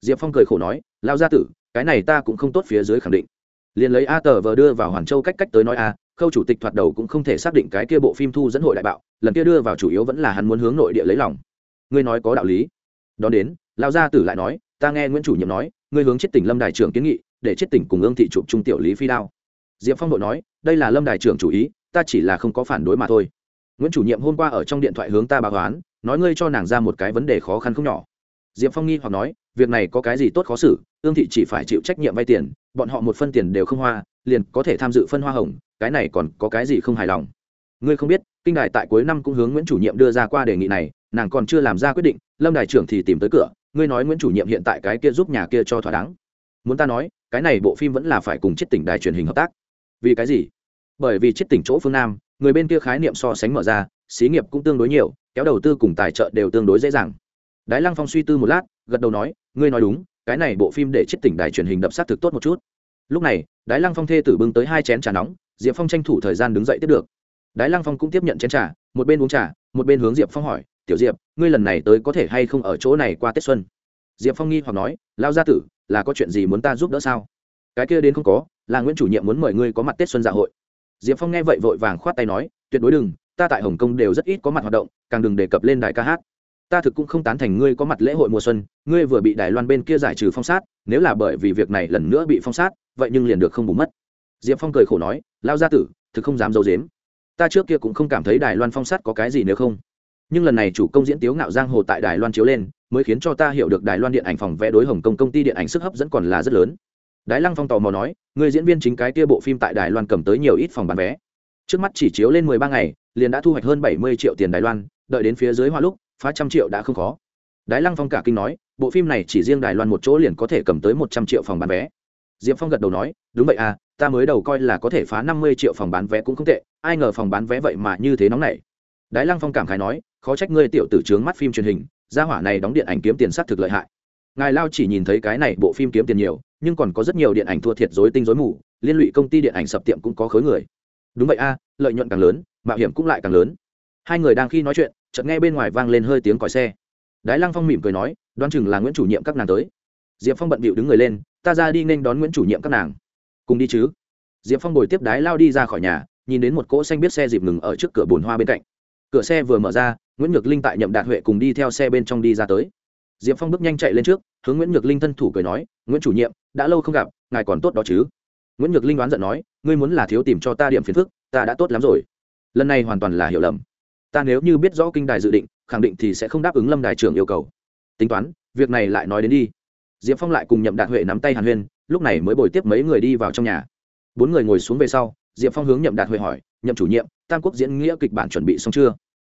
diệp phong cười khổ nói lao gia tử, cái này ta cũng không tốt phía dưới khẳng định. Liền lấy a tờ vờ đưa vào hoàn châu cách cách tới nói a, khâu chủ tịch thoạt đầu cũng không thể xác định cái kia bộ phim thu dẫn hội đại bạo, lần kia đưa vào chủ yếu vẫn là hắn muốn hướng nội địa lấy lòng. Ngươi nói có đạo lý. Đón đến lao gia tử lại nói, ta nghe nguyễn chủ nhiệm nói, ngươi hướng chết tỉnh lâm đài trưởng kiến nghị, để chết tỉnh cùng ương thị chụp trung tiểu lý phi đao. Diệp phong đội nói, đây là lâm đài trưởng chủ ý, ta chỉ là không có phản đối mà thôi. Nguyễn chủ nhiệm hôm qua ở trong điện thoại hướng ta báo toán nói ngươi cho nàng ra một cái vấn đề khó khăn không nhỏ diệp phong nghi hoặc nói, việc này có cái gì tốt khó xử, ương thị chỉ phải chịu trách nhiệm vay tiền, bọn họ một phân tiền đều không hoa, liền có thể tham dự phân hoa hồng, cái này còn có cái gì không hài lòng. Ngươi không biết, kinh đài tại cuối năm cũng hướng nguyễn chủ nhiệm đưa ra qua đề nghị này, nàng còn chưa làm ra quyết định, lâm đài trưởng thì tìm tới cửa, ngươi nói nguyễn chủ nhiệm hiện tại cái kia giúp nhà kia cho thỏa đáng. Muốn ta nói, cái này bộ phim vẫn là phải cùng chiết tỉnh đài truyền hình hợp tác. Vì cái gì? Bởi vì chiết tỉnh chỗ phương nam, người bên kia khái niệm so sánh mở ra, xí nghiệp cũng tương đối nhiều, kéo đầu tư cùng tài trợ đều tương đối dễ dàng đái lăng phong suy tư một lát, gật đầu nói, ngươi nói đúng, cái này bộ phim để chết tỉnh đài truyền hình đập sát thực tốt một chút. Lúc này, đái lăng phong thê tử bưng tới hai chén trà nóng, diệp phong tranh thủ thời gian đứng dậy tiếp được. Đái lăng phong cũng tiếp nhận chén trà, một bên uống trà, một bên hướng diệp phong hỏi, tiểu diệp, ngươi lần này tới có thể hay không ở chỗ này qua tết xuân? Diệp phong nghi hoặc nói lao gia tử, là có chuyện gì muốn ta giúp đỡ sao? Cái kia đến không có, là nguyễn chủ nhiệm muốn mời ngươi có mặt tết xuân dạ hội. Diệp phong nghe vậy vội vàng khoát tay nói, tuyệt đối đừng, ta tại hồng kông đều rất ít có mặt hoạt động, càng đừng đề cập lên đài ca hát ta thực cũng không tán thành ngươi có mặt lễ hội mùa xuân, ngươi vừa bị đài loan bên kia giải trừ phong sát, nếu là bởi vì việc này lần nữa bị phong sát, vậy nhưng liền được không bù mất. Diệp phong cười khổ nói lao gia tử, thực không dám d i ấ u dếm ta trước kia cũng không cảm thấy đài loan phong sát có cái gì nếu không. Nhưng lần này chủ công diễn tiếu ngạo giang hồ tại đài loan chiếu lên, mới khiến cho ta hiểu được đài loan điện ảnh phòng vẽ đối hồng công công ty điện ảnh sức hấp dẫn còn là rất lớn. Đái lăng phong tò mò nói người diễn viên chính cái kia bộ phim tại đài loan cầm tới nhiều ít phòng bán vé. Trước mắt chỉ chiếu lên mười ba ngày, liền đã thu hoạch hơn bảy mươi triệu tiền đài loan, đợi đến phía dưới hoa lúc phá trăm triệu đã không khó. Đái lăng phong cả kinh nói, bộ phim này chỉ riêng đài loan một chỗ liền có thể cầm tới một trăm triệu phòng bán vé. Diệp phong gật đầu nói, đúng vậy à ta mới đầu coi là có thể phá năm mươi triệu phòng bán vé cũng không tệ, ai ngờ phòng bán vé vậy mà như thế nóng này đái lăng phong cảm khái nói, khó trách ngươi tiểu tử trướng mắt phim truyền hình, gia hỏa này đóng điện ảnh kiếm tiền s á t thực lợi hại. Ngài lao chỉ nhìn thấy cái này bộ phim kiếm tiền nhiều, nhưng còn có rất nhiều điện ảnh thua thiệt dối tinh dối mù, liên lụy công ty điện ảnh sập tiệm cũng có khối người. Đúng vậy a lợi nhuận càng lớn, mạo hiểm cũng lại càng lớn. Hai người đang khi nói chuyện chợt nghe bên ngoài vang lên hơi tiếng còi xe. Đái lăng phong mỉm cười nói, đoán chừng là nguyễn chủ nhiệm các nàng tới. Diệp phong bận bịu đứng người lên, ta ra đi nên đón nguyễn chủ nhiệm các nàng. Cùng đi chứ. Diệp phong bồi tiếp đái lao đi ra khỏi nhà, nhìn đến một cỗ xanh biết xe dịp ngừng ở trước cửa bồn hoa bên cạnh. Cửa xe vừa mở ra, nguyễn nhược linh tại nhậm đạt huệ cùng đi theo xe bên trong đi ra tới. Diệp phong bước nhanh chạy lên trước, hướng nguyễn nhược linh thân thủ cười nói, nguyễn chủ nhiệm, đã lâu không gặp, ngài còn tốt đó chứ? Nguyễn nhược linh đoán giận nói, ngươi muốn là thiếu tìm cho ta điểm phiền phức, ta đã tốt lắm rồi. Lần này hoàn toàn là hiểu lầm ta nếu như biết rõ kinh đài dự định, khẳng định thì sẽ không đáp ứng lâm đài trưởng yêu cầu. Tính toán, việc này lại nói đến đi. Diệp phong lại cùng nhậm đạt huệ nắm tay hàn huyên, lúc này mới bồi tiếp mấy người đi vào trong nhà. Bốn người ngồi xuống về sau, diệp phong hướng nhậm đạt huệ hỏi, nhậm chủ nhiệm, tam quốc diễn nghĩa kịch bản chuẩn bị xong chưa?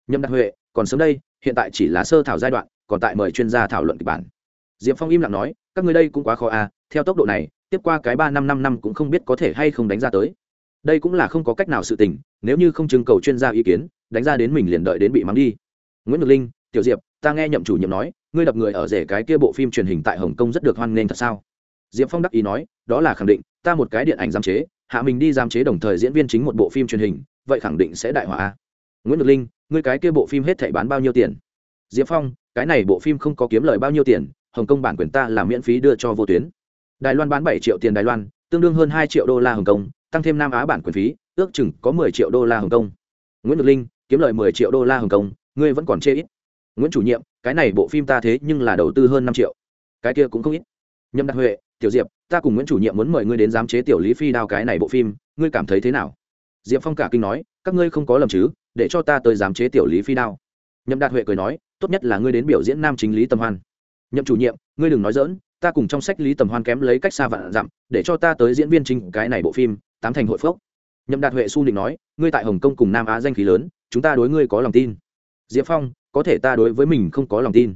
Nhậm đạt huệ, còn sớm đây, hiện tại chỉ là sơ thảo giai đoạn, còn tại mời chuyên gia thảo luận kịch bản. Diệp phong im lặng nói, các người đây cũng quá khó à theo tốc độ này, tiếp qua cái ba năm năm năm cũng không biết có thể hay không đánh ra tới. Đây cũng là không có cách nào sự tình nếu như không trưng cầu chuyên gia ý kiến, đánh ra đến mình liền đợi đến bị mắng đi. Nguyễn ngọc linh, tiểu diệp, ta nghe nhậm chủ nhiệm nói, ngươi đập người ở rể cái kia bộ phim truyền hình tại hồng kông rất được hoan nghênh thật sao? Diệp phong đắc ý nói, đó là khẳng định, ta một cái điện ảnh giám chế, hạ mình đi giám chế đồng thời diễn viên chính một bộ phim truyền hình, vậy khẳng định sẽ đại họa nguyễn ngọc linh, ngươi cái kia bộ phim hết thảy bán bao nhiêu tiền? Diệp phong, cái này bộ phim không có kiếm lời bao nhiêu tiền, hồng kông bản quyền ta làm miễn phí đưa cho vô tuyến. Đài loan bán bảy triệu tiền đài loan tương đương hơn hai triệu đô la hồng kông, tăng thêm nam á bản quyền phí, ước chừng có mười triệu đô la hồng kông. Nguyễn ngọc linh, kiếm lời mười triệu đô la hồng kông, ngươi vẫn còn chê ít. Nguyễn chủ nhiệm, cái này bộ phim ta thế nhưng là đầu tư hơn năm triệu. Cái kia cũng không ít. Nhâm đặc huệ, tiểu diệp, ta cùng nguyễn chủ nhiệm muốn mời ngươi đến giám chế tiểu lý phi đao cái này bộ phim, ngươi cảm thấy thế nào? Diệp phong cả kinh nói, các ngươi không có lầm chứ, để cho ta tới giám chế tiểu lý phi đao. Nhậm đạt huệ cười nói, tốt nhất là ngươi đến biểu diễn nam chính lý tâm hoan. Nhậm chủ nhiệm, ngươi đừng nói dỡn ta cùng trong sách lý tầm hoan kém lấy cách xa vạn dặm, để cho ta tới diễn viên chính cái này bộ phim, tám thành hội phốc. Nhậm đạt huệ su định nói, ngươi tại hồng kông cùng nam á danh khí lớn, chúng ta đối ngươi có lòng tin. Diệp phong, có thể ta đối với mình không có lòng tin.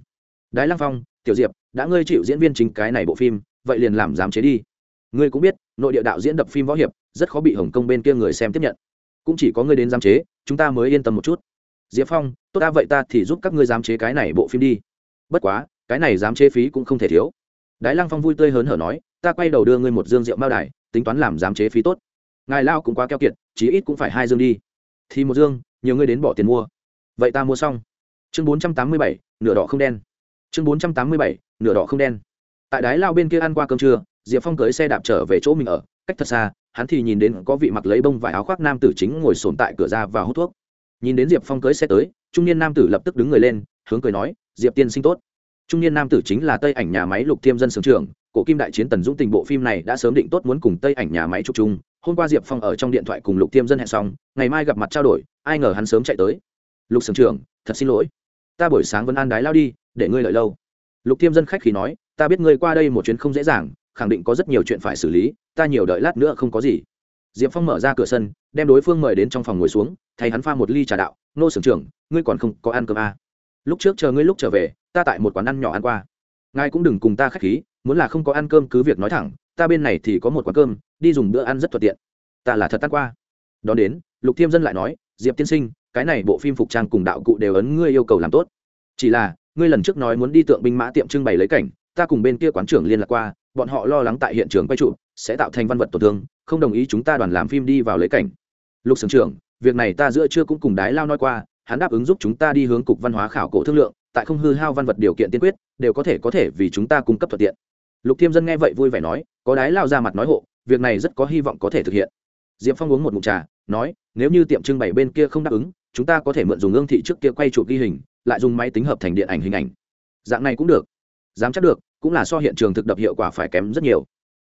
Đái lăng phong, tiểu diệp, đã ngươi chịu diễn viên chính cái này bộ phim, vậy liền làm giám chế đi. Ngươi cũng biết, nội địa đạo diễn đập phim võ hiệp, rất khó bị hồng kông bên kia người xem tiếp nhận. Cũng chỉ có ngươi đến giám chế, chúng ta mới yên tâm một chút. Diệp phong, tốt ta, vậy ta thì giúp các ngươi giám chế cái này bộ phim đi. Bất quá, cái này giám chế phí cũng không thể thiếu đái lăng phong vui tươi hớn hở nói, ta quay đầu đưa ngươi một dương rượu mao đài, tính toán làm giám chế phí tốt. Ngài lao cũng quá keo kiệt, chí ít cũng phải hai dương đi. Thì một dương, nhiều ngươi đến bỏ tiền mua. Vậy ta mua xong. Chương bốn trăm tám mươi bảy, nửa đỏ không đen. Chương bốn trăm tám mươi bảy, nửa đỏ không đen. Tại đái lao bên kia ăn qua cơm trưa, diệp phong cưới xe đạp trở về chỗ mình ở, cách thật xa, hắn thì nhìn đến có vị mặc lấy bông vải áo khoác nam tử chính ngồi sồn tại cửa ra và hút thuốc. Nhìn đến diệp phong cưới xe tới, trung niên nam tử lập tức đứng người lên, hướng cười nói, diệp tiên sinh tốt trung niên nam tử chính là tây ảnh nhà máy lục thiêm dân sưởng trường cổ kim đại chiến tần dũng tình bộ phim này đã sớm định tốt muốn cùng tây ảnh nhà máy chụp chung. Hôm qua diệp phong ở trong điện thoại cùng lục thiêm dân hẹn xong, ngày mai gặp mặt trao đổi, ai ngờ hắn sớm chạy tới. Lục sưởng trường thật xin lỗi. Ta buổi sáng vẫn ăn đái lao đi, để ngươi lợi lâu. Lục thiêm dân khách khi nói, ta biết ngươi qua đây một chuyến không dễ dàng, khẳng định có rất nhiều chuyện phải xử lý, ta nhiều đợi lát nữa không có gì. Diệp phong mở ra cửa sân, đem đối phương mời đến trong phòng ngồi xuống, thay hắn pha một ly trà đạo. Nô sưởng trưởng, ngươi còn không có ăn cơm à. lúc trước chờ ngươi lúc trở về ta tại một quán ăn nhỏ ăn qua. Ngài cũng đừng cùng ta k h á c h khí, muốn là không có ăn cơm cứ việc nói thẳng, ta bên này thì có một quán cơm, đi dùng bữa ăn rất thuận tiện. Ta là thật tắt qua. Đón đến, lục thiêm dân lại nói, diệp tiên sinh, cái này bộ phim phục trang cùng đạo cụ đều ấn ngươi yêu cầu làm tốt. Chỉ là, ngươi lần trước nói muốn đi tượng binh mã tiệm trưng bày lấy cảnh, ta cùng bên kia quán trưởng liên lạc qua, bọn họ lo lắng tại hiện trường quay trụ, sẽ tạo thành văn vật tổn thương, không đồng ý chúng ta đoàn làm phim đi vào lấy cảnh. Lục sưởng trưởng, việc này ta giữa chưa cũng cùng đái lao nói qua, hắn đáp ứng giúp chúng ta đi hướng cục văn hóa khảo cổ thương lượng tại không hư hao văn vật điều kiện tiên quyết, đều có thể có thể vì chúng ta cung cấp thuận tiện. Lục thiêm dân nghe vậy vui vẻ nói, có đái lao ra mặt nói hộ, việc này rất có hy vọng có thể thực hiện. Diệp phong uống một mụn trà, nói, nếu như tiệm trưng bày bên kia không đáp ứng, chúng ta có thể mượn dùng ương thị trước kia quay chụp ghi hình, lại dùng máy tính hợp thành điện ảnh hình ảnh. Dạng này cũng được. Dám chắc được, cũng là so hiện trường thực đập hiệu quả phải kém rất nhiều.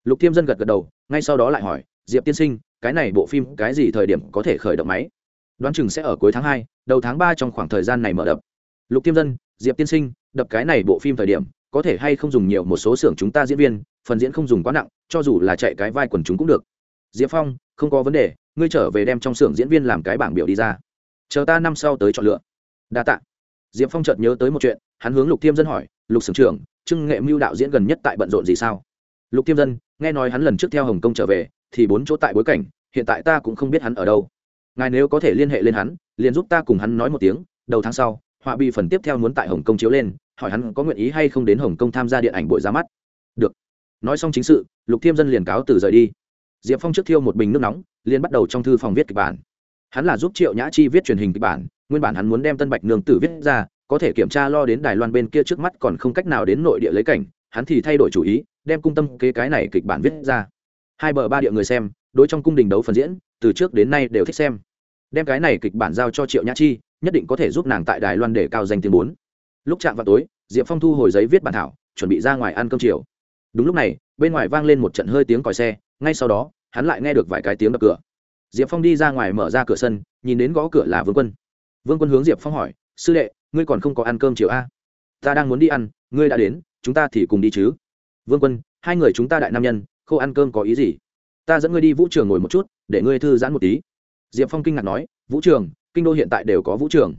Lục thiêm dân gật gật đầu, ngay sau đó lại hỏi, diệp tiên sinh, cái này bộ phim cái gì thời điểm có thể khởi động máy? Đoán chừng sẽ ở cuối tháng hai, đầu tháng ba trong khoảng thời gian này mở đập. Lục thiêm dân diệp tiên sinh, đập cái này bộ phim thời điểm, có thể hay không dùng nhiều một số xưởng chúng ta diễn viên, phần diễn không dùng quá nặng, cho dù là chạy cái vai quần chúng cũng được. Diệp phong, không có vấn đề, ngươi trở về đem trong xưởng diễn viên làm cái bảng biểu đi ra. Chờ ta năm sau tới chọn lựa. Đa t ạ diệp phong chợt nhớ tới một chuyện, hắn hướng lục thiêm dân hỏi, lục sưởng trưởng trưng nghệ mưu đạo diễn gần nhất tại bận rộn gì sao? Lục thiêm dân, nghe nói hắn lần trước theo hồng kông trở về, thì bốn chỗ tại bối cảnh, hiện tại ta cũng không biết hắn ở đâu. Ngài nếu có thể liên hệ lên hắn, liền giúp ta cùng hắn nói một tiếng, đầu tháng sau họa bi phần tiếp theo muốn tại hồng kông chiếu lên, hỏi hắn có nguyện ý hay không đến hồng kông tham gia điện ảnh buổi ra mắt. Được. Nói xong chính sự, lục thiêm dân liền cáo từ rời đi. Diệp phong trước thiêu một bình nước nóng, liền bắt đầu trong thư phòng viết kịch bản. Hắn là giúp triệu nhã chi viết truyền hình kịch bản, nguyên bản hắn muốn đem tân bạch nương tử viết ra, có thể kiểm tra lo đến đài loan bên kia trước mắt còn không cách nào đến nội địa lấy cảnh, hắn thì thay đổi chủ ý, đem cung tâm kế cái này kịch bản viết ra. Hai bờ ba địa người xem, đối trong cung đình đấu phần diễn, từ trước đến nay đều thích xem. Đem cái này kịch bản giao cho triệu nhã chi nhất định có thể giúp nàng tại đài loan để cao danh tiếng bốn. Lúc chạm vào tối, diệp phong thu hồi giấy viết bản thảo, chuẩn bị ra ngoài ăn cơm chiều. Đúng lúc này, bên ngoài vang lên một trận hơi tiếng còi xe, ngay sau đó, hắn lại nghe được vài cái tiếng đập cửa. Diệp phong đi ra ngoài mở ra cửa sân, nhìn đến gõ cửa là vương quân. Vương quân hướng diệp phong hỏi, sư đệ, ngươi còn không có ăn cơm chiều a? Ta đang muốn đi ăn, ngươi đã đến, chúng ta thì cùng đi chứ. Vương quân, hai người chúng ta đại nam nhân không ăn cơm có ý gì? Ta dẫn ngươi đi vũ trường ngồi một chút, để ngươi thư giãn một tí. Diệp phong kinh ngạc nói, vũ trường kinh đô hiện tại đều có vũ trường.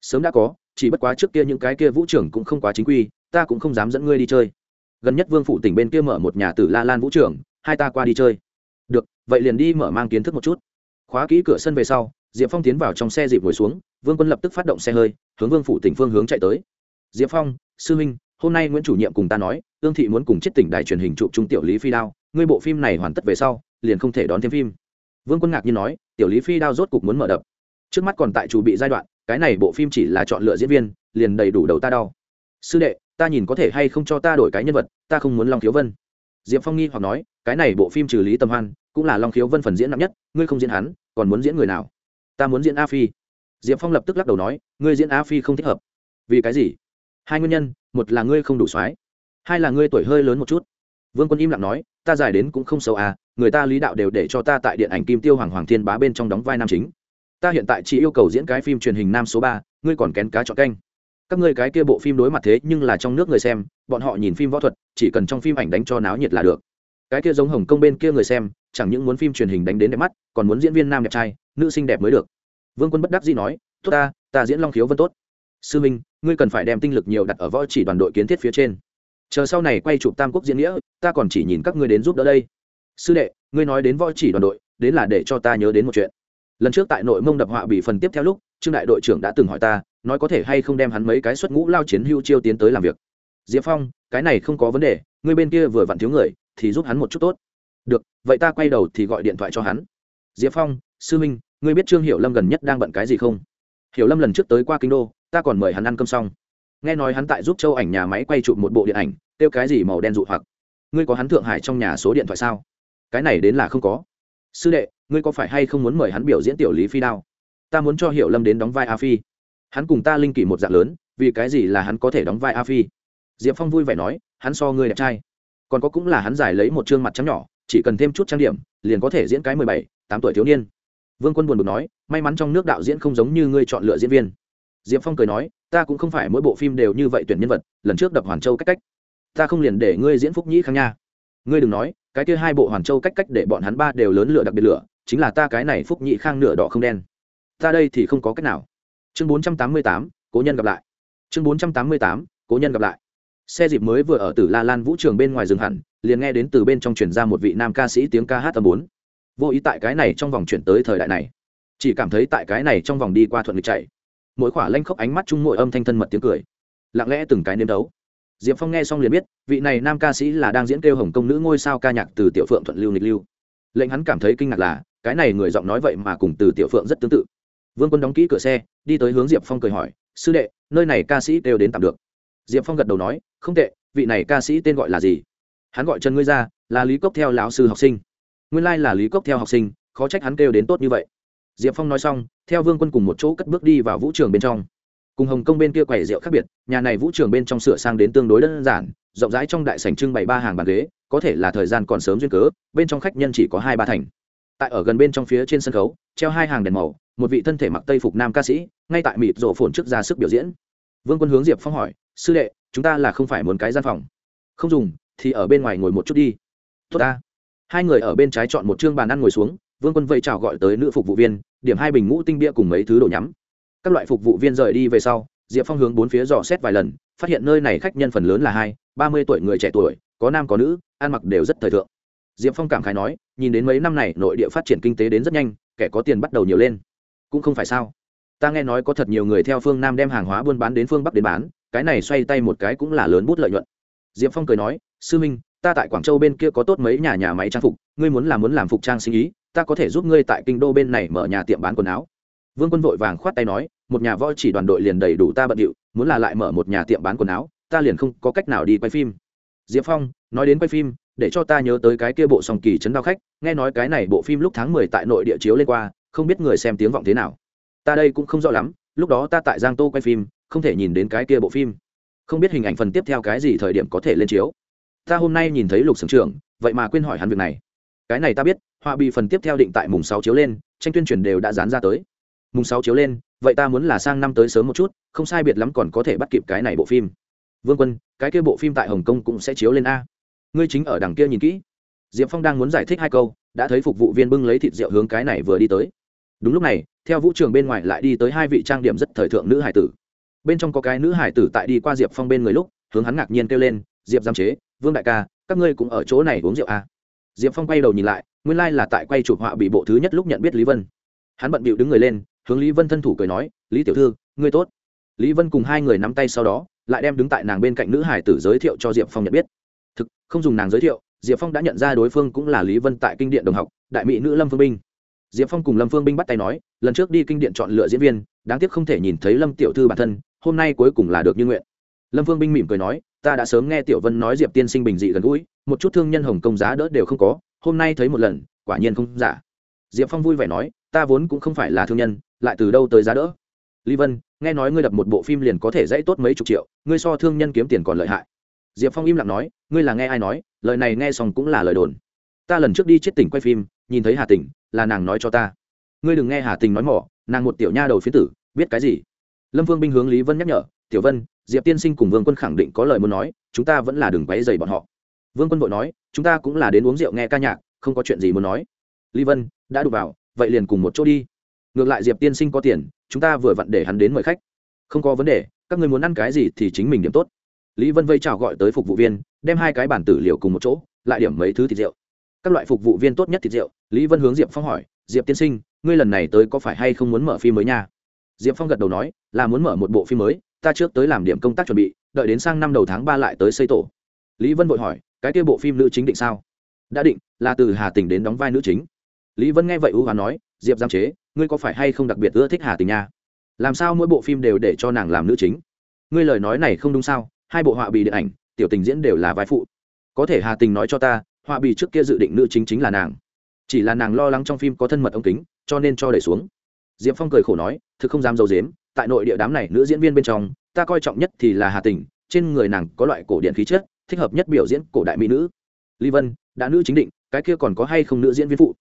Sớm đã có, chỉ bất quá trước kia những cái kia vũ trường cũng không quá chính quy, ta cũng không dám dẫn ngươi đi chơi. Gần nhất vương phủ tỉnh bên kia mở một nhà tử la lan vũ trường, hai ta qua đi chơi. Được, vậy liền đi mở mang kiến thức một chút. Khóa kỹ cửa sân về sau, diệp phong tiến vào trong xe dịp ngồi xuống, vương quân lập tức phát động xe hơi, hướng vương phủ tỉnh phương hướng chạy tới. Diệp phong, sư minh hôm nay nguyễn chủ nhiệm cùng ta nói, ương thị muốn cùng chết tỉnh đài truyền hình chụp trung tiểu lý phi đao, ngươi bộ phim này hoàn tất về sau, liền không thể đón thêm phim. Vương quân ngạc nhiên nói, tiểu lý phi đao rốt cục muốn mở đập trước mắt còn tại chủ bị giai đoạn, cái này bộ phim chỉ là chọn lựa diễn viên, liền đầy đủ đầu ta đau. Sư đệ, ta nhìn có thể hay không cho ta đổi cái nhân vật, ta không muốn long khiếu vân. Diệp phong nghi hoặc nói, cái này bộ phim trừ lý tâm hoan, cũng là long khiếu vân phần diễn nặng nhất, ngươi không diễn hắn, còn muốn diễn người nào? Ta muốn diễn a phi. Diệp phong lập tức lắc đầu nói, ngươi diễn a phi không thích hợp. Vì cái gì? Hai nguyên nhân, một là ngươi không đủ soái, hai là ngươi tuổi hơi lớn một chút. Vương quân im lặng nói, ta dài đến cũng không xấu à người ta lý đạo đều để cho ta tại điện ảnh kim tiêu hoàng hoàng thiên bá bên trong đóng vai nam chính ta hiện tại chỉ yêu cầu diễn cái phim truyền hình nam số ba, ngươi còn kén cá chọn canh. Các ngươi cái kia bộ phim đối mặt thế nhưng là trong nước người xem, bọn họ nhìn phim võ thuật, chỉ cần trong phim ảnh đánh cho náo nhiệt là được. Cái kia giống hồng kông bên kia người xem, chẳng những muốn phim truyền hình đánh đến đẹp mắt, còn muốn diễn viên nam đẹp trai, nữ xinh đẹp mới được. Vương quân bất đắc dĩ nói, tốt ta ta diễn long khiếu vân tốt. Sư minh, ngươi cần phải đem tinh lực nhiều đặt ở võ chỉ đoàn đội kiến thiết phía trên. Chờ sau này quay chụp tam quốc diễn nghĩa, ta còn chỉ nhìn các ngươi đến giúp đỡ đây. Sư đệ, ngươi nói đến võ chỉ đoàn đội, đến là để cho ta nhớ đến một chuyện lần trước tại nội mông đập họa bị phần tiếp theo lúc, trương đại đội trưởng đã từng hỏi ta, nói có thể hay không đem hắn mấy cái xuất ngũ lao chiến hưu chiêu tiến tới làm việc. Diệp phong, cái này không có vấn đề, ngươi bên kia vừa vặn thiếu người, thì giúp hắn một chút tốt. Được, vậy ta quay đầu thì gọi điện thoại cho hắn. Diệp phong, sư minh ngươi biết trương hiểu lâm gần nhất đang bận cái gì không? Hiểu lâm lần trước tới qua kinh đô, ta còn mời hắn ăn cơm xong. Nghe nói hắn tại giúp châu ảnh nhà máy quay chụp một bộ điện ảnh, kêu cái gì màu đen dụ hoặc. Ngươi có hắn thượng hải trong nhà số điện thoại sao? Cái này đến là không có sư đệ, ngươi có phải hay không muốn mời hắn biểu diễn tiểu lý phi đao? Ta muốn cho hiểu lâm đến đóng vai a phi. Hắn cùng ta linh kỷ một dạng lớn, vì cái gì là hắn có thể đóng vai a phi? Diệp phong vui vẻ nói, hắn so ngươi đẹp trai. Còn có cũng là hắn giải lấy một chương mặt trắng nhỏ, chỉ cần thêm chút trang điểm, liền có thể diễn cái mười bảy, tám tuổi thiếu niên. Vương quân buồn bực nói, may mắn trong nước đạo diễn không giống như ngươi chọn lựa diễn viên. Diệp phong cười nói, ta cũng không phải mỗi bộ phim đều như vậy tuyển nhân vật, lần trước đập hoàn châu cách cách. Ta không liền để ngươi diễn phúc nhĩ khang nha. Ngươi đừng nói cái kia hai bộ hoàn châu cách cách để bọn hắn ba đều lớn lửa đặc biệt lửa, chính là ta cái này phúc nhị khang nửa đỏ không đen. Ta đây thì không có cách nào. Chương bốn trăm tám mươi tám, cố nhân gặp lại. Chương bốn trăm tám mươi tám, cố nhân gặp lại. Xe dịp mới vừa ở tử la lan vũ trường bên ngoài rừng hẳn, liền nghe đến từ bên trong truyền ra một vị nam ca sĩ tiếng ca hát tầm bốn. Vô ý tại cái này trong vòng chuyển tới thời đại này. Chỉ cảm thấy tại cái này trong vòng đi qua thuận lịch chạy. Mỗi khỏa lanh khóc ánh mắt chung mỗi âm thanh thân mật tiếng cười. Lặng lẽ từng cái nếm đấu diệp phong nghe xong liền biết, vị này nam ca sĩ là đang diễn kêu hồng công nữ ngôi sao ca nhạc từ tiểu phượng thuận lưu nịch lưu. Lệnh hắn cảm thấy kinh ngạc là, cái này người giọng nói vậy mà cùng từ tiểu phượng rất tương tự. Vương quân đóng kỹ cửa xe, đi tới hướng diệp phong cười hỏi, sư đệ, nơi này ca sĩ kêu đến tạm được. Diệp phong gật đầu nói, không tệ, vị này ca sĩ tên gọi là gì? Hắn gọi trần ngươi ra, là lý cốc theo lão sư học sinh. Nguyên lai là lý cốc theo học sinh, khó trách hắn kêu đến tốt như vậy. Diệp phong nói xong, theo vương quân cùng một chỗ cất bước đi vào vũ trường bên trong cùng hồng kông bên kia quầy rượu khác biệt, nhà này vũ trường bên trong sửa sang đến tương đối đơn giản, rộng rãi trong đại sảnh trưng bày ba hàng bàn ghế, có thể là thời gian còn sớm duyên cớ, bên trong khách nhân chỉ có hai ba thành. Tại ở gần bên trong phía trên sân khấu, treo hai hàng đèn màu, một vị thân thể mặc tây phục nam ca sĩ, ngay tại mịt rổ phồn trước ra sức biểu diễn. Vương quân hướng diệp phong hỏi, sư đệ, chúng ta là không phải muốn cái gian phòng? Không dùng, thì ở bên ngoài ngồi một chút đi. Tốt ta. Hai người ở bên trái chọn một chương bàn ăn ngồi xuống, vương quân vẫy chào gọi tới nữ phục vụ viên, điểm hai bình ngũ tinh bia cùng mấy thứ đồ nhắm các loại phục vụ viên rời đi về sau, diệp phong hướng bốn phía dò xét vài lần, phát hiện nơi này khách nhân phần lớn là hai, ba mươi tuổi người trẻ tuổi, có nam có nữ, ăn mặc đều rất thời thượng. Diệp phong cảm khái nói, nhìn đến mấy năm này nội địa phát triển kinh tế đến rất nhanh, kẻ có tiền bắt đầu nhiều lên. Cũng không phải sao. Ta nghe nói có thật nhiều người theo phương nam đem hàng hóa buôn bán đến phương bắc đến bán, cái này xoay tay một cái cũng là lớn bút lợi nhuận. Diệp phong cười nói, sư minh, ta tại quảng châu bên kia có tốt mấy nhà nhà máy trang phục, ngươi muốn làm muốn làm phục trang sinh ý, ta có thể giúp ngươi tại kinh đô bên này mở nhà tiệm bán quần áo vương quân vội vàng khoát tay nói, một nhà voi chỉ đoàn đội liền đầy đủ ta bận điệu, muốn là lại mở một nhà tiệm bán quần áo, ta liền không có cách nào đi quay phim. Diệp phong, nói đến quay phim, để cho ta nhớ tới cái kia bộ song kỳ chấn đao khách, nghe nói cái này bộ phim lúc tháng mười tại nội địa chiếu lên qua, không biết người xem tiếng vọng thế nào. Ta đây cũng không rõ lắm, lúc đó ta tại giang tô quay phim, không thể nhìn đến cái kia bộ phim. Không biết hình ảnh phần tiếp theo cái gì thời điểm có thể lên chiếu. Ta hôm nay nhìn thấy lục sưởng trưởng vậy mà quên hỏi hắn việc này. Cái này ta biết, họa bị phần tiếp theo định tại mùng sáu chiếu lên, tranh tuyên truyền đều đã dán ra tới mùng sáu chiếu lên, vậy ta muốn là sang năm tới sớm một chút, không sai biệt lắm còn có thể bắt kịp cái này bộ phim. Vương quân, cái kia bộ phim tại hồng kông cũng sẽ chiếu lên a. Ngươi chính ở đằng kia nhìn kỹ. Diệp phong đang muốn giải thích hai câu, đã thấy phục vụ viên bưng lấy thịt rượu hướng cái này vừa đi tới. Đúng lúc này, theo vũ trường bên ngoài lại đi tới hai vị trang điểm rất thời thượng nữ hải tử. Bên trong có cái nữ hải tử tại đi qua diệp phong bên người lúc, hướng hắn ngạc nhiên kêu lên, diệp giam chế, vương đại ca, các ngươi cũng ở chỗ này uống rượu à. diệp phong quay đầu nhìn lại, nguyên lai là tại quay chụp họa bị bộ thứ nhất lúc nhận biết lý vân. Hắn bận bịu đứng người lên hướng lý vân thân thủ cười nói, lý tiểu thư, ngươi tốt. Lý vân cùng hai người nắm tay sau đó, lại đem đứng tại nàng bên cạnh nữ hải tử giới thiệu cho diệp phong nhận biết. Thực, không dùng nàng giới thiệu, diệp phong đã nhận ra đối phương cũng là lý vân tại kinh điện đồng học, đại mỹ nữ lâm phương binh. Diệp phong cùng lâm phương binh bắt tay nói, lần trước đi kinh điện chọn lựa diễn viên, đáng tiếc không thể nhìn thấy lâm tiểu thư bản thân, hôm nay cuối cùng là được như nguyện. Lâm phương binh mỉm cười nói, ta đã sớm nghe tiểu vân nói diệp tiên sinh bình dị gần gũi, một chút thương nhân hồng công giá đỡ đều không có, hôm nay thấy một lần, quả nhiên không giả. Diệp phong vui vẻ nói, ta vốn cũng không phải là thương nhân lại từ đâu tới giá đỡ? Lý vân, nghe nói ngươi đập một bộ phim liền có thể dãy tốt mấy chục triệu, ngươi so thương nhân kiếm tiền còn lợi hại. Diệp phong im lặng nói, ngươi là nghe ai nói, lời này nghe xong cũng là lời đồn. Ta lần trước đi chết tỉnh quay phim, nhìn thấy hà tỉnh, là nàng nói cho ta. Ngươi đừng nghe hà tình nói mỏ, nàng một tiểu nha đầu phiến tử, biết cái gì? Lâm vương binh hướng lý vân nhắc nhở, tiểu vân, diệp tiên sinh cùng vương quân khẳng định có lời muốn nói, chúng ta vẫn là đừng quấy dày bọn họ. Vương quân vội nói, chúng ta cũng là đến uống rượu nghe ca nhạc, không có chuyện gì muốn nói. Lý vân, đã đụng vào, vậy liền cùng một chỗ đi ngược lại diệp tiên sinh có tiền, chúng ta vừa vặn để hắn đến mời khách. Không có vấn đề, các người muốn ăn cái gì thì chính mình điểm tốt. Lý vân vây chào gọi tới phục vụ viên, đem hai cái bản tử liệu cùng một chỗ, lại điểm mấy thứ thịt rượu. Các loại phục vụ viên tốt nhất thịt rượu, lý vân hướng diệp phong hỏi, diệp tiên sinh, ngươi lần này tới có phải hay không muốn mở phim mới nha? Diệp phong gật đầu nói, là muốn mở một bộ phim mới, ta trước tới làm điểm công tác chuẩn bị, đợi đến sang năm đầu tháng ba lại tới xây tổ. Lý vân vội hỏi, cái kia bộ phim nữ chính định sao? Đã định, là từ hà tình đến đóng vai nữ chính. Lý vân nghe vậy ưu hoán nói diệp giam chế, ngươi có phải hay không đặc biệt ưa thích hà tình nha? Làm sao mỗi bộ phim đều để cho nàng làm nữ chính? Ngươi lời nói này không đúng sao? Hai bộ họa bì điện ảnh, tiểu tình diễn đều là vai phụ. Có thể hà tình nói cho ta, họa bì trước kia dự định nữ chính chính là nàng. Chỉ là nàng lo lắng trong phim có thân mật ống kính, cho nên cho đẩy xuống. Diệp phong cười khổ nói, thực không dám d i ấ u dếm tại nội địa đám này nữ diễn viên bên trong, ta coi trọng nhất thì là hà tình, trên người nàng có loại cổ điện khí chất, thích hợp nhất biểu diễn cổ đại mỹ nữ. Ly vân, đã nữ chính định, cái kia còn có hay không nữ diễn viên phụ?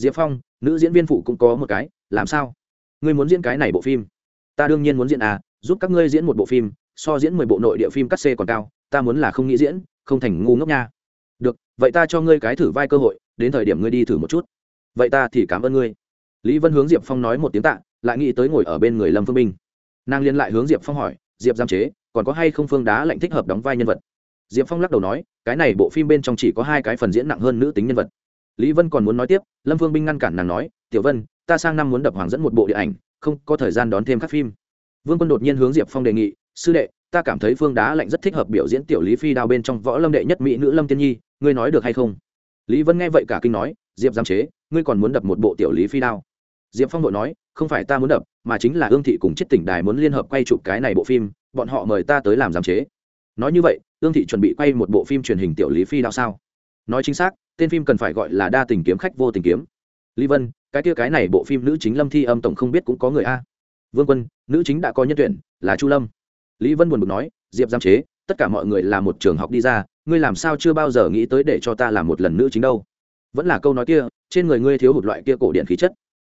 Diệp phong, nữ diễn viên phụ cũng có một cái, làm sao? Ngươi muốn diễn cái này bộ phim? Ta đương nhiên muốn diễn à giúp các ngươi diễn một bộ phim, so diễn mười bộ nội địa phim cắt xê còn cao, ta muốn là không nghĩ diễn, không thành ngu ngốc nha. Được, vậy ta cho ngươi cái thử vai cơ hội, đến thời điểm ngươi đi thử một chút. Vậy ta thì cảm ơn ngươi. Lý vân hướng diệp phong nói một tiếng tạ, lại nghĩ tới ngồi ở bên người lâm phương minh nàng liên lại hướng diệp phong hỏi, diệp giam chế, còn có hay không phương đá lệnh thích hợp đóng vai nhân vật? Diệp phong lắc đầu nói, cái này bộ phim bên trong chỉ có hai cái phần diễn nặng hơn nữ tính nhân vật lý vân còn muốn nói tiếp, lâm Vương binh ngăn cản nàng nói, tiểu vân, ta sang năm muốn đập hoàng dẫn một bộ điện ảnh, không có thời gian đón thêm các phim. Vương quân đột nhiên hướng diệp phong đề nghị, sư đệ, ta cảm thấy phương đá lạnh rất thích hợp biểu diễn tiểu lý phi đao bên trong võ lâm đệ nhất mỹ nữ lâm tiên nhi, ngươi nói được hay không? Lý vân nghe vậy cả kinh nói, diệp giam chế, ngươi còn muốn đập một bộ tiểu lý phi đao? Diệp phong vội nói, không phải ta muốn đập, mà chính là ương thị cùng chết tỉnh đài muốn liên hợp quay chụp cái này bộ phim, bọn họ mời ta tới làm giám chế. Nói như vậy, ương thị chuẩn bị quay một bộ phim truyền hình tiểu lý phi đao sao? Nói chính xác tên phim cần phải gọi là đa tình kiếm khách vô tình kiếm. Lý vân, cái kia cái này bộ phim nữ chính lâm thi âm tổng không biết cũng có người a. Vương quân, nữ chính đã có nhân tuyển, là chu lâm. Lý vân buồn bực nói, diệp giam chế, tất cả mọi người là một trường học đi ra, ngươi làm sao chưa bao giờ nghĩ tới để cho ta làm một lần nữ chính đâu? Vẫn là câu nói kia, trên người ngươi thiếu hụt loại kia cổ điện khí chất.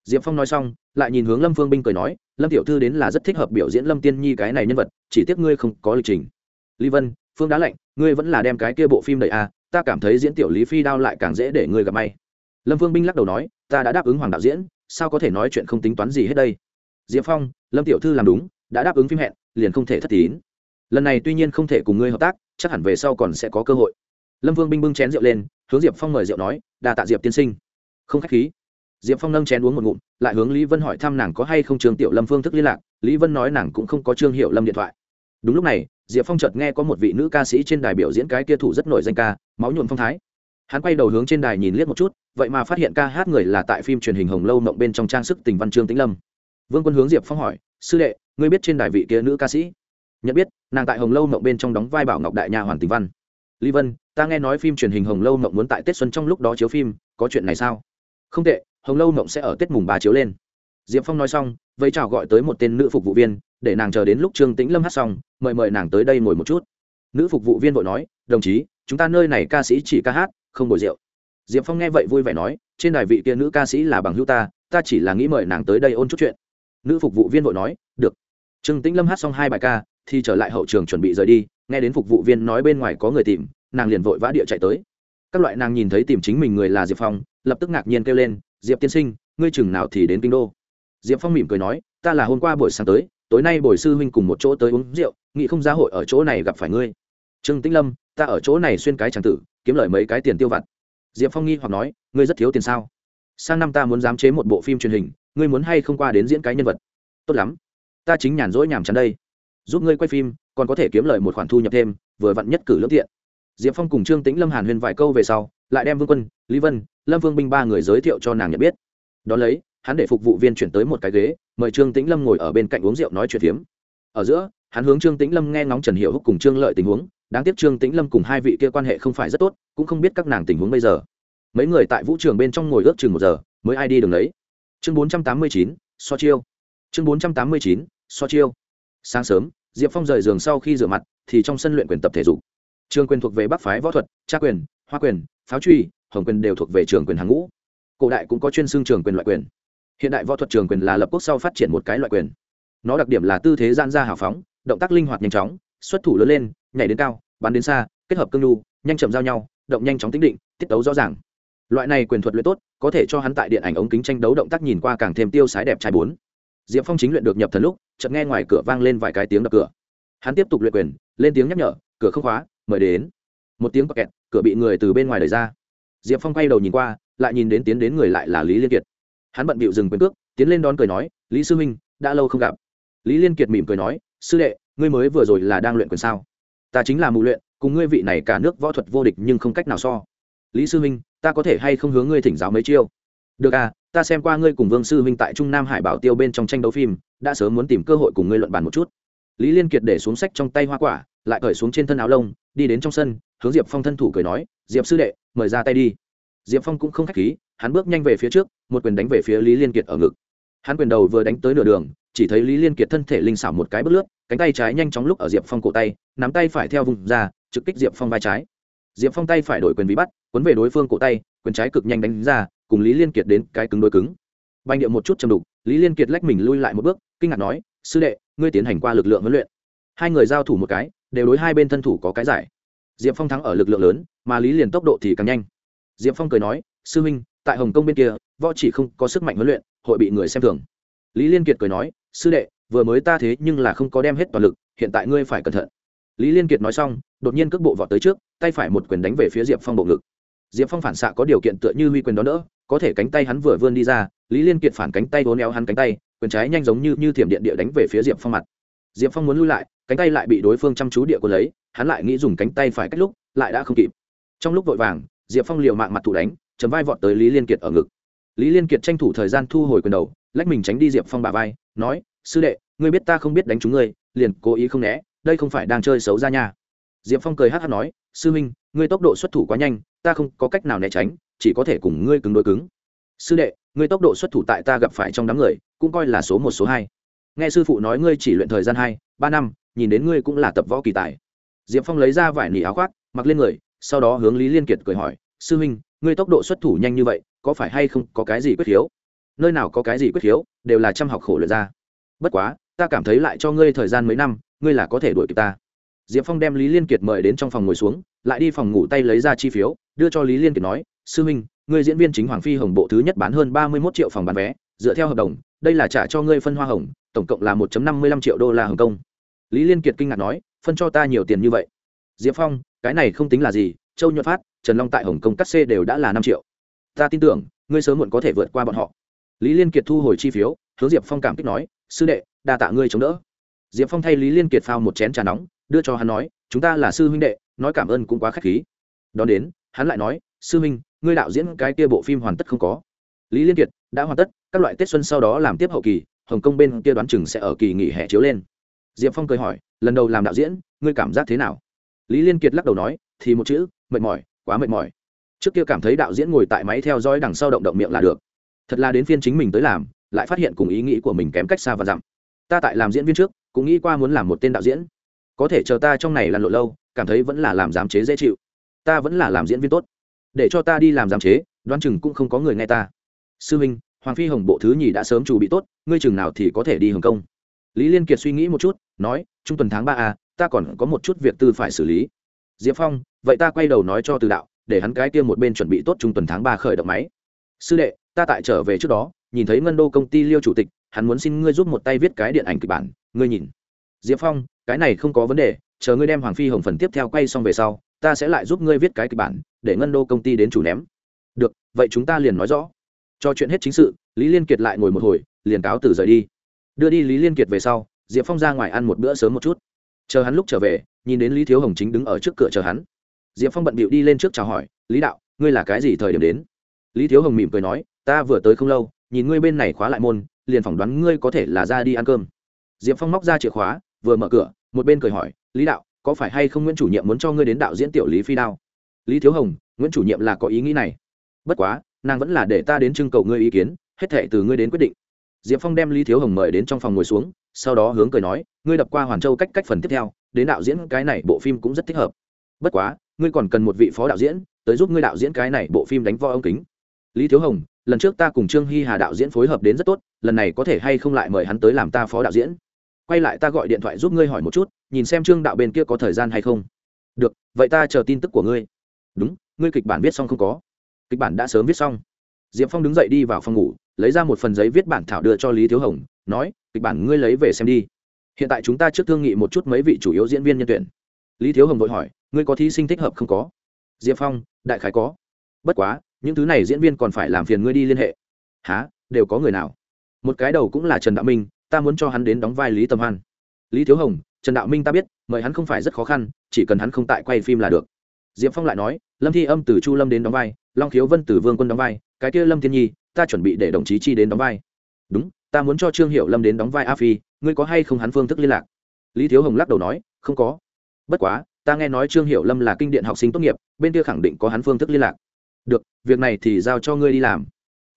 Diệp phong nói xong, lại nhìn hướng lâm phương binh cười nói, lâm tiểu thư đến là rất thích hợp biểu diễn lâm tiên nhi cái này nhân vật, chỉ tiếc ngươi không có lịch trình. Lý vân, phương đã lạnh, ngươi vẫn là đem cái kia bộ phim đầy a ta cảm thấy diễn tiểu lý phi đao lại càng dễ để ngươi gặp may. Lâm Vương binh lắc đầu nói, ta đã đáp ứng hoàng đạo diễn, sao có thể nói chuyện không tính toán gì hết đây? Diệp phong, lâm tiểu thư làm đúng, đã đáp ứng phim hẹn, liền không thể thất tín. Lần này tuy nhiên không thể cùng ngươi hợp tác, chắc hẳn về sau còn sẽ có cơ hội. Lâm vương binh bưng chén rượu lên, hướng diệp phong mời rượu nói đà tạ diệp tiên sinh. Không k h á c h khí. Diệp phong nâng chén uống một ngụm, lại hướng lý vân hỏi thăm nàng có hay không trường tiểu lâm phương thức liên lạc. Lý vân nói nàng cũng không có trương hiệu lâm điện thoại. Đúng lúc này diệp phong chợt nghe có một vị nữ ca sĩ trên đài biểu diễn cái kia thủ rất nổi danh ca, máu nhuộm phong thái. Hắn quay đầu hướng trên đài nhìn liếc một chút, vậy mà phát hiện ca hát người là tại phim truyền hình hồng lâu mộng bên trong trang sức tình văn trương tĩnh lâm. Vương quân hướng diệp phong hỏi, sư đệ, ngươi biết trên đài vị kia nữ ca sĩ? Nhận biết, nàng tại hồng lâu mộng bên trong đóng vai bảo ngọc đại nha hoàn tình văn. Lý vân, ta nghe nói phim truyền hình hồng lâu mộng muốn tại tết xuân trong lúc đó chiếu phim, có chuyện này sao? Không tệ, hồng lâu mộng sẽ ở tết mùng ba chiếu lên. Diệp phong nói xong, vẫy chào gọi tới một tên nữ phục vụ viên để nàng chờ đến lúc trương tĩnh lâm hát xong, mời mời nàng tới đây ngồi một chút. Nữ phục vụ viên vội nói, đồng chí, chúng ta nơi này ca sĩ chỉ ca hát, không bồi rượu. Diệp phong nghe vậy vui vẻ nói, trên đài vị kia nữ ca sĩ là bằng hữu ta ta chỉ là nghĩ mời nàng tới đây ôn chút chuyện. Nữ phục vụ viên vội nói, được. Trương tĩnh lâm hát xong hai bài ca, thì trở lại hậu trường chuẩn bị rời đi, nghe đến phục vụ viên nói bên ngoài có người tìm, nàng liền vội vã địa chạy tới. Các loại nàng nhìn thấy tìm chính mình người là diệp phong, lập tức ngạc nhiên kêu lên, diệp tiên sinh, ngươi chừng nào thì đến kinh đô? Diệp phong mỉm cười nói, ta là hôm qua buổi sáng tới tối nay bồi sư huynh cùng một chỗ tới uống rượu nghị không ra hội ở chỗ này gặp phải ngươi. Trương tĩnh lâm, ta ở chỗ này xuyên cái tràng tử, kiếm lời mấy cái tiền tiêu vặt. Diệp phong nghi hoặc nói, ngươi rất thiếu tiền sao? Sang năm ta muốn giám chế một bộ phim truyền hình, ngươi muốn hay không qua đến diễn cái nhân vật? Tốt lắm. Ta chính nhàn rỗi nhàm chán đây. Giúp ngươi quay phim, còn có thể kiếm lời một khoản thu nhập thêm, vừa vặn nhất cử lưỡng tiện. Diệp phong cùng trương tĩnh lâm hàn huyền vài câu về sau, lại đem vương quân, lý vân, lâm vương binh ba người giới thiệu cho nàng nhận biết. Đón lấy hắn để phục vụ viên chuyển tới một cái ghế, mời trương tĩnh lâm ngồi ở bên cạnh uống rượu nói chuyện phiếm. Ở giữa, hắn hướng trương tĩnh lâm nghe ngóng trần hiệu húc cùng trương lợi tình huống, đáng tiếc trương tĩnh lâm cùng hai vị kia quan hệ không phải rất tốt, cũng không biết các nàng tình huống bây giờ. Mấy người tại vũ trường bên trong ngồi ước chừng một giờ, mới ai đi đường đấy chương bốn trăm tám mươi chín, so chiêu. Chương bốn trăm tám mươi chín, so chiêu. Sáng sớm, diệp phong rời giường sau khi rửa mặt, thì trong sân luyện quyền tập thể dục. Trường quyền thuộc về bắc phái võ thuật tra quyền, hoa quyền, pháo truy, hồng quyền đều thuộc về trường quyền hàng ngũ. Cổ đại cũng có chuyên xương trường quyền loại quyền hiện đại võ thuật trường quyền là lập quốc sau phát triển một cái loại quyền. Nó đặc điểm là tư thế gian ra hào phóng, động tác linh hoạt nhanh chóng, xuất thủ lớn lên, nhảy đến cao, bắn đến xa, kết hợp cương nhu nhanh chậm giao nhau, động nhanh chóng tính định, tiết tấu rõ ràng. Loại này quyền thuật luyện tốt, có thể cho hắn tại điện ảnh ống kính tranh đấu động tác nhìn qua càng thêm tiêu sái đẹp trai bốn. Diệp phong chính luyện được nhập thần lúc, chợt nghe ngoài cửa vang lên vài cái tiếng đập cửa. Hắn tiếp tục luyện quyền, lên tiếng nhắc nhở, cửa không khóa, mời đến. Một tiếng bọc kẹt cửa bị người từ bên ngoài đẩy ra. Diệp phong quay đầu nhìn qua, lại nhìn đến tiến đến người lại là lý liên kiệt hắn bận bịu dừng quyền cước, tiến lên đón cười nói, lý sư huynh, đã lâu không gặp. Lý liên kiệt mỉm cười nói, sư đệ, ngươi mới vừa rồi là đang luyện quyền sao? Ta chính là mù luyện, cùng ngươi vị này cả nước võ thuật vô địch nhưng không cách nào so. Lý sư huynh, ta có thể hay không hướng ngươi thỉnh giáo mấy chiêu? Được à ta xem qua ngươi cùng vương sư huynh tại trung nam hải bảo tiêu bên trong tranh đấu phim, đã sớm muốn tìm cơ hội cùng ngươi luận bàn một chút. Lý liên kiệt để xuống sách trong tay hoa quả, lại cởi xuống trên thân áo lông, đi đến trong sân, hướng diệp phong thân thủ cười nói, diệp sư đệ, mời ra tay đi. Diệp phong cũng không k h á c h khí hắn bước nhanh về phía trước, một quyền đánh về phía lý liên kiệt ở ngực. Hắn quyền đầu vừa đánh tới nửa đường, chỉ thấy lý liên kiệt thân thể linh xảo một cái bước lướt, cánh tay trái nhanh chóng lúc ở diệp phong cổ tay, nắm tay phải theo vùng ra, trực kích diệp phong vai trái. Diệp phong tay phải đổi quyền bí bắt quấn về đối phương cổ tay, quyền trái cực nhanh đánh ra, cùng lý liên kiệt đến cái cứng đôi cứng. Banh điệu một chút chầm đục, lý liên kiệt lách mình lui lại một bước, kinh ngạc nói, sư đệ, ngươi tiến hành qua lực lượng huấn luyện. Hai người giao thủ một cái, đều đối hai bên thân thủ có cái giải. Diệp phong thắng ở lực lượng lớn, mà lý liền tốc độ thì càng nhanh. Diệp phong cười nói, sư huynh tại hồng kông bên kia, võ chỉ không có sức mạnh huấn luyện, hội bị người xem thường. Lý liên kiệt cười nói, sư đệ, vừa mới ta thế nhưng là không có đem hết toàn lực, hiện tại ngươi phải cẩn thận. Lý liên kiệt nói xong, đột nhiên cước bộ vọt tới trước, tay phải một quyền đánh về phía diệp phong bộ ngực. Diệp phong phản xạ có điều kiện tựa như huy quyền đó đỡ, có thể cánh tay hắn vừa vươn đi ra, lý liên kiệt phản cánh tay vốn éo hắn cánh tay, quyền trái nhanh giống như như thiểm điện địa đánh về phía diệp phong mặt. Diệp phong muốn lui lại, cánh tay lại bị đối phương chăm chú địa quân lấy, hắn lại nghĩ dùng cánh tay phải cách lúc, lại đã không kịp. Trong lúc vội vàng, diệp phong liều mạng mặt thủ đánh chấm vai vọt tới lý liên kiệt ở ngực. Lý liên kiệt tranh thủ thời gian thu hồi quyền đầu, lách mình tránh đi diệp phong bà vai, nói, sư đệ, ngươi biết ta không biết đánh chúng ngươi, liền cố ý không né, đây không phải đang chơi xấu ra nha. Diệp phong cười hát hát nói, sư huynh, ngươi tốc độ xuất thủ quá nhanh, ta không có cách nào né tránh, chỉ có thể cùng ngươi cứng đôi cứng. Sư đệ, ngươi tốc độ xuất thủ tại ta gặp phải trong đám người, cũng coi là số một, số hai. Nghe sư phụ nói ngươi chỉ luyện thời gian hai, ba năm, nhìn đến ngươi cũng là tập võ kỳ tài. Diệp phong lấy ra vải nỉ áo khoác, mặc lên người, sau đó hướng lý liên kiệt cười hỏi, sư huynh ngươi tốc độ xuất thủ nhanh như vậy, có phải hay không có cái gì quyết khiếu? Nơi nào có cái gì quyết khiếu, đều là chăm học khổ luyện ra. Bất quá, ta cảm thấy lại cho ngươi thời gian mấy năm, ngươi là có thể đuổi kịp ta. Diệp phong đem lý liên kiệt mời đến trong phòng ngồi xuống, lại đi phòng ngủ tay lấy ra chi phiếu, đưa cho lý liên kiệt nói, sư huynh, ngươi diễn viên chính hoàng phi hồng bộ thứ nhất bán hơn ba mươi một triệu phòng bán vé, dựa theo hợp đồng, đây là trả cho ngươi phân hoa hồng, tổng cộng là một năm mươi lăm triệu đô la hồng kông. Lý liên kiệt kinh ngạc nói, phân cho ta nhiều tiền như vậy? Diệp phong, cái này không tính là gì, châu nhuận phát trần long tại hồng kông cắt xê đều đã là năm triệu. Ta tin tưởng, ngươi sớm muộn có thể vượt qua bọn họ. Lý liên kiệt thu hồi chi phiếu, hướng diệp phong cảm kích nói, sư đệ, đa tạ ngươi chống đỡ. Diệp phong thay lý liên kiệt phao một chén trà nóng, đưa cho hắn nói, chúng ta là sư huynh đệ, nói cảm ơn cũng quá k h á c h khí. Đón đến, hắn lại nói, sư huynh, ngươi đạo diễn cái kia bộ phim hoàn tất không có? Lý liên kiệt, đã hoàn tất, các loại tết xuân sau đó làm tiếp hậu kỳ, hồng kông bên kia đoán chừng sẽ ở kỳ nghỉ hè chiếu lên. Diệp phong cười hỏi, lần đầu làm đạo diễn, ngươi cảm giác thế nào? Lý liên kiệt lắc đầu nói, thì một chữ, mệt mỏi quá mệt mỏi. Trước kia cảm thấy đạo diễn ngồi tại máy theo dõi đằng sau động động miệng là được. Thật là đến phiên chính mình tới làm, lại phát hiện cùng ý nghĩ của mình kém cách xa và dặm. Ta tại làm diễn viên trước, cũng nghĩ qua muốn làm một tên đạo diễn. Có thể chờ ta trong này lăn lộn lâu, cảm thấy vẫn là làm giám chế dễ chịu. Ta vẫn là làm diễn viên tốt. Để cho ta đi làm giám chế, đoán chừng cũng không có người nghe ta. Sư minh, hoàng phi hồng bộ thứ nhì đã sớm chủ bị tốt, ngươi chừng nào thì có thể đi hồng công. Lý liên kiệt suy nghĩ một chút, nói, trung tuần tháng ba a ta còn có một chút việc tư phải xử lý. Diệp phong vậy ta quay đầu nói cho từ đạo, để hắn cái kia một bên chuẩn bị tốt trung tuần tháng ba khởi động máy. Sư đệ, ta tại trở về trước đó, nhìn thấy ngân đô công ty liêu chủ tịch, hắn muốn xin ngươi giúp một tay viết cái điện ảnh kịch bản, ngươi nhìn. Diệp phong, cái này không có vấn đề, chờ ngươi đem hoàng phi hồng phần tiếp theo quay xong về sau, ta sẽ lại giúp ngươi viết cái kịch bản, để ngân đô công ty đến chủ ném. Được, vậy chúng ta liền nói rõ. Cho chuyện hết chính sự, lý liên kiệt lại ngồi một hồi, liền cáo từ rời đi. Đưa đi lý liên kiệt về sau, diệp phong ra ngoài ăn một bữa sớm một chút. Chờ hắn lúc trở về, nhìn đến lý thiếu hồng chính đứng ở trước cửa chờ hắn diệp phong bận bịu đi lên trước chào hỏi, lý đạo, ngươi là cái gì thời điểm đến? Lý thiếu hồng mỉm cười nói, ta vừa tới không lâu, nhìn ngươi bên này khóa lại môn, liền phỏng đoán ngươi có thể là ra đi ăn cơm. Diệp phong móc ra chìa khóa, vừa mở cửa, một bên cười hỏi, lý đạo, có phải hay không nguyễn chủ nhiệm muốn cho ngươi đến đạo diễn tiểu lý phi đao? Lý thiếu hồng, nguyễn chủ nhiệm là có ý nghĩ này. Bất quá, nàng vẫn là để ta đến trưng cầu ngươi ý kiến, hết thệ từ ngươi đến quyết định. Diệp phong đem lý thiếu hồng mời đến trong phòng ngồi xuống, sau đó hướng cười nói, ngươi đập qua hoàn châu cách cách phần tiếp theo, đến đạo diễn cái này bộ phim cũng rất thích hợp. Bất quá ngươi còn cần một vị phó đạo diễn tới giúp ngươi đạo diễn cái này bộ phim đánh vo ông kính. Lý thiếu hồng, lần trước ta cùng trương hy hà đạo diễn phối hợp đến rất tốt, lần này có thể hay không lại mời hắn tới làm ta phó đạo diễn? Quay lại ta gọi điện thoại giúp ngươi hỏi một chút, nhìn xem trương đạo bên kia có thời gian hay không. Được, vậy ta chờ tin tức của ngươi. Đúng, ngươi kịch bản viết xong không có. Kịch bản đã sớm viết xong. Diệp phong đứng dậy đi vào phòng ngủ, lấy ra một phần giấy viết bản thảo đưa cho lý thiếu hồng, nói, kịch bản ngươi lấy về xem đi. Hiện tại chúng ta trước thương nghị một chút mấy vị chủ yếu diễn viên nhân tuyển. Lý thiếu hồng vội hỏi ngươi có thí sinh thích hợp không có? Diệp phong, đại khái có. Bất quá, những thứ này diễn viên còn phải làm phiền ngươi đi liên hệ. Há đều có người nào? Một cái đầu cũng là trần đạo minh, ta muốn cho hắn đến đóng vai lý tâm hoan. Lý thiếu hồng, trần đạo minh ta biết, mời hắn không phải rất khó khăn, chỉ cần hắn không tại quay phim là được. Diệp phong lại nói, lâm thi âm từ chu lâm đến đóng vai, long khiếu vân từ vương quân đóng vai, cái kia lâm thiên nhi, ta chuẩn bị để đồng chí chi đến đóng vai. Đúng, ta muốn cho trương hiệu lâm đến đóng vai a phi, ngươi có hay không hắn phương thức liên lạc? Lý thiếu hồng lắc đầu nói, không có. Bất quá ta nghe nói trương hiệu lâm là kinh điện học sinh tốt nghiệp bên kia khẳng định có hắn phương thức liên lạc được việc này thì giao cho ngươi đi làm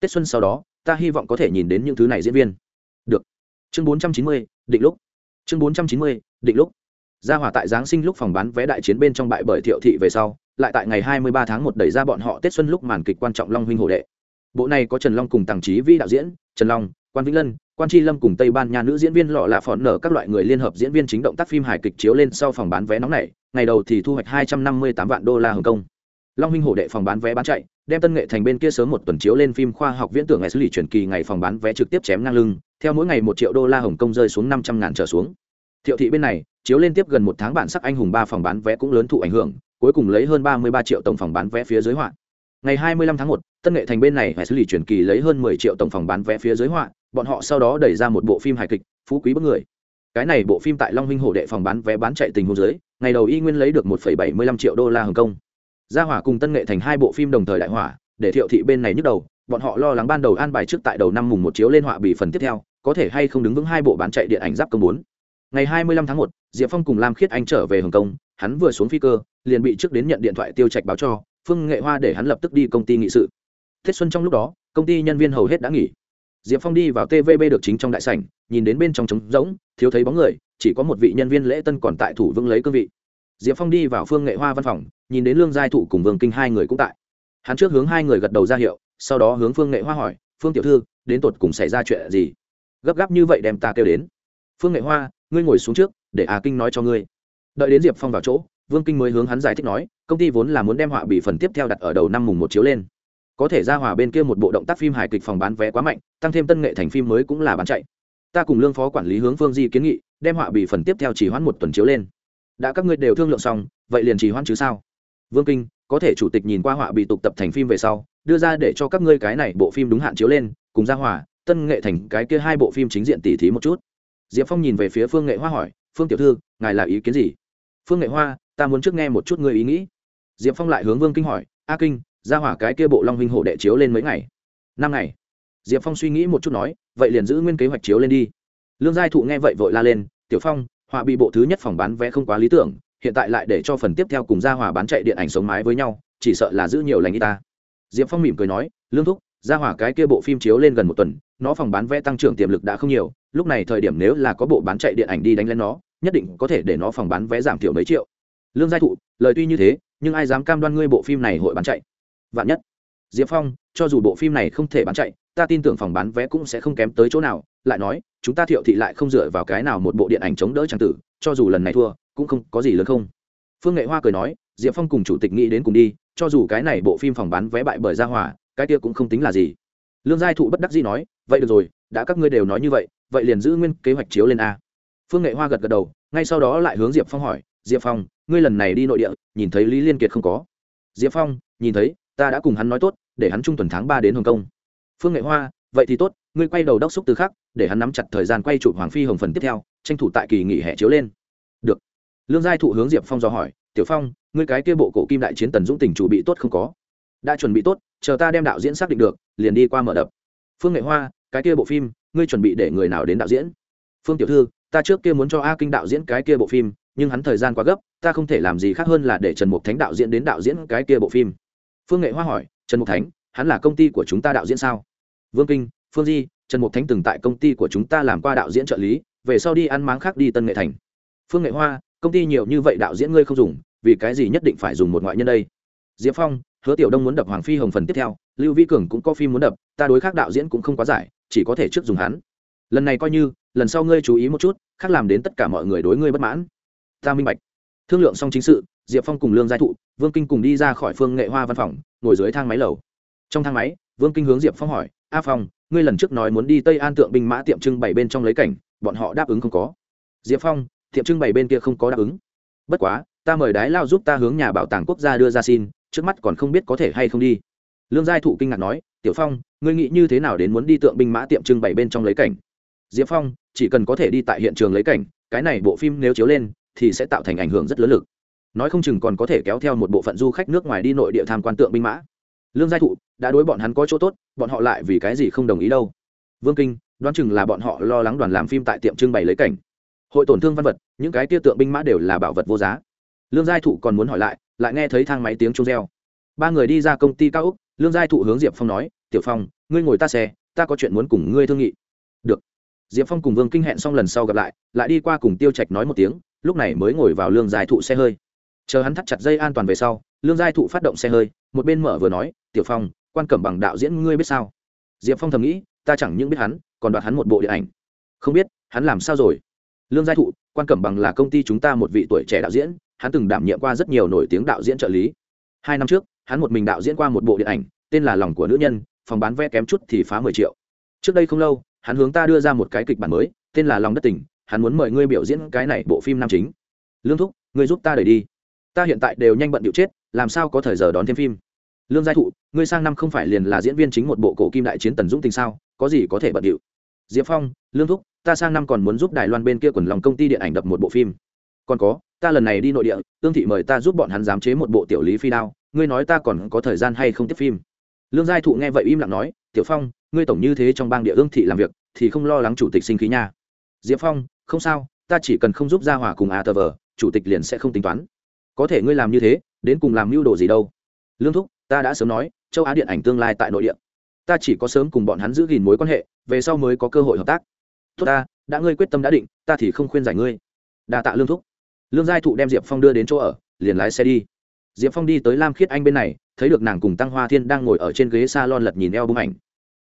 tết xuân sau đó ta hy vọng có thể nhìn đến những thứ này diễn viên được chương bốn trăm chín mươi, định lúc chương bốn trăm chín mươi, định lúc gia hỏa tại giáng sinh lúc phòng bán vé đại chiến bên trong bại bởi thiệu thị về sau lại tại ngày hai mươi ba tháng một đẩy ra bọn họ tết xuân lúc màn kịch quan trọng long huynh hồ đệ bộ này có trần long cùng tàng trí vi đạo diễn trần long quan vĩnh lân quan tri lâm cùng tây ban nha nữ diễn viên lọ lạ phòn nở các loại người liên hợp diễn viên chính động tác phim hài kịch chiếu lên sau phòng bán vé nóng này, ngày đầu thì thu hoạch hai trăm năm mươi tám vạn đô la hồng kông. Long huynh hổ đệ phòng bán vé bán chạy, đem tân nghệ thành bên kia sớm một tuần chiếu lên phim khoa học viễn tưởng ngày xử lý truyền kỳ ngày phòng bán vé trực tiếp chém ngang lưng, theo mỗi ngày một triệu đô la hồng kông rơi xuống năm trăm ngàn trở xuống. Thiệu thị bên này, chiếu lên tiếp gần một tháng bản sắc anh hùng ba phòng bán vé cũng lớn thụ ảnh hưởng, cuối cùng lấy hơn ba mươi ba triệu tổng phòng bán vé phía dưới họa. Ngày hai mươi lăm tháng một, tân nghệ thành bên này ngày xử lý truyền kỳ lấy hơn mười triệu tổng phòng bán vé phía dưới họa bọn họ sau đó đẩy ra một bộ phim hài kịch, phú quý bất người. Cái này bộ phim tại long huynh hổ đệ phòng bán vé bán chạy tình hôn dưới, ngày đầu y nguyên lấy được một phẩy bảy mươi lăm triệu đô la hồng kông. Gia hỏa cùng tân nghệ thành hai bộ phim đồng thời đại hỏa, để thiệu thị bên này nhức đầu, bọn họ lo lắng ban đầu an bài trước tại đầu năm mùng một chiếu lên họa bị phần tiếp theo, có thể hay không đứng vững hai bộ bán chạy điện ảnh giáp công bốn. Ngày hai mươi lăm tháng một, diệp phong cùng lam khiết anh trở về hồng kông, hắn vừa xuống phi cơ, liền bị trước đến nhận điện thoại tiêu trạch báo cho, phương nghệ hoa để hắn lập tức đi công ty nghị sự. Tết xuân trong lúc đó, công ty nhân viên hầu hết đã nghỉ diệp phong đi vào tvb được chính trong đại sảnh, nhìn đến bên trong trống rỗng, thiếu thấy bóng người, chỉ có một vị nhân viên lễ tân còn tại thủ vương lấy cương vị. Diệp phong đi vào phương nghệ hoa văn phòng, nhìn đến lương giai thụ cùng vương kinh hai người cũng tại. Hắn trước hướng hai người gật đầu ra hiệu, sau đó hướng phương nghệ hoa hỏi, phương tiểu thư, đến tột cùng xảy ra chuyện gì? Gấp gáp như vậy đem ta kêu đến. Phương nghệ hoa, ngươi ngồi xuống trước, để à kinh nói cho ngươi. Đợi đến diệp phong vào chỗ, vương kinh mới hướng hắn giải thích nói, công ty vốn là muốn đem họa bị phần tiếp theo đặt ở đầu năm mùng một chiếu lên có thể ra hòa bên kia một bộ động tác phim hài kịch phòng bán vé quá mạnh, tăng thêm tân nghệ thành phim mới cũng là bán chạy. Ta cùng lương phó quản lý hướng phương di kiến nghị, đem họa bị phần tiếp theo chỉ hoãn một tuần chiếu lên. Đã các ngươi đều thương lượng xong, vậy liền chỉ hoãn chứ sao? Vương kinh, có thể chủ tịch nhìn qua họa bị tục tập thành phim về sau, đưa ra để cho các ngươi cái này bộ phim đúng hạn chiếu lên, cùng ra hòa, tân nghệ thành cái kia hai bộ phim chính diện tỉ thí một chút. Diệp phong nhìn về phía phương nghệ hoa hỏi, phương tiểu thư, ngài là ý kiến gì? Phương nghệ hoa, ta muốn trước nghe một chút ngươi ý nghĩ. Diệp phong lại hướng vương kinh hỏi, a kinh ra hỏa cái kia bộ long huynh hộ đệ chiếu lên mấy ngày. Năm ngày. Diệp phong suy nghĩ một chút nói, vậy liền giữ nguyên kế hoạch chiếu lên đi. Lương giai thụ nghe vậy vội la lên, tiểu phong, họa bị bộ thứ nhất phòng bán vé không quá lý tưởng, hiện tại lại để cho phần tiếp theo cùng gia hòa bán chạy điện ảnh sống mái với nhau, chỉ sợ là giữ nhiều lành y ta. Diệp phong mỉm cười nói, lương thúc gia hỏa cái kia bộ phim chiếu lên gần một tuần, nó phòng bán vé tăng trưởng tiềm lực đã không nhiều, lúc này thời điểm nếu là có bộ bán chạy điện ảnh đi đánh lên nó, nhất định có thể để nó phòng bán vé giảm thiểu mấy triệu. Lương giai thụ, lời tuy như thế, nhưng ai dám cam đoan ngươi bộ phim này hội bán chạy? Vạn nhất. Diệp phong, cho dù bộ phim này không thể bán chạy, ta tin tưởng phòng bán vé cũng sẽ không kém tới chỗ nào. Lại nói, chúng ta thiệu thị lại không dựa vào cái nào một bộ điện ảnh chống đỡ trang tử, cho dù lần này thua, cũng không có gì lớn không. Phương nghệ hoa cười nói, diệp phong cùng chủ tịch nghĩ đến cùng đi, cho dù cái này bộ phim phòng bán vé bại bởi gia hòa, cái kia cũng không tính là gì. Lương giai thụ bất đắc dĩ nói, vậy được rồi, đã các ngươi đều nói như vậy vậy liền giữ nguyên kế hoạch chiếu lên a. Phương nghệ hoa gật gật đầu, ngay sau đó lại hướng diệp phong hỏi, diệp phong, ngươi lần này đi nội địa, nhìn thấy lý liên kiệt không có? Diệp phong, nhìn thấy ta đã cùng hắn nói tốt, để hắn trung tuần tháng ba đến hồng kông. Phương nghệ hoa, vậy thì tốt, ngươi quay đầu đốc xúc từ khắc để hắn nắm chặt thời gian quay chụp hoàng phi hồng phần tiếp theo, tranh thủ tại kỳ nghỉ hè chiếu lên. Được. Lương giai thụ hướng diệp phong do hỏi, tiểu phong, ngươi cái kia bộ cổ kim đại chiến tần dũng tình chủ bị tốt không có? Đã chuẩn bị tốt, chờ ta đem đạo diễn xác định được, liền đi qua mở đập. Phương nghệ hoa, cái kia bộ phim, ngươi chuẩn bị để người nào đến đạo diễn? Phương tiểu thư, ta trước kia muốn cho a kinh đạo diễn cái kia bộ phim, nhưng hắn thời gian quá gấp, ta không thể làm gì khác hơn là để trần mục thánh đạo diễn đến đạo diễn cái kia bộ phim phương nghệ hoa hỏi, trần mục thánh, hắn là công ty của chúng ta đạo diễn sao? Vương kinh, phương di, trần mục thánh từng tại công ty của chúng ta làm qua đạo diễn trợ lý, về sau đi ăn máng khác đi tân nghệ thành. Phương nghệ hoa, công ty nhiều như vậy đạo diễn ngươi không dùng, vì cái gì nhất định phải dùng một ngoại nhân đây? Diệp phong, hứa tiểu đông muốn đập hoàng phi hồng phần tiếp theo, lưu vi cường cũng có phim muốn đập, ta đối khác đạo diễn cũng không quá giải, chỉ có thể trước dùng hắn. Lần này coi như, lần sau ngươi chú ý một chút, khác làm đến tất cả mọi người đối ngươi bất mãn. Ta minh bạch. Thương lượng xong chính sự diệp phong cùng lương giai thụ, vương kinh cùng đi ra khỏi phương nghệ hoa văn phòng, ngồi dưới thang máy lầu. Trong thang máy, vương kinh hướng diệp phong hỏi, a phong, ngươi lần trước nói muốn đi tây an tượng binh mã tiệm trưng bày bên trong lấy cảnh, bọn họ đáp ứng không có. Diệp phong, tiệm trưng bày bên kia không có đáp ứng. Bất quá, ta mời đái lao giúp ta hướng nhà bảo tàng quốc gia đưa ra xin, trước mắt còn không biết có thể hay không đi. Lương giai thụ kinh ngạc nói, tiểu phong, ngươi nghĩ như thế nào đến muốn đi tượng binh mã tiệm trưng bày bên trong lấy cảnh? Diệp phong, chỉ cần có thể đi tại hiện trường lấy cảnh, cái này bộ phim nếu chiếu lên, thì sẽ tạo thành ảnh hưởng rất lớn lực nói không chừng còn có thể kéo theo một bộ phận du khách nước ngoài đi nội địa tham quan tượng binh mã. Lương giai thụ, đã đối bọn hắn có chỗ tốt, bọn họ lại vì cái gì không đồng ý đâu? Vương kinh, đoán chừng là bọn họ lo lắng đoàn làm phim tại tiệm trưng bày lấy cảnh. Hội tổn thương văn vật, những cái tia tượng binh mã đều là bảo vật vô giá. Lương giai thụ còn muốn hỏi lại lại nghe thấy thang máy tiếng chung reo. Ba người đi ra công ty cao úc, lương giai thụ hướng diệp phong nói, tiểu phong, ngươi ngồi ta xe, ta có chuyện muốn cùng ngươi thương nghị. Được. Diệp phong cùng vương kinh hẹn xong lần sau gặp lại lại đi qua cùng tiêu trạch nói một tiếng, lúc này mới ngồi vào lương giai thụ xe hơi chờ hắn thắt chặt dây an toàn về sau, lương giai thụ phát động xe hơi, một bên mở vừa nói, tiểu phong, quan cẩm bằng đạo diễn ngươi biết sao? Diệp phong thầm nghĩ, ta chẳng những biết hắn, còn đoạt hắn một bộ điện ảnh. Không biết, hắn làm sao rồi? Lương giai thụ, quan cẩm bằng là công ty chúng ta một vị tuổi trẻ đạo diễn, hắn từng đảm nhiệm qua rất nhiều nổi tiếng đạo diễn trợ lý. Hai năm trước, hắn một mình đạo diễn qua một bộ điện ảnh, tên là lòng của nữ nhân, phòng bán vé kém chút thì phá mười triệu. Trước đây không lâu, hắn hướng ta đưa ra một cái kịch bản mới, tên là lòng đất tỉnh hắn muốn mời ngươi biểu diễn cái này bộ phim nam chính. Lương thúc, ngươi giúp ta đẩy đi ta hiện tại đều nhanh bận điệu chết, làm sao có thời giờ đón thêm phim? Lương giai thụ, ngươi sang năm không phải liền là diễn viên chính một bộ cổ kim đại chiến tần dũng tình sao, có gì có thể bận điệu? Diệp phong, lương thúc, ta sang năm còn muốn giúp đài loan bên kia quần lòng công ty điện ảnh đập một bộ phim. Còn có, ta lần này đi nội địa, tương thị mời ta giúp bọn hắn giám chế một bộ tiểu lý phi đao, ngươi nói ta còn có thời gian hay không tiếp phim? Lương giai thụ nghe vậy im lặng nói, tiểu phong, ngươi tổng như thế trong bang địa ương thị làm việc, thì không lo lắng chủ tịch sinh khí nha. Diệp phong, không sao, ta chỉ cần không giúp gia hòa cùng a tờ vờ chủ tịch liền sẽ không tính toán có thể ngươi làm như thế, đến cùng làm mưu đồ gì đâu. Lương thúc, ta đã sớm nói, châu á điện ảnh tương lai tại nội địa. Ta chỉ có sớm cùng bọn hắn giữ gìn mối quan hệ, về sau mới có cơ hội hợp tác. Tốt ta, đã ngươi quyết tâm đã định, ta thì không khuyên giải ngươi. Đa tạ lương thúc. Lương giai thụ đem diệp phong đưa đến chỗ ở, liền lái xe đi. Diệp phong đi tới lam khiết anh bên này, thấy được nàng cùng tăng hoa thiên đang ngồi ở trên ghế s a lon lật nhìn eo bức ảnh.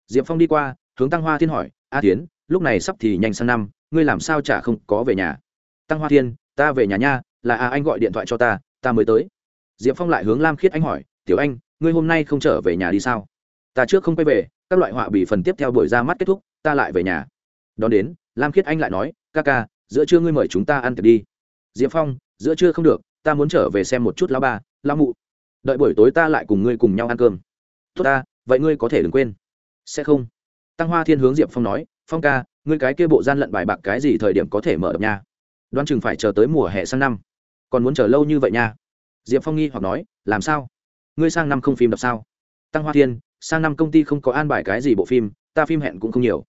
Diệp phong đi qua, hướng tăng hoa thiên hỏi, a tiến lúc này sắp thì nhanh sang năm, ngươi làm sao chả không có về nhà? Tăng hoa thiên, ta về nhà nha là à anh gọi điện thoại cho ta ta mới tới. Diệp phong lại hướng lam khiết anh hỏi, tiểu anh, ngươi hôm nay không trở về nhà đi sao? Ta trước không quay về, các loại họa bị phần tiếp theo buổi ra mắt kết thúc, ta lại về nhà. Đón đến, lam khiết anh lại nói, ca ca, giữa trưa ngươi mời chúng ta ăn tiệc đi. Diệp phong, giữa trưa không được, ta muốn trở về xem một chút lão ba, lão mụ. Đợi buổi tối ta lại cùng ngươi cùng nhau ăn cơm. Tốt ta, vậy ngươi có thể đừng quên. Sẽ không. Tăng hoa thiên hướng diệp phong nói, phong ca, ngươi cái kia bộ gian lận bài bạc cái gì thời điểm có thể mở đập nha? Đoan chừng phải chờ tới mùa hè sang năm còn muốn chờ lâu như vậy nha. Diệp phong nghi hoặc nói, làm sao? Ngươi sang năm không phim đọc sao? Tăng hoa thiên, sang năm công ty không có an bài cái gì bộ phim, ta phim hẹn cũng không nhiều.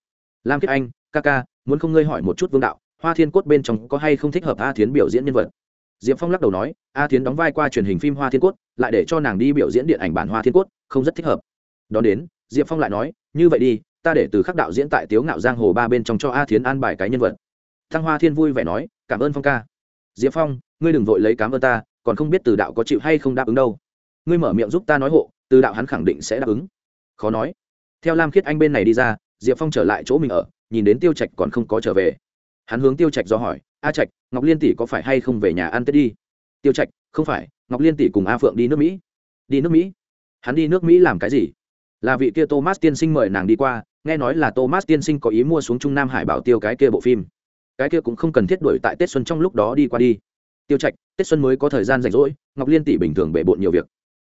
Lam kiếp anh, ca ca, muốn không ngươi hỏi một chút vương đạo, hoa thiên cốt bên trong có hay không thích hợp a thiến biểu diễn nhân vật? Diệp phong lắc đầu nói, a thiến đóng vai qua truyền hình phim hoa thiên cốt, lại để cho nàng đi biểu diễn điện ảnh bản hoa thiên cốt, không rất thích hợp. Đón đến, diệp phong lại nói, như vậy đi, ta để từ khắc đạo diễn tại tiếu ngạo giang hồ ba bên trong cho a thiến an bài cái nhân vật. Thăng hoa thiên vui vẻ nói, cảm ơn phong ca diệp phong, ngươi đừng vội lấy cám ơn ta, còn không biết từ đạo có chịu hay không đáp ứng đâu. Ngươi mở miệng giúp ta nói hộ, từ đạo hắn khẳng định sẽ đáp ứng. Khó nói. Theo lam khiết anh bên này đi ra, diệp phong trở lại chỗ mình ở, nhìn đến tiêu trạch còn không có trở về. Hắn hướng tiêu trạch do hỏi, a trạch, ngọc liên tỷ có phải hay không về nhà ăn tết đi? Tiêu trạch, không phải, ngọc liên tỷ cùng a phượng đi nước mỹ. Đi nước mỹ? Hắn đi nước mỹ làm cái gì? Là vị kia thomas tiên sinh mời nàng đi qua, nghe nói là thomas tiên sinh có ý mua xuống trung nam hải bảo tiêu cái kia bộ phim cái kia cũng không cần thiết đuổi tại tết xuân trong lúc đó đi qua đi. Tiêu trạch, tết xuân mới có thời gian rảnh rỗi, ngọc liên tỷ bình thường bể bộn nhiều việc.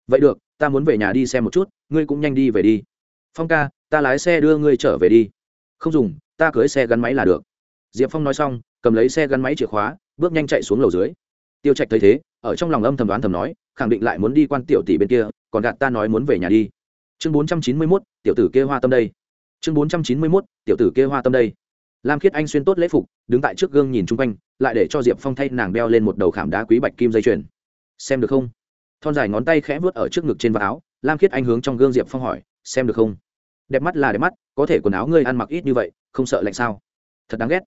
Vậy được, ta muốn về nhà đi xem một chút, ngươi cũng nhanh đi về đi. Phong ca, ta lái xe đưa ngươi trở về đi. Không dùng, ta cưới xe gắn máy là được. Diệp phong nói xong, cầm lấy xe gắn máy chìa khóa, bước nhanh chạy xuống lầu dưới. Tiêu trạch thấy thế, ở trong lòng âm thầm đoán thầm nói, khẳng định lại muốn đi quan tiểu tỷ bên kia, còn gạt ta nói muốn về nhà đi. Chương bốn trăm chín mươi mốt, tiểu tử kê hoa tâm đây. Chương bốn trăm chín mươi mốt, tiểu tử kê hoa tâm đây lam khiết anh xuyên tốt lễ phục, đứng tại trước gương nhìn chung quanh, lại để cho diệp phong thay nàng đeo lên một đầu khảm đá quý bạch kim dây chuyền. Xem được không? Thon dài ngón tay khẽ vuốt ở trước ngực trên vá áo, lam khiết anh hướng trong gương diệp phong hỏi, xem được không? Đẹp mắt là đẹp mắt, có thể quần áo ngươi ăn mặc ít như vậy, không sợ lạnh sao? Thật đáng ghét.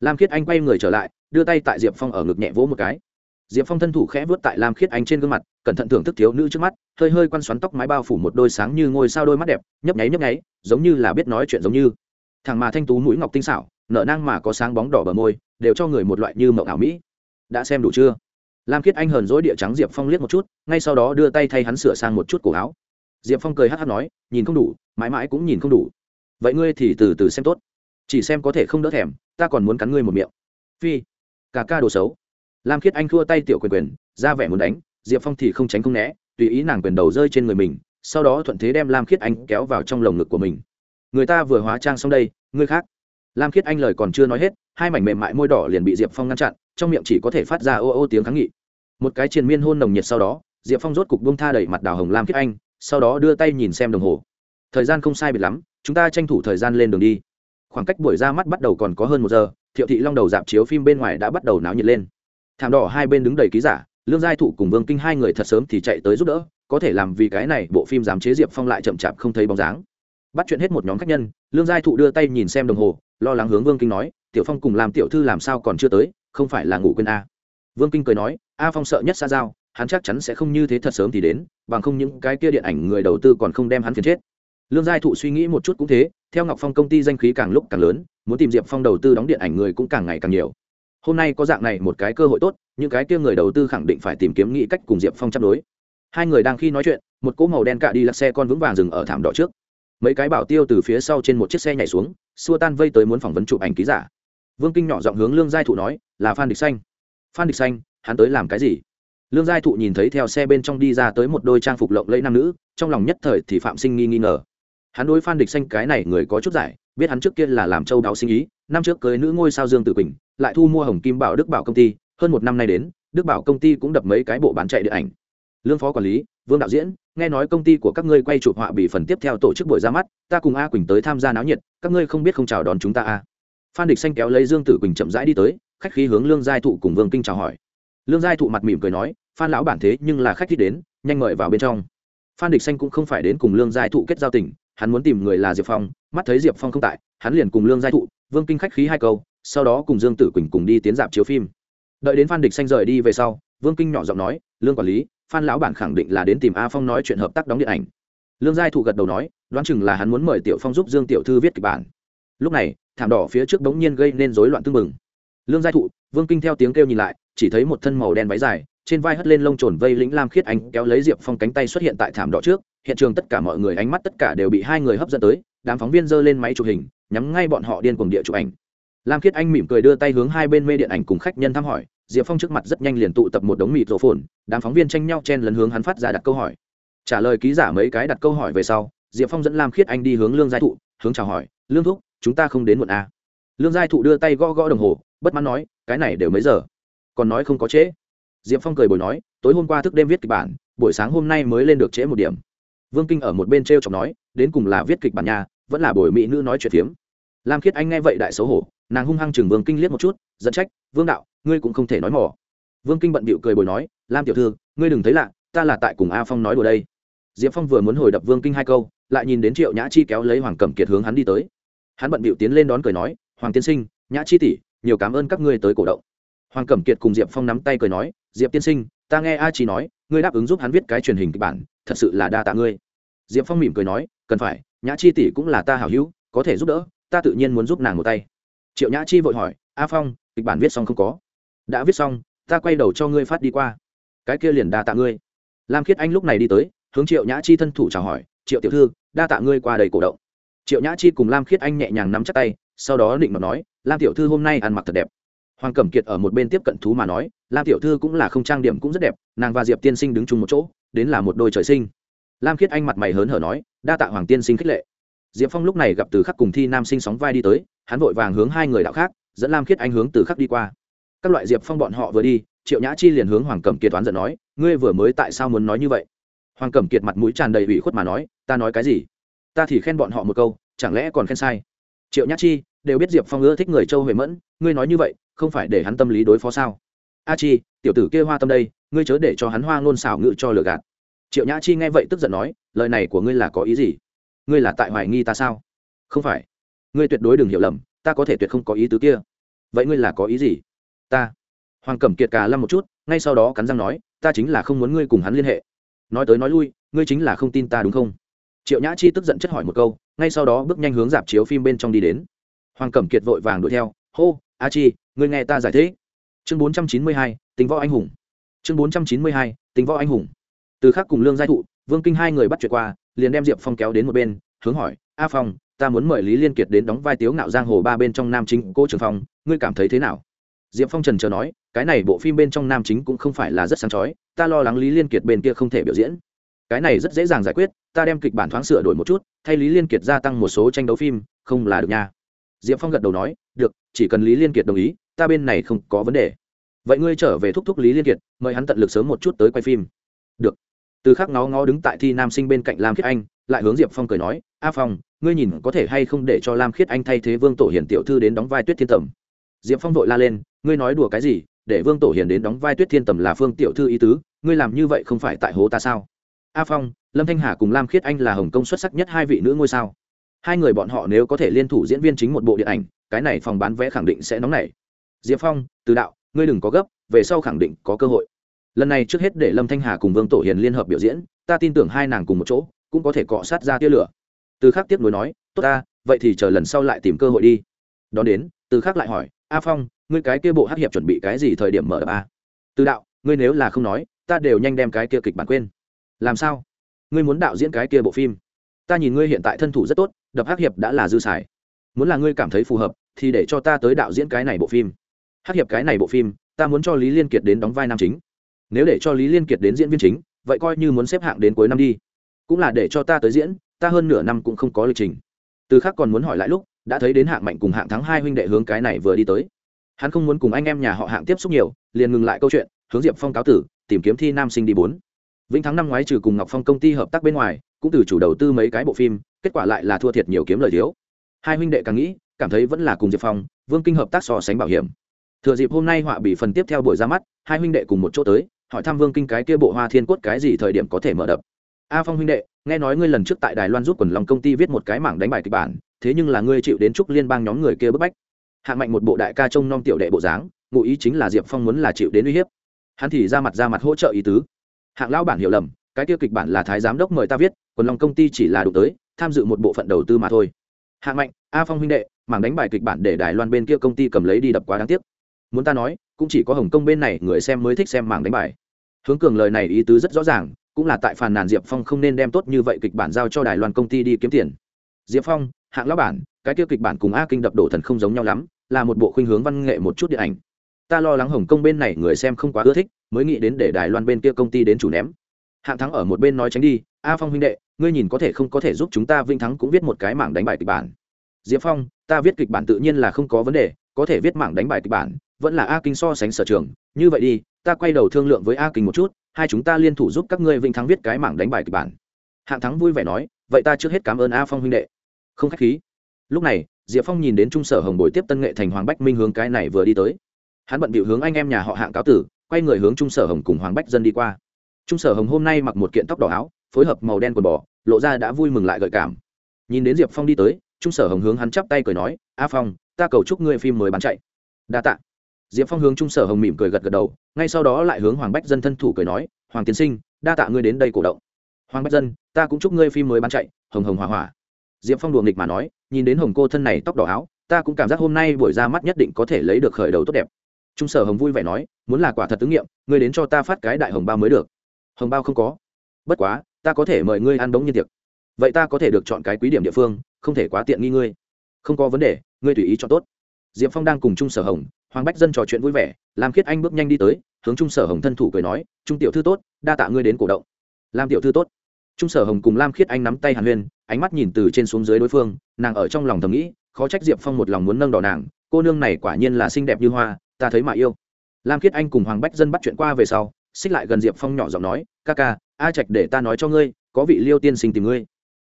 Lam khiết anh quay người trở lại, đưa tay tại diệp phong ở ngực nhẹ vỗ một cái. Diệp phong thân thủ khẽ vuốt tại lam khiết anh trên gương mặt, cẩn thận thưởng thức thiếu nữ trước mắt, hơi hơi quăn xoắn tóc mái bao phủ một đôi sáng như ngôi sao đôi mắt đẹp, nhấp nháy nhấp nháy, giống như là biết nói chuyện giống như thằng mà thanh tú mũi ngọc tinh xảo, nở nang mà có sáng bóng đỏ bờ môi, đều cho người một loại như mậu ảo mỹ. Đã xem đủ chưa? Lam khiết anh hờn dỗi địa trắng diệp phong liếc một chút, ngay sau đó đưa tay thay hắn sửa sang một chút cổ áo. Diệp phong cười hát hát nói, nhìn không đủ, mãi mãi cũng nhìn không đủ. Vậy ngươi thì từ từ xem tốt. Chỉ xem có thể không đỡ thèm, ta còn muốn cắn ngươi một miệng. Phi cả ca đồ xấu. Lam khiết anh thua tay tiểu quyền quyền, ra vẻ muốn đánh, diệp phong thì không tránh không né, tùy ý nàng quyền đầu rơi trên người mình, sau đó thuận thế đem lam khiết anh kéo vào trong lồng ngực của mình người ta vừa hóa trang xong đây ngươi khác. Lam khiết anh lời còn chưa nói hết, hai mảnh mềm mại môi đỏ liền bị diệp phong ngăn chặn, trong miệng chỉ có thể phát ra ô ô tiếng kháng nghị. Một cái triền miên hôn nồng nhiệt sau đó, diệp phong rốt cục bông tha đẩy mặt đào hồng lam khiết anh, sau đó đưa tay nhìn xem đồng hồ. Thời gian không sai biệt lắm, chúng ta tranh thủ thời gian lên đường đi. Khoảng cách buổi ra mắt bắt đầu còn có hơn một giờ, thiệu thị long đầu dạp chiếu phim bên ngoài đã bắt đầu náo nhiệt lên. Thảm đỏ hai bên đứng đầy ký giả, lương giai thụ cùng vương kinh hai người thật sớm thì chạy tới giúp đỡ, có thể làm vì cái này, bộ phim dám chế diệp phong lại chậm chạp không thấy bóng dáng bắt chuyện hết một nhóm khách nhân, lương giai thụ đưa tay nhìn xem đồng hồ, lo lắng hướng vương kinh nói, tiểu phong cùng làm tiểu thư làm sao còn chưa tới, không phải là ngủ quên a? Vương kinh cười nói, a phong sợ nhất xa giao, hắn chắc chắn sẽ không như thế thật sớm thì đến, bằng không những cái kia điện ảnh người đầu tư còn không đem hắn phiền chết. Lương giai thụ suy nghĩ một chút cũng thế, theo ngọc phong công ty danh khí càng lúc càng lớn, muốn tìm diệp phong đầu tư đóng điện ảnh người cũng càng ngày càng nhiều. Hôm nay có dạng này một cái cơ hội tốt, những cái kia người đầu tư khẳng định phải tìm kiếm nghĩ cách cùng diệp phong chấp đối. Hai người đang khi nói chuyện, một cỗ màu đen cạ đi lắc xe con vững vàng dừng ở thảm đỏ trước mấy cái bảo tiêu từ phía sau trên một chiếc xe nhảy xuống, xua tan vây tới muốn phỏng vấn chụp ảnh ký giả. Vương kinh nhỏ giọng hướng lương giai thụ nói, là phan địch xanh. Phan địch xanh, hắn tới làm cái gì? Lương giai thụ nhìn thấy theo xe bên trong đi ra tới một đôi trang phục lộng lẫy nam nữ, trong lòng nhất thời thì phạm sinh nghi nghi ngờ. Hắn đối phan địch xanh cái này người có chút giải, biết hắn trước kia là làm châu đáo sinh ý, năm trước cưới nữ ngôi sao dương tử quỳnh, lại thu mua hồng kim bảo đức bảo công ty, hơn một năm nay đến, đức bảo công ty cũng đập mấy cái bộ bán chạy điện ảnh. Lương phó quản lý vương đạo diễn, nghe nói công ty của các ngươi quay chụp họa bị phần tiếp theo tổ chức buổi ra mắt, ta cùng a quỳnh tới tham gia náo nhiệt, các ngươi không biết không chào đón chúng ta a phan địch xanh kéo lấy dương tử quỳnh chậm rãi đi tới, khách khí hướng lương giai thụ cùng vương kinh chào hỏi. Lương giai thụ mặt mỉm cười nói, phan lão bản thế nhưng là khách thích đến, nhanh mời vào bên trong. Phan địch xanh cũng không phải đến cùng lương giai thụ kết giao tình, hắn muốn tìm người là diệp phong, mắt thấy diệp phong không tại, hắn liền cùng lương giai thụ, vương kinh khách khí hai câu, sau đó cùng dương tử quỳnh cùng đi tiến dạp chiếu phim. Đợi đến phan địch xanh rời đi về sau, vương kinh nhỏ giọng nói, lương quản lý phan lão bản khẳng định là đến tìm a phong nói chuyện hợp tác đóng điện ảnh. Lương giai thụ gật đầu nói, đoán chừng là hắn muốn mời tiểu phong giúp dương tiểu thư viết kịch bản. Lúc này, thảm đỏ phía trước bỗng nhiên gây nên rối loạn tưng mừng lương giai thụ, vương kinh theo tiếng kêu nhìn lại, chỉ thấy một thân màu đen váy dài, trên vai hất lên lông trồn vây lĩnh lam khiết anh, kéo lấy diệp phong cánh tay xuất hiện tại thảm đỏ trước. Hiện trường tất cả mọi người ánh mắt tất cả đều bị hai người hấp dẫn tới, đám phóng viên giơ lên máy chụp hình, nhắm ngay bọn họ điên cuồng địa chụp ảnh. Lam khiết anh mỉm cười đưa tay hướng hai bên mê điện ảnh cùng khách nhân thăm hỏi diệp phong trước mặt rất nhanh liền tụ tập một đống mịt rổ phồn đám phóng viên tranh nhau chen lấn hướng hắn phát ra đặt câu hỏi. Trả lời ký giả mấy cái đặt câu hỏi về sau, diệp phong dẫn lam khiết anh đi hướng lương giai thụ, hướng chào hỏi, lương thúc, chúng ta không đến muộn à. lương giai thụ đưa tay gõ gõ đồng hồ, bất mãn nói, cái này đều mấy giờ? Còn nói không có trễ. Diệp phong cười bồi nói, tối hôm qua thức đêm viết kịch bản, buổi sáng hôm nay mới lên được trễ một điểm. Vương kinh ở một bên t r e o chọc nói, đến cùng là viết kịch bản nhà vẫn là bồi mỹ nữ nói chuyện phiếm. Lam khiết anh nghe vậy đại xấu hổ, nàng hung hăng chừng vương kinh liếc một chút dẫn trách, vương đạo ngươi cũng không thể nói mỏ. Vương kinh bận bịu cười bồi nói, lam tiểu thư, ngươi đừng thấy lạ, ta là tại cùng a phong nói đùa đây. Diệp phong vừa muốn hồi đập vương kinh hai câu, lại nhìn đến triệu nhã chi kéo lấy hoàng cẩm kiệt hướng hắn đi tới. Hắn bận bịu tiến lên đón cười nói, hoàng tiên sinh, nhã chi tỷ, nhiều cảm ơn các ngươi tới cổ động. Hoàng cẩm kiệt cùng diệp phong nắm tay cười nói, diệp tiên sinh, ta nghe a chi nói, ngươi đáp ứng giúp hắn viết cái truyền hình kịch bản, thật sự là đa tạ ngươi. Diệp phong mỉm cười nói, cần phải, nhã chi tỷ cũng là ta hảo hữu, có thể giúp đỡ, ta tự nhiên muốn giúp nàng một tay. Triệu nhã chi vội hỏi, a phong, kịch bản viết xong không có? Đã viết xong, ta quay đầu cho ngươi phát đi qua. Cái kia liền đa tạ ngươi. Lam khiết anh lúc này đi tới, hướng triệu nhã chi thân thủ chào hỏi, triệu tiểu thư, đa tạ ngươi qua đầy cổ động. Triệu nhã chi cùng lam khiết anh nhẹ nhàng nắm chắc tay, sau đó định mà nói, lam tiểu thư hôm nay ăn mặc thật đẹp. Hoàng cẩm kiệt ở một bên tiếp cận thú mà nói, lam tiểu thư cũng là không trang điểm cũng rất đẹp, nàng và diệp tiên sinh đứng chung một chỗ, đến là một đôi trời sinh. Lam khiết anh mặt mày hớn hở nói, đa tạ hoàng tiên sinh khích lệ. Diệp phong lúc này gặp từ khắc cùng thi nam sinh sóng vai đi tới, hắn vội vàng hướng hai người đạo khác, dẫn lam khiết anh hướng từ khắc đi qua các loại diệp phong bọn họ vừa đi, triệu nhã chi liền hướng hoàng cẩm kiệt toán giận nói, ngươi vừa mới tại sao muốn nói như vậy? Hoàng cẩm kiệt mặt mũi tràn đầy ủy khuất mà nói, ta nói cái gì? Ta thì khen bọn họ một câu, chẳng lẽ còn khen sai? Triệu nhã chi, đều biết diệp phong ưa thích người châu huệ mẫn, ngươi nói như vậy, không phải để hắn tâm lý đối phó sao? A chi, tiểu tử kia hoa tâm đây, ngươi chớ để cho hắn hoa ngôn xảo ngự cho lừa gạt. Triệu nhã chi nghe vậy tức giận nói, lời này của ngươi là có ý gì? Ngươi là tại hoài nghi ta sao? Không phải. Ngươi tuyệt đối đừng hiểu lầm, ta có thể tuyệt không có ý tứ kia. Vậy ngươi là có ý gì? Ta. Hoàng cẩm kiệt cà lâm một chút, ngay sau đó cắn răng nói, ta chính là không muốn ngươi cùng hắn liên hệ. Nói tới nói lui, ngươi chính là không tin ta đúng không? Triệu nhã chi tức giận chất hỏi một câu, ngay sau đó bước nhanh hướng dạp chiếu phim bên trong đi đến. Hoàng cẩm kiệt vội vàng đuổi theo, hô, a chi, ngươi nghe ta giải thích. Chương bốn trăm chín mươi hai, tính võ anh hùng. Chương bốn trăm chín mươi hai, tính võ anh hùng. Từ khác cùng lương giai thụ, vương kinh hai người bắt chuyện qua, liền đem diệp phong kéo đến một bên, hướng hỏi, a phong, ta muốn mời lý liên kiệt đến đóng vai tiếu ngạo giang hồ ba bên trong nam chính cô trường phong, ngươi cảm thấy thế nào? Diệp phong trần chờ nói, cái này bộ phim bên trong nam chính cũng không phải là rất sáng chói, ta lo lắng lý liên kiệt bên kia không thể biểu diễn. Cái này rất dễ dàng giải quyết, ta đem kịch bản thoáng sửa đổi một chút, thay lý liên kiệt gia tăng một số tranh đấu phim, không là được nha. Diệp phong gật đầu nói, được, chỉ cần lý liên kiệt đồng ý, ta bên này không có vấn đề. Vậy ngươi trở về thúc thúc lý liên kiệt, mời hắn tận lực sớm một chút tới quay phim. Được. Từ khắc ngó ngó đứng tại thi nam sinh bên cạnh lam khiết anh, lại hướng diệp phong cười nói, a phong, ngươi nhìn có thể hay không để cho lam khiết anh thay thế vương tổ hiển tiểu thư đến đóng vai tuyết thiên tầm? Diệp phong vội la lên, ngươi nói đùa cái gì? Để vương tổ hiền đến đóng vai tuyết thiên tầm là phương tiểu thư ý tứ, ngươi làm như vậy không phải tại hố ta sao? A phong, lâm thanh hà cùng lam khiết anh là hồng kông xuất sắc nhất hai vị nữ ngôi sao. Hai người bọn họ nếu có thể liên thủ diễn viên chính một bộ điện ảnh, cái này phòng bán vé khẳng định sẽ nóng nảy. Diệp phong, từ đạo, ngươi đừng có gấp, về sau khẳng định có cơ hội. Lần này trước hết để lâm thanh hà cùng vương tổ hiền liên hợp biểu diễn, ta tin tưởng hai nàng cùng một chỗ, cũng có thể cọ sát ra tia lửa. Từ khắc tiếp nối nói, tốt ta, vậy thì chờ lần sau lại tìm cơ hội đi. Đón đến, từ khắc lại hỏi a phong, ngươi cái kia bộ hát hiệp chuẩn bị cái gì thời điểm mở đập a từ đạo, ngươi nếu là không nói, ta đều nhanh đem cái kia kịch bản quên. Làm sao? Ngươi muốn đạo diễn cái kia bộ phim? Ta nhìn ngươi hiện tại thân thủ rất tốt, đập hát hiệp đã là dư xài. Muốn là ngươi cảm thấy phù hợp, thì để cho ta tới đạo diễn cái này bộ phim. Hát hiệp cái này bộ phim, ta muốn cho lý liên kiệt đến đóng vai nam chính. Nếu để cho lý liên kiệt đến diễn viên chính, vậy coi như muốn xếp hạng đến cuối năm đi. Cũng là để cho ta tới diễn, ta hơn nửa năm cũng không có lịch trình. Từ khác còn muốn hỏi lại lúc đã thấy đến hạng mạnh cùng hạng thắng hai huynh đệ hướng cái này vừa đi tới. Hắn không muốn cùng anh em nhà họ hạng tiếp xúc nhiều, liền ngừng lại câu chuyện, hướng diệp phong cáo tử, tìm kiếm thi nam sinh đi bốn. Vĩnh thắng năm ngoái trừ cùng ngọc phong công ty hợp tác bên ngoài, cũng từ chủ đầu tư mấy cái bộ phim, kết quả lại là thua thiệt nhiều kiếm lời thiếu. Hai huynh đệ càng nghĩ, cảm thấy vẫn là cùng diệp phong, vương kinh hợp tác so sánh bảo hiểm. Thừa dịp hôm nay họa bị phần tiếp theo buổi ra mắt, hai huynh đệ cùng một chỗ tới, hỏi thăm vương kinh cái kia bộ hoa thiên cốt cái gì thời điểm có thể mở đập. A phong huynh đệ, nghe nói ngươi lần trước tại đài loan giúp quần lòng công ty viết một cái mảng đánh bài kịch bản thế nhưng là ngươi chịu đến chúc liên bang nhóm người kia bức bách. Hạng mạnh một bộ đại ca trông nom tiểu đệ bộ dáng, ngụ ý chính là diệp phong muốn là chịu đến uy hiếp. Hắn thì ra mặt ra mặt hỗ trợ ý tứ. Hạng lão bản hiểu lầm, cái tiêu kịch bản là thái giám đốc mời ta viết còn lòng công ty chỉ là đụng tới, tham dự một bộ phận đầu tư mà thôi. Hạng mạnh, a phong huynh đệ, mảng đánh bài kịch bản để đài loan bên kia công ty cầm lấy đi đập quá đáng tiếc. Muốn ta nói, cũng chỉ có hồng kông bên này người xem mới thích xem mảng đánh bài. Hướng cường lời này ý tứ rất rõ ràng, cũng là tại phàn nàn diệp phong không nên đem tốt như vậy kịch bản giao cho đài loan công ty đi kiếm tiền. Diệp phong hạng lão bản, cái tiêu kịch bản cùng a kinh đập đổ thần không giống nhau lắm, là một bộ khuynh hướng văn nghệ một chút điện ảnh. Ta lo lắng hồng kông bên này người xem không quá ưa thích, mới nghĩ đến để đài loan bên kia công ty đến chủ ném. Hạng thắng ở một bên nói tránh đi, a phong huynh đệ, ngươi nhìn có thể không có thể giúp chúng ta vinh thắng cũng viết một cái mảng đánh bài kịch bản. Diệp phong, ta viết kịch bản tự nhiên là không có vấn đề, có thể viết mảng đánh bài kịch bản, vẫn là a kinh so sánh sở trường. Như vậy đi, ta quay đầu thương lượng với a kinh một chút, hai chúng ta liên thủ giúp các ngươi vinh thắng viết cái mảng đánh bài kịch bản. Hạng thắng vui vẻ nói, vậy ta trước hết cảm ơn a phong huynh đệ không khách khí. Lúc này, diệp phong nhìn đến trung sở hồng bồi tiếp tân nghệ thành hoàng bách minh hướng cái này vừa đi tới. Hắn bận bịu hướng anh em nhà họ hạng cáo tử, quay người hướng trung sở hồng cùng hoàng bách dân đi qua. Trung sở hồng hôm nay mặc một kiện tóc đỏ áo, phối hợp màu đen quần bò, lộ ra đã vui mừng lại gợi cảm. Nhìn đến diệp phong đi tới, trung sở hồng hướng hắn chắp tay cười nói, a phong, ta cầu chúc ngươi phim mới bán chạy. Đa t ạ diệp phong hướng trung sở hồng mỉm cười gật gật đầu, ngay sau đó lại hướng hoàng bách dân thân thủ cười nói, hoàng tiến sinh, đa tạ ngươi đến đây cổ động. Hoàng bách dân, ta cũng chúc ngươi phim mới bán chạy, hồng hồng hòa hòa diệp phong đùa nghịch mà nói, nhìn đến hồng cô thân này tóc đỏ áo, ta cũng cảm giác hôm nay buổi ra mắt nhất định có thể lấy được khởi đầu tốt đẹp. Trung sở hồng vui vẻ nói, muốn là quả thật ứng nghiệm, ngươi đến cho ta phát cái đại hồng bao mới được. Hồng bao không có. Bất quá, ta có thể mời ngươi ăn bóng nhân tiệc. Vậy ta có thể được chọn cái quý điểm địa phương, không thể quá tiện nghi ngươi. Không có vấn đề, ngươi tùy ý cho tốt. Diệp phong đang cùng trung sở hồng, hoàng bách dân trò chuyện vui vẻ làm khiết anh bước nhanh đi tới, hướng trung sở hồng thân thủ cười nói, trung tiểu thư tốt, đa tạ ngươi đến cổ động. Lam tiểu thư tốt trung sở hồng cùng lam khiết anh nắm tay hàn huyên, ánh mắt nhìn từ trên xuống dưới đối phương, nàng ở trong lòng thầm nghĩ, khó trách diệp phong một lòng muốn nâng đỏ nàng, cô nương này quả nhiên là xinh đẹp như hoa, ta thấy mà yêu. Lam khiết anh cùng hoàng bách dân bắt chuyện qua về sau, xích lại gần diệp phong nhỏ giọng nói, ca ca, a trạch để ta nói cho ngươi, có vị liêu tiên sinh tìm ngươi.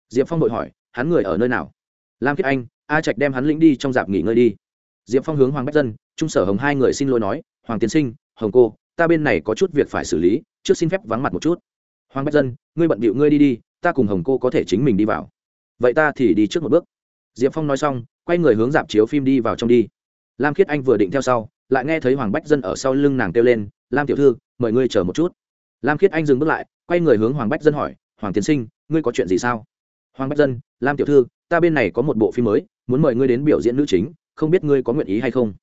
Diệp phong vội hỏi, hắn người ở nơi nào? Lam khiết anh, a trạch đem hắn lĩnh đi trong dạp nghỉ ngơi đi. Diệp phong hướng hoàng bách dân, trung sở hồng hai người xin lỗi nói, hoàng tiên sinh, hồng cô, ta bên này có chút việc phải xử lý, trước xin phép vắng mặt một chút hoàng bách dân, ngươi bận bịu ngươi đi đi, ta cùng hồng cô có thể chính mình đi vào. Vậy ta thì đi trước một bước. Diệp phong nói xong, quay người hướng dạp chiếu phim đi vào trong đi. Lam khiết anh vừa định theo sau, lại nghe thấy hoàng bách dân ở sau lưng nàng kêu lên, lam tiểu thư, mời ngươi chờ một chút. Lam khiết anh dừng bước lại, quay người hướng hoàng bách dân hỏi, hoàng tiến sinh, ngươi có chuyện gì sao? Hoàng bách dân, lam tiểu thư, ta bên này có một bộ phim mới, muốn mời ngươi đến biểu diễn nữ chính, không biết ngươi có nguyện ý hay không?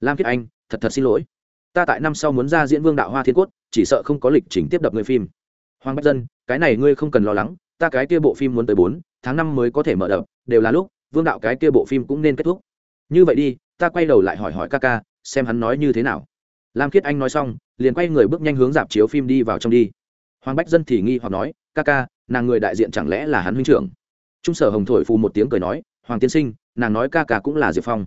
Lam khiết anh, thật thật xin lỗi. Ta tại năm sau muốn ra diễn vương đạo hoa thiên cốt, chỉ sợ không có lịch trình tiếp đập người phim hoàng bách dân, cái này ngươi không cần lo lắng, ta cái kia bộ phim muốn tới bốn, tháng năm mới có thể mở đập đều là lúc, vương đạo cái kia bộ phim cũng nên kết thúc. Như vậy đi, ta quay đầu lại hỏi hỏi ca ca, xem hắn nói như thế nào. Lam khiết anh nói xong, liền quay người bước nhanh hướng dạp chiếu phim đi vào trong đi. Hoàng bách dân thì nghi hoặc nói, ca ca, nàng người đại diện chẳng lẽ là hắn huynh trưởng? Trung sở hồng thổi phù một tiếng cười nói, hoàng tiên sinh, nàng nói ca ca cũng là diệp phong.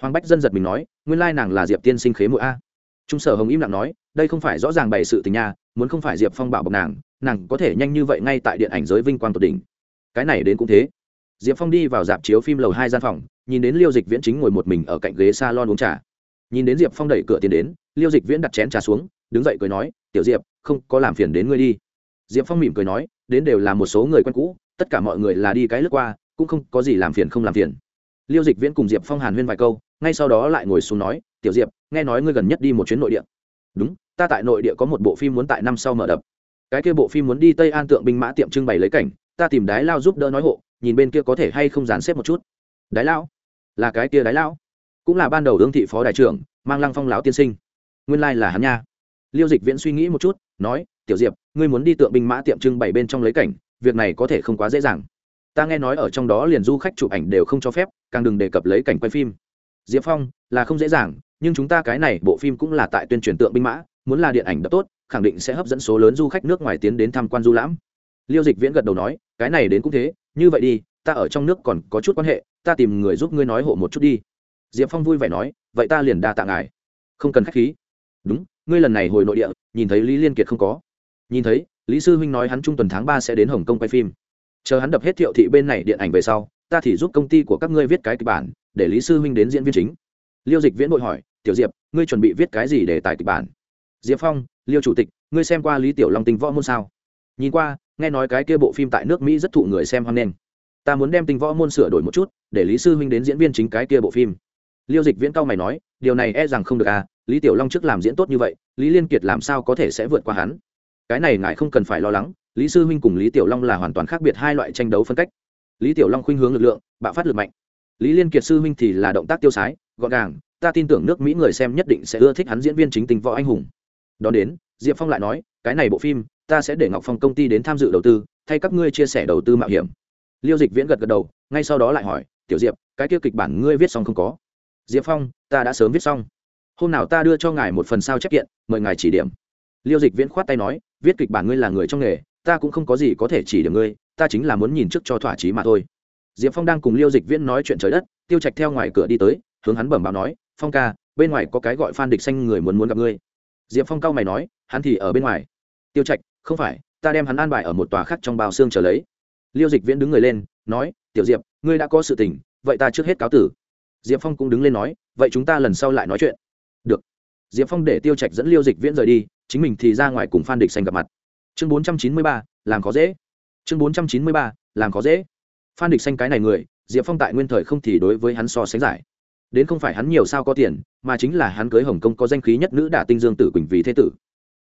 Hoàng bách dân giật mình nói, nguyên lai nàng là diệp tiên sinh khế mũi a. Trung sở hồng im lặng nói, đây không phải rõ ràng bày sự tình nha, muốn không phải diệp phong bảo bọc nàng nàng có thể nhanh như vậy ngay tại điện ảnh giới vinh quang tột đỉnh. Cái này đến cũng thế. Diệp phong đi vào dạp chiếu phim lầu hai gian phòng, nhìn đến liêu dịch viễn chính ngồi một mình ở cạnh ghế s a lon uống trà. Nhìn đến diệp phong đẩy cửa tiến đến, liêu dịch viễn đặt chén trà xuống, đứng dậy cười nói, tiểu diệp, không có làm phiền đến ngươi đi. Diệp phong mỉm cười nói, đến đều là một số người quen cũ, tất cả mọi người là đi cái lướt qua, cũng không có gì làm phiền không làm phiền. Liêu dịch viễn cùng diệp phong hàn huyên vài câu, ngay sau đó lại ngồi xuống nói, tiểu diệp, nghe nói ngươi gần nhất đi một chuyến nội địa. Đúng, ta tại nội địa có một bộ phim muốn tại năm sau mở đập cái kia bộ phim muốn đi tây an tượng binh mã tiệm trưng bày lấy cảnh, ta tìm đái lao giúp đỡ nói hộ, nhìn bên kia có thể hay không dàn xếp một chút. Đái lao? Là cái kia đái lao? Cũng là ban đầu ương thị phó đại trưởng, mang lăng phong lão tiên sinh. Nguyên lai、like、là hắn nha. Liêu dịch viễn suy nghĩ một chút, nói, tiểu diệp, ngươi muốn đi tượng binh mã tiệm trưng bày bên trong lấy cảnh, việc này có thể không quá dễ dàng. Ta nghe nói ở trong đó liền du khách chụp ảnh đều không cho phép, càng đừng đề cập lấy cảnh quay phim. Diệp phong, là không dễ dàng, nhưng chúng ta cái này bộ phim cũng là tại tuyên truyền tượng binh mã, muốn là điện ảnh đập tốt khẳng định sẽ hấp dẫn số lớn du khách nước ngoài tiến đến tham quan du lãm. Liêu dịch viễn gật đầu nói, cái này đến cũng thế, như vậy đi, ta ở trong nước còn có chút quan hệ, ta tìm người giúp ngươi nói hộ một chút đi. Diệp phong vui vẻ nói, vậy ta liền đa tạ ngài. Không cần k h á c h khí. Đúng, ngươi lần này hồi nội địa, nhìn thấy lý liên kiệt không có. Nhìn thấy, lý sư huynh nói hắn trung tuần tháng ba sẽ đến hồng kông quay phim. Chờ hắn đập hết thiệu thị bên này điện ảnh về sau, ta thì giúp công ty của các ngươi viết cái kịch bản, để lý sư huynh đến diễn viên chính. Liêu dịch viễn bội hỏi, tiểu diệp, ngươi chuẩn bị viết cái gì để tài kịch bản? Diệp phong liêu chủ tịch, ngươi xem qua lý tiểu long tình võ môn sao? Nhìn qua, nghe nói cái kia bộ phim tại nước mỹ rất thụ người xem hoan nghênh ta muốn đem tình võ môn sửa đổi một chút, để lý sư huynh đến diễn viên chính cái kia bộ phim. Liêu dịch viễn cao mày nói, điều này e rằng không được à lý tiểu long trước làm diễn tốt như vậy, lý liên kiệt làm sao có thể sẽ vượt qua hắn? Cái này ngài không cần phải lo lắng, lý sư huynh cùng lý tiểu long là hoàn toàn khác biệt hai loại tranh đấu phân cách. Lý tiểu long khuynh hướng lực lượng, bạo phát lực mạnh. Lý liên kiệt sư huynh thì là động tác tiêu sái, gọn gàng, ta tin tưởng nước mỹ người xem nhất định sẽ ưa thích hắn diễn viên chính tình võ anh hùng đón đến, diệp phong lại nói, cái này bộ phim, ta sẽ để ngọc phong công ty đến tham dự đầu tư, thay các ngươi chia sẻ đầu tư mạo hiểm. Liêu dịch viễn gật gật đầu, ngay sau đó lại hỏi, tiểu diệp, cái kia kịch bản ngươi viết xong không có? Diệp phong, ta đã sớm viết xong. Hôm nào ta đưa cho ngài một phần sao chép kiện, mời ngài chỉ điểm. Liêu dịch viễn khoát tay nói, viết kịch bản ngươi là người trong nghề, ta cũng không có gì có thể chỉ điểm ngươi, ta chính là muốn nhìn trước cho thỏa chí mà thôi. Diệp phong đang cùng liêu dịch viễn nói chuyện trời đất, tiêu trạch theo ngoài cửa đi tới, hướng hắn bẩm báo nói, phong ca, bên ngoài có cái gọi phan địch xanh người muốn muốn gặp ngươi diệp phong cao mày nói, hắn thì ở bên ngoài. Tiêu trạch, không phải, ta đem hắn an bài ở một tòa khác trong bao xương trở lấy. Liêu dịch viễn đứng người lên, nói, tiểu diệp, ngươi đã có sự tình, vậy ta trước hết cáo tử. Diệp phong cũng đứng lên nói, vậy chúng ta lần sau lại nói chuyện. Được. Diệp phong để tiêu trạch dẫn liêu dịch viễn rời đi, chính mình thì ra ngoài cùng phan địch xanh gặp mặt. Chương bốn trăm chín mươi ba, làm khó dễ. Chương bốn trăm chín mươi ba, làm khó dễ. Phan địch xanh cái này người, diệp phong tại nguyên thời không thì đối với hắn so sánh giải đến không phải hắn nhiều sao có tiền, mà chính là hắn cưới hồng kông có danh khí nhất nữ đả tinh dương tử quỳnh vì thế tử.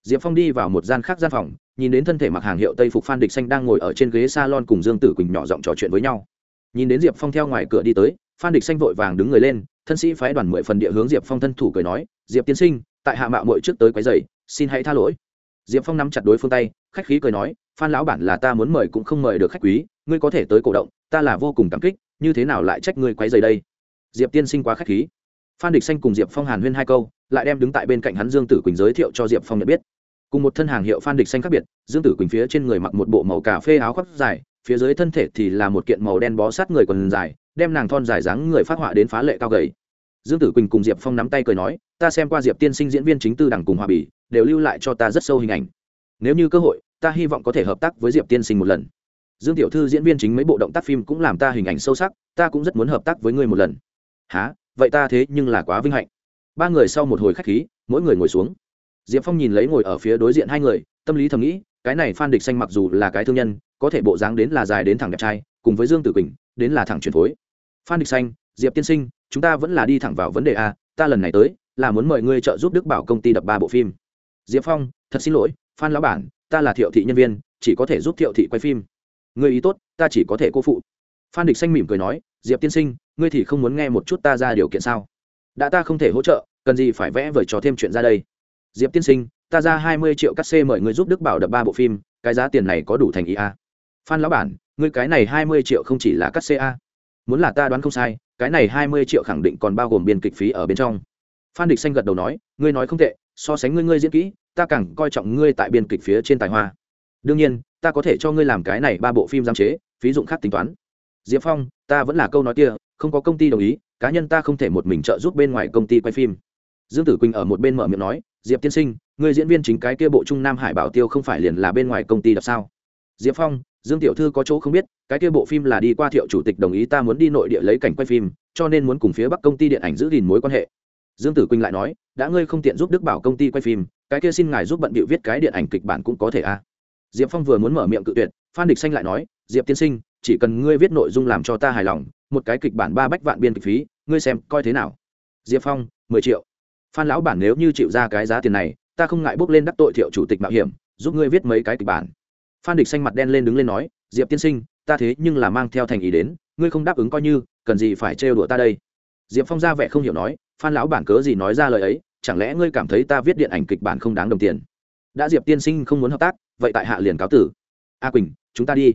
Diệp phong đi vào một gian khác gian phòng, nhìn đến thân thể mặc hàng hiệu tây phục phan địch xanh đang ngồi ở trên ghế s a lon cùng dương tử quỳnh nhỏ giọng trò chuyện với nhau. Nhìn đến diệp phong theo ngoài cửa đi tới, phan địch xanh vội vàng đứng người lên, thân sĩ phái đoàn mười phần địa hướng diệp phong thân thủ cười nói, diệp tiên sinh, tại hạ mạo mội trước tới quái dày xin hãy tha lỗi. Diệp phong nắm chặt đối phương tay, khách khí cười nói, phan lão bản là ta muốn mời cũng không mời được khách quý, ngươi có thể tới cổ động, ta là vô cùng cảm kích, như thế nào lại trách ngươi quái dày đây? Diệp tiên sinh quá khách khí. Phan địch xanh cùng diệp phong hàn huyên hai câu, lại đem đứng tại bên cạnh hắn dương tử quỳnh giới thiệu cho diệp phong nhận biết. Cùng một thân hàng hiệu phan địch xanh khác biệt, dương tử quỳnh phía trên người mặc một bộ màu cà phê áo khoác dài, phía dưới thân thể thì là một kiện màu đen bó sát người quần dài, đem nàng thon dài dáng người phát họa đến phá lệ cao gầy. Dương tử quỳnh cùng diệp phong nắm tay cười nói, ta xem qua diệp tiên sinh diễn viên chính tư đẳng cùng hòa bỉ đều lưu lại cho ta rất sâu hình ảnh. Nếu như cơ hội, ta hy vọng có thể hợp tác với diệp tiên sinh một lần. Dương tiểu thư diễn viên chính mấy bộ động tác phim cũng làm ta hình ảnh sâu sắc, ta cũng rất muốn hợp tác với ngươi một lần há vậy ta thế nhưng là quá vinh hạnh. Ba người sau một hồi khách khí, mỗi người ngồi xuống. Diệp phong nhìn lấy ngồi ở phía đối diện hai người, tâm lý thầm nghĩ, cái này phan địch xanh mặc dù là cái thương nhân, có thể bộ dáng đến là dài đến thẳng đẹp trai, cùng với dương tử quỳnh, đến là thẳng truyền phối phan địch xanh, diệp tiên sinh, chúng ta vẫn là đi thẳng vào vấn đề a, ta lần này tới, là muốn mời ngươi trợ giúp đức bảo công ty đập ba bộ phim. Diệp phong, thật xin lỗi, phan lão bản, ta là thiệu thị nhân viên, chỉ có thể giúp thiệu thị quay phim. Người ý tốt, ta chỉ có thể cô phụ phan địch xanh mỉm cười nói, diệp tiên sinh, ngươi thì không muốn nghe một chút ta ra điều kiện sao? Đã ta không thể hỗ trợ, cần gì phải vẽ vời trò thêm chuyện ra đây? Diệp tiên sinh, ta ra hai mươi triệu cắt xê mời ngươi giúp đức bảo đập ba bộ phim, cái giá tiền này có đủ thành ý a à? phan lão bản, ngươi cái này hai mươi triệu không chỉ là cắt xê a muốn là ta đoán không sai, cái này hai mươi triệu khẳng định còn bao gồm biên kịch phí ở bên trong. Phan địch xanh gật đầu nói, ngươi nói không tệ, so sánh ngươi ngươi diễn kỹ, ta càng coi trọng ngươi tại biên kịch phía trên tài hoa. Đương nhiên, ta có thể cho ngươi làm cái này ba bộ phim giam chế, phí dụng khác tính toán diệp phong, ta vẫn là câu nói kia, không có công ty đồng ý, cá nhân ta không thể một mình trợ giúp bên ngoài công ty quay phim. Dương tử quỳnh ở một bên mở miệng nói, diệp tiên sinh, người diễn viên chính cái kia bộ trung nam hải bảo tiêu không phải liền là bên ngoài công ty đập sao? Diệp phong, dương tiểu thư có chỗ không biết, cái kia bộ phim là đi qua thiệu chủ tịch đồng ý ta muốn đi nội địa lấy cảnh quay phim, cho nên muốn cùng phía bắc công ty điện ảnh giữ gìn mối quan hệ. Dương tử quỳnh lại nói, đã ngươi không tiện giúp đức bảo công ty quay phim, cái kia xin ngài giúp bận bịu viết cái điện ảnh kịch bản cũng có thể a à. diệp phong vừa muốn mở miệng cự tuyệt, phan địch xanh lại nói, diệp tiên sinh chỉ cần ngươi viết nội dung làm cho ta hài lòng, một cái kịch bản ba bách vạn biên kịch phí, ngươi xem, coi thế nào? Diệp phong, mười triệu. Phan lão bản nếu như chịu ra cái giá tiền này, ta không ngại bước lên đắc tội thiệu chủ tịch mạo hiểm, giúp ngươi viết mấy cái kịch bản. Phan địch xanh mặt đen lên đứng lên nói, diệp tiên sinh, ta thế nhưng là mang theo thành ý đến, ngươi không đáp ứng coi như, cần gì phải trêu đùa ta đây? Diệp phong ra vẻ không hiểu nói, phan lão bản cớ gì nói ra lời ấy, chẳng lẽ ngươi cảm thấy ta viết điện ảnh kịch bản không đáng đồng tiền? Đã diệp tiên sinh không muốn hợp tác, vậy tại hạ liền cáo tử. A quỳnh, chúng ta đi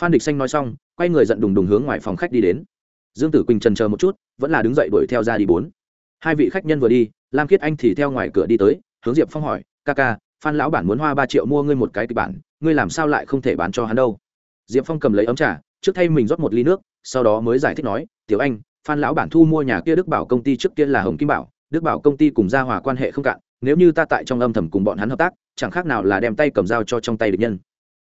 phan địch xanh nói xong, quay người giận đùng đùng hướng ngoài phòng khách đi đến. Dương tử quỳnh trần chờ một chút, vẫn là đứng dậy đuổi theo ra đi bốn. Hai vị khách nhân vừa đi, lam khiết anh thì theo ngoài cửa đi tới, hướng diệp phong hỏi, ca ca, phan lão bản muốn hoa ba triệu mua ngươi một cái kịch bản, ngươi làm sao lại không thể bán cho hắn đâu? Diệp phong cầm lấy ấm trà, trước thay mình rót một ly nước, sau đó mới giải thích nói, tiểu anh, phan lão bản thu mua nhà kia đức bảo công ty trước kia là hồng kim bảo, đức bảo công ty cùng gia hòa quan hệ không cạn, nếu như ta tại trong âm thầm cùng bọn hắn hợp tác, chẳng khác nào là đem tay cầm dao cho trong tay địch nhân.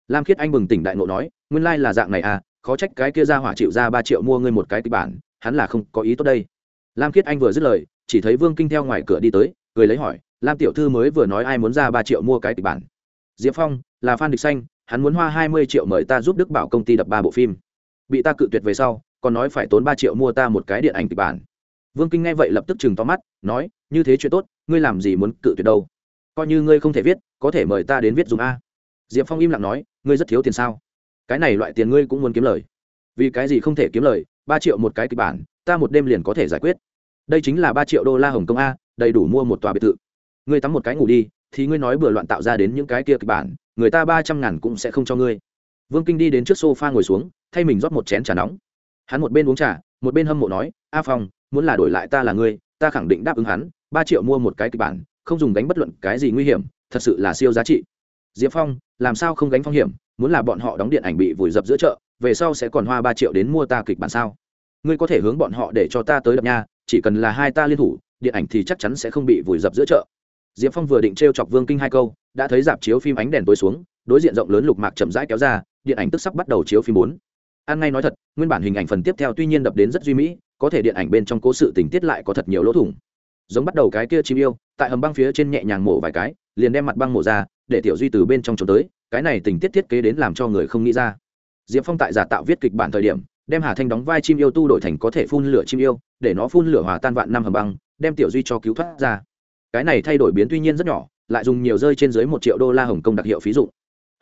Lam khiết anh bừng tỉnh đại ngộ nói nguyên lai là dạng này à khó trách cái kia ra hỏa chịu ra ba triệu mua ngươi một cái kịch bản, hắn là không có ý tốt đây. Lam khiết anh vừa dứt lời, chỉ thấy vương kinh theo ngoài cửa đi tới, cười lấy hỏi, lam tiểu thư mới vừa nói ai muốn ra ba triệu mua cái kịch bản? Diệp phong, là phan địch xanh, hắn muốn hoa hai mươi triệu mời ta giúp đức bảo công ty đập ba bộ phim. Bị ta cự tuyệt về sau, còn nói phải tốn ba triệu mua ta một cái điện ảnh kịch bản. Vương kinh nghe vậy lập tức chừng to mắt, nói, như thế chuyện tốt, ngươi làm gì muốn cự tuyệt đâu? Coi như ngươi không thể viết, có thể mời ta đến viết dùng a. Diệp phong im lặng nói, ngươi rất thiếu tiền sao? Cái này loại tiền ngươi cũng muốn kiếm lời. Vì cái gì không thể kiếm lời, ba triệu một cái kịch bản, ta một đêm liền có thể giải quyết. Đây chính là ba triệu đô la hồng kông a, đầy đủ mua một tòa biệt thự. Ngươi tắm một cái ngủ đi, thì ngươi nói bừa loạn tạo ra đến những cái kia kịch bản, người ta ba trăm ngàn cũng sẽ không cho ngươi. Vương kinh đi đến trước s o f a ngồi xuống, thay mình rót một chén trà nóng. Hắn một bên uống trà, một bên hâm mộ nói, a phong, muốn là đổi lại ta là ngươi, ta khẳng định đáp ứng hắn, ba triệu mua một cái kịch bản, không dùng đánh bất luận cái gì nguy hiểm, thật sự là siêu giá trị. Diệp phong, làm sao không gánh phong hiểm? Muốn là bọn họ đóng điện ảnh bị vùi dập giữa chợ, về sau sẽ còn hoa ba triệu đến mua ta kịch bản sao? Ngươi có thể hướng bọn họ để cho ta tới đập nha, chỉ cần là hai ta liên thủ, điện ảnh thì chắc chắn sẽ không bị vùi dập giữa chợ. Diệp phong vừa định t r e o chọc vương kinh hai câu, đã thấy dạp chiếu phim ánh đèn tối xuống, đối diện rộng lớn lục mạc chậm rãi kéo ra, điện ảnh tức sắp bắt đầu chiếu phim bốn. An ngay nói thật, nguyên bản hình ảnh phần tiếp theo tuy nhiên đập đến rất duy mỹ, có thể điện ảnh bên trong cố sự tình tiết lại có thật nhiều lỗ thủng. Giống bắt đầu cái kia chim yêu, tại hầm băng phía trên nhẹ nhàng mổ vài cái, liền đem mặt băng mổ ra để tiểu duy từ bên trong trốn tới, cái này tình tiết thiết kế đến làm cho người không nghĩ ra. Diệp phong tại giả tạo viết kịch bản thời điểm, đem hà thanh đóng vai chim yêu tu đổi thành có thể phun lửa chim yêu, để nó phun lửa hòa tan vạn năm hầm băng, đem tiểu duy cho cứu thoát ra. Cái này thay đổi biến tuy nhiên rất nhỏ, lại dùng nhiều rơi trên dưới một triệu đô la hồng kông đặc hiệu phí dụ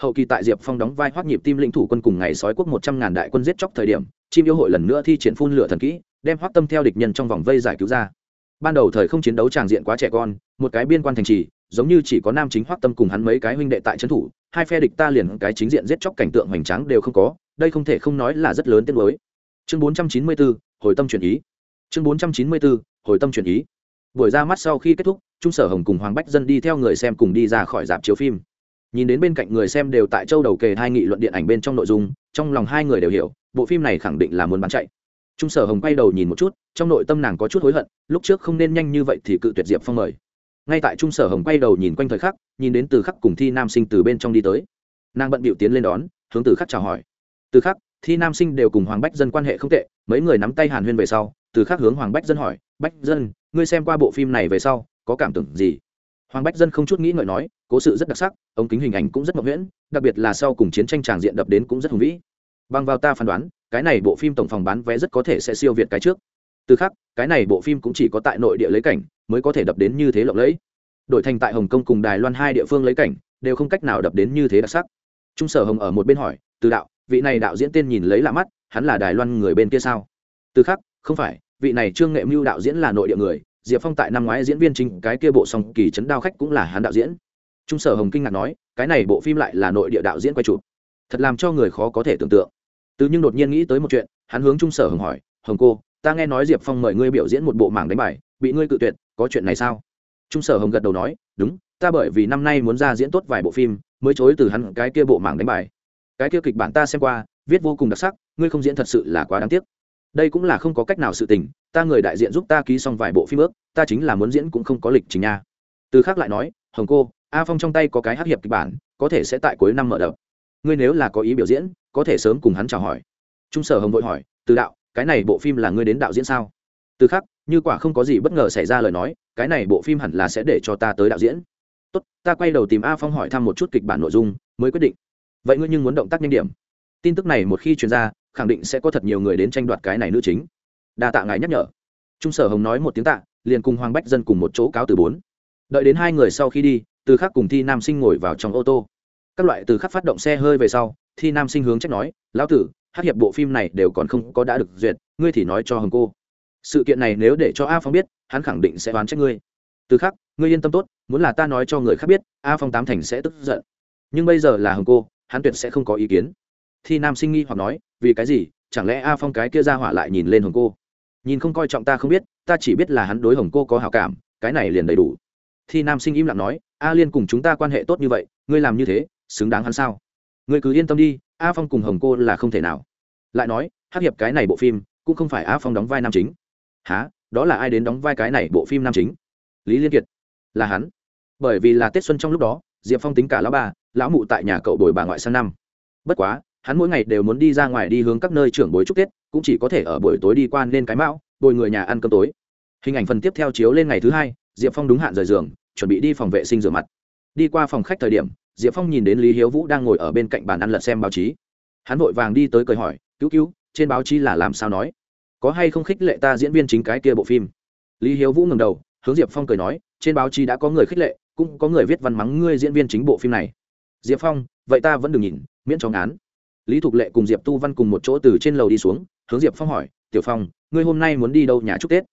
hậu kỳ tại diệp phong đóng vai hoác nhịp tim lĩnh thủ quân cùng ngày sói quốc một trăm ngàn đại quân giết chóc thời điểm, chim yêu hội lần nữa thi triển phun lửa thần kỹ, đem hoác tâm theo địch nhân trong vòng vây giải cứu ra. Ban đầu thời không chiến đấu tràng diện quá trẻ con, một cái biên quan thành trì giống như chỉ có nam chính hoắc tâm cùng hắn mấy cái huynh đệ tại trấn thủ, hai phe địch ta liền cái chính diện giết chóc cảnh tượng hoành tráng đều không có, đây không thể không nói là rất lớn tiến mới chương bốn trăm chín mươi bốn hồi tâm chuyển ý. Chương bốn trăm chín mươi bốn hồi tâm chuyển ý. Buổi ra mắt sau khi kết thúc, trung sở hồng cùng hoàng bách dân đi theo người xem cùng đi ra khỏi dạp chiếu phim. Nhìn đến bên cạnh người xem đều tại châu đầu kề hai nghị luận điện ảnh bên trong nội dung, trong lòng hai người đều hiểu, bộ phim này khẳng định là muốn bán chạy. Trung sở hồng quay đầu nhìn một chút, trong nội tâm nàng có chút hối hận, lúc trước không nên nhanh như vậy thì cự tuyệt diệp phong mời ngay tại trung sở hồng quay đầu nhìn quanh thời khắc nhìn đến từ khắc cùng thi nam sinh từ bên trong đi tới. Nàng bận bịu tiến lên đón hướng từ khắc chào hỏi. Từ khắc thi nam sinh đều cùng hoàng bách dân quan hệ không tệ mấy người nắm tay hàn huyên về sau. Từ khắc hướng hoàng bách dân hỏi bách dân ngươi xem qua bộ phim này về sau có cảm tưởng gì? Hoàng bách dân không chút nghĩ ngợi nói cố sự rất đặc sắc ống kính hình ảnh cũng rất mộc nguyễn đặc biệt là sau cùng chiến tranh tràng diện đập đến cũng rất hùng vĩ. Bằng vào ta phán đoán cái này bộ phim tổng phòng bán vé rất có thể sẽ siêu việt cái trước. Từ Khắc, cái này bộ phim cũng chỉ có tại nội địa lấy cảnh mới có thể đập đến như thế lộng lẫy. Đổi thành tại hồng kông cùng đài loan hai địa phương lấy cảnh, đều không cách nào đập đến như thế đặc sắc. Trung sở hồng ở một bên hỏi, từ đạo, vị này đạo diễn tên nhìn lấy lạ mắt, hắn là đài loan người bên kia sao? Từ khắc, không phải, vị này trương nghệ mưu đạo diễn là nội địa người, diệp phong tại năm ngoái diễn viên chính cái kia bộ song kỳ chấn đao khách cũng là hắn đạo diễn. Trung sở hồng kinh ngạc nói, cái này bộ phim lại là nội địa đạo diễn quay chụp. Thật làm cho người khó có thể tưởng tượng. Từ nhưng đột nhiên nghĩ tới một chuyện, hắn hướng trung sở hồng hỏi, hồng cô, ta nghe nói diệp phong mời ngươi biểu diễn một bộ mảng đánh bài, bị ngươi cự tuyệt có chuyện này sao? Trung sở hồng gật đầu nói, đúng, ta bởi vì năm nay muốn ra diễn tốt vài bộ phim, mới chối từ hắn cái kia bộ mảng đánh bài. Cái kia kịch bản ta xem qua, viết vô cùng đặc sắc, ngươi không diễn thật sự là quá đáng tiếc. Đây cũng là không có cách nào sự tình, ta người đại diện giúp ta ký xong vài bộ phim ước, ta chính là muốn diễn cũng không có lịch trình nha. Từ khác lại nói, hồng cô, a phong trong tay có cái hát hiệp kịch bản, có thể sẽ tại cuối năm mở đập ngươi nếu là có ý biểu diễn, có thể sớm cùng hắn chào hỏi. Trung sở hồng vội hỏi, từ đạo, cái này bộ phim là ngươi đến đạo diễn sao? Từ khác như quả không có gì bất ngờ xảy ra lời nói, cái này bộ phim hẳn là sẽ để cho ta tới đạo diễn. Tốt, ta quay đầu tìm a phong hỏi thăm một chút kịch bản nội dung, mới quyết định. Vậy ngươi nhưng muốn động tác nhanh điểm. Tin tức này một khi truyền ra, khẳng định sẽ có thật nhiều người đến tranh đoạt cái này nữ chính. Đa tạ ngài nhắc nhở. Trung sở hồng nói một tiếng tạ, liền cùng hoàng bách dân cùng một chỗ cáo từ bốn. Đợi đến hai người sau khi đi, từ khắc cùng thi nam sinh ngồi vào trong ô tô. Các loại từ khắc phát động xe hơi về sau, thi nam sinh hướng trách nói, lão tử, hát hiệp bộ phim này đều còn không có đã được duyệt, ngươi thì nói cho hồng cô sự kiện này nếu để cho a phong biết, hắn khẳng định sẽ oán trách ngươi. Từ khắc ngươi yên tâm tốt, muốn là ta nói cho người khác biết, a phong tám thành sẽ tức giận. Nhưng bây giờ là hồng cô, hắn tuyệt sẽ không có ý kiến. Thi nam sinh nghi hoặc nói, vì cái gì, chẳng lẽ a phong cái kia ra hỏa lại nhìn lên hồng cô? Nhìn không coi trọng ta không biết, ta chỉ biết là hắn đối hồng cô có hào cảm, cái này liền đầy đủ. Thi nam sinh im lặng nói, a liên cùng chúng ta quan hệ tốt như vậy, ngươi làm như thế, xứng đáng hắn sao? Ngươi cứ yên tâm đi, a phong cùng hồng cô là không thể nào. Lại nói, hát hiệp cái này bộ phim, cũng không phải a phong đóng vai nam chính há đó là ai đến đóng vai cái này bộ phim nam chính? Lý liên kiệt. Là hắn. Bởi vì là tết xuân trong lúc đó, diệp phong tính cả lão ba lão mụ tại nhà cậu đổi bà ngoại sang năm. Bất quá, hắn mỗi ngày đều muốn đi ra ngoài đi hướng các nơi trưởng bối chúc tết, cũng chỉ có thể ở buổi tối đi quan lên cái mão, bồi người nhà ăn cơm tối. Hình ảnh phần tiếp theo chiếu lên ngày thứ hai, diệp phong đúng hạn rời giường, chuẩn bị đi phòng vệ sinh rửa mặt. Đi qua phòng khách thời điểm, diệp phong nhìn đến lý hiếu vũ đang ngồi ở bên cạnh bàn ăn lật xem báo chí. Hắn vội vàng đi tới cười hỏi, cứu cứu, trên báo chí là làm sao nói? Có hay không khích lệ ta diễn viên chính cái kia bộ phim? Lý hiếu vũ ngầm đầu, hướng diệp phong cười nói, trên báo chí đã có người khích lệ, cũng có người viết văn mắng ngươi diễn viên chính bộ phim này. Diệp phong, vậy ta vẫn đừng nhìn, miễn cho ngán. Lý thục lệ cùng diệp tu văn cùng một chỗ từ trên lầu đi xuống, hướng diệp phong hỏi, tiểu phong, ngươi hôm nay muốn đi đâu nhà chúc tết?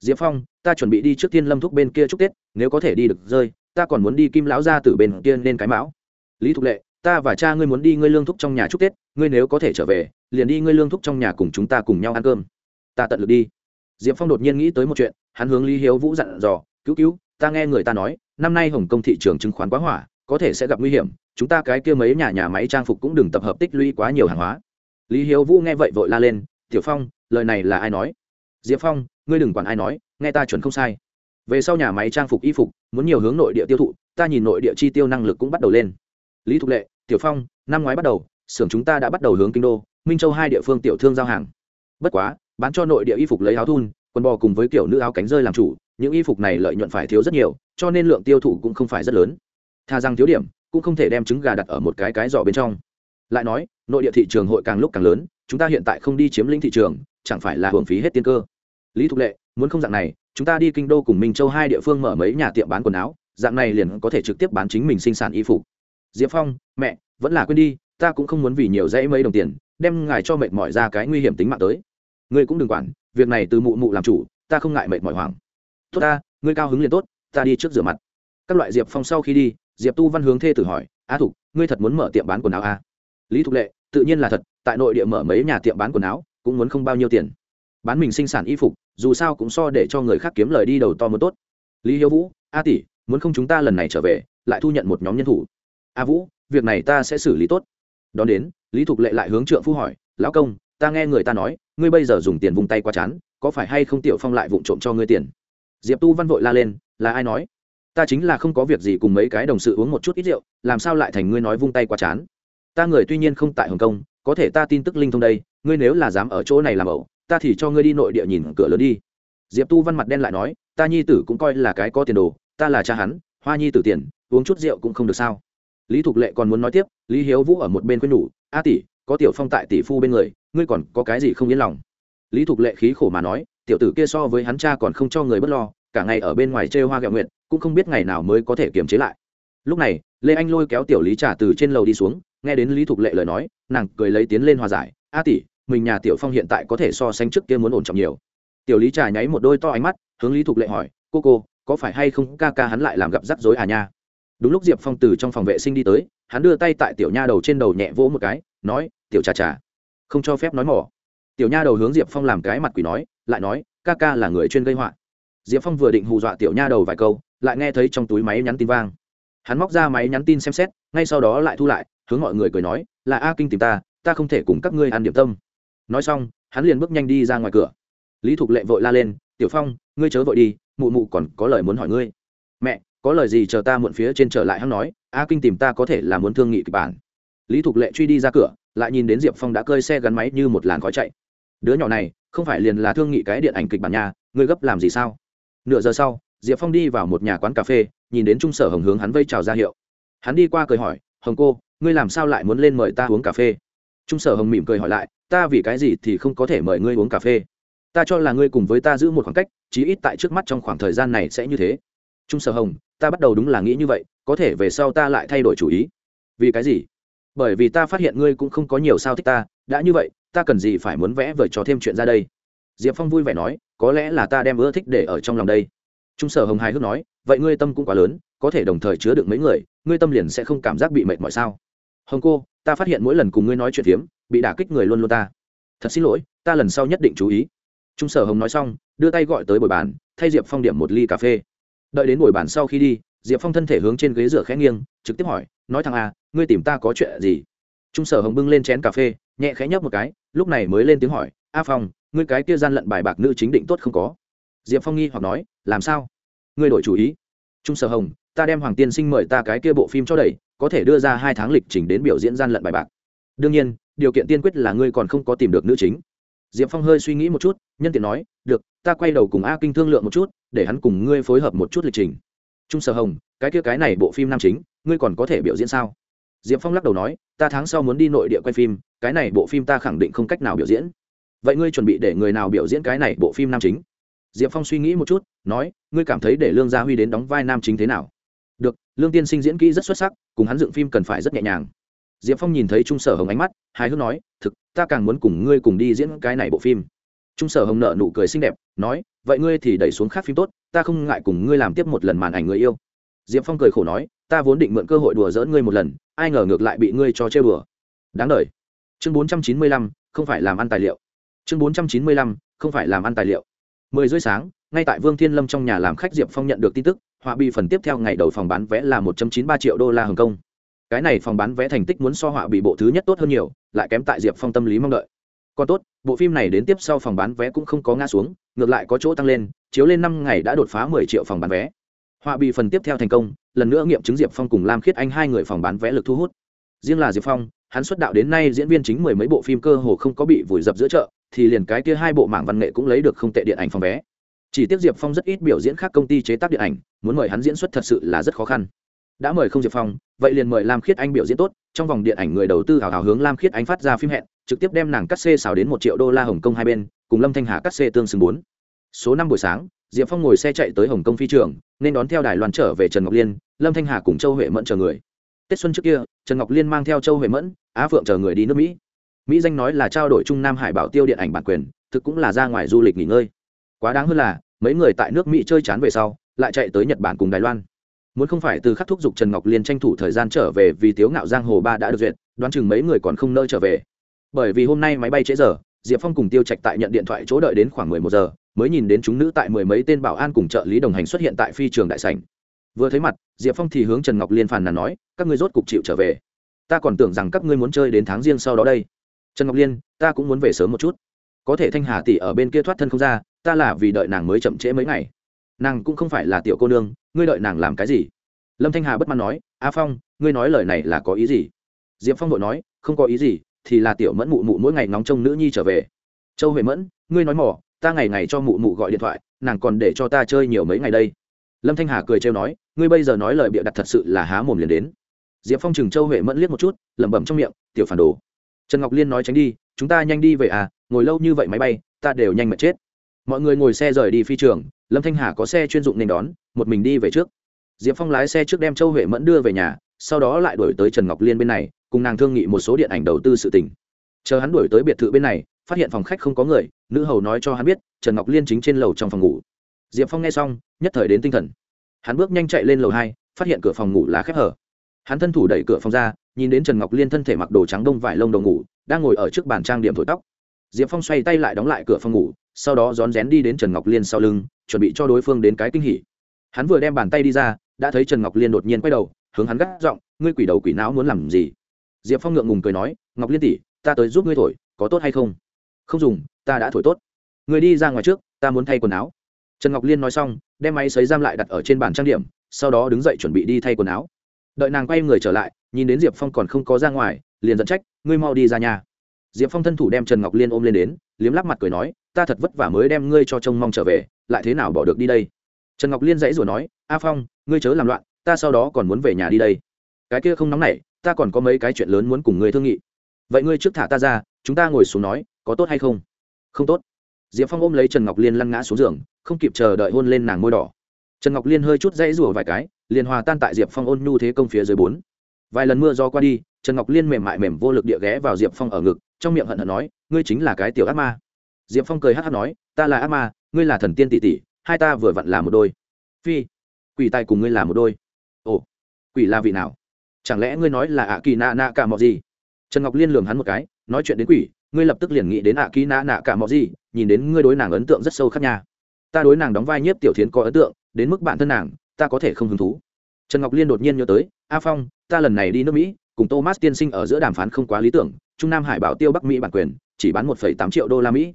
Diệp phong, ta chuẩn bị đi trước tiên lâm thúc bên kia chúc tết, nếu có thể đi được rơi, ta còn muốn đi kim lão ra từ bên kia nên cái mão. Lý thục lệ, ta và cha ngươi muốn đi ngươi lương thúc trong nhà chúc tết, ngươi nếu có thể trở về, liền đi ngươi lương thúc trong nhà cùng chúng ta cùng nhau ăn cơm ta tận lực đi. Diệp phong đột nhiên nghĩ tới một chuyện, hắn hướng lý hiếu vũ dặn dò, cứu cứu, ta nghe người ta nói, năm nay hồng kông thị trường chứng khoán quá hỏa, có thể sẽ gặp nguy hiểm, chúng ta cái kia mấy nhà nhà máy trang phục cũng đừng tập hợp tích lũy quá nhiều hàng hóa. Lý hiếu vũ nghe vậy vội la lên, tiểu phong, lời này là ai nói? Diệp phong, ngươi đừng quản ai nói, nghe ta chuẩn không sai. Về sau nhà máy trang phục y phục, muốn nhiều hướng nội địa tiêu thụ, ta nhìn nội địa chi tiêu năng lực cũng bắt đầu lên. Lý thục lệ, tiểu phong, năm ngoái bắt đầu, xưởng chúng ta đã bắt đầu hướng kinh đô, minh châu hai địa phương tiểu thương giao hàng. Bất quá bán cho nội địa y phục lấy áo thun, quần bò cùng với kiểu nữ áo cánh rơi làm chủ, những y phục này lợi nhuận phải thiếu rất nhiều, cho nên lượng tiêu thụ cũng không phải rất lớn. Tha rằng thiếu điểm, cũng không thể đem trứng gà đặt ở một cái cái giỏ bên trong. Lại nói, nội địa thị trường hội càng lúc càng lớn, chúng ta hiện tại không đi chiếm lĩnh thị trường, chẳng phải là hưởng phí hết tiên cơ. Lý thục lệ, muốn không dạng này, chúng ta đi kinh đô cùng minh châu hai địa phương mở mấy nhà tiệm bán quần áo, dạng này liền có thể trực tiếp bán chính mình sinh sản y phục. Diệp phong, mẹ, vẫn là quên đi, ta cũng không muốn vì nhiều dãy mấy đồng tiền, đem ngài cho mệt mỏi ra cái nguy hiểm tính mạng tới ngươi cũng đừng quản, việc này từ mụ mụ làm chủ, ta không ngại mệt mỏi hoảng. Tốt ta, ngươi cao hứng liền tốt, ta đi trước rửa mặt. Các loại diệp phong sau khi đi, diệp tu văn hướng thê tử hỏi a thục, ngươi thật muốn mở tiệm bán quần áo a à? lý thục lệ, tự nhiên là thật, tại nội địa mở mấy nhà tiệm bán quần áo, cũng muốn không bao nhiêu tiền. Bán mình sinh sản y phục, dù sao cũng so để cho người khác kiếm lời đi đầu to mới tốt. Lý hiếu vũ, a tỷ, muốn không chúng ta lần này trở về, lại thu nhận một nhóm nhân thủ. A vũ, việc này ta sẽ xử lý tốt. Đón đến, lý thục lệ lại hướng trượng phu hỏi, lão công ta nghe người ta nói, ngươi bây giờ dùng tiền vung tay qua chán, có phải hay không tiểu phong lại vụng trộm cho ngươi tiền? Diệp tu văn vội la lên, là ai nói? Ta chính là không có việc gì cùng mấy cái đồng sự uống một chút ít rượu, làm sao lại thành ngươi nói vung tay qua chán? Ta người tuy nhiên không tại hồng kông, có thể ta tin tức linh thông đây, ngươi nếu là dám ở chỗ này làm ẩu, ta thì cho ngươi đi nội địa nhìn cửa lớn đi. Diệp tu văn mặt đen lại nói, ta nhi tử cũng coi là cái có tiền đồ, ta là cha hắn, hoa nhi tử tiền, uống chút rượu cũng không được sao. Lý thục lệ còn muốn nói tiếp, lý hiếu vũ ở một bên quên nhủ, a tỷ, có tiểu phong tại tỷ phu bên người ngươi còn có cái gì không yên lòng? Lý thục lệ khí khổ mà nói, tiểu tử kia so với hắn cha còn không cho người bất lo, cả ngày ở bên ngoài chê hoa gạo nguyện cũng không biết ngày nào mới có thể kiềm chế lại. Lúc này, lê anh lôi kéo tiểu lý trà từ trên lầu đi xuống, nghe đến lý thục lệ lời nói, nàng cười lấy tiến lên hòa giải, a tỷ, mình nhà tiểu phong hiện tại có thể so sánh trước kia muốn ổn trọng nhiều. Tiểu lý trà nháy một đôi to ánh mắt, hướng lý thục lệ hỏi, cô cô, có phải hay không ca ca hắn lại làm gặp rắc rối à nha? Đúng lúc diệp phong từ trong phòng vệ sinh đi tới, hắn đưa tay tại tiểu nha đầu trên đầu nhẹ vỗ một cái, nói, tiểu trà trà không cho phép nói mỏ. Tiểu nha đầu hướng diệp phong làm cái mặt quỷ nói, lại nói, ca ca là người chuyên gây họa. Diệp phong vừa định hù dọa tiểu nha đầu vài câu, lại nghe thấy trong túi máy nhắn tin vang. Hắn móc ra máy nhắn tin xem xét, ngay sau đó lại thu lại, hướng mọi người cười nói, là a kinh tìm ta ta không thể cùng các ngươi ăn điểm tâm. Nói xong, hắn liền bước nhanh đi ra ngoài cửa. Lý thục lệ vội la lên, tiểu phong, ngươi chớ vội đi, mụ mụ còn có lời muốn hỏi ngươi. Mẹ, có lời gì chờ ta muộn phía trên trở lại? Hắn nói, a kinh tìm ta có thể là muốn thương nghị kịch bản lý thục lệ truy đi ra cửa, lại nhìn đến diệp phong đã cơi xe gắn máy như một làn khói chạy. Đứa nhỏ này, không phải liền là thương nghị cái điện ảnh kịch bản nhà, ngươi gấp làm gì sao? Nửa giờ sau, diệp phong đi vào một nhà quán cà phê, nhìn đến trung sở hồng hướng hắn vây chào ra hiệu. Hắn đi qua cười hỏi, hồng cô, ngươi làm sao lại muốn lên mời ta uống cà phê? Trung sở hồng mỉm cười hỏi lại, ta vì cái gì thì không có thể mời ngươi uống cà phê? Ta cho là ngươi cùng với ta giữ một khoảng cách, chí ít tại trước mắt trong khoảng thời gian này sẽ như thế. Trung sở hồng, ta bắt đầu đúng là nghĩ như vậy, có thể về sau ta lại thay đổi chủ ý. Vì cái gì? Bởi vì ta phát hiện ngươi cũng không có nhiều sao thích ta, đã như vậy, ta cần gì phải muốn vẽ vời cho thêm chuyện ra đây? Diệp phong vui vẻ nói, có lẽ là ta đem ưa thích để ở trong lòng đây. Trung sở hồng hài hước nói, vậy ngươi tâm cũng quá lớn, có thể đồng thời chứa được mấy người, ngươi tâm liền sẽ không cảm giác bị mệt mỏi sao? Hồng cô, ta phát hiện mỗi lần cùng ngươi nói chuyện phiếm, bị đả kích người luôn luôn ta. Thật xin lỗi, ta lần sau nhất định chú ý. Trung sở hồng nói xong, đưa tay gọi tới bồi bàn, thay diệp phong điểm một ly cà phê. Đợi đến bồi bàn sau khi đi, diệp phong thân thể hướng trên ghế rửa khẽ nghiêng, trực tiếp hỏi, nói thằng a ngươi tìm ta có chuyện gì? Trung sở hồng bưng lên chén cà phê, nhẹ khẽ nhấp một cái, lúc này mới lên tiếng hỏi, a phong, ngươi cái kia gian lận bài bạc nữ chính định tốt không có? Diệp phong nghi hoặc nói, làm sao? Ngươi đổi chủ ý. Trung sở hồng, ta đem hoàng tiên sinh mời ta cái kia bộ phim cho đẩy, có thể đưa ra hai tháng lịch trình đến biểu diễn gian lận bài bạc. Đương nhiên, điều kiện tiên quyết là ngươi còn không có tìm được nữ chính. Diệp phong hơi suy nghĩ một chút, nhân tiện nói, được, ta quay đầu cùng a kinh thương lượng một chút, để hắn cùng ngươi phối hợp một chút lịch trình. Trung sở hồng, cái kia cái này bộ phim nam chính, ngươi còn có thể biểu diễn sao? Diệp phong lắc đầu nói, ta tháng sau muốn đi nội địa quay phim, cái này bộ phim ta khẳng định không cách nào biểu diễn. Vậy ngươi chuẩn bị để người nào biểu diễn cái này bộ phim nam chính? Diệp phong suy nghĩ một chút, nói, ngươi cảm thấy để lương gia huy đến đóng vai nam chính thế nào? Được, lương tiên sinh diễn kỹ rất xuất sắc, cùng hắn dựng phim cần phải rất nhẹ nhàng. Diệp phong nhìn thấy trung sở hồng ánh mắt, hài hước nói, thực, ta càng muốn cùng ngươi cùng đi diễn cái này bộ phim. Trung sở hồng nợ nụ cười xinh đẹp, nói, vậy ngươi thì đẩy xuống khác phim tốt, ta không ngại cùng ngươi làm tiếp một lần màn ảnh người yêu. Diệp phong cười khổ nói, ta vốn định mượn cơ hội đùa dỡn ngươi một lần ai ngờ ngược lại bị ngươi cho chơi bừa đáng đời. chương bốn trăm chín mươi lăm, không phải làm ăn tài liệu. Chương bốn trăm chín mươi lăm, không phải làm ăn tài liệu. Mười rưỡi sáng, ngay tại vương thiên lâm trong nhà làm khách diệp phong nhận được tin tức, họa bị phần tiếp theo ngày đầu phòng bán vé là một chín ba triệu đô la hồng kông. Cái này phòng bán vé thành tích muốn so họa bị bộ thứ nhất tốt hơn nhiều, lại kém tại diệp phong tâm lý mong đợi. Còn tốt, bộ phim này đến tiếp sau phòng bán vé cũng không có ngã xuống, ngược lại có chỗ tăng lên, chiếu lên năm ngày đã đột phá mười triệu phòng bán vé họa bị phần tiếp theo thành công, lần nữa nghiệm chứng diệp phong cùng lam khiết anh hai người phòng bán vé lực thu hút. Riêng là diệp phong, hắn xuất đạo đến nay diễn viên chính mười mấy bộ phim cơ hồ không có bị vùi dập giữa chợ, thì liền cái kia hai bộ mảng văn nghệ cũng lấy được không tệ điện ảnh phòng vé. Chỉ tiếc diệp phong rất ít biểu diễn khác công ty chế tác điện ảnh, muốn mời hắn diễn xuất thật sự là rất khó khăn. Đã mời không diệp phong, vậy liền mời lam khiết anh biểu diễn tốt, trong vòng điện ảnh người đầu tư hào hào hướng lam khiết anh phát ra phim hẹn, trực tiếp đem nàng cắt xê xào đến một triệu đô la hồng kông hai bên, cùng lâm thanh hà cắt xê tương xứng bốn. Số năm buổi sáng diệp phong ngồi xe chạy tới hồng kông phi trường, nên đón theo đài loan trở về trần ngọc liên, lâm thanh hà cùng châu huệ mẫn chờ người. Tết xuân trước kia, trần ngọc liên mang theo châu huệ mẫn, á phượng chờ người đi nước mỹ. Mỹ danh nói là trao đổi trung nam hải bảo tiêu điện ảnh bản quyền, thực cũng là ra ngoài du lịch nghỉ ngơi. Quá đáng hơn là, mấy người tại nước mỹ chơi chán về sau, lại chạy tới nhật bản cùng đài loan. Muốn không phải từ khắc thúc giục trần ngọc liên tranh thủ thời gian trở về vì tiếu ngạo giang hồ ba đã được duyệt, đoán chừng mấy người còn không nơi trở về. Bởi vì hôm nay máy bay trễ giờ diệp phong cùng tiêu trạch tại nhận điện thoại chỗ đợi đến khoảng mười một giờ, mới nhìn đến chúng nữ tại mười mấy tên bảo an cùng trợ lý đồng hành xuất hiện tại phi trường đại sảnh. Vừa thấy mặt, diệp phong thì hướng trần ngọc liên phàn nàn nói, các ngươi rốt cục chịu trở về. Ta còn tưởng rằng các ngươi muốn chơi đến tháng riêng sau đó đây. Trần ngọc liên, ta cũng muốn về sớm một chút. Có thể thanh hà tỷ ở bên kia thoát thân không ra, ta là vì đợi nàng mới chậm trễ mấy ngày. Nàng cũng không phải là tiểu cô nương, ngươi đợi nàng làm cái gì? Lâm thanh hà bất mãn nói, a phong, ngươi nói lời này là có ý gì? Diệp phong vội nói, không có ý gì thì là tiểu mẫn mụ mụ mỗi ngày nóng trông nữ nhi trở về. Châu huệ mẫn, ngươi nói mỏ, ta ngày ngày cho mụ mụ gọi điện thoại, nàng còn để cho ta chơi nhiều mấy ngày đây. Lâm thanh hà cười trêu nói, ngươi bây giờ nói lời bịa đặt thật sự là há mồm liền đến. Diệp phong chừng châu huệ mẫn liếc một chút, lẩm bẩm trong miệng, tiểu phản đồ. Trần ngọc liên nói tránh đi, chúng ta nhanh đi về à ngồi lâu như vậy máy bay, ta đều nhanh mệt chết. Mọi người ngồi xe rời đi phi trường, lâm thanh hà có xe chuyên dụng nên đón, một mình đi về trước. Diệp phong lái xe trước đem châu huệ mẫn đưa về nhà, sau đó lại đổi tới trần ngọc liên bên này cùng nàng thương nghị một số điện ảnh đầu tư sự tình. Chờ hắn đuổi tới biệt thự bên này, phát hiện phòng khách không có người, nữ hầu nói cho hắn biết, trần ngọc liên chính trên lầu trong phòng ngủ. Diệp phong nghe xong, nhất thời đến tinh thần. Hắn bước nhanh chạy lên lầu hai, phát hiện cửa phòng ngủ lá khép hở. Hắn thân thủ đẩy cửa phòng ra, nhìn đến trần ngọc liên thân thể mặc đồ trắng đông vải lông đầu ngủ, đang ngồi ở trước bàn trang điểm thổi tóc. Diệp phong xoay tay lại đóng lại cửa phòng ngủ, sau đó rón rén đi đến trần ngọc liên sau lưng, chuẩn bị cho đối phương đến cái kinh hỉ. Hắn vừa đem bàn tay đi ra, đã thấy trần ngọc liên đột nhiên quay đầu, hướng hắn gắt giọng, ngươi quỷ đầu quỷ não muốn làm gì? Diệp phong ngượng ngùng cười nói, ngọc liên tỷ, ta tới giúp ngươi thổi, có tốt hay không? Không dùng, ta đã thổi tốt. Người đi ra ngoài trước, ta muốn thay quần áo. Trần ngọc liên nói xong, đem máy xấy giam lại đặt ở trên bàn trang điểm, sau đó đứng dậy chuẩn bị đi thay quần áo. Đợi nàng quay người trở lại, nhìn đến diệp phong còn không có ra ngoài, liền dẫn trách, ngươi mau đi ra nhà. Diệp phong thân thủ đem trần ngọc liên ôm lên đến, liếm lắp mặt cười nói, ta thật vất vả mới đem ngươi cho trông mong trở về, lại thế nào bỏ được đi đây? Trần ngọc liên dãy rồi nói, a phong, ngươi chớ làm loạn, ta sau đó còn muốn về nhà đi đây. Cái kia không nóng nảy ta còn có mấy cái chuyện lớn muốn cùng ngươi thương nghị. Vậy ngươi trước thả ta ra, chúng ta ngồi xuống nói, có tốt hay không? Không tốt. Diệp phong ôm lấy trần ngọc liên lăn ngã xuống giường, không kịp chờ đợi hôn lên nàng môi đỏ. Trần ngọc liên hơi chút dãy rủa vài cái, liền hòa tan tại diệp phong ôn nhu thế công phía dưới bốn. Vài lần mưa do qua đi, trần ngọc liên mềm mại mềm vô lực địa ghé vào diệp phong ở ngực, trong miệng hận hận nói, ngươi chính là cái tiểu ác ma. Diệp phong cười hát hát nói, ta là ác ma, ngươi là thần tiên tỷ tỷ, hai ta vừa vặn là một đôi. Phi, quỷ tài cùng ngươi là một đôi. Ồ, quỷ là vị nào? Chẳng lẽ ngươi nói là ạ kỳ nạ nạ cả mọi gì trần ngọc liên lường hắn một cái, nói chuyện đến quỷ, ngươi lập tức liền nghĩ đến ạ kỳ nạ nạ cả mọi gì nhìn đến ngươi đối nàng ấn tượng rất sâu khác nhà ta đối nàng đóng vai nhiếp tiểu thiến có ấn tượng, đến mức bản thân nàng, ta có thể không hứng thú. Trần ngọc liên đột nhiên nhớ tới, a phong, ta lần này đi nước mỹ, cùng thomas tiên sinh ở giữa đàm phán không quá lý tưởng, trung nam hải bảo tiêu bắc mỹ bản quyền, chỉ bán một tám triệu đô la mỹ.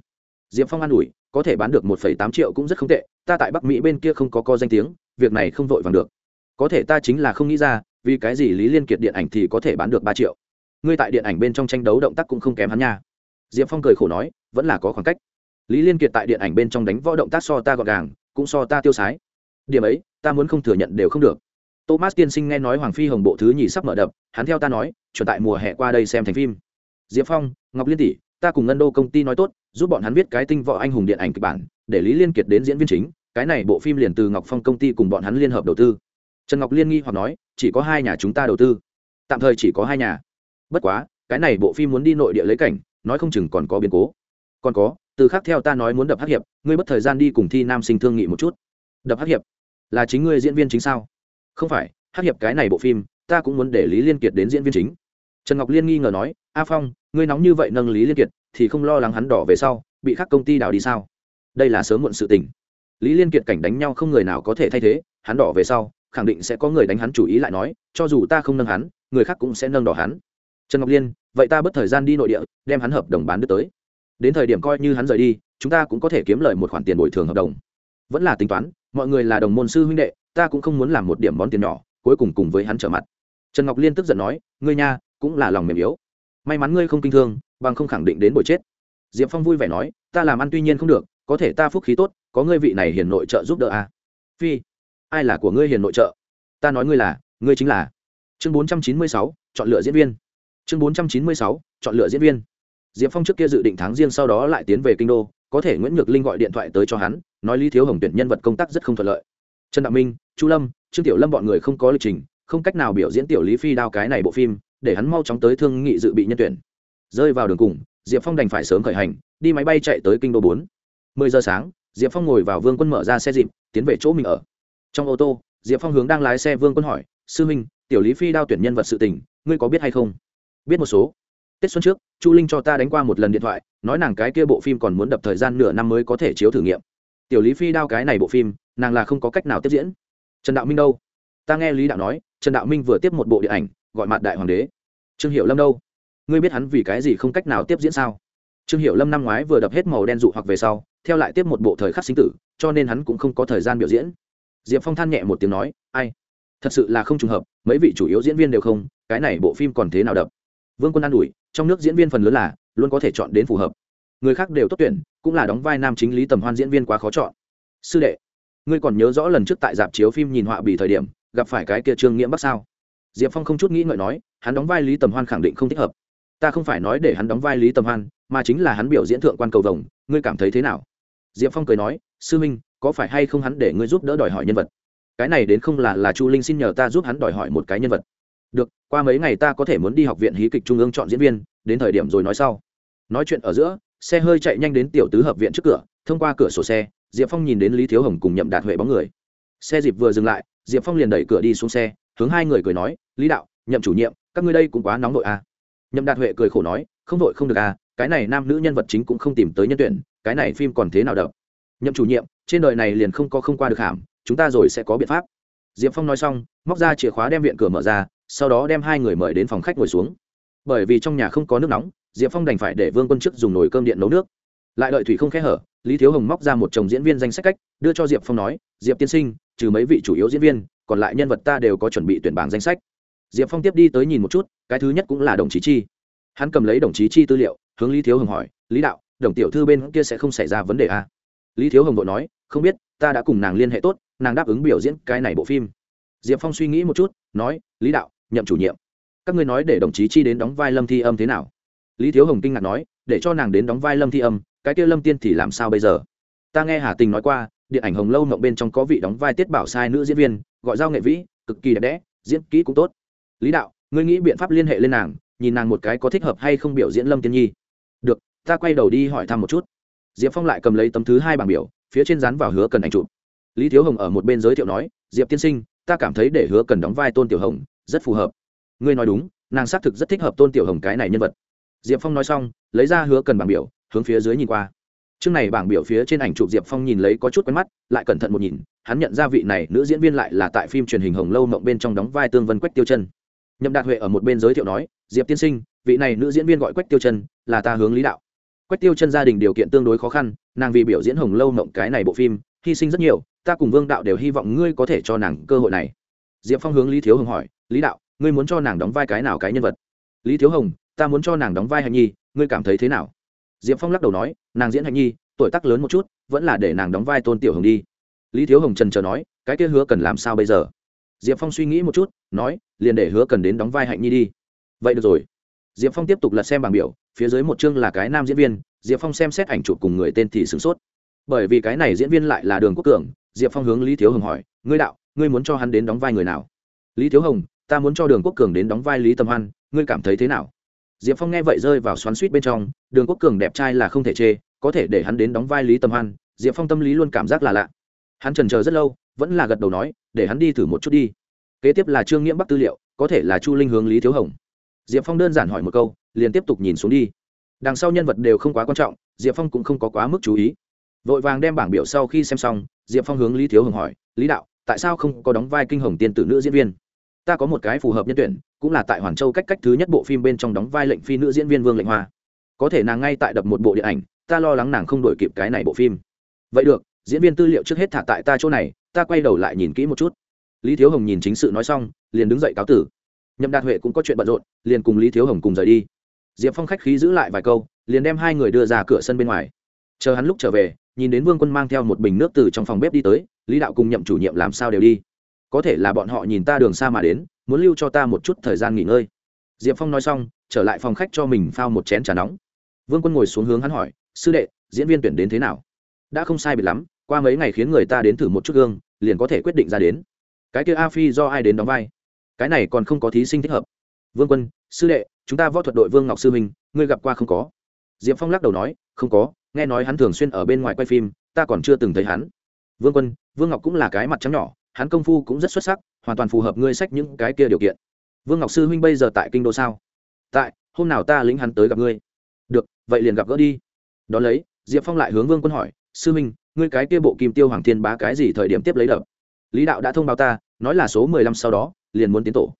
Diệp phong an ủi, có thể bán được một tám triệu cũng rất không tệ, ta tại bắc mỹ bên kia không có co danh tiếng, việc này không vội vàng được. Có thể ta chính là không nghĩ ra vì cái gì lý liên kiệt điện ảnh thì có thể bán được ba triệu? Ngươi tại điện ảnh bên trong tranh đấu động tác cũng không kém hắn nha. Diệp phong cười khổ nói, vẫn là có khoảng cách. Lý liên kiệt tại điện ảnh bên trong đánh võ động tác so ta gọn gàng, cũng so ta tiêu sái. Điểm ấy, ta muốn không thừa nhận đều không được. Thomas tiên sinh nghe nói hoàng phi hồng bộ thứ nhì sắp mở đập, hắn theo ta nói, chuẩn tại mùa hè qua đây xem thành phim. Diệp phong, ngọc liên tỷ, ta cùng ngân đô công ty nói tốt, giúp bọn hắn viết cái tinh võ anh hùng điện ảnh kịch bản, để lý liên kiệt đến diễn viên chính, cái này bộ phim liền từ ngọc phong công ty cùng bọn hắn liên hợp đầu tư trần ngọc liên nghi hoặc nói, chỉ có hai nhà chúng ta đầu tư. Tạm thời chỉ có hai nhà. Bất quá, cái này bộ phim muốn đi nội địa lấy cảnh, nói không chừng còn có biến cố. Còn có, từ khác theo ta nói muốn đập hắc hiệp, ngươi mất thời gian đi cùng thi nam sinh thương nghị một chút. Đập hắc hiệp? Là chính ngươi diễn viên chính sao? Không phải, hắc hiệp cái này bộ phim, ta cũng muốn để lý liên kiệt đến diễn viên chính. Trần ngọc liên nghi ngờ nói, a phong, ngươi nóng như vậy nâng lý liên kiệt, thì không lo lắng hắn đỏ về sau, bị các công ty đào đi sao? Đây là sớm muộn sự tình. Lý liên kiệt cảnh đánh nhau không người nào có thể thay thế, hắn đỏ về sau khẳng định sẽ có người đánh hắn chủ ý lại nói, cho dù ta không nâng hắn, người khác cũng sẽ nâng đỏ hắn. Trần ngọc liên, vậy ta bất thời gian đi nội địa, đem hắn hợp đồng bán đưa tới. Đến thời điểm coi như hắn rời đi, chúng ta cũng có thể kiếm lời một khoản tiền bồi thường hợp đồng. Vẫn là tính toán, mọi người là đồng môn sư huynh đệ, ta cũng không muốn làm một điểm bón tiền nhỏ, cuối cùng cùng với hắn trở mặt. Trần ngọc liên tức giận nói, ngươi nha, cũng là lòng mềm yếu. May mắn ngươi không kinh thương, bằng không khẳng định đến buổi chết. Diệp phong vui vẻ nói, ta làm ăn tuy nhiên không được, có thể ta phúc khí tốt, có ngươi vị này hiền nội trợ giúp đỡ a. À? phi ai là của ngươi hiền nội trợ? Ta nói ngươi là, ngươi chính là. Chương bốn trăm chín mươi sáu, chọn lựa diễn viên. Chương bốn trăm chín mươi sáu, chọn lựa diễn viên. Diệp phong trước kia dự định tháng riêng sau đó lại tiến về kinh đô, có thể nguyễn nhược linh gọi điện thoại tới cho hắn, nói lý thiếu hồng tuyển nhân vật công tác rất không thuận lợi. Trần đạo minh, chu lâm, trương tiểu lâm bọn người không có lịch trình, không cách nào biểu diễn tiểu lý phi đao cái này bộ phim, để hắn mau chóng tới thương nghị dự bị nhân tuyển. Rơi vào đường cùng, diệp phong đành phải sớm khởi hành, đi máy bay chạy tới kinh đô bốn. Mười giờ sáng, diệp phong ngồi vào vương quân mở ra xe dịp, tiến về chỗ mình ở trong ô tô, diệp phong hướng đang lái xe vương quân hỏi, sư minh, tiểu lý phi đao tuyển nhân vật sự tình, ngươi có biết hay không? Biết một số. Tết xuân trước, chu linh cho ta đánh qua một lần điện thoại, nói nàng cái kia bộ phim còn muốn đập thời gian nửa năm mới có thể chiếu thử nghiệm. Tiểu lý phi đao cái này bộ phim, nàng là không có cách nào tiếp diễn. Trần đạo minh đâu? Ta nghe lý đạo nói, trần đạo minh vừa tiếp một bộ điện ảnh, gọi mặt đại hoàng đế. Trương hiệu lâm đâu? Ngươi biết hắn vì cái gì không cách nào tiếp diễn sao? Trương hiệu lâm năm ngoái vừa đập hết màu đen dụ hoặc về sau, theo lại tiếp một bộ thời khắc sinh tử, cho nên hắn cũng không có thời gian biểu diễn diệp phong than nhẹ một tiếng nói, ai, thật sự là không trùng hợp, mấy vị chủ yếu diễn viên đều không, cái này bộ phim còn thế nào đập? Vương quân an ủi, trong nước diễn viên phần lớn là, luôn có thể chọn đến phù hợp. Người khác đều tốt tuyển, cũng là đóng vai nam chính lý tầm hoan diễn viên quá khó chọn. Sư đệ, ngươi còn nhớ rõ lần trước tại dạp chiếu phim nhìn họa bì thời điểm, gặp phải cái kia trương nghĩa bắc sao? Diệp phong không chút nghĩ ngợi nói, hắn đóng vai lý tầm hoan khẳng định không thích hợp. Ta không phải nói để hắn đóng vai lý tầm hoan, mà chính là hắn biểu diễn thượng quan cầu vồng, ngươi cảm thấy thế nào? Diệp phong cười nói, sư minh có phải hay không hắn để ngươi giúp đỡ đòi hỏi nhân vật? Cái này đến không là là chu linh xin nhờ ta giúp hắn đòi hỏi một cái nhân vật. Được, qua mấy ngày ta có thể muốn đi học viện hí kịch trung ương chọn diễn viên, đến thời điểm rồi nói sau. Nói chuyện ở giữa, xe hơi chạy nhanh đến tiểu tứ hợp viện trước cửa, thông qua cửa sổ xe, diệp phong nhìn đến lý thiếu hồng cùng nhậm đạt huệ bóng người. Xe dịp vừa dừng lại, diệp phong liền đẩy cửa đi xuống xe, hướng hai người cười nói, lý đạo, nhậm chủ nhiệm, các ngươi đây cũng quá nóng nội à. nhậm đạt huệ cười khổ nói, không đội không được à cái này nam nữ nhân vật chính cũng không tìm tới nhân tuyển, cái này phim còn thế nào đậu nhậm chủ nhiệm, trên đời này liền không có không qua được hàm, chúng ta rồi sẽ có biện pháp. Diệp phong nói xong, móc ra chìa khóa đem viện cửa mở ra, sau đó đem hai người mời đến phòng khách ngồi xuống. Bởi vì trong nhà không có nước nóng, diệp phong đành phải để vương quân chức dùng nồi cơm điện nấu nước. Lại đợi thủy không khẽ hở, lý thiếu hồng móc ra một chồng diễn viên danh sách cách, đưa cho diệp phong nói, diệp tiên sinh, trừ mấy vị chủ yếu diễn viên, còn lại nhân vật ta đều có chuẩn bị tuyển bảng danh sách. Diệp phong tiếp đi tới nhìn một chút, cái thứ nhất cũng là đồng chí chi. Hắn cầm lấy đồng chí chi tư liệu, hướng lý thiếu hồng hỏi, lý đạo, đồng tiểu thư bên kia sẽ không xảy ra vấn đề à? Lý thiếu hồng đội nói, không biết, ta đã cùng nàng liên hệ tốt, nàng đáp ứng biểu diễn cái này bộ phim. Diệp phong suy nghĩ một chút, nói, lý đạo, nhậm chủ nhiệm, các ngươi nói để đồng chí chi đến đóng vai lâm thi âm thế nào? Lý thiếu hồng kinh ngạc nói, để cho nàng đến đóng vai lâm thi âm, cái kia lâm tiên thì làm sao bây giờ? Ta nghe hà tình nói qua, điện ảnh hồng lâu mộng bên trong có vị đóng vai tiết bảo sai nữ diễn viên, gọi giao nghệ vĩ, cực kỳ đẹp đẽ, diễn kỹ cũng tốt. Lý đạo, ngươi nghĩ biện pháp liên hệ lên nàng, nhìn nàng một cái có thích hợp hay không biểu diễn lâm tiên nhi. Được, ta quay đầu đi hỏi thăm một chút diệp phong lại cầm lấy tấm thứ hai bảng biểu, phía trên dán vào hứa cần ảnh chụp. Lý thiếu hồng ở một bên giới thiệu nói, diệp tiên sinh, ta cảm thấy để hứa cần đóng vai tôn tiểu hồng, rất phù hợp. Ngươi nói đúng, nàng xác thực rất thích hợp tôn tiểu hồng cái này nhân vật. Diệp phong nói xong, lấy ra hứa cần bảng biểu, hướng phía dưới nhìn qua. Trước này bảng biểu phía trên ảnh chụp diệp phong nhìn lấy có chút quen mắt, lại cẩn thận một nhìn, hắn nhận ra vị này nữ diễn viên lại là tại phim truyền hình hồng lâu mộng bên trong đóng vai tương vân quách tiêu chân. Nhậm đạt huệ ở một bên giới thiệu nói, diệp tiên sinh, vị này nữ diễn viên gọi quách tiêu chân, là ta hướng lý đạo quách tiêu chân gia đình điều kiện tương đối khó khăn, nàng vì biểu diễn hồng lâu mộng cái này bộ phim, hy sinh rất nhiều, ta cùng vương đạo đều hy vọng ngươi có thể cho nàng cơ hội này. Diệp phong hướng lý thiếu hồng hỏi, lý đạo, ngươi muốn cho nàng đóng vai cái nào cái nhân vật? Lý thiếu hồng, ta muốn cho nàng đóng vai hạnh nhi, ngươi cảm thấy thế nào? Diệp phong lắc đầu nói, nàng diễn hạnh nhi, tuổi tác lớn một chút, vẫn là để nàng đóng vai tôn tiểu hồng đi. Lý thiếu hồng trần trờ nói, cái kia hứa cần làm sao bây giờ? Diệp phong suy nghĩ một chút, nói, liền để hứa cần đến đóng vai hạnh nhi đi. Vậy được rồi. Diệp phong tiếp tục lật xem bảng biểu phía dưới một chương là cái nam diễn viên, diệp phong xem xét ảnh chụp cùng người tên thì sửng sốt. Bởi vì cái này diễn viên lại là đường quốc cường, diệp phong hướng lý thiếu hồng hỏi, ngươi đạo, ngươi muốn cho hắn đến đóng vai người nào? Lý thiếu hồng, ta muốn cho đường quốc cường đến đóng vai lý tâm hoan, ngươi cảm thấy thế nào? Diệp phong nghe vậy rơi vào xoắn suýt bên trong, đường quốc cường đẹp trai là không thể chê, có thể để hắn đến đóng vai lý tâm hoan, diệp phong tâm lý luôn cảm giác là lạ. Hắn trần chờ rất lâu, vẫn là gật đầu nói, để hắn đi thử một chút đi. Kế tiếp là trương nghiễm bắc tư liệu, có thể là chu linh hướng lý thiếu hồng. Diệp phong đơn giản hỏi một câu liền tiếp tục nhìn xuống đi. Đằng sau nhân vật đều không quá quan trọng, diệp phong cũng không có quá mức chú ý. Vội vàng đem bảng biểu sau khi xem xong, diệp phong hướng lý thiếu hồng hỏi, lý đạo, tại sao không có đóng vai kinh hồng tiên tử nữ diễn viên? Ta có một cái phù hợp nhân tuyển, cũng là tại hoàn châu cách cách thứ nhất bộ phim bên trong đóng vai lệnh phi nữ diễn viên vương lệnh hoa. Có thể nàng ngay tại đập một bộ điện ảnh, ta lo lắng nàng không đổi kịp cái này bộ phim. Vậy được, diễn viên tư liệu trước hết thả tại ta chỗ này, ta quay đầu lại nhìn kỹ một chút. Lý thiếu hồng nhìn chính sự nói xong, liền đứng dậy cáo tử. Nhậm đạt huệ cũng có chuyện bận rộn, liền cùng lý thiếu hồng cùng rời đi diệp phong khách khí giữ lại vài câu, liền đem hai người đưa ra cửa sân bên ngoài. Chờ hắn lúc trở về, nhìn đến vương quân mang theo một bình nước từ trong phòng bếp đi tới, lý đạo cùng nhậm chủ nhiệm làm sao đều đi. Có thể là bọn họ nhìn ta đường xa mà đến, muốn lưu cho ta một chút thời gian nghỉ ngơi. Diệp phong nói xong, trở lại phòng khách cho mình phao một chén trà nóng. Vương quân ngồi xuống hướng hắn hỏi, sư đệ, diễn viên tuyển đến thế nào? Đã không sai biệt lắm, qua mấy ngày khiến người ta đến thử một chút gương, liền có thể quyết định ra đến. Cái kia a phi do ai đến đóng vai? Cái này còn không có thí sinh thích hợp. Vương quân, sư đệ chúng ta võ thuật đội vương ngọc sư minh ngươi gặp qua không có? Diệp phong lắc đầu nói, không có, nghe nói hắn thường xuyên ở bên ngoài quay phim, ta còn chưa từng thấy hắn. Vương quân, vương ngọc cũng là cái mặt trắng nhỏ, hắn công phu cũng rất xuất sắc, hoàn toàn phù hợp ngươi sách những cái kia điều kiện. Vương ngọc sư huynh bây giờ tại kinh đô sao? Tại, hôm nào ta lính hắn tới gặp ngươi. Được, vậy liền gặp gỡ đi. Đón lấy, diệp phong lại hướng vương quân hỏi, sư huynh, ngươi cái kia bộ kim tiêu hoàng thiên bá cái gì thời điểm tiếp lấy đập? Lý đạo đã thông báo ta, nói là số mười lăm sau đó, liền muốn tiến tổ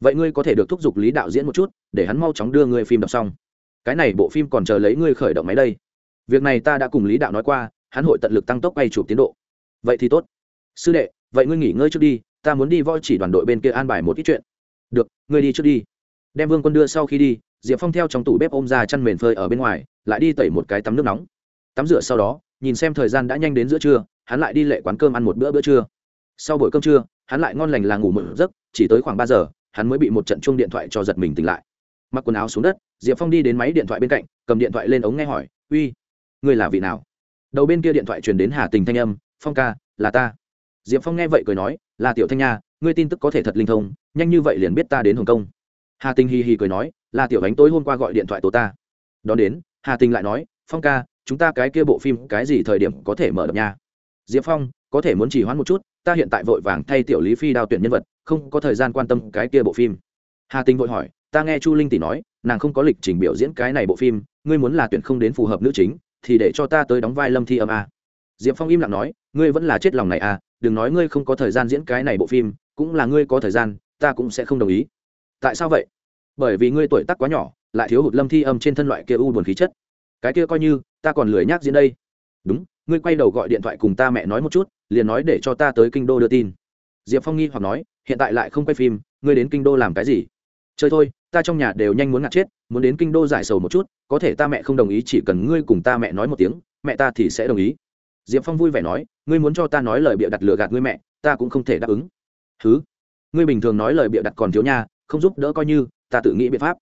vậy ngươi có thể được thúc giục lý đạo diễn một chút, để hắn mau chóng đưa ngươi phim đọc xong. Cái này bộ phim còn chờ lấy ngươi khởi động máy đây. Việc này ta đã cùng lý đạo nói qua, hắn hội tận lực tăng tốc quay chụp tiến độ. Vậy thì tốt. Sư đệ, vậy ngươi nghỉ ngơi trước đi, ta muốn đi voi chỉ đoàn đội bên kia an bài một ít chuyện. Được, ngươi đi trước đi. Đem vương quân đưa sau khi đi, diệp phong theo trong tủ bếp ôm ra chăn mền phơi ở bên ngoài, lại đi tẩy một cái tắm nước nóng. Tắm rửa sau đó, nhìn xem thời gian đã nhanh đến giữa trưa, hắn lại đi lệ quán cơm ăn một bữa bữa trưa. Sau buổi cơm trưa, hắn lại ngon lành là ngủ một giấc, chỉ tới khoảng ba giờ hắn mới bị một trận chuông điện thoại cho giật mình tỉnh lại. Mặc quần áo xuống đất, diệp phong đi đến máy điện thoại bên cạnh, cầm điện thoại lên ống nghe hỏi, uy người là vị nào? Đầu bên kia điện thoại truyền đến hà tình thanh âm, phong ca, là ta. Diệp phong nghe vậy cười nói, là tiểu thanh nha, ngươi tin tức có thể thật linh thông, nhanh như vậy liền biết ta đến hồng kông. Hà tình hì hì cười nói, là tiểu ánh tối hôm qua gọi điện thoại tố ta. Đón đến, hà tình lại nói, phong ca, chúng ta cái kia bộ phim, cái gì thời điểm có thể mở đập nha? Diệp phong, có thể muốn chỉ hoãn một chút, ta hiện tại vội vàng thay tiểu lý phi đao tuyển nhân vật không có thời gian quan tâm cái kia bộ phim. Hà tình vội hỏi, ta nghe chu linh tỷ nói, nàng không có lịch trình biểu diễn cái này bộ phim, ngươi muốn là tuyển không đến phù hợp nữ chính, thì để cho ta tới đóng vai lâm thi âm a. Diệp phong im lặng nói, ngươi vẫn là chết lòng này à đừng nói ngươi không có thời gian diễn cái này bộ phim, cũng là ngươi có thời gian, ta cũng sẽ không đồng ý. Tại sao vậy? Bởi vì ngươi tuổi tác quá nhỏ, lại thiếu hụt lâm thi âm trên thân loại kia u buồn khí chất. Cái kia coi như, ta còn lười nhác diễn đây. Đúng, ngươi quay đầu gọi điện thoại cùng ta mẹ nói một chút, liền nói để cho ta tới kinh đô đưa tin. Diệp phong nghi hoặc nói hiện tại lại không quay phim, ngươi đến kinh đô làm cái gì? Chơi thôi, ta trong nhà đều nhanh muốn ngạt chết, muốn đến kinh đô giải sầu một chút, có thể ta mẹ không đồng ý chỉ cần ngươi cùng ta mẹ nói một tiếng, mẹ ta thì sẽ đồng ý. Diệp phong vui vẻ nói, ngươi muốn cho ta nói lời bịa đặt lừa gạt ngươi mẹ, ta cũng không thể đáp ứng. Thứ ngươi bình thường nói lời bịa đặt còn thiếu nha, không giúp đỡ coi như, ta tự nghĩ biện pháp.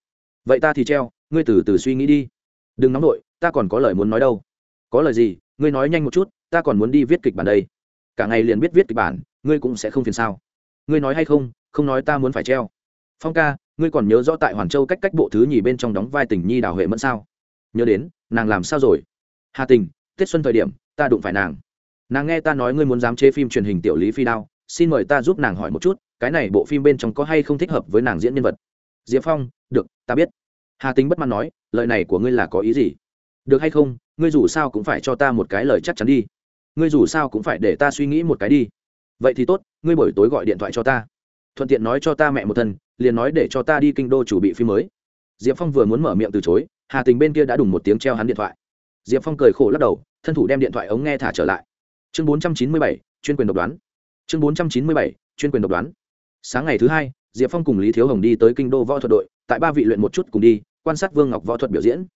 Vậy ta thì treo, ngươi từ từ suy nghĩ đi. Đừng nóng nổi ta còn có lời muốn nói đâu. Có lời gì, ngươi nói nhanh một chút, ta còn muốn đi viết kịch bản đây. Cả ngày liền biết viết kịch bản, ngươi cũng sẽ không phiền sao ngươi nói hay không không nói ta muốn phải treo. Phong ca, ngươi còn nhớ rõ tại hoàn châu cách cách bộ thứ nhì bên trong đóng vai tình nhi đào huệ mẫn sao? Nhớ đến, nàng làm sao rồi? Hà tình, tết xuân thời điểm, ta đụng phải nàng. Nàng nghe ta nói ngươi muốn dám chế phim truyền hình tiểu lý phi đao, xin mời ta giúp nàng hỏi một chút, cái này bộ phim bên trong có hay không thích hợp với nàng diễn nhân vật? Diệp phong, được, ta biết. Hà tính bất mãn nói, lời này của ngươi là có ý gì? Được hay không, ngươi dù sao cũng phải cho ta một cái lời chắc chắn đi. Ngươi dù sao cũng phải để ta suy nghĩ một cái đi vậy thì tốt, ngươi buổi tối gọi điện thoại cho ta. Thuận tiện nói cho ta mẹ một thân, liền nói để cho ta đi kinh đô chủ bị phim mới. Diệp phong vừa muốn mở miệng từ chối, hà tình bên kia đã đùng một tiếng treo hắn điện thoại. Diệp phong cười khổ lắc đầu, thân thủ đem điện thoại ống nghe thả trở lại. Chương bốn trăm chín mươi bảy, chuyên quyền độc đoán. Chương bốn trăm chín mươi bảy, chuyên quyền độc đoán. Sáng ngày thứ hai, diệp phong cùng lý thiếu hồng đi tới kinh đô võ thuật đội, tại ba vị luyện một chút cùng đi, quan sát vương ngọc võ thuật biểu diễn.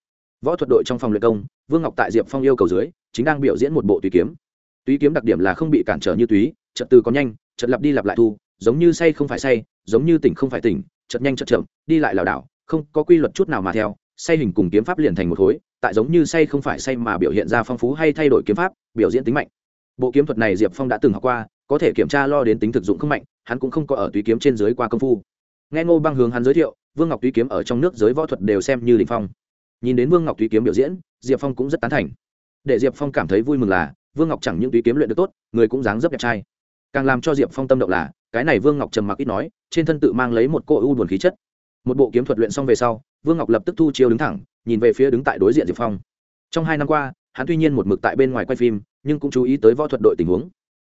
Võ thuật đội trong phòng luyện công, vương ngọc tại diệp phong yêu cầu dưới, chính đang biểu diễn một bộ tùy kiếm. Tùy kiếm đặc điểm là không bị cản trở như túy trật từ có nhanh trật lặp đi lặp lại thu, giống như say không phải say, giống như tỉnh không phải tỉnh chật nhanh chật chậm, đi lại lảo đảo, không có quy luật chút nào mà theo, say hình cùng kiếm pháp liền thành một khối, tại giống như say không phải say mà biểu hiện ra phong phú hay thay đổi kiếm pháp, biểu diễn tính mạnh. Bộ kiếm thuật này diệp phong đã từng học qua, có thể kiểm tra lo đến tính thực dụng không mạnh, hắn cũng không có ở túy kiếm trên dưới qua công phu. Nghe ngô băng hướng hắn giới thiệu, vương ngọc túy kiếm ở trong nước giới võ thuật đều xem như đình phong. Nhìn đến vương ngọc túy kiếm biểu diễn, diệp phong cũng rất tán thành. Để diệp phong cảm thấy vui mừng là, vương ngọc chẳng những túy kiếm luyện được tốt, người cũng dáng dấp đẹp trai càng làm cho diệp phong tâm động là, cái này vương ngọc trầm mặc ít nói, trên thân tự mang lấy một cô ưu buồn khí chất. Một bộ kiếm thuật luyện xong về sau, vương ngọc lập tức thu chiêu đứng thẳng, nhìn về phía đứng tại đối diện diệp phong. Trong hai năm qua, hắn tuy nhiên một mực tại bên ngoài quay phim, nhưng cũng chú ý tới võ thuật đội tình huống.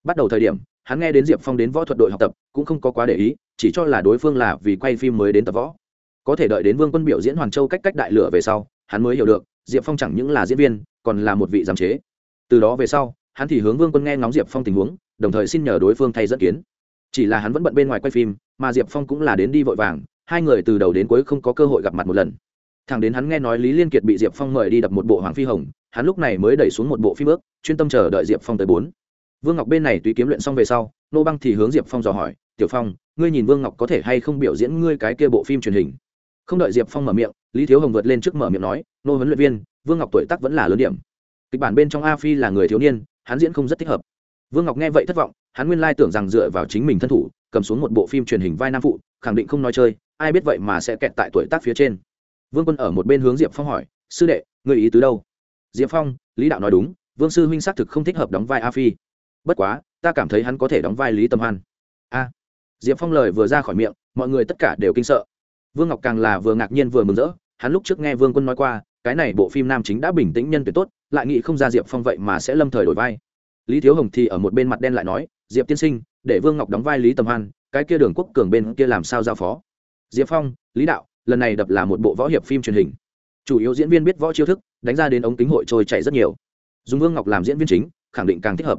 Bắt đầu thời điểm, hắn nghe đến diệp phong đến võ thuật đội học tập, cũng không có quá để ý, chỉ cho là đối phương là vì quay phim mới đến tập võ. Có thể đợi đến vương quân biểu diễn hoàn châu cách cách đại lửa về sau, hắn mới hiểu được, diệp phong chẳng những là diễn viên, còn là một vị giám chế. Từ đó về sau, hắn thì hướng vương quân nghe ngóng diệp phong tình huống đồng thời xin nhờ đối phương thay dẫn kiến. Chỉ là hắn vẫn bận bên ngoài quay phim, mà diệp phong cũng là đến đi vội vàng, hai người từ đầu đến cuối không có cơ hội gặp mặt một lần. Thằng đến hắn nghe nói lý liên kiệt bị diệp phong mời đi đập một bộ hoàng phi hồng, hắn lúc này mới đẩy xuống một bộ phim ước, chuyên tâm chờ đợi diệp phong tới bốn. Vương ngọc bên này tùy kiếm luyện xong về sau, nô băng thì hướng diệp phong dò hỏi, tiểu phong, ngươi nhìn vương ngọc có thể hay không biểu diễn ngươi cái kia bộ phim truyền hình? Không đợi diệp phong mở miệng, lý thiếu hồng vượt lên trước mở miệng nói, nô huấn luyện viên, vương ngọc tuổi tác vẫn là lớn điểm. Kịch bản bên trong a phi là người thiếu niên, hắn diễn không rất thích hợp vương ngọc nghe vậy thất vọng, hắn nguyên lai tưởng rằng dựa vào chính mình thân thủ, cầm xuống một bộ phim truyền hình vai nam phụ, khẳng định không nói chơi, ai biết vậy mà sẽ kẹt tại tuổi tác phía trên. Vương quân ở một bên hướng diệp phong hỏi, sư đệ người ý tứ đâu? Diệp phong, lý đạo nói đúng, vương sư huynh xác thực không thích hợp đóng vai a phi. Bất quá, ta cảm thấy hắn có thể đóng vai lý tâm hoan. A. Diệp phong lời vừa ra khỏi miệng, mọi người tất cả đều kinh sợ. Vương ngọc càng là vừa ngạc nhiên vừa mừng rỡ, hắn lúc trước nghe vương quân nói qua, cái này bộ phim nam chính đã bình tĩnh, nhân tuyệt tốt, lại nghĩ không ra diệp phong vậy mà sẽ lâm thời đổi vai lý thiếu hồng thì ở một bên mặt đen lại nói, diệp tiên sinh, để vương ngọc đóng vai lý tầm hoan, cái kia đường quốc cường bên kia làm sao giao phó? Diệp phong, lý đạo, lần này đập là một bộ võ hiệp phim truyền hình. Chủ yếu diễn viên biết võ chiêu thức, đánh ra đến ống kính hội trôi chảy rất nhiều. Dùng vương ngọc làm diễn viên chính, khẳng định càng thích hợp.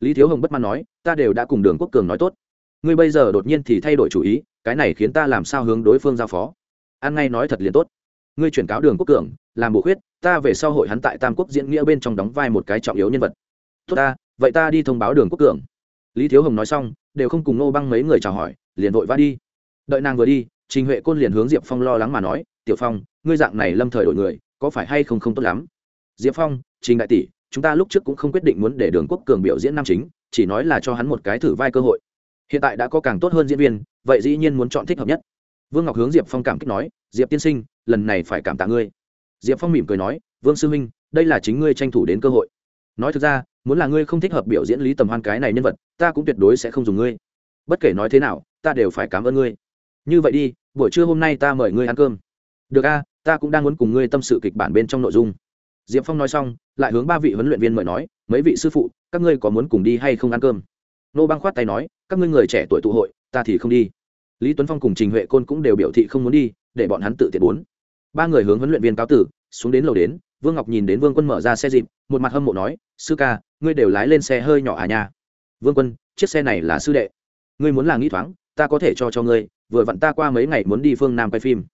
Lý thiếu hồng bất mãn nói, ta đều đã cùng đường quốc cường nói tốt. Ngươi bây giờ đột nhiên thì thay đổi chủ ý, cái này khiến ta làm sao hướng đối phương giao phó? An ngay nói thật liền tốt. Ngươi chuyển cáo đường quốc cường, làm bộ khuyết, ta về sau hội hắn tại tam quốc diễn nghĩa bên trong đóng vai một cái trọng yếu nhân vật. Tốt ta vậy ta đi thông báo đường quốc cường. Lý thiếu hồng nói xong, đều không cùng nô băng mấy người chào hỏi, liền vội vã đi. Đợi nàng vừa đi, trình huệ côn liền hướng diệp phong lo lắng mà nói, tiểu phong, ngươi dạng này lâm thời đổi người, có phải hay không không tốt lắm? Diệp phong, trình đại tỷ, chúng ta lúc trước cũng không quyết định muốn để đường quốc cường biểu diễn nam chính, chỉ nói là cho hắn một cái thử vai cơ hội. Hiện tại đã có càng tốt hơn diễn viên, vậy dĩ nhiên muốn chọn thích hợp nhất. Vương ngọc hướng diệp phong cảm kích nói, diệp tiên sinh, lần này phải cảm tạ ngươi. Diệp phong mỉm cười nói, vương sư huynh, đây là chính ngươi tranh thủ đến cơ hội nói thực ra, muốn là ngươi không thích hợp biểu diễn lý tầm hoan cái này nhân vật, ta cũng tuyệt đối sẽ không dùng ngươi. Bất kể nói thế nào, ta đều phải cảm ơn ngươi. Như vậy đi, buổi trưa hôm nay ta mời ngươi ăn cơm. Được a, ta cũng đang muốn cùng ngươi tâm sự kịch bản bên trong nội dung. Diệp phong nói xong, lại hướng ba vị huấn luyện viên mời nói, mấy vị sư phụ, các ngươi có muốn cùng đi hay không ăn cơm? Nô băng khoát tay nói, các ngươi người trẻ tuổi tụ hội, ta thì không đi. Lý tuấn phong cùng trình huệ côn cũng đều biểu thị không muốn đi, để bọn hắn tự tiện bốn. Ba người hướng huấn luyện viên cáo tử, xuống đến lầu đến vương ngọc nhìn đến vương quân mở ra xe dịp, một mặt hâm mộ nói, sư ca, ngươi đều lái lên xe hơi nhỏ à nha. Vương quân, chiếc xe này là sư đệ. Ngươi muốn là nghĩ thoáng, ta có thể cho cho ngươi, vừa vặn ta qua mấy ngày muốn đi phương nam quay phim.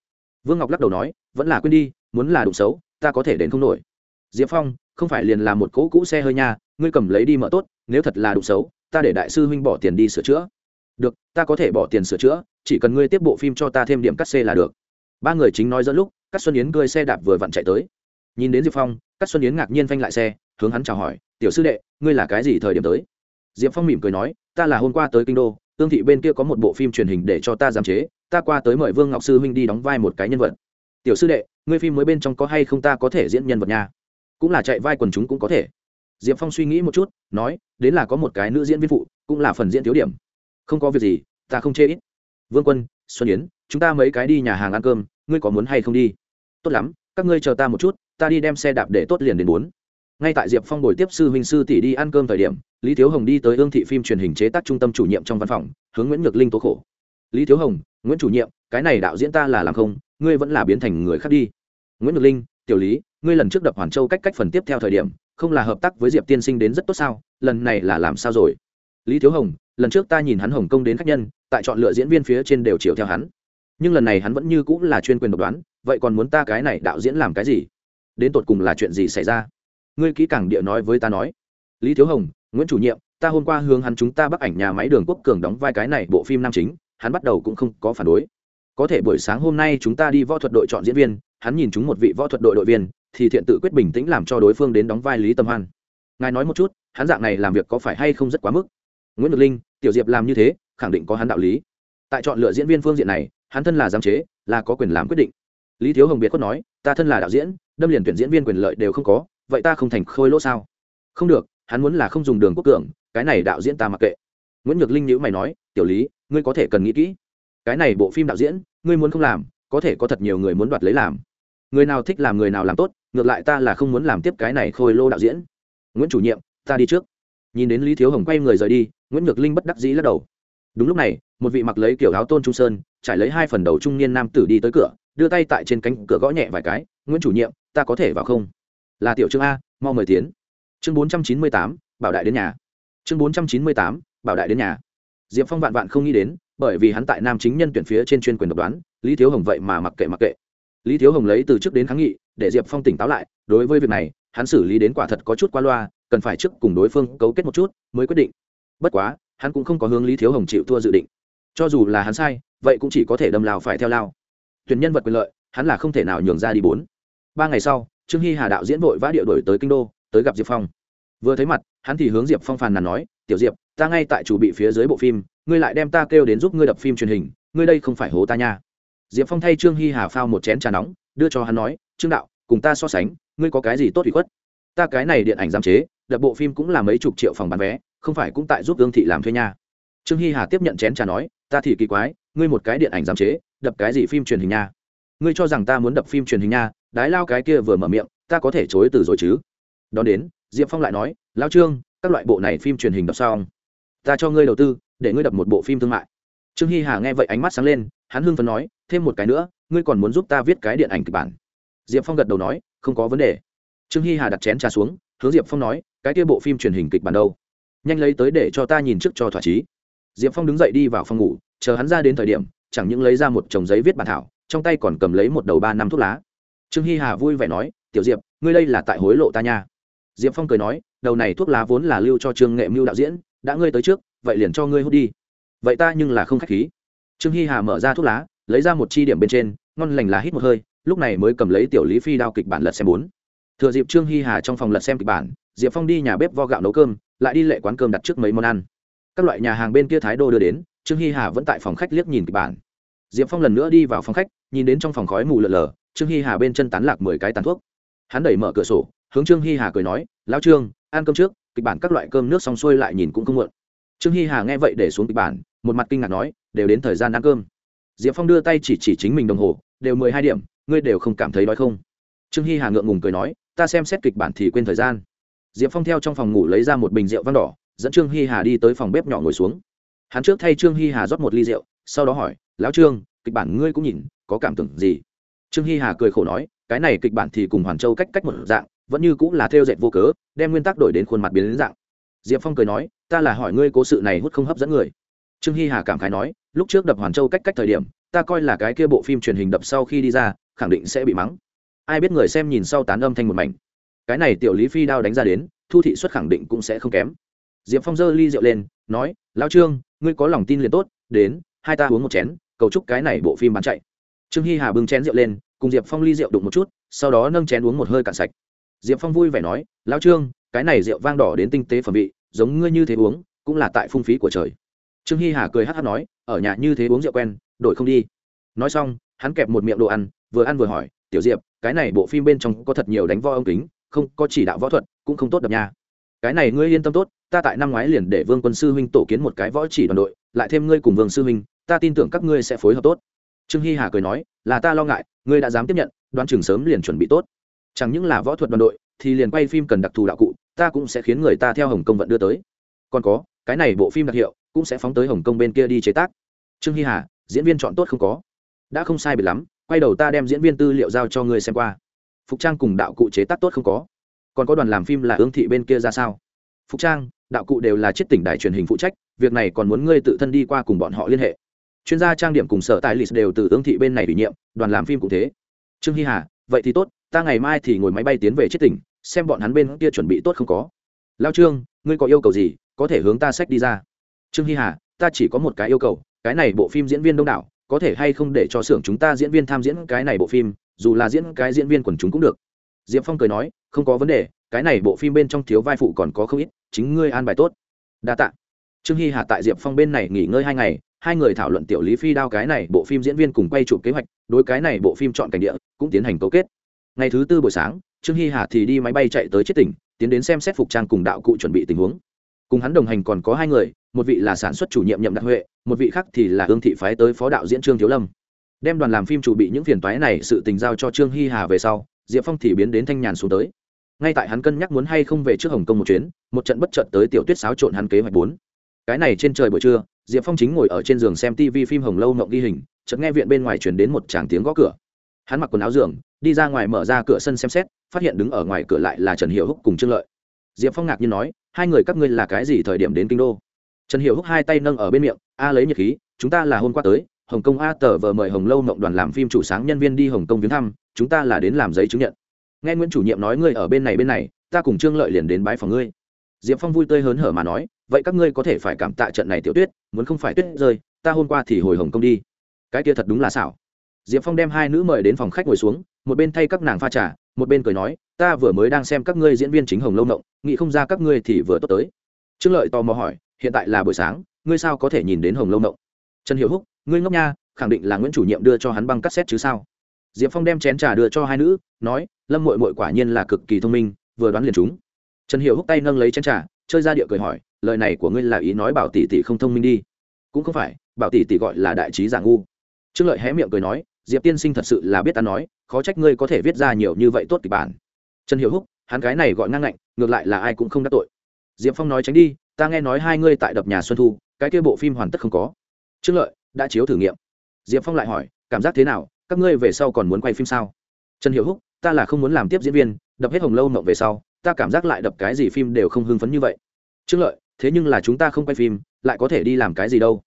Vương ngọc lắc đầu nói, vẫn là quên đi, muốn là đụng xấu, ta có thể đến không nổi. Diệp phong, không phải liền là một cỗ cũ xe hơi nha, ngươi cầm lấy đi mở tốt, nếu thật là đụng xấu, ta để đại sư huynh bỏ tiền đi sửa chữa. Được, ta có thể bỏ tiền sửa chữa, chỉ cần ngươi tiếp bộ phim cho ta thêm điểm cắt xe là được. Ba người chính nói dẫn lúc các xuân yến cơi xe đạp vừa vặn chạy tới nhìn đến diệp phong các xuân yến ngạc nhiên phanh lại xe, hướng hắn chào hỏi, tiểu sư đệ, ngươi là cái gì thời điểm tới? Diệp phong mỉm cười nói, ta là hôm qua tới kinh đô, tương thị bên kia có một bộ phim truyền hình để cho ta giám chế, ta qua tới mời vương ngọc sư huynh đi đóng vai một cái nhân vật. Tiểu sư đệ, ngươi phim mới bên trong có hay không ta có thể diễn nhân vật nha? Cũng là chạy vai quần chúng cũng có thể. Diệp phong suy nghĩ một chút, nói, đến là có một cái nữ diễn viên phụ, cũng là phần diễn thiếu điểm. Không có việc gì, ta không chê ít. Vương quân, xuân yến, chúng ta mấy cái đi nhà hàng ăn cơm, ngươi có muốn hay không đi? Tốt lắm các ngươi chờ ta một chút, ta đi đem xe đạp để tốt liền đến bốn. Ngay tại diệp phong buổi tiếp sư huynh sư tỷ đi ăn cơm thời điểm, lý thiếu hồng đi tới ương thị phim truyền hình chế tác trung tâm chủ nhiệm trong văn phòng, hướng nguyễn nhược linh tố khổ. Lý thiếu hồng, nguyễn chủ nhiệm, cái này đạo diễn ta là làm không, ngươi vẫn là biến thành người khác đi. Nguyễn nhược linh, tiểu lý, ngươi lần trước đập hoàn châu cách cách phần tiếp theo thời điểm, không là hợp tác với diệp tiên sinh đến rất tốt sao, lần này là làm sao rồi? Lý thiếu hồng, lần trước ta nhìn hắn hồng công đến khách nhân, tại chọn lựa diễn viên phía trên đều chiều theo hắn nhưng lần này hắn vẫn như cũng là chuyên quyền độc đoán, vậy còn muốn ta cái này đạo diễn làm cái gì? Đến tột cùng là chuyện gì xảy ra? Ngươi kỹ càng địa nói với ta nói. Lý thiếu hồng, nguyễn chủ nhiệm, ta hôm qua hướng hắn chúng ta bắt ảnh nhà máy đường quốc cường đóng vai cái này bộ phim nam chính, hắn bắt đầu cũng không có phản đối. Có thể buổi sáng hôm nay chúng ta đi võ thuật đội chọn diễn viên, hắn nhìn chúng một vị võ thuật đội đội viên, thì thiện tự quyết bình tĩnh làm cho đối phương đến đóng vai lý tâm hoan. Ngài nói một chút, hắn dạng này làm việc có phải hay không rất quá mức? Nguyễn ngọc linh, tiểu diệp làm như thế, khẳng định có hắn đạo lý. Tại chọn lựa diễn viên phương diện này hắn thân là giám chế, là có quyền làm quyết định. Lý thiếu hồng biệt khuất nói, ta thân là đạo diễn, đâm liền tuyển diễn viên quyền lợi đều không có, vậy ta không thành khôi lỗ sao? Không được, hắn muốn là không dùng đường quốc cường, cái này đạo diễn ta mặc kệ. Nguyễn nhược linh nhữ mày nói, tiểu lý, ngươi có thể cần nghĩ kỹ. Cái này bộ phim đạo diễn, ngươi muốn không làm, có thể có thật nhiều người muốn đoạt lấy làm. Người nào thích làm người nào làm tốt, ngược lại ta là không muốn làm tiếp cái này khôi lô đạo diễn. Nguyễn chủ nhiệm, ta đi trước. Nhìn đến lý thiếu hồng quay người rời đi, nguyễn nhược linh bất đắc dĩ lắc đầu. Đúng lúc này, một vị mặc lấy kiểu áo tôn trung sơn trải lấy hai phần đầu trung niên nam tử đi tới cửa, đưa tay tại trên cánh cửa gõ nhẹ vài cái, nguyễn chủ nhiệm, ta có thể vào không? Là tiểu trương a, mau mời tiến. Chương bốn trăm chín mươi tám, bảo đại đến nhà. Chương bốn trăm chín mươi tám, bảo đại đến nhà. Diệp phong vạn vạn không nghĩ đến, bởi vì hắn tại nam chính nhân tuyển phía trên chuyên quyền độc đoán, lý thiếu hồng vậy mà mặc kệ mặc kệ. Lý thiếu hồng lấy từ trước đến kháng nghị, để diệp phong tỉnh táo lại, đối với việc này, hắn xử lý đến quả thật có chút qua loa, cần phải trước cùng đối phương cấu kết một chút, mới quyết định. Bất quá, hắn cũng không có hướng lý thiếu hồng chịu thua dự định cho dù là hắn sai, vậy cũng chỉ có thể đâm lao phải theo lao tuyển nhân vật quyền lợi, hắn là không thể nào nhường ra đi bốn. Ba ngày sau, trương hy hà đạo diễn vội vã địa đổi tới kinh đô, tới gặp diệp phong. Vừa thấy mặt, hắn thì hướng diệp phong phàn nàn nói, tiểu diệp, ta ngay tại chủ bị phía dưới bộ phim, ngươi lại đem ta kêu đến giúp ngươi đập phim truyền hình, ngươi đây không phải hố ta nha. Diệp phong thay trương hy hà phao một chén trà nóng, đưa cho hắn nói, trương đạo, cùng ta so sánh, ngươi có cái gì tốt bị khuất? Ta cái này điện ảnh giám chế, đập bộ phim cũng là mấy chục triệu phòng bán vé, không phải cũng tại giúp ương thị làm thuê nha. Trương hy hà tiếp nhận chén trà nói ta thì kỳ quái, ngươi một cái điện ảnh giám chế, đập cái gì phim truyền hình nha? Ngươi cho rằng ta muốn đập phim truyền hình nha, đái lao cái kia vừa mở miệng, ta có thể chối từ rồi chứ? Đón đến, diệp phong lại nói, lao trương, các loại bộ này phim truyền hình đập xong. Ta cho ngươi đầu tư, để ngươi đập một bộ phim thương mại. Trương hy hà nghe vậy ánh mắt sáng lên, hắn hưng phấn nói, thêm một cái nữa, ngươi còn muốn giúp ta viết cái điện ảnh kịch bản? Diệp phong gật đầu nói, không có vấn đề. Trương hy hà đặt chén trà xuống, hướng diệp phong nói, cái kia bộ phim truyền hình kịch bản đâu? Nhanh lấy tới để cho ta nhìn trước cho thỏa chí diệp phong đứng dậy đi vào phòng ngủ, chờ hắn ra đến thời điểm, chẳng những lấy ra một chồng giấy viết bản thảo, trong tay còn cầm lấy một đầu ba năm thuốc lá. Trương hy hà vui vẻ nói, tiểu diệp, ngươi đây là tại hối lộ ta nha. Diệp phong cười nói, đầu này thuốc lá vốn là lưu cho trương nghệ mưu đạo diễn, đã ngươi tới trước, vậy liền cho ngươi hút đi. Vậy ta nhưng là không k h á c h khí. Trương hy hà mở ra thuốc lá, lấy ra một chi điểm bên trên, ngon lành là hít một hơi, lúc này mới cầm lấy tiểu lý phi đao kịch bản lật xem bốn. Thừa dịp trương hy hà trong phòng lật xem kịch bản, diệp phong đi nhà bếp vo gạo nấu cơm, lại đi lệ quán cơm đặt trước mấy món ăn các loại nhà hàng bên kia thái đô đưa đến, trương hy hà vẫn tại phòng khách liếc nhìn kịch bản. Diệp phong lần nữa đi vào phòng khách, nhìn đến trong phòng khói mù lợn lờ, trương hy hà bên chân tán lạc mười cái tàn thuốc. Hắn đẩy mở cửa sổ, hướng trương hy hà cười nói lao trương, ăn cơm trước, kịch bản các loại cơm nước xong xuôi lại nhìn cũng không mượn. trương hy hà nghe vậy để xuống kịch bản, một mặt kinh ngạc nói, đều đến thời gian ăn cơm. Diệp phong đưa tay chỉ chỉ chính mình đồng hồ, đều mười hai điểm, ngươi đều không cảm thấy đói không? Trương hy hà ngượng ngùng cười nói, ta xem xét kịch bản thì quên thời gian. Diệp phong theo trong phòng ngủ lấy ra một bình rượu vang đỏ dẫn trương hi hà đi tới phòng bếp nhỏ ngồi xuống. Hắn trước thay trương hi hà rót một ly rượu, sau đó hỏi, lão trương, kịch bản ngươi cũng nhìn, có cảm tưởng gì? Trương hi hà cười khổ nói, cái này kịch bản thì cùng hoàn châu cách cách một dạng, vẫn như cũng là theo dệt vô cớ, đem nguyên tắc đổi đến khuôn mặt biến đến dạng. Diệp phong cười nói, ta là hỏi ngươi cố sự này hút không hấp dẫn người. Trương hi hà cảm khái nói, lúc trước đập hoàn châu cách cách thời điểm, ta coi là cái kia bộ phim truyền hình đập sau khi đi ra, khẳng định sẽ bị mắng. Ai biết người xem nhìn sau tán âm thanh một mảnh. Cái này tiểu lý phi đao đánh ra đến, thu thị xuất khẳng định cũng sẽ không kém diệp phong giơ ly rượu lên, nói lao trương, ngươi có lòng tin liền tốt, đến, hai ta uống một chén, cầu chúc cái này bộ phim bán chạy. Trương hy hà bưng chén rượu lên, cùng diệp phong ly rượu đụng một chút, sau đó nâng chén uống một hơi cạn sạch. Diệp phong vui vẻ nói lao trương, cái này rượu vang đỏ đến tinh tế phẩm vị, giống ngươi như thế uống, cũng là tại phung phí của trời. Trương hy hà cười hát hát nói, ở nhà như thế uống rượu quen, đổi không đi. Nói xong, hắn kẹp một miệng đồ ăn, vừa ăn vừa hỏi, tiểu diệp, cái này bộ phim bên trong có thật nhiều đánh võ ông kính, không có chỉ đạo võ thuật, cũng không tốt đập nha cái này ngươi yên tâm tốt, ta tại năm ngoái liền để vương quân sư huynh tổ kiến một cái võ chỉ đoàn đội, lại thêm ngươi cùng vương sư huynh, ta tin tưởng các ngươi sẽ phối hợp tốt. Trương hy hà cười nói, là ta lo ngại, ngươi đã dám tiếp nhận, đoán chừng sớm liền chuẩn bị tốt. Chẳng những là võ thuật đoàn đội, thì liền quay phim cần đặc thù đạo cụ, ta cũng sẽ khiến người ta theo hồng kông vận đưa tới. Còn có, cái này bộ phim đặc hiệu cũng sẽ phóng tới hồng kông bên kia đi chế tác. Trương hy hà, diễn viên chọn tốt không có? Đã không sai biệt lắm, quay đầu ta đem diễn viên tư liệu giao cho ngươi xem qua. Phục trang cùng đạo cụ chế tác tốt không có? Còn có đoàn làm phim là ương thị bên kia ra sao? Phục trang, đạo cụ đều là chiếc tỉnh đài truyền hình phụ trách, việc này còn muốn ngươi tự thân đi qua cùng bọn họ liên hệ. Chuyên gia trang điểm cùng sở tài lịch đều từ ương thị bên này ủy nhiệm, đoàn làm phim cũng thế. Trương hy hà, vậy thì tốt, ta ngày mai thì ngồi máy bay tiến về chiếc tỉnh, xem bọn hắn bên kia chuẩn bị tốt không có. Lao trương, ngươi có yêu cầu gì, có thể hướng ta sách đi ra. Trương hy hà, ta chỉ có một cái yêu cầu, cái này bộ phim diễn viên đông đảo, có thể hay không để cho xưởng chúng ta diễn viên tham diễn cái này bộ phim, dù là diễn cái diễn viên quần chúng cũng được diệp phong cười nói, không có vấn đề, cái này bộ phim bên trong thiếu vai phụ còn có không ít, chính ngươi an bài tốt. Đa t ạ trương hy hà tại diệp phong bên này nghỉ ngơi hai ngày, hai người thảo luận tiểu lý phi đao cái này bộ phim diễn viên cùng quay chụp kế hoạch, đối cái này bộ phim chọn cảnh địa, cũng tiến hành cấu kết. Ngày thứ tư buổi sáng, trương hy hà thì đi máy bay chạy tới chết tỉnh, tiến đến xem xét phục trang cùng đạo cụ chuẩn bị tình huống. Cùng hắn đồng hành còn có hai người, một vị là sản xuất chủ nhiệm nhậm đặc huệ, một vị khác thì là hương thị phái tới phó đạo diễn trương thiếu lâm. Đem đoàn làm phim chủ bị những phiền toái này sự tình giao cho trương hy hà về sau diệp phong thì biến đến thanh nhàn xuống tới. Ngay tại hắn cân nhắc muốn hay không về trước hồng kông một chuyến, một trận bất trận tới tiểu tuyết xáo trộn hắn kế hoạch bốn. Cái này trên trời buổi trưa, diệp phong chính ngồi ở trên giường xem tv phim hồng lâu mộng ghi hình, chợt nghe viện bên ngoài chuyển đến một tràng tiếng gõ cửa. Hắn mặc quần áo giường, đi ra ngoài mở ra cửa sân xem xét, phát hiện đứng ở ngoài cửa lại là trần hiệu húc cùng trương lợi. Diệp phong ngạc nhiên nói, hai người các ngươi là cái gì thời điểm đến kinh đô? Trần hiệu húc hai tay nâng ở bên miệng, a lấy nhiệt khí, chúng ta là hôm qua tới, hồng kông a tờ vờ mời hồng lâu mộng đoàn làm phim chủ sáng nhân viên đi hồng kông viếng thăm chúng ta là đến làm giấy chứng nhận. Nghe nguyễn chủ nhiệm nói ngươi ở bên này bên này, ta cùng trương lợi liền đến bãi phòng ngươi. Diệp phong vui tươi hớn hở mà nói, vậy các ngươi có thể phải cảm tạ trận này tiểu tuyết, muốn không phải tuyết rơi, ta hôm qua thì hồi hồng công đi. Cái kia thật đúng là xảo. Diệp phong đem hai nữ mời đến phòng khách ngồi xuống, một bên thay các nàng pha trà, một bên cười nói, ta vừa mới đang xem các ngươi diễn viên chính hồng lâu mộng nghĩ không ra các ngươi thì vừa tốt tới. Trương lợi tò mò hỏi, hiện tại là buổi sáng, ngươi sao có thể nhìn đến hồng lâu mộng trần hiệu húc, ngươi ngốc nha, khẳng định là nguyễn chủ nhiệm đưa cho hắn băng cassette chứ sao? Diệp phong đem chén trà đưa cho hai nữ, nói, lâm mội mội quả nhiên là cực kỳ thông minh, vừa đoán liền chúng trần hiệu húc tay nâng lấy chén trà, chơi ra địa cười hỏi, lời này của ngươi là ý nói bảo tỷ tỷ không thông minh đi? Cũng không phải, bảo tỷ tỷ gọi là đại trí giả ngu. Trương lợi hé miệng cười nói, diệp tiên sinh thật sự là biết ta nói, khó trách ngươi có thể viết ra nhiều như vậy tốt kịch bản. Trần hiệu húc, hắn cái này gọi ngang ngạnh, ngược lại là ai cũng không đắc tội. Diệp phong nói tránh đi, ta nghe nói hai ngươi tại đập nhà xuân thu, cái kia bộ phim hoàn tất không có. Trương lợi, đã chiếu thử nghiệm. Diệp phong lại hỏi, cảm giác thế nào? Các ngươi về sau còn muốn quay phim sao? Trần hiệu húc, ta là không muốn làm tiếp diễn viên, đập hết hồng lâu mộng về sau, ta cảm giác lại đập cái gì phim đều không hưng phấn như vậy. Trương lợi, thế nhưng là chúng ta không quay phim, lại có thể đi làm cái gì đâu?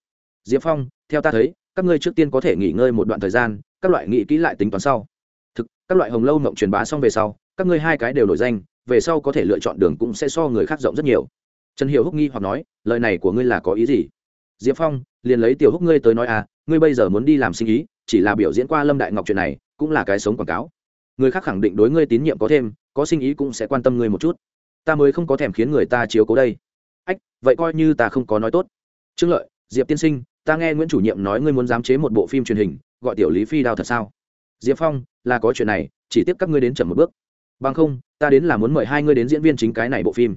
Diệp phong, theo ta thấy, các ngươi trước tiên có thể nghỉ ngơi một đoạn thời gian, các loại nghĩ kỹ lại tính toán sau. Thực, các loại hồng lâu mộng truyền bá xong về sau, các ngươi hai cái đều nổi danh, về sau có thể lựa chọn đường cũng sẽ so người khác rộng rất nhiều. Trần hiệu húc nghi hoặc nói, lời này của ngươi là có ý gì? Diệp phong, liền lấy tiểu húc ngươi tới nói à ngươi bây giờ muốn đi làm sinh ý chỉ là biểu diễn qua lâm đại ngọc chuyện này, cũng là cái sống quảng cáo. Người khác khẳng định đối ngươi tín nhiệm có thêm, có sinh ý cũng sẽ quan tâm ngươi một chút. Ta mới không có thèm khiến người ta chiếu cố đây. Ách, vậy coi như ta không có nói tốt. Trương lợi, diệp tiên sinh, ta nghe nguyễn chủ nhiệm nói ngươi muốn giám chế một bộ phim truyền hình, gọi tiểu lý phi đao thật sao? Diệp phong, là có chuyện này, chỉ tiếp các ngươi đến chậm một bước. Bằng không, ta đến là muốn mời hai ngươi đến diễn viên chính cái này bộ phim.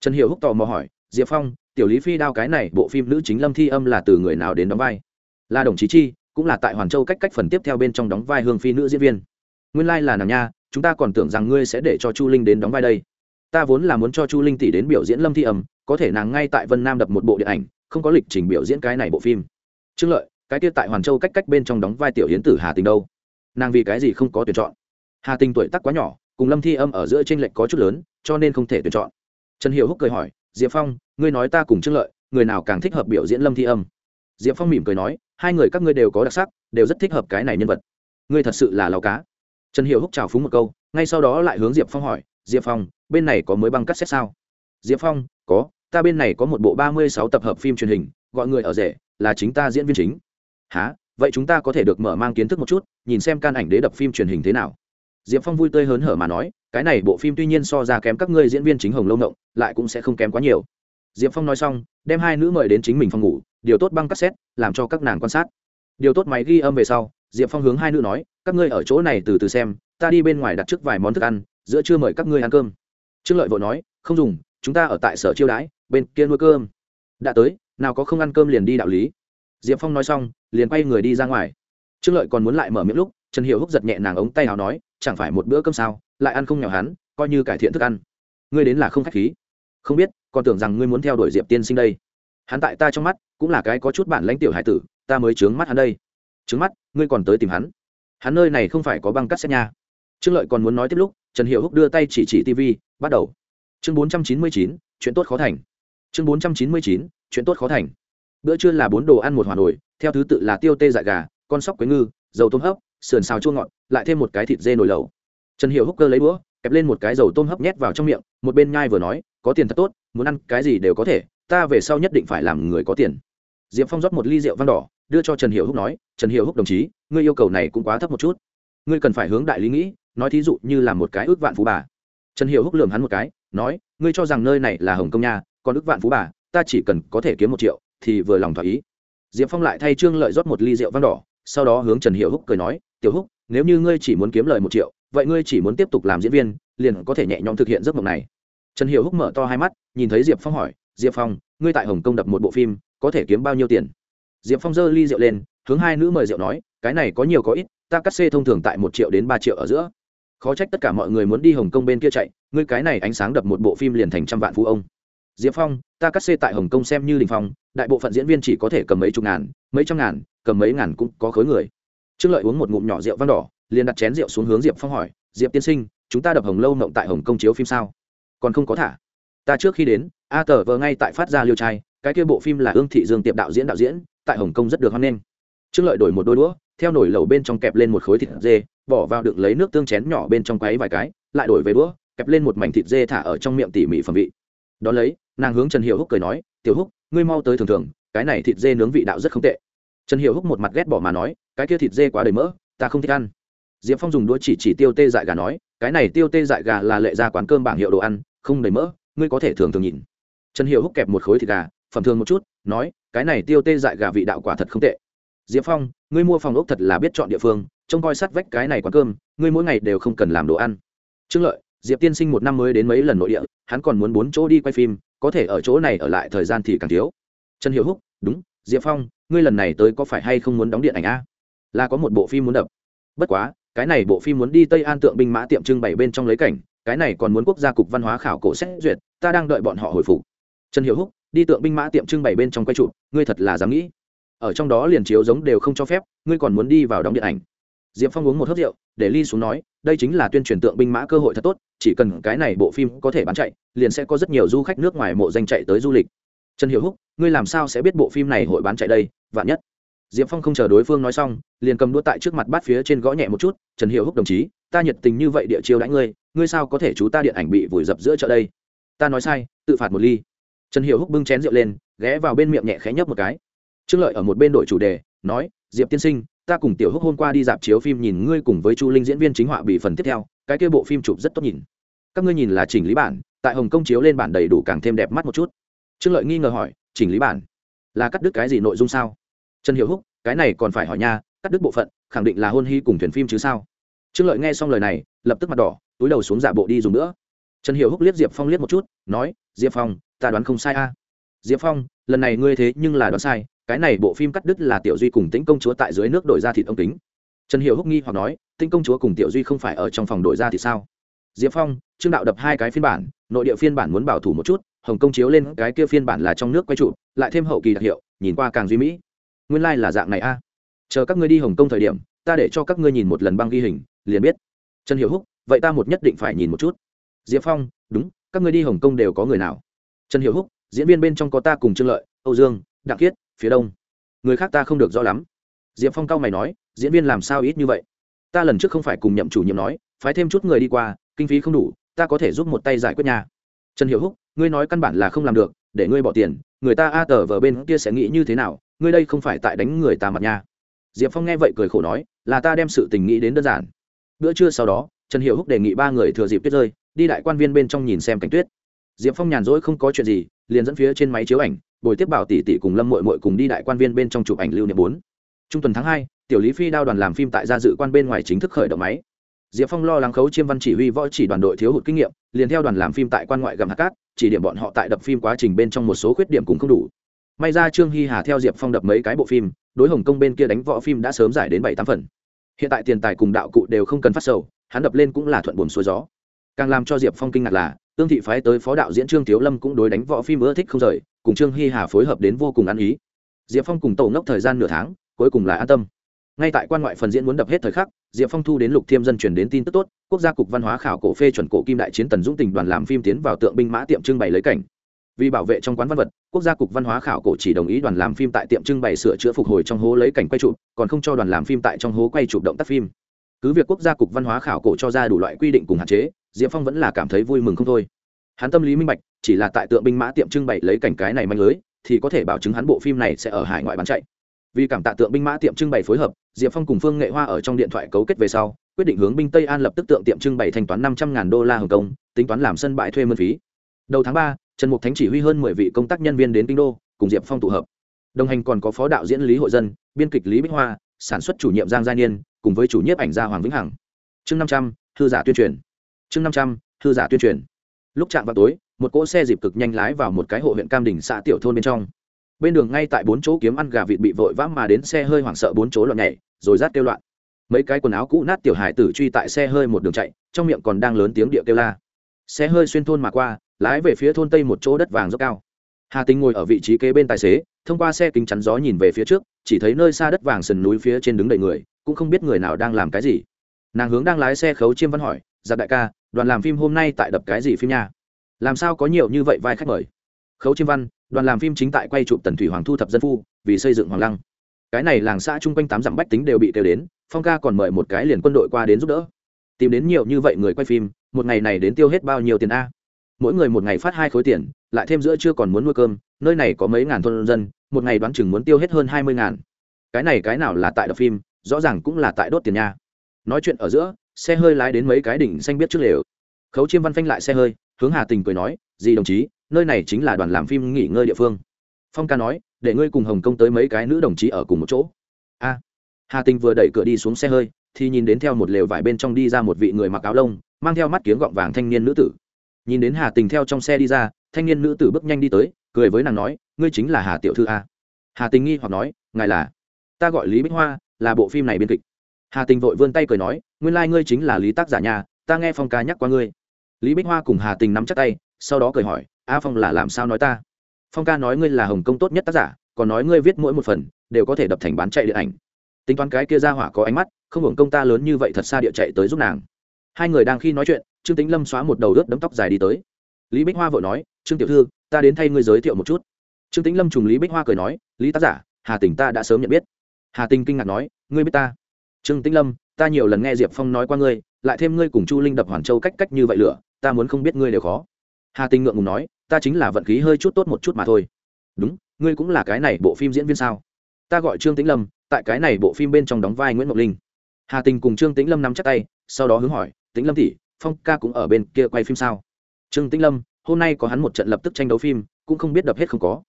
Trần hiệu húc tò mò hỏi, diệp phong, tiểu lý phi đao cái này bộ phim nữ chính lâm thi âm là từ người nào đến đóng vai? Là đồng chí chi cũng là tại hoàn châu cách cách phần tiếp theo bên trong đóng vai hương phi nữ diễn viên. Nguyên lai、like、là nàng nha, chúng ta còn tưởng rằng ngươi sẽ để cho chu linh đến đóng vai đây. Ta vốn là muốn cho chu linh tỷ đến biểu diễn lâm thi âm, có thể nàng ngay tại vân nam đập một bộ điện ảnh, không có lịch trình biểu diễn cái này bộ phim. Trương lợi, cái kia tại hoàn châu cách cách bên trong đóng vai tiểu hiến tử hà tình đâu? Nàng vì cái gì không có tuyển chọn? Hà tình tuổi tắc quá nhỏ, cùng lâm thi âm ở giữa tranh lệch có chút lớn, cho nên không thể tuyển chọn. Trần hiệu húc cười hỏi, diệp phong, ngươi nói ta cùng trương lợi, người nào càng thích hợp biểu diễn lâm thi âm? Diệp phong mỉm cười nói hai người các ngươi đều có đặc sắc, đều rất thích hợp cái này nhân vật. Ngươi thật sự là lao cá. Trần hiệu húc chào phúng một câu, ngay sau đó lại hướng diệp phong hỏi, diệp phong, bên này có mới băng cắt xét sao? Diệp phong, có, ta bên này có một bộ ba mươi sáu tập hợp phim truyền hình, gọi người ở rể, là chính ta diễn viên chính. Há vậy chúng ta có thể được mở mang kiến thức một chút, nhìn xem can ảnh đế đập phim truyền hình thế nào? Diệp phong vui tươi hớn hở mà nói, cái này bộ phim tuy nhiên so ra kém các ngươi diễn viên chính hồng lâu ngộng, lại cũng sẽ không kém quá nhiều. Diệp phong nói xong, đem hai nữ mời đến chính mình phòng ngủ điều tốt băng cassette, làm cho các nàng quan sát. Điều tốt máy ghi âm về sau, diệp phong hướng hai nữ nói, các ngươi ở chỗ này từ từ xem, ta đi bên ngoài đặt trước vài món thức ăn, giữa trưa mời các ngươi ăn cơm. Trương lợi vội nói, không dùng, chúng ta ở tại sở chiêu đãi, bên kia nuôi cơm. Đã tới, nào có không ăn cơm liền đi đạo lý. Diệp phong nói xong, liền quay người đi ra ngoài. Trương lợi còn muốn lại mở miệng lúc, trần hiệu húc giật nhẹ nàng ống tay nào nói, chẳng phải một bữa cơm sao, lại ăn không nghèo hắn, coi như cải thiện thức ăn. Ngươi đến là không khách khí. Không biết, còn tưởng rằng ngươi muốn theo đuổi diệp tiên sinh đây hắn tại ta trong mắt cũng là cái có chút bản lãnh tiểu hải tử ta mới trướng mắt hắn đây. Trướng mắt ngươi còn tới tìm hắn. Hắn nơi này không phải có băng cắt xét nha. Trương lợi còn muốn nói tiếp lúc trần hiệu húc đưa tay chỉ chỉ tv bắt đầu. Chương bốn trăm chín mươi chín chuyện tốt khó thành. Chương bốn trăm chín mươi chín chuyện tốt khó thành. Bữa trưa là bốn đồ ăn một hòa nồi theo thứ tự là tiêu tê dại gà con sóc quế ngư dầu tôm hấp sườn xào chua ngọt lại thêm một cái thịt dê nồi lẩu. Trần hiệu húc cơ lấy búa, kẹp lên một cái dầu tôm hấp nhét vào trong miệng một bên nhai vừa nói có tiền thật tốt muốn ăn cái gì đều có thể ta về sau nhất định phải làm người có tiền. Diệp phong rót một ly rượu vang đỏ, đưa cho trần hiệu húc nói, trần hiệu húc đồng chí, ngươi yêu cầu này cũng quá thấp một chút. Ngươi cần phải hướng đại lý nghĩ, nói thí dụ như là một cái ước vạn phú bà. Trần hiệu húc lường hắn một cái, nói, ngươi cho rằng nơi này là hồng Công nha, còn ước vạn phú bà, ta chỉ cần có thể kiếm một triệu, thì vừa lòng thỏa ý. Diệp phong lại thay trương lợi rót một ly rượu vang đỏ, sau đó hướng trần hiệu húc cười nói, tiểu húc, nếu như ngươi chỉ muốn kiếm lời một triệu, vậy ngươi chỉ muốn tiếp tục làm diễn viên, liền có thể nhẹ nhõm thực hiện giấc mộng này. Trần hiệu húc mở to hai mắt, nhìn thấy diệp phong hỏi diệp phong, ngươi tại hồng kông đập một bộ phim, có thể kiếm bao nhiêu tiền? Diệp phong giơ ly rượu lên, hướng hai nữ mời rượu nói, cái này có nhiều có ít, ta cắt xê thông thường tại một triệu đến ba triệu ở giữa. Khó trách tất cả mọi người muốn đi hồng kông bên kia chạy, ngươi cái này ánh sáng đập một bộ phim liền thành trăm vạn phú ông. Diệp phong, ta cắt xê tại hồng kông xem như đình phong, đại bộ phận diễn viên chỉ có thể cầm mấy chục ngàn, mấy trăm ngàn, cầm mấy ngàn cũng có khối người. Trương lợi uống một ngụm nhỏ rượu vang đỏ, liền đặt chén rượu xuống hướng diệp phong hỏi, diệp tiên sinh, chúng ta đập hồng lâu mộng tại hồng kông chiếu phim sao? Còn không có thả. Ta trước khi đến a tờ vờ ngay tại phát ra liêu trai, cái kia bộ phim là ương thị dương tiệp đạo diễn đạo diễn, tại hồng kông rất được hoan nghênh. Trương lợi đổi một đôi đũa, theo nổi lẩu bên trong kẹp lên một khối thịt dê, bỏ vào đựng lấy nước tương chén nhỏ bên trong quấy vài cái, lại đổi về đũa, kẹp lên một mảnh thịt dê thả ở trong miệng tỉ mỉ phẩm vị. Đón lấy, nàng hướng trần hiệu húc cười nói, tiểu húc, ngươi mau tới thường thường cái này thịt dê nướng vị đạo rất không tệ. Trần hiệu húc một mặt ghét bỏ mà nói, cái kia thịt dê quá đầy mỡ, ta không thích ăn. Diệp phong dùng đũa chỉ chỉ tiêu tê dại gà nói, cái này tiêu tê dại gà là lệ ra quán cơm bảng hiệu đồ ăn, không đầy mỡ, ngươi có thể thường thường nhìn trần hiệu húc kẹp một khối thịt gà, phẩm thường một chút, nói, cái này tiêu tê dại gà vị đạo quả thật không tệ. Diệp phong, ngươi mua phòng ốc thật là biết chọn địa phương, trông coi sát vách cái này quán cơm, ngươi mỗi ngày đều không cần làm đồ ăn. Trương lợi, diệp tiên sinh một năm mới đến mấy lần nội địa, hắn còn muốn bốn chỗ đi quay phim, có thể ở chỗ này ở lại thời gian thì càng thiếu. Trần hiệu húc, đúng, diệp phong, ngươi lần này tới có phải hay không muốn đóng điện ảnh a? Là có một bộ phim muốn đập. Bất quá, cái này bộ phim muốn đi tây an tượng binh mã tiệm trưng bày bên trong lấy cảnh, cái này còn muốn quốc gia cục văn hóa khảo cổ xét duyệt, ta đang đợi bọn họ hồi phục trần hiệu húc, đi tượng binh mã tiệm trưng bày bên trong quay trụ ngươi thật là dám nghĩ. Ở trong đó liền chiếu giống đều không cho phép, ngươi còn muốn đi vào đóng điện ảnh. Diệp phong uống một hớt rượu, để ly xuống nói, đây chính là tuyên truyền tượng binh mã cơ hội thật tốt, chỉ cần cái này bộ phim có thể bán chạy, liền sẽ có rất nhiều du khách nước ngoài mộ danh chạy tới du lịch. Trần hiệu húc, ngươi làm sao sẽ biết bộ phim này hội bán chạy đây, vạn nhất. Diệp phong không chờ đối phương nói xong, liền cầm đũa tại trước mặt bát phía trên gõ nhẹ một chút, trần hiệu húc đồng chí, ta nhiệt tình như vậy địa chiêu đãi ngươi ngươi sao có thể chú ta điện ảnh bị vùi dập giữa chợ đây? Ta nói sai, tự phạt một ly trần hiệu húc bưng chén rượu lên, ghé vào bên miệng nhẹ khẽ nhấp một cái. Trương lợi ở một bên đội chủ đề, nói, diệp tiên sinh, ta cùng tiểu húc hôm qua đi dạp chiếu phim nhìn ngươi cùng với chu linh diễn viên chính họa bị phần tiếp theo, cái kia bộ phim chụp rất tốt nhìn. Các ngươi nhìn là chỉnh lý bản, tại hồng kông chiếu lên bản đầy đủ càng thêm đẹp mắt một chút. Trương lợi nghi ngờ hỏi, chỉnh lý bản là cắt đứt cái gì nội dung sao? Trần hiệu húc, cái này còn phải hỏi nha, cắt đứt bộ phận, khẳng định là hôn hy cùng thuyền phim chứ sao? Trương lợi nghe xong lời này, lập tức mặt đỏ, túi đầu xuống giả bộ đi dùng nữa. Trần hiệu húc liếc diệp phong liếc một chút, nói, diệp phong ta đoán không sai a. Diệp phong, lần này ngươi thế nhưng là đoán sai, cái này bộ phim cắt đứt là tiểu duy cùng tĩnh công chúa tại dưới nước đổi ra thịt ông tính. trần hiệu húc nghi hoặc nói, tĩnh công chúa cùng tiểu duy không phải ở trong phòng đổi ra thì sao? Diệp phong, trương đạo đập hai cái phiên bản, nội địa phiên bản muốn bảo thủ một chút, hồng công chiếu lên cái kia phiên bản là trong nước quay trụ, lại thêm hậu kỳ đặc hiệu, nhìn qua càng duy mỹ. Nguyên lai、like、là dạng này a. Chờ các ngươi đi hồng kông thời điểm, ta để cho các ngươi nhìn một lần băng ghi hình, liền biết. Trần hiệu húc, vậy ta một nhất định phải nhìn một chút. Diệp phong, đúng, các ngươi đi hồng kông đều có người nào? Trần hiệu húc, diễn viên bên trong có ta cùng trương lợi, âu dương, đặng kiết phía đông. Người khác ta không được rõ lắm. Diệp phong cao mày nói, diễn viên làm sao ít như vậy? Ta lần trước không phải cùng nhậm chủ nhiệm nói, phái thêm chút người đi qua, kinh phí không đủ, ta có thể giúp một tay giải quyết nhà. Trần hiệu húc, ngươi nói căn bản là không làm được, để ngươi bỏ tiền, người ta a tờ vờ bên kia sẽ nghĩ như thế nào, ngươi đây không phải tại đánh người ta mặt nha diệp phong nghe vậy cười khổ nói, là ta đem sự tình nghĩ đến đơn giản. Bữa trưa sau đó, trần hiệu húc đề nghị ba người thừa dịp tuyết rơi, đi đại quan viên bên trong nhìn xem cảnh tuyết diệp phong nhàn rỗi không có chuyện gì, liền dẫn phía trên máy chiếu ảnh, bồi tiếp bảo tỷ tỷ cùng lâm mội mội cùng đi đại quan viên bên trong chụp ảnh lưu niệm bốn. Trung tuần tháng hai, tiểu lý phi đao đoàn làm phim tại gia dự quan bên ngoài chính thức khởi động máy. Diệp phong lo lắng khấu chiêm văn chỉ huy võ chỉ đoàn đội thiếu hụt kinh nghiệm, liền theo đoàn làm phim tại quan ngoại gầm hạt cát, chỉ điểm bọn họ tại đập phim quá trình bên trong một số khuyết điểm cũng không đủ. May ra trương hy hà theo diệp phong đập mấy cái bộ phim, đối hồng kông bên kia đánh võ phim đã sớm giải đến bảy tám phần. Hiện tại tiền tài cùng đạo cụ đều không cần phát sầu, hắn đập lên cũng là thuận buồm xuôi gió càng làm cho diệp phong kinh ngạc là, tương thị phái tới phó đạo diễn trương thiếu lâm cũng đối đánh võ phim ưa thích không rời, cùng trương hy hà phối hợp đến vô cùng ăn ý. Diệp phong cùng tổ ngốc thời gian nửa tháng, cuối cùng là an tâm. Ngay tại quan ngoại phần diễn muốn đập hết thời khắc, diệp phong thu đến lục thiêm dân chuyển đến tin tức tốt, quốc gia cục văn hóa khảo cổ phê chuẩn cổ kim đại chiến tần dũng tình đoàn làm phim tiến vào tượng binh mã tiệm trưng bày lấy cảnh. Vì bảo vệ trong quán văn vật, quốc gia cục văn hóa khảo cổ chỉ đồng ý đoàn làm phim tại tiệm trưng bày sửa chữa phục hồi trong hố lấy cảnh quay chụp, còn không cho đoàn làm phim tại trong hố quay chụp động tác phim. Cứ việc quốc gia cục văn hóa khảo cổ cho ra đủ loại quy định cùng hạn chế diệp phong vẫn là cảm thấy vui mừng không thôi. Hắn tâm lý minh bạch, chỉ là tại tượng binh mã tiệm trưng bày lấy cảnh cái này manh lưới, thì có thể bảo chứng hắn bộ phim này sẽ ở hải ngoại bán chạy. Vì cảm tạ tượng binh mã tiệm trưng bày phối hợp, diệp phong cùng phương nghệ hoa ở trong điện thoại cấu kết về sau, quyết định hướng binh tây an lập tức tượng tiệm trưng bày thanh toán năm trăm ngàn đô la hồng kông, tính toán làm sân bãi thuê mân phí. Đầu tháng ba, trần mục thánh chỉ huy hơn mười vị công tác nhân viên đến kinh đô, cùng diệp phong tụ hợp. Đồng hành còn có phó đạo diễn lý hội dân, biên kịch lý bích hoa, sản xuất chủ nhiệm giang gia niên, cùng với chủ nhiếp ảnh gia hoàng vĩnh hằng. Chương năm trăm, thư giả tuyên truyền chương năm trăm thư giả tuyên truyền. Lúc chạm vào tối, một cỗ xe dịp cực nhanh lái vào một cái hộ huyện cam đình xã tiểu thôn bên trong. Bên đường ngay tại bốn chỗ kiếm ăn gà vịt bị vội vã mà đến xe hơi hoảng sợ bốn chỗ loạn nhảy, rồi rát kêu loạn. Mấy cái quần áo cũ nát tiểu hải tử truy tại xe hơi một đường chạy, trong miệng còn đang lớn tiếng địa kêu la. Xe hơi xuyên thôn mà qua, lái về phía thôn tây một chỗ đất vàng rất cao. Hà tính ngồi ở vị trí kế bên tài xế, thông qua xe kính chắn gió nhìn về phía trước, chỉ thấy nơi xa đất vàng sườn núi phía trên đứng đầy người, cũng không biết người nào đang làm cái gì. Nàng hướng đang lái xe khấu chiêm văn hỏi giặc đại ca, đoàn làm phim hôm nay tại đập cái gì phim nha? Làm sao có nhiều như vậy vai khách mời? Khấu chiêm văn, đoàn làm phim chính tại quay chụp tần thủy hoàng thu thập dân phu, vì xây dựng hoàng lăng. Cái này làng xã chung quanh tám dặm bách tính đều bị kêu đến, phong ca còn mời một cái liền quân đội qua đến giúp đỡ. Tìm đến nhiều như vậy người quay phim, một ngày này đến tiêu hết bao nhiêu tiền a? Mỗi người một ngày phát hai khối tiền, lại thêm giữa chưa còn muốn nuôi cơm, nơi này có mấy ngàn thôn dân, một ngày đoán chừng muốn tiêu hết hơn hai mươi ngàn. Cái này cái nào là tại đập phim, rõ ràng cũng là tại đốt tiền nha. Nói chuyện ở giữa xe hơi lái đến mấy cái đỉnh xanh biết trước lều. Khấu chiêm văn phanh lại xe hơi, hướng hà tình cười nói, gì đồng chí, nơi này chính là đoàn làm phim nghỉ ngơi địa phương. Phong ca nói, để ngươi cùng hồng kông tới mấy cái nữ đồng chí ở cùng một chỗ. A. Hà tình vừa đẩy cửa đi xuống xe hơi, thì nhìn đến theo một lều vải bên trong đi ra một vị người mặc áo lông, mang theo mắt kiếng gọng vàng thanh niên nữ tử. Nhìn đến hà tình theo trong xe đi ra, thanh niên nữ tử bước nhanh đi tới, cười với nàng nói, ngươi chính là hà tiểu thư a. Hà tình nghi hoặc nói, ngài là? Ta gọi lý bích hoa, là bộ phim này biên kịch. Hà tình vội vươn tay cười nói nguyên lai、like、ngươi chính là lý tác giả nhà, ta nghe phong ca nhắc qua ngươi. Lý bích hoa cùng hà tình nắm chắc tay, sau đó cười hỏi, a phong là làm sao nói ta? Phong ca nói ngươi là hồng kông tốt nhất tác giả, còn nói ngươi viết mỗi một phần, đều có thể đập thành bán chạy điện ảnh. Tính toán cái kia ra hỏa có ánh mắt, không hưởng công ta lớn như vậy thật xa địa chạy tới giúp nàng. Hai người đang khi nói chuyện, trương tính lâm xóa một đầu ướt đấm tóc dài đi tới. Lý bích hoa vội nói, trương tiểu thư, ta đến thay ngươi giới thiệu một chút. Trương tính lâm trùng lý bích hoa cười nói, lý tác giả, hà tình ta đã sớm nhận biết. Hà tình kinh ngạc nói, ngươi biết ta? Trương tĩnh lâm ta nhiều lần nghe diệp phong nói qua ngươi, lại thêm ngươi cùng chu linh đập hoàn châu cách cách như vậy lửa, ta muốn không biết ngươi đều khó. Hà Tinh ngượng ngùng nói, ta chính là vận khí hơi chút tốt một chút mà thôi. Đúng, ngươi cũng là cái này bộ phim diễn viên sao? Ta gọi trương tĩnh lâm, tại cái này bộ phim bên trong đóng vai nguyễn ngọc linh. Hà tình cùng trương tĩnh lâm nắm chắc tay, sau đó hướng hỏi, tĩnh lâm tỷ, phong ca cũng ở bên kia quay phim sao? Trương tĩnh lâm, hôm nay có hắn một trận lập tức tranh đấu phim, cũng không biết đập hết không có.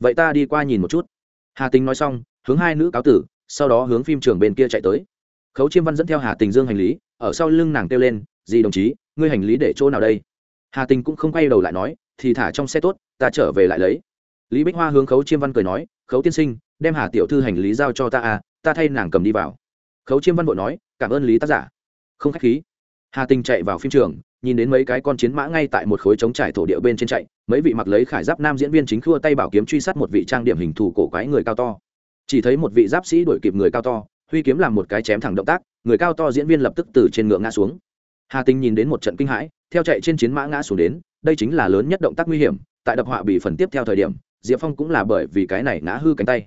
Vậy ta đi qua nhìn một chút. Hà tình nói xong, hướng hai nữ cáo tử, sau đó hướng phim trường bên kia chạy tới khấu chiêm văn dẫn theo hà tình dương hành lý, ở sau lưng nàng kêu lên gì đồng chí, ngươi hành lý để chỗ nào đây? Hà tình cũng không quay đầu lại nói, thì thả trong xe tốt, ta trở về lại lấy. Lý bích hoa hướng khấu chiêm văn cười nói, khấu tiên sinh, đem hà tiểu thư hành lý giao cho ta à ta thay nàng cầm đi vào. Khấu chiêm văn vội nói, cảm ơn lý tác giả. Không khách khí. Hà tình chạy vào phim trường, nhìn đến mấy cái con chiến mã ngay tại một khối trống trải thổ địa bên trên chạy, mấy vị mặc lấy khải giáp nam diễn viên chính khua tay bảo kiếm truy sát một vị trang điểm hình thù cổ quái người cao to. Chỉ thấy một vị giáp sĩ đuổi kịp người cao to huy kiếm làm một cái chém thẳng động tác, người cao to diễn viên lập tức từ trên ngựa ngã xuống. Hà tinh nhìn đến một trận kinh hãi, theo chạy trên chiến mã ngã xuống đến, đây chính là lớn nhất động tác nguy hiểm, tại đập họa bị phần tiếp theo thời điểm, diệp phong cũng là bởi vì cái này ngã hư cánh tay.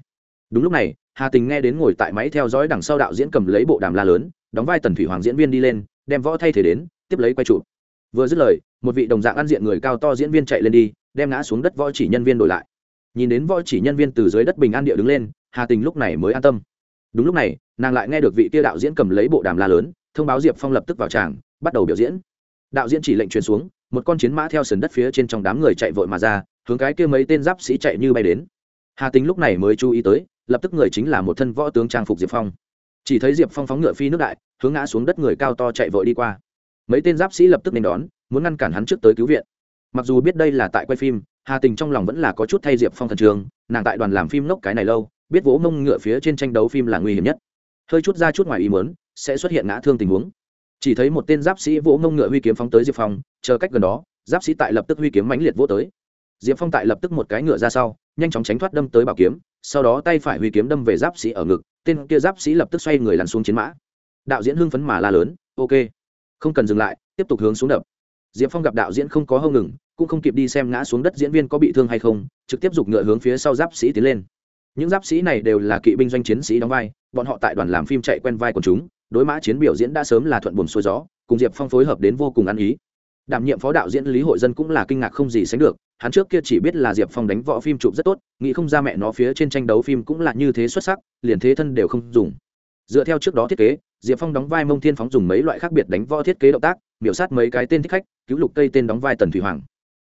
Đúng lúc này, hà tình nghe đến ngồi tại máy theo dõi đằng sau đạo diễn cầm lấy bộ đàm la lớn, đóng vai tần thủy hoàng diễn viên đi lên, đem võ thay thể đến, tiếp lấy quay trụ. vừa dứt lời, một vị đồng dạng ăn diện người cao to diễn viên chạy lên đi, đem ngã xuống đất võ chỉ nhân viên đổi lại. Nhìn đến võ chỉ nhân viên từ dưới đất bình an địa đứng lên, hà tình lúc này mới an tâm đúng lúc này, nàng lại nghe được vị tia đạo diễn cầm lấy bộ đàm la lớn, thông báo diệp phong lập tức vào tràng, bắt đầu biểu diễn. Đạo diễn chỉ lệnh truyền xuống, một con chiến mã theo sườn đất phía trên trong đám người chạy vội mà ra, hướng cái kia mấy tên giáp sĩ chạy như bay đến. Hà tính lúc này mới chú ý tới, lập tức người chính là một thân võ tướng trang phục diệp phong. Chỉ thấy diệp phong phóng ngựa phi nước đại, hướng ngã xuống đất người cao to chạy vội đi qua. Mấy tên giáp sĩ lập tức nên đón, muốn ngăn cản hắn trước tới cứu viện. Mặc dù biết đây là tại quay phim, hà tình trong lòng vẫn là có chút thay diệp phong thần trường, nàng tại đoàn làm phim nốc cái này lâu biết vỗ mông ngựa phía trên tranh đấu phim là nguy hiểm nhất. Hơi chút ra chút ngoài ý mớn sẽ xuất hiện ngã thương tình huống. Chỉ thấy một tên giáp sĩ vỗ mông ngựa huy kiếm phóng tới diệp phong, chờ cách gần đó, giáp sĩ tại lập tức huy kiếm mãnh liệt vỗ tới. Diệp phong tại lập tức một cái ngựa ra sau, nhanh chóng tránh thoát đâm tới bảo kiếm, sau đó tay phải huy kiếm đâm về giáp sĩ ở ngực, tên kia giáp sĩ lập tức xoay người lăn xuống chiến mã. Đạo diễn hưng phấn mà la lớn, ok, không cần dừng lại, tiếp tục hướng xuống đập. Diệp phong gặp đạo diễn không có hâu ngừng, cũng không kịp đi xem ngã xuống đất diễn viên có bị thương hay không, trực tiếp giục ngựa hướng phía sau giáp sĩ tiến lên những giáp sĩ này đều là kỵ binh doanh chiến sĩ đóng vai, bọn họ tại đoàn làm phim chạy quen vai của chúng, đối mã chiến biểu diễn đã sớm là thuận buồm xuôi gió, cùng diệp phong phối hợp đến vô cùng ăn ý. Đảm nhiệm phó đạo diễn lý hội dân cũng là kinh ngạc không gì sánh được, hắn trước kia chỉ biết là diệp phong đánh võ phim chụp rất tốt, nghĩ không ra mẹ nó phía trên tranh đấu phim cũng là như thế xuất sắc, liền thế thân đều không dùng. Dựa theo trước đó thiết kế, diệp phong đóng vai mông thiên phóng dùng mấy loại khác biệt đánh võ thiết kế động tác biểu sát mấy cái tên thích khách, cứu lục cây tên đóng vai tần thủy hoàng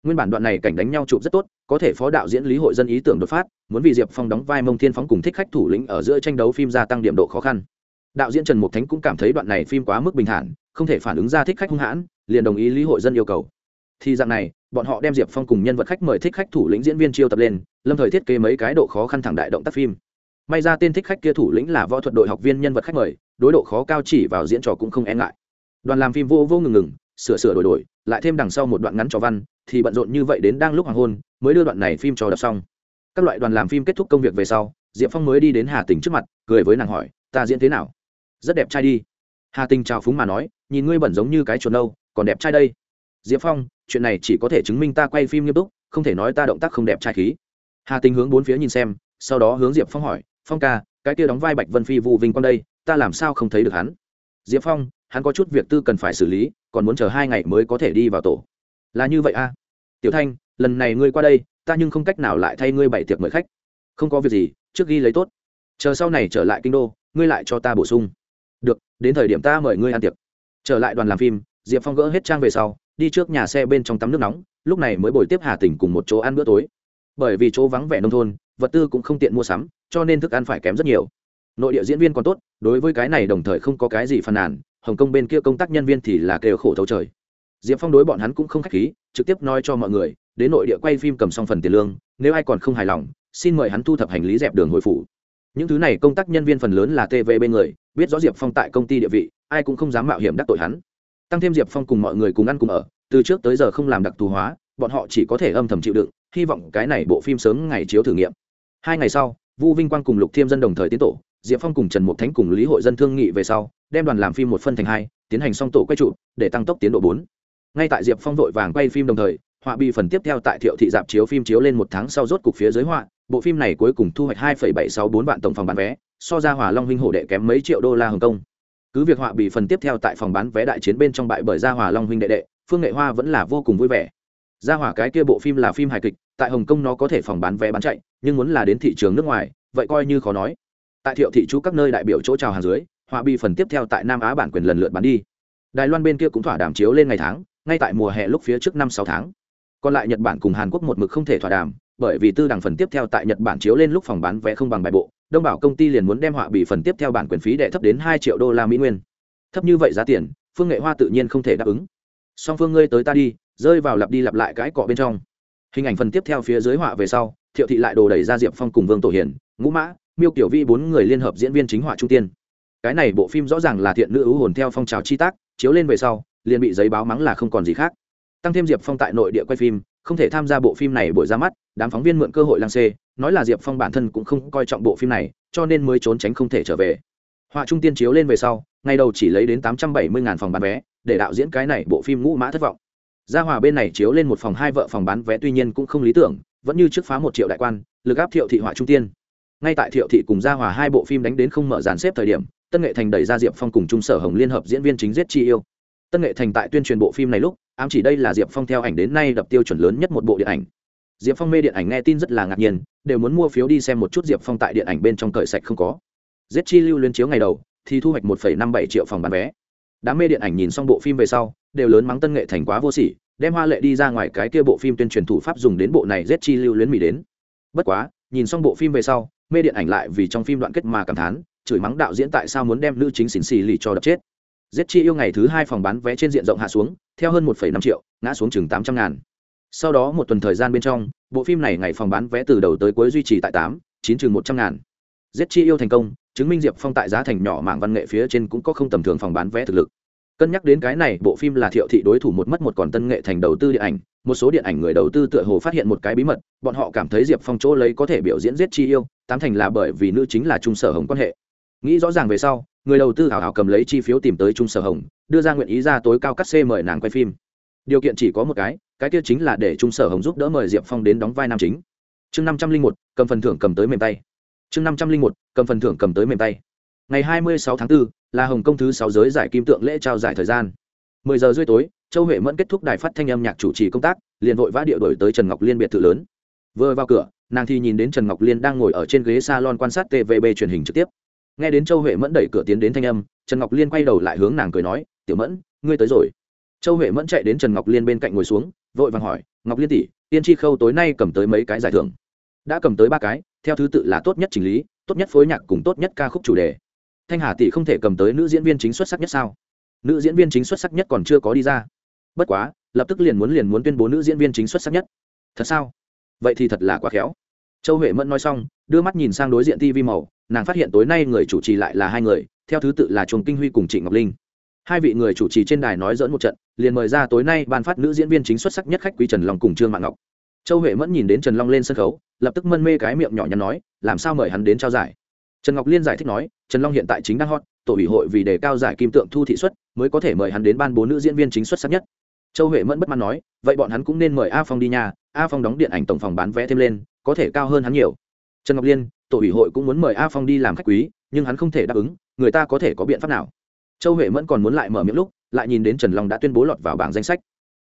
nguyên bản đoạn này cảnh đánh nhau chụp rất tốt, có thể phó đạo diễn lý hội dân ý tưởng đột phát, muốn vì diệp phong đóng vai mông thiên phóng cùng thích khách thủ lĩnh ở giữa tranh đấu phim gia tăng điểm độ khó khăn. Đạo diễn trần mục thánh cũng cảm thấy đoạn này phim quá mức bình thản, không thể phản ứng ra thích khách hung hãn, liền đồng ý lý hội dân yêu cầu. Thì dạng này, bọn họ đem diệp phong cùng nhân vật khách mời thích khách thủ lĩnh diễn viên chiêu tập lên, lâm thời thiết kế mấy cái độ khó khăn thẳng đại động tác phim. May ra tên thích khách kia thủ lĩnh là võ thuật đội học viên nhân vật khách mời, đối độ khó cao chỉ vào diễn trò cũng không e ngại. Đoàn làm phim vô vô ngừng ngừng, sửa sửa đổi đổi, lại thêm đằng sau một đoạn ngắn trò văn thì bận rộn như vậy đến đang lúc hoàng hôn, mới đưa đoạn này phim cho đọc xong. Các loại đoàn làm phim kết thúc công việc về sau, diệp phong mới đi đến hà tình trước mặt, cười với nàng hỏi, ta diễn thế nào? Rất đẹp trai đi. Hà tình chào phúng mà nói, nhìn ngươi bẩn giống như cái chuột đâu còn đẹp trai đây. Diệp phong, chuyện này chỉ có thể chứng minh ta quay phim nghiêm túc, không thể nói ta động tác không đẹp trai khí. Hà tình hướng bốn phía nhìn xem, sau đó hướng diệp phong hỏi, phong ca, cái kia đóng vai bạch vân phi vụ vinh quang đây, ta làm sao không thấy được hắn? Diệp phong, hắn có chút việc tư cần phải xử lý, còn muốn chờ hai ngày mới có thể đi vào tổ. Là như vậy a à? Tiểu thanh, lần này ngươi qua đây, ta nhưng không cách nào lại thay ngươi bảy tiệc mời khách. Không có việc gì, trước ghi lấy tốt. Chờ sau này trở lại kinh đô, ngươi lại cho ta bổ sung. Được, đến thời điểm ta mời ngươi ăn tiệc. Trở lại đoàn làm phim, diệp phong gỡ hết trang về sau, đi trước nhà xe bên trong tắm nước nóng, lúc này mới bồi tiếp hà tỉnh cùng một chỗ ăn bữa tối. Bởi vì chỗ vắng vẻ nông thôn, vật tư cũng không tiện mua sắm, cho nên thức ăn phải kém rất nhiều. Nội địa diễn viên còn tốt, đối với cái này đồng thời không có cái gì phàn nàn, hồng kông bên kia công tác nhân viên thì là kêu khổ thấu trời. Diệp phong đối bọn hắn cũng không k h á c h khí trực tiếp nói cho mọi người, đến nội địa quay phim cầm xong phần tiền lương, nếu ai còn không hài lòng, xin mời hắn thu thập hành lý dẹp đường hồi phủ. Những thứ này công tác nhân viên phần lớn là tv bên người, biết rõ diệp phong tại công ty địa vị, ai cũng không dám mạo hiểm đắc tội hắn. Tăng thêm diệp phong cùng mọi người cùng ăn cùng ở, từ trước tới giờ không làm đặc thù hóa, bọn họ chỉ có thể âm thầm chịu đựng, hy vọng cái này bộ phim sớm ngày chiếu thử nghiệm. Hai ngày sau, vu vinh quang cùng lục thiêm dân đồng thời tiến tổ, diệp phong cùng trần mục thánh cùng lý hội dân thương nghị về sau, đem đoàn làm phim một phân thành hai, tiến hành xong tổ quay trụ, để tăng tốc tiến độ bốn ngay tại diệp phong vội vàng quay phim đồng thời, họa bi phần tiếp theo tại thiệu thị dạp chiếu phim chiếu lên một tháng sau rốt cục phía dưới họa. Bộ phim này cuối cùng thu hoạch hai bảy sáu bốn vạn tổng phòng bán vé, so ra hòa long huynh hổ đệ kém mấy triệu đô la hồng kông. Cứ việc họa bị phần tiếp theo tại phòng bán vé đại chiến bên trong bại bởi gia hòa long huynh đệ đệ, phương nghệ hoa vẫn là vô cùng vui vẻ. Gia hòa cái kia bộ phim là phim hài kịch, tại hồng kông nó có thể phòng bán vé bán chạy, nhưng muốn là đến thị trường nước ngoài, vậy coi như khó nói. Tại thiệu thị chú các nơi đại biểu chỗ chào hàng dưới, họa bị phần tiếp theo tại nam á bản quyền lần lượt bán đi. Đài loan bên kia cũng thỏa đàm chiếu lên ngày tháng ngay tại mùa hè lúc phía trước năm sáu tháng. Còn lại nhật bản cùng hàn quốc một mực không thể thỏa đàm, bởi vì tư đẳng phần tiếp theo tại nhật bản chiếu lên lúc phòng bán vé không bằng bài bộ, đông bảo công ty liền muốn đem họa bị phần tiếp theo bản quyền phí đệ thấp đến hai triệu đô la mỹ nguyên. Thấp như vậy giá tiền, phương nghệ hoa tự nhiên không thể đáp ứng. Song phương ngươi tới ta đi, rơi vào lặp đi lặp lại cái cọ bên trong. Hình ảnh phần tiếp theo phía dưới họa về sau, thiệu thị lại đồ đẩy ra diệp phong cùng vương tổ hiển, ngũ mã, miêu kiểu vi bốn người liên hợp diễn viên chính họa trung tiên. Cái này bộ phim rõ ràng là thiện nữ ưu hồn theo phong trào chi tác, chiếu lên về sau liền bị giấy báo mắng là không còn gì khác. Tăng thêm diệp phong tại nội địa quay phim, không thể tham gia bộ phim này buổi ra mắt, đám phóng viên mượn cơ hội lang xê, nói là diệp phong bản thân cũng không coi trọng bộ phim này, cho nên mới trốn tránh không thể trở về. Họa trung tiên chiếu lên về sau, ngày đầu chỉ lấy đến tám trăm bảy mươi phòng bán vé, để đạo diễn cái này bộ phim ngũ mã thất vọng. Gia hòa bên này chiếu lên một phòng hai vợ phòng bán vé tuy nhiên cũng không lý tưởng, vẫn như trước phá một triệu đại quan, lực áp thiệu thị họa trung tiên. Ngay tại thiệu thị cùng gia hòa hai bộ phim đánh đến không mở dàn xếp thời điểm, tân nghệ thành đẩy ra diệp phong cùng trung sở hồng liên hợp diễn viên chính giết chi yêu tân nghệ thành tại tuyên truyền bộ phim này lúc, ám chỉ đây là diệp phong theo ảnh đến nay đập tiêu chuẩn lớn nhất một bộ điện ảnh. Diệp phong mê điện ảnh nghe tin rất là ngạc nhiên, đều muốn mua phiếu đi xem một chút diệp phong tại điện ảnh bên trong cởi sạch không có. Giết chi lưu luyến chiếu ngày đầu, thì thu hoạch một năm bảy triệu phòng bán vé. Đám mê điện ảnh nhìn xong bộ phim về sau, đều lớn mắng tân nghệ thành quá vô sỉ, đem hoa lệ đi ra ngoài cái kia bộ phim tuyên truyền thủ pháp dùng đến bộ này giết chi lưu luyến mỹ đến. Bất quá, nhìn xong bộ phim về sau, mê điện ảnh lại vì trong phim đoạn kết mà cảm thán, chửi mắng đạo diễn tại sao muốn đem nữ chính xỉn xì lì cho đập chết giết chi yêu ngày thứ hai phòng bán vé trên diện rộng hạ xuống, theo hơn một năm triệu, ngã xuống chừng tám trăm ngàn. Sau đó một tuần thời gian bên trong, bộ phim này ngày phòng bán vé từ đầu tới cuối duy trì tại tám, chín chừng một trăm ngàn. Giết chi yêu thành công, chứng minh diệp phong tại giá thành nhỏ mạng văn nghệ phía trên cũng có không tầm thường phòng bán vé thực lực. Cân nhắc đến cái này, bộ phim là thiệu thị đối thủ một mất một còn tân nghệ thành đầu tư điện ảnh, một số điện ảnh người đầu tư tựa hồ phát hiện một cái bí mật, bọn họ cảm thấy diệp phong chỗ lấy có thể biểu diễn giết chi yêu, tám thành là bởi vì nữ chính là trung sở hồng quan hệ. Nghĩ rõ ràng về sau người đầu tư hào hào cầm lấy chi phiếu tìm tới trung sở hồng đưa ra nguyện ý ra tối cao cắt xê mời nàng quay phim. Điều kiện chỉ có một cái cái kia chính là để trung sở hồng giúp đỡ mời diệp phong đến đóng vai nam chính. Chương năm trăm linh một cầm phần thưởng cầm tới mềm tay. Chương năm trăm linh một cầm phần thưởng cầm tới mềm tay. Ngày hai mươi sáu tháng 4, là hồng công thứ sáu giới giải kim tượng lễ trao giải thời gian. mười giờ rưỡi tối châu huệ mẫn kết thúc đài phát thanh âm nhạc chủ trì công tác liền vội vã địa đổi tới trần ngọc liên biệt thự lớn. Vừa vào cửa nàng thì nhìn đến trần ngọc liên đang ngồi ở trên ghế salon quan sát tvb truyền hình trực tiếp nghe đến châu huệ mẫn đẩy cửa tiến đến thanh âm, trần ngọc liên quay đầu lại hướng nàng cười nói, tiểu mẫn, ngươi tới rồi. Châu huệ mẫn chạy đến trần ngọc liên bên cạnh ngồi xuống, vội vàng hỏi, ngọc liên tỷ tiên tri khâu tối nay cầm tới mấy cái giải thưởng? Đã cầm tới ba cái, theo thứ tự là tốt nhất chỉnh lý, tốt nhất phối nhạc cùng tốt nhất ca khúc chủ đề. Thanh hà tỷ không thể cầm tới nữ diễn viên chính xuất sắc nhất sao? Nữ diễn viên chính xuất sắc nhất còn chưa có đi ra. Bất quá, lập tức liền muốn liền muốn tuyên bố nữ diễn viên chính xuất sắc nhất. Thật sao? Vậy thì thật là quá khéo châu huệ mẫn nói xong, đưa mắt nhìn sang đối diện tv màu, nàng phát hiện tối nay người chủ trì lại là hai người, theo thứ tự là chuồng kinh huy cùng trịnh ngọc linh. Hai vị người chủ trì trên đài nói dẫn một trận, liền mời ra tối nay ban phát nữ diễn viên chính xuất sắc nhất khách quý trần long cùng trương mạng ngọc. Châu huệ mẫn nhìn đến trần long lên sân khấu, lập tức mân mê cái miệng nhỏ nhắn nói, làm sao mời hắn đến trao giải? Trần ngọc liên giải thích nói, trần long hiện tại chính đang hot, tổ ủy hội vì đề cao giải kim tượng thu thị xuất mới có thể mời hắn đến ban bố nữ diễn viên chính xuất sắc nhất. Châu huệ mẫn bất mãn nói, vậy bọn hắn cũng nên mời a phong đi nhà a phong đóng điện ảnh tổng phòng bán vé thêm lên có thể cao hơn hắn nhiều. Trần ngọc liên, tổ ủy hội cũng muốn mời a phong đi làm khách quý, nhưng hắn không thể đáp ứng, người ta có thể có biện pháp nào? Châu huệ mẫn còn muốn lại mở miệng lúc, lại nhìn đến trần long đã tuyên bố lọt vào bảng danh sách.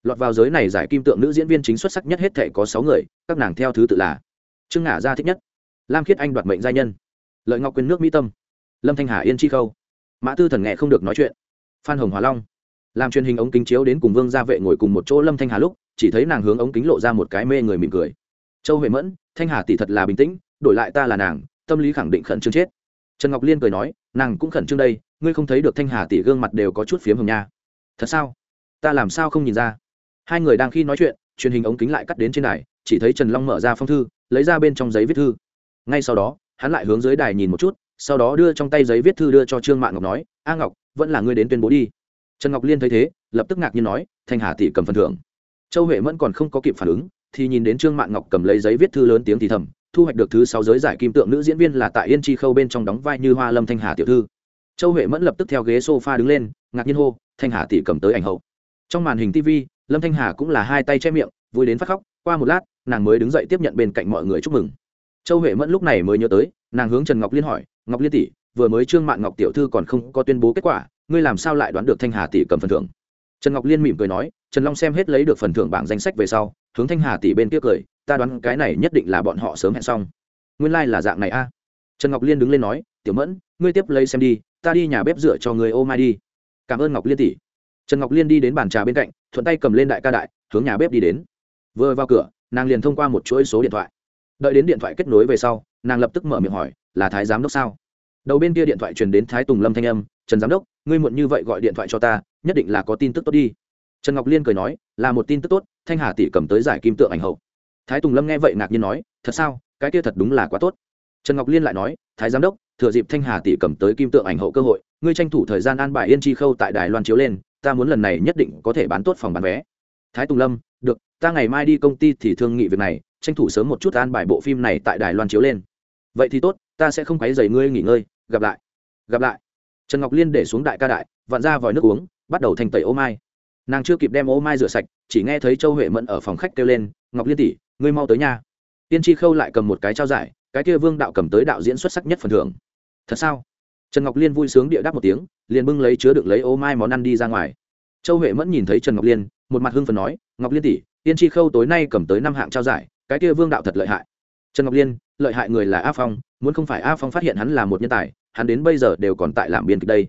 Lọt vào giới này giải kim tượng nữ diễn viên chính xuất sắc nhất hết thể có sáu người, các nàng theo thứ tự là trương ngả gia thích nhất, lam khiết anh đoạt mệnh gia nhân, lợi ngọc quyền nước mỹ tâm, lâm thanh hà yên chi khâu, mã tư thần nghe không được nói chuyện, phan hồng hòa long. Làm truyền hình ống kính chiếu đến cùng vương gia vệ ngồi cùng một chỗ lâm thanh hà lúc, chỉ thấy nàng hướng ống kính lộ ra một cái mê người mỉm cười. Châu huệ mẫn thanh hà tỷ thật là bình tĩnh, đổi lại ta là nàng, tâm lý khẳng định khẩn trương chết. Trần ngọc liên cười nói, nàng cũng khẩn trương đây, ngươi không thấy được thanh hà tỷ gương mặt đều có chút phiếm hồng nha. Thật sao? Ta làm sao không nhìn ra? Hai người đang khi nói chuyện, truyền hình ống kính lại cắt đến trên đài, chỉ thấy trần long mở ra phong thư, lấy ra bên trong giấy viết thư. Ngay sau đó, hắn lại hướng dưới đài nhìn một chút, sau đó đưa trong tay giấy viết thư đưa cho trương mạng ngọc nói, a ngọc, vẫn là ngươi đến tuyên bố đi. Trần ngọc liên thấy thế, lập tức ngạc nhiên nói, thanh hà tỷ cầm phần thưởng. Châu huệ mẫn còn không có kịp phản ứng thì nhìn đến trương mạn ngọc cầm lấy giấy viết thư lớn tiếng thì thầm, thu hoạch được thứ sáu giới giải kim tượng nữ diễn viên là tại yên chi khâu bên trong đóng vai như hoa lâm thanh hà tiểu thư. Châu huệ mẫn lập tức theo ghế sofa đứng lên, ngạc nhiên hô, thanh hà tỷ cầm tới ảnh hậu. Trong màn hình tv lâm thanh hà cũng là hai tay che miệng, vui đến phát khóc, qua một lát, nàng mới đứng dậy tiếp nhận bên cạnh mọi người chúc mừng. Châu huệ mẫn lúc này mới nhớ tới, nàng hướng trần ngọc liên hỏi, ngọc liên tỷ, vừa mới trương mạng ngọc tiểu thư còn không có tuyên bố kết quả, ngươi làm sao lại đoán được thanh hà tỷ cầm phần thưởng? Trần ngọc liên mỉm cười nói, trần long xem hết lấy được phần thưởng bảng danh sách về sau hướng thanh hà tỷ bên kia cười, ta đoán cái này nhất định là bọn họ sớm hẹn xong. Nguyên lai、like、là dạng này a. Trần ngọc liên đứng lên nói, tiểu mẫn, ngươi tiếp lấy xem đi, ta đi nhà bếp rửa cho người ô mai đi. Cảm ơn ngọc liên tỷ. Trần ngọc liên đi đến bàn trà bên cạnh, thuận tay cầm lên đại ca đại, hướng nhà bếp đi đến. Vừa vào cửa, nàng liền thông qua một chuỗi số điện thoại. Đợi đến điện thoại kết nối về sau, nàng lập tức mở miệng hỏi, là thái giám đốc sao? Đầu bên kia điện thoại truyền đến thái tùng lâm thanh âm, trần giám đốc, ngươi muộn như vậy gọi điện thoại cho ta, nhất định là có tin tức tốt đi trần ngọc liên cười nói, là một tin tức tốt, thanh hà tỷ cầm tới giải kim tượng ảnh hậu. Thái tùng lâm nghe vậy ngạc nhiên nói, thật sao? Cái kia thật đúng là quá tốt. Trần ngọc liên lại nói, thái giám đốc, thừa dịp thanh hà tỷ cầm tới kim tượng ảnh hậu cơ hội, ngươi tranh thủ thời gian an bài yên chi khâu tại đài loan chiếu lên, ta muốn lần này nhất định có thể bán tốt phòng bán vé. Thái tùng lâm, được, ta ngày mai đi công ty thì thương nghị việc này, tranh thủ sớm một chút an bài bộ phim này tại đài loan chiếu lên. Vậy thì tốt, ta sẽ không quấy dày ngươi nghỉ ngơi, gặp lại. Gặp lại. Trần ngọc liên để xuống đại ca đại, vặn ra vòi nước uống, bắt đầu thành tẩy ô mai nàng chưa kịp đem ô mai rửa sạch, chỉ nghe thấy châu huệ mẫn ở phòng khách kêu lên, ngọc liên tỷ, ngươi mau tới nhà tiên tri khâu lại cầm một cái trao giải, cái kia vương đạo cầm tới đạo diễn xuất sắc nhất phần thưởng. Thật sao? Trần ngọc liên vui sướng địa đáp một tiếng, liền bưng lấy chứa được lấy ô mai món ăn đi ra ngoài. Châu huệ mẫn nhìn thấy trần ngọc liên, một mặt hưng phần nói, ngọc liên tỷ, tiên tri khâu tối nay cầm tới năm hạng trao giải, cái kia vương đạo thật lợi hại. Trần ngọc liên, lợi hại người là a phong, muốn không phải a phong phát hiện hắn là một nhân tài, hắn đến bây giờ đều còn tại làm biên kịch đây.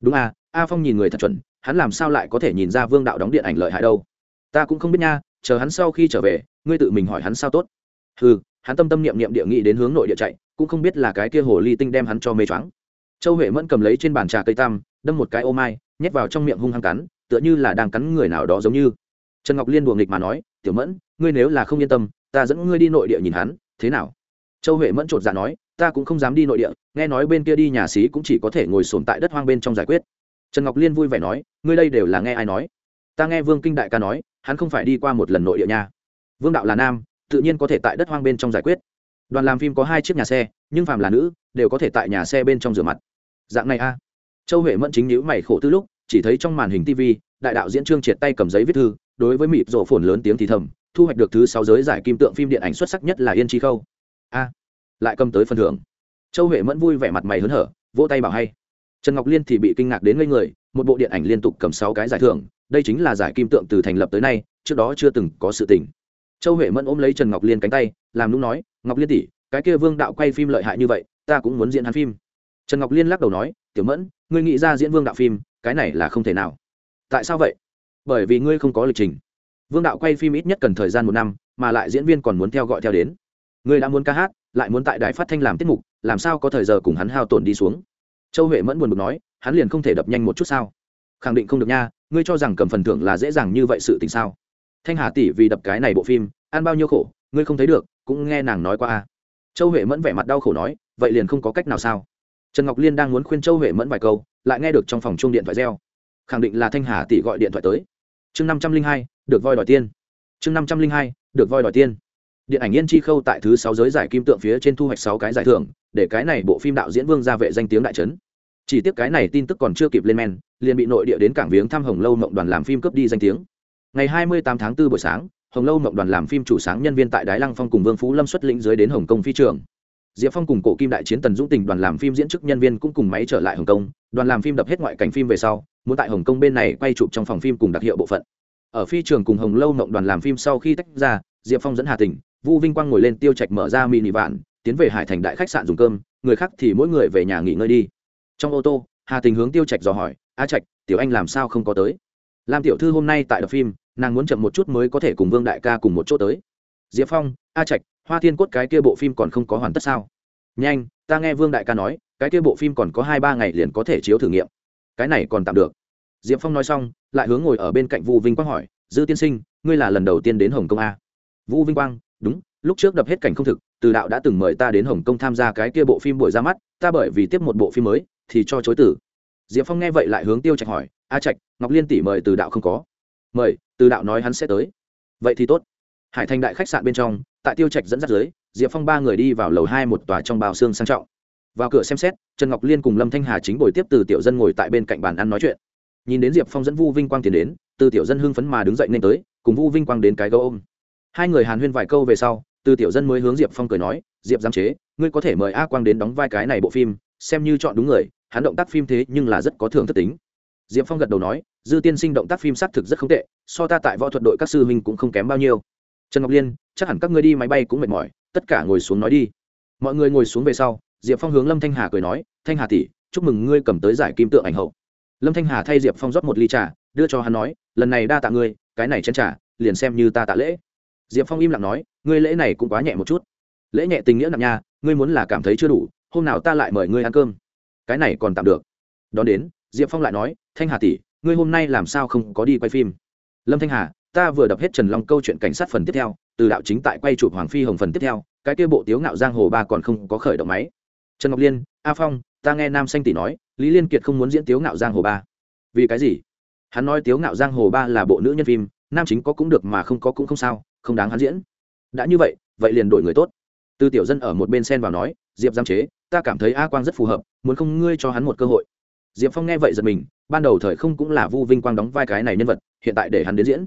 Đúng à? a phong nhìn người thật chuẩn hắn làm sao lại có thể nhìn ra vương đạo đóng điện ảnh lợi hại đâu? Ta cũng không biết nha, chờ hắn sau khi trở về, ngươi tự mình hỏi hắn sao tốt. Ừ hắn tâm tâm niệm niệm địa nghị đến hướng nội địa chạy, cũng không biết là cái kia hồ ly tinh đem hắn cho mê choáng. Châu huệ mẫn cầm lấy trên bàn trà cây tam, đâm một cái ô mai, nhét vào trong miệng hung hăng cắn, tựa như là đang cắn người nào đó giống như. Trần ngọc liên đùa nghịch mà nói, tiểu mẫn, ngươi nếu là không yên tâm, ta dẫn ngươi đi nội địa nhìn hắn, thế nào? Châu huệ mẫn chột dạ nói, ta cũng không dám đi nội địa, nghe nói bên kia đi nhà xí cũng chỉ có thể ngồi sồn tại đất hoang bên trong giải quyết trần ngọc liên vui vẻ nói, ngươi đây đều là nghe ai nói? Ta nghe vương kinh đại ca nói, hắn không phải đi qua một lần nội địa nha. Vương đạo là nam, tự nhiên có thể tại đất hoang bên trong giải quyết. Đoàn làm phim có hai chiếc nhà xe, nhưng phàm là nữ, đều có thể tại nhà xe bên trong rửa mặt. Dạng này a. Châu huệ mẫn chính nhữ mày khổ tư lúc, chỉ thấy trong màn hình tv đại đạo diễn trương triệt tay cầm giấy viết thư, đối với mịp rổ phồn lớn tiếng thì thầm, thu hoạch được thứ sáu giới giải kim tượng phim điện ảnh xuất sắc nhất là yên chi khâu. A. Lại cầm tới phần thưởng. Châu huệ mẫn vui vẻ mặt mày hớn hở, vỗ tay bảo hay trần ngọc liên thì bị kinh ngạc đến ngây người, một bộ điện ảnh liên tục cầm sáu cái giải thưởng, đây chính là giải kim tượng từ thành lập tới nay, trước đó chưa từng có sự tình. Châu huệ mẫn ôm lấy trần ngọc liên cánh tay, làm lúc nói, ngọc liên tỷ, cái kia vương đạo quay phim lợi hại như vậy, ta cũng muốn diễn hắn phim. Trần ngọc liên lắc đầu nói, tiểu mẫn, ngươi nghĩ ra diễn vương đạo phim, cái này là không thể nào. Tại sao vậy? Bởi vì ngươi không có lịch trình. Vương đạo quay phim ít nhất cần thời gian một năm, mà lại diễn viên còn muốn theo gọi theo đến. Ngươi đã muốn ca hát, lại muốn tại đài phát thanh làm tiết mục, làm sao có thời giờ cùng hắn hao tổn đi xuống? Châu huệ mẫn buồn bực nói, hắn liền không thể đập nhanh một chút sao? Khẳng định không được nha, ngươi cho rằng cầm phần thưởng là dễ dàng như vậy sự tình sao? Thanh hà tỷ vì đập cái này bộ phim, ăn bao nhiêu khổ, ngươi không thấy được, cũng nghe nàng nói qua a. Châu huệ mẫn vẻ mặt đau khổ nói, vậy liền không có cách nào sao? Trần ngọc liên đang muốn khuyên châu huệ mẫn vài câu, lại nghe được trong phòng chuông điện thoại reo. Khẳng định là thanh hà tỷ gọi điện thoại tới. Chương năm trăm linh hai, được voi đòi tiên chương năm trăm linh hai, được voi đòi tiên điện ảnh yên chi khâu tại thứ sáu giới giải kim tượng phía trên thu hoạch sáu cái giải thưởng để cái này bộ phim đạo diễn vương ra vệ danh tiếng đại trấn. Chỉ tiếc cái này tin tức còn chưa kịp lên men liền bị nội địa đến cảng viếng thăm hồng lâu mộng đoàn làm phim cướp đi danh tiếng. Ngày hai mươi tám tháng 4 buổi sáng hồng lâu mộng đoàn làm phim chủ sáng nhân viên tại đái lăng phong cùng vương phú lâm xuất lĩnh dưới đến hồng kông phi trường. Diệp phong cùng cổ kim đại chiến tần dũng tình đoàn làm phim diễn chức nhân viên cũng cùng máy trở lại hồng kông đoàn làm phim đập hết ngoại cảnh phim về sau muốn tại hồng kông bên này quay chụp trong phòng phim cùng đặc hiệu bộ phận. Ở phi trường cùng hồng lâu mộng đoàn làm phim sau khi tách ra diệp phong dẫn hà Tỉnh, vu vinh quang ngồi lên tiêu trạch mở ra mini vạn tiến về hải thành đại khách sạn dùng cơm, người khác thì mỗi người về nhà nghỉ ngơi đi. Trong ô tô, hà tình hướng tiêu trạch dò hỏi, a trạch, tiểu anh làm sao không có tới? Lam tiểu thư hôm nay tại đập phim, nàng muốn chậm một chút mới có thể cùng vương đại ca cùng một chỗ tới. Diệp phong, a trạch, hoa thiên cốt cái kia bộ phim còn không có hoàn tất sao? Nhanh, ta nghe vương đại ca nói, cái kia bộ phim còn có hai ba ngày liền có thể chiếu thử nghiệm. Cái này còn tạm được. Diệp phong nói xong, lại hướng ngồi ở bên cạnh vu vinh quang hỏi, dư tiên sinh, ngươi là lần đầu tiên đến hồng kông à? a vũ vinh quang, đúng lúc trước đập hết cảnh không thực, từ đạo đã từng mời ta đến hồng kông tham gia cái kia bộ phim buổi ra mắt, ta bởi vì tiếp một bộ phim mới, thì cho chối tử diệp phong nghe vậy lại hướng tiêu trạch hỏi, a trạch, ngọc liên tỷ mời từ đạo không có? Mời, từ đạo nói hắn sẽ tới. Vậy thì tốt. Hải thành đại khách sạn bên trong, tại tiêu trạch dẫn dắt dưới, diệp phong ba người đi vào lầu hai một tòa trong bào xương sang trọng. Vào cửa xem xét, trần ngọc liên cùng lâm thanh hà chính bồi tiếp từ tiểu dân ngồi tại bên cạnh bàn ăn nói chuyện. Nhìn đến diệp phong dẫn vu vinh quang tiến đến, từ tiểu dân hưng phấn mà đứng dậy nên tới, cùng vu vinh quang đến cái gấu ôm. Hai người hàn huyên vài câu về sau từ tiểu dân mới hướng diệp phong cười nói, diệp giám chế, ngươi có thể mời a quang đến đóng vai cái này bộ phim, xem như chọn đúng người, hắn động tác phim thế nhưng là rất có thường thất tính. Diệp phong gật đầu nói, dư tiên sinh động tác phim xác thực rất không tệ, so ta tại võ thuật đội các sư huynh cũng không kém bao nhiêu. Trần ngọc liên, chắc hẳn các ngươi đi máy bay cũng mệt mỏi, tất cả ngồi xuống nói đi. Mọi người ngồi xuống về sau, diệp phong hướng lâm thanh hà cười nói, thanh hà tỷ, chúc mừng ngươi cầm tới giải kim tượng ảnh hậu. Lâm thanh hà thay diệp phong rót một ly trà, đưa cho hắn nói, lần này đa tạ ngươi, cái này chén trà, liền xem như ta tạ lễ diệp phong im lặng nói, ngươi lễ này cũng quá nhẹ một chút. Lễ nhẹ tình nghĩa nặng nha, ngươi muốn là cảm thấy chưa đủ, hôm nào ta lại mời ngươi ăn cơm. Cái này còn tạm được. Đón đến, diệp phong lại nói, thanh hà tỷ, ngươi hôm nay làm sao không có đi quay phim? Lâm thanh hà, ta vừa đọc hết trần long câu chuyện cảnh sát phần tiếp theo, từ đạo chính tại quay chụp hoàng phi hồng phần tiếp theo, cái kia bộ tiếu ngạo giang hồ ba còn không có khởi động máy. Trần ngọc liên, a phong, ta nghe nam xanh tỷ nói, lý liên kiệt không muốn diễn tiếu ngạo giang hồ ba. Vì cái gì? Hắn nói tiếu ngạo giang hồ ba là bộ nữ nhân phim, nam chính có cũng được mà không có cũng không sao không đáng hắn diễn. Đã như vậy vậy liền đổi người tốt. Tư tiểu dân ở một bên sen vào nói, diệp giam chế, ta cảm thấy a quang rất phù hợp, muốn không ngươi cho hắn một cơ hội. Diệp phong nghe vậy giật mình, ban đầu thời không cũng là vu vinh quang đóng vai cái này nhân vật, hiện tại để hắn đến diễn,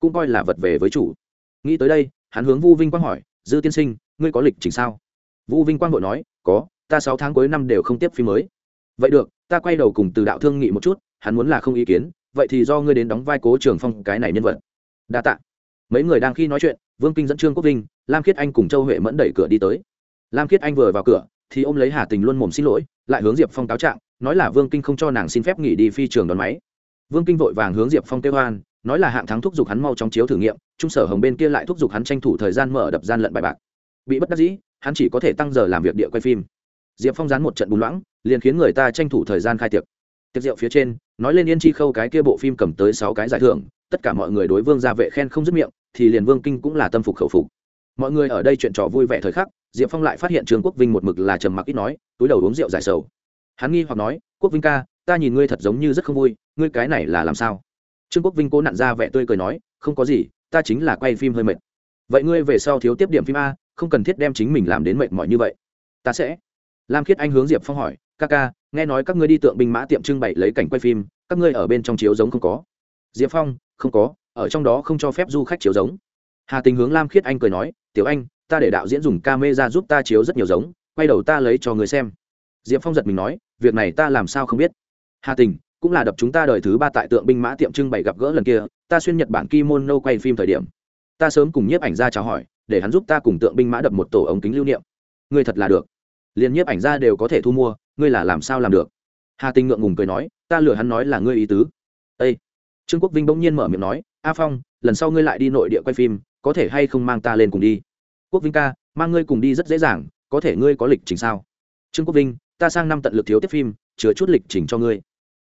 cũng coi là vật về với chủ. Nghĩ tới đây, hắn hướng vu vinh quang hỏi, dư tiên sinh, ngươi có lịch trình sao? Vu vinh quang vội nói, có, ta sáu tháng cuối năm đều không tiếp phim mới. Vậy được, ta quay đầu cùng từ đạo thương nghị một chút, hắn muốn là không ý kiến, vậy thì do ngươi đến đóng vai cố trường phong cái này nhân vật. Đa t ạ mấy người đang khi nói chuyện, vương kinh dẫn trương quốc vinh, lam khiết anh cùng châu huệ mẫn đẩy cửa đi tới. Lam khiết anh vừa vào cửa, thì ôm lấy hà tình luôn mồm xin lỗi, lại hướng diệp phong cáo trạng, nói là vương kinh không cho nàng xin phép nghỉ đi phi trường đón máy. Vương kinh vội vàng hướng diệp phong kêu hoan nói là hạng thắng thúc giục hắn mau trong chiếu thử nghiệm, trung sở hồng bên kia lại thúc giục hắn tranh thủ thời gian mở đập gian lận bài bạc. Bị bất đắc dĩ, hắn chỉ có thể tăng giờ làm việc địa quay phim. Diệp phong dán một trận bùn loãng, liền khiến người ta tranh thủ thời gian khai tiệc. Tiệc rượu phía trên, nói lên yên chi khâu cái kia bộ phim cầm tới sáu cái giải thưởng tất cả mọi người đối vương gia vệ khen không dứt miệng, thì liền vương kinh cũng là tâm phục khẩu phục. Mọi người ở đây chuyện trò vui vẻ thời khắc, diệp phong lại phát hiện trương quốc vinh một mực là trầm mặc ít nói, túi đầu uống rượu giải sầu. Hắn nghi hoặc nói, quốc vinh ca, ta nhìn ngươi thật giống như rất không vui, ngươi cái này là làm sao? Trương quốc vinh cố nặn ra vẻ tươi cười nói, không có gì, ta chính là quay phim hơi mệt. Vậy ngươi về sau thiếu tiếp điểm phim a, không cần thiết đem chính mình làm đến mệt mỏi như vậy. Ta sẽ. Lam khiết anh hướng diệp phong hỏi, ca ca, nghe nói các ngươi đi tượng binh mã tiệm trưng bày lấy cảnh quay phim, các ngươi ở bên trong chiếu giống không có. Diệp phong không có, ở trong đó không cho phép du khách chiếu giống. Hà tình hướng lam khiết anh cười nói, tiểu anh, ta để đạo diễn dùng ca mê ra giúp ta chiếu rất nhiều giống, quay đầu ta lấy cho người xem. Diệp phong giật mình nói, việc này ta làm sao không biết? Hà tình, cũng là đập chúng ta đời thứ ba tại tượng binh mã tiệm trưng bày gặp gỡ lần kia, ta xuyên nhật bản kimono quay phim thời điểm. Ta sớm cùng nhiếp ảnh ra chào hỏi, để hắn giúp ta cùng tượng binh mã đập một tổ ống kính lưu niệm. Ngươi thật là được. Liền nhiếp ảnh ra đều có thể thu mua, ngươi là làm sao làm được? Hà tình ngượng ngùng cười nói, ta lừa hắn nói là ngươi ý tứ trương quốc vinh bỗng nhiên mở miệng nói, a phong, lần sau ngươi lại đi nội địa quay phim, có thể hay không mang ta lên cùng đi? Quốc vinh ca, mang ngươi cùng đi rất dễ dàng, có thể ngươi có lịch trình sao? Trương quốc vinh, ta sang năm tận lực thiếu tiếp phim, chứa chút lịch trình cho ngươi.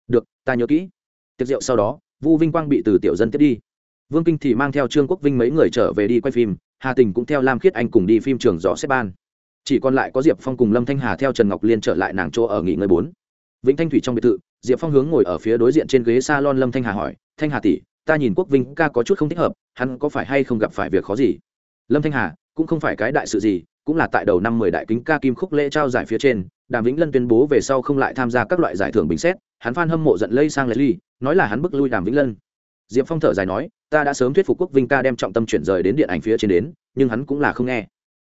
Được, ta nhớ kỹ. Tiệc rượu sau đó, vu vinh quang bị từ tiểu dân tiếp đi. Vương kinh thì mang theo trương quốc vinh mấy người trở về đi quay phim, hà tình cũng theo lam khiết anh cùng đi phim trường gió xếp ban. Chỉ còn lại có diệp phong cùng lâm thanh hà theo trần ngọc liên trở lại nàng chỗ ở nghỉ ngơi bốn. Vĩnh thanh thủy trong biệt thự, diệp phong hướng ngồi ở phía đối diện trên ghế s a lon lâm thanh hà hỏi thanh hà tỷ, ta nhìn quốc vinh ca có chút không thích hợp, hắn có phải hay không gặp phải việc khó gì? Lâm thanh hà, cũng không phải cái đại sự gì, cũng là tại đầu năm mười đại kính ca kim khúc lễ trao giải phía trên, đàm vĩnh lân tuyên bố về sau không lại tham gia các loại giải thưởng bình xét, hắn phan hâm mộ giận lây sang leslie nói là hắn bức lui đàm vĩnh lân. Diệp phong thở dài nói, ta đã sớm thuyết phục quốc vinh ca đem trọng tâm chuyển rời đến điện ảnh phía trên đến, nhưng hắn cũng là không nghe.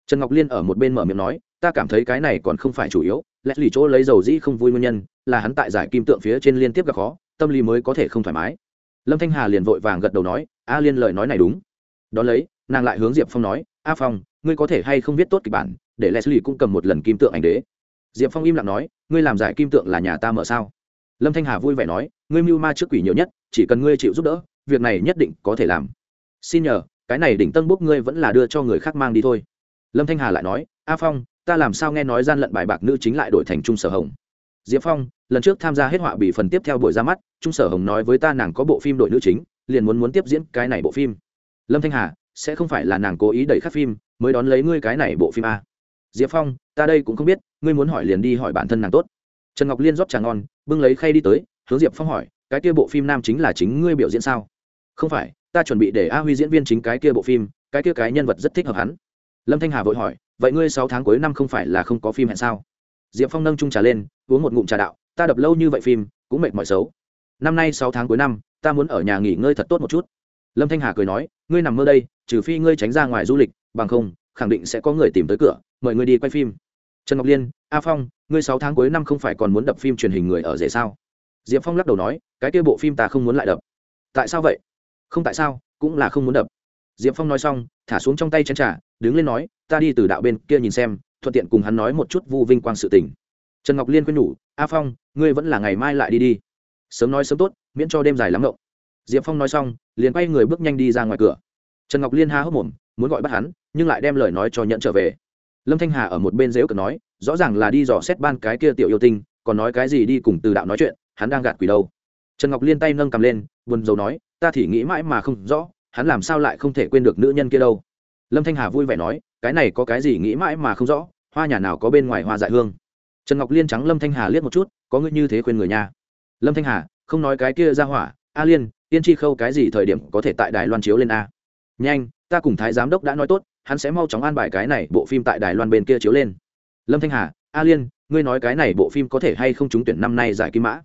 Trần ngọc liên ở một bên mở miệng nói, ta cảm thấy cái này còn không phải chủ yếu leslie chỗ lấy dầu dĩ không vui nguyên nhân, là hắn tại giải kim tượng phía trên liên tiếp gặp khó, tâm lý mới có thể không thoải mái lâm thanh hà liền vội vàng gật đầu nói, a liên lời nói này đúng. Đón lấy, nàng lại hướng diệp phong nói, a phong, ngươi có thể hay không viết tốt kịch bản, để leslie cũng cầm một lần kim tượng ảnh đế. Diệp phong im lặng nói, ngươi làm giải kim tượng là nhà ta mở sao? Lâm thanh hà vui vẻ nói, ngươi mưu ma trước quỷ nhiều nhất, chỉ cần ngươi chịu giúp đỡ, việc này nhất định có thể làm. Xin nhờ, cái này đỉnh tân bốc ngươi vẫn là đưa cho người khác mang đi thôi. Lâm thanh hà lại nói, a phong, ta làm sao nghe nói gian lận bài bạc nữ chính lại đổi thành trung sở hồng? Diệp phong, lần trước tham gia hết họa bị phần tiếp theo buổi ra mắt, trung sở hồng nói với ta nàng có bộ phim đội nữ chính, liền muốn muốn tiếp diễn cái này bộ phim. Lâm thanh hà, sẽ không phải là nàng cố ý đẩy khắc phim, mới đón lấy ngươi cái này bộ phim a diệp phong, ta đây cũng không biết, ngươi muốn hỏi liền đi hỏi bản thân nàng tốt. Trần ngọc liên rót trà ngon, bưng lấy khay đi tới, hướng diệp phong hỏi, cái kia bộ phim nam chính là chính ngươi biểu diễn sao? Không phải, ta chuẩn bị để a huy diễn viên chính cái kia bộ phim, cái kia cái nhân vật rất thích hợp hắn. Lâm thanh hà vội hỏi, vậy ngươi sáu tháng cuối năm không phải là không có phim hẹn sao? Diệp phong nâng trung trà lên uống một ngụm trà đạo, ta đập lâu như vậy phim, cũng mệt mỏi xấu. Năm nay sáu tháng cuối năm, ta muốn ở nhà nghỉ ngơi thật tốt một chút. Lâm thanh hà cười nói, ngươi nằm mơ đây, trừ phi ngươi tránh ra ngoài du lịch, bằng không, khẳng định sẽ có người tìm tới cửa, mời ngươi đi quay phim. Trần ngọc liên, a phong, ngươi sáu tháng cuối năm không phải còn muốn đập phim truyền hình người ở rể sao? Diệp phong lắc đầu nói, cái kia bộ phim ta không muốn lại đập. Tại sao vậy? Không tại sao, cũng là không muốn đập. Diệp phong nói xong, thả xuống trong tay chén t r à đứng lên nói, ta đi từ đạo bên kia nhìn xem, thuận tiện cùng hắn nói một chút vu vinh quang sự tình trần ngọc liên quên nhủ, a phong, ngươi vẫn là ngày mai lại đi đi. Sớm nói sớm tốt, miễn cho đêm dài lắm ngộng diệp phong nói xong, liền quay người bước nhanh đi ra ngoài cửa. Trần ngọc liên ha hốc mồm, muốn gọi bắt hắn, nhưng lại đem lời nói cho nhận trở về. Lâm thanh hà ở một bên dễu cờ nói, rõ ràng là đi dò xét ban cái kia tiểu yêu tinh, còn nói cái gì đi cùng từ đạo nói chuyện, hắn đang gạt quỷ đâu. Trần ngọc liên tay nâng cầm lên, buồn rầu nói, ta thì nghĩ mãi mà không rõ, hắn làm sao lại không thể quên được nữ nhân kia đâu. Lâm thanh hà vui vẻ nói, cái này có cái gì nghĩ mãi mà không rõ, hoa nhà nào có bên ngoài hoa dại hương? Trần ngọc liên trắng lâm thanh hà liếc một chút, có ngươi như thế khuyên người nha. Lâm thanh hà, không nói cái kia ra hỏa, a liên, Yên Chi khâu cái gì thời điểm có thể tại đài loan chiếu lên a? Nhanh, ta cùng thái giám đốc đã nói tốt, hắn sẽ mau chóng an bài cái này bộ phim tại đài loan bên kia chiếu lên. Lâm thanh hà, a liên, ngươi nói cái này bộ phim có thể hay không trúng tuyển năm nay giải kim mã?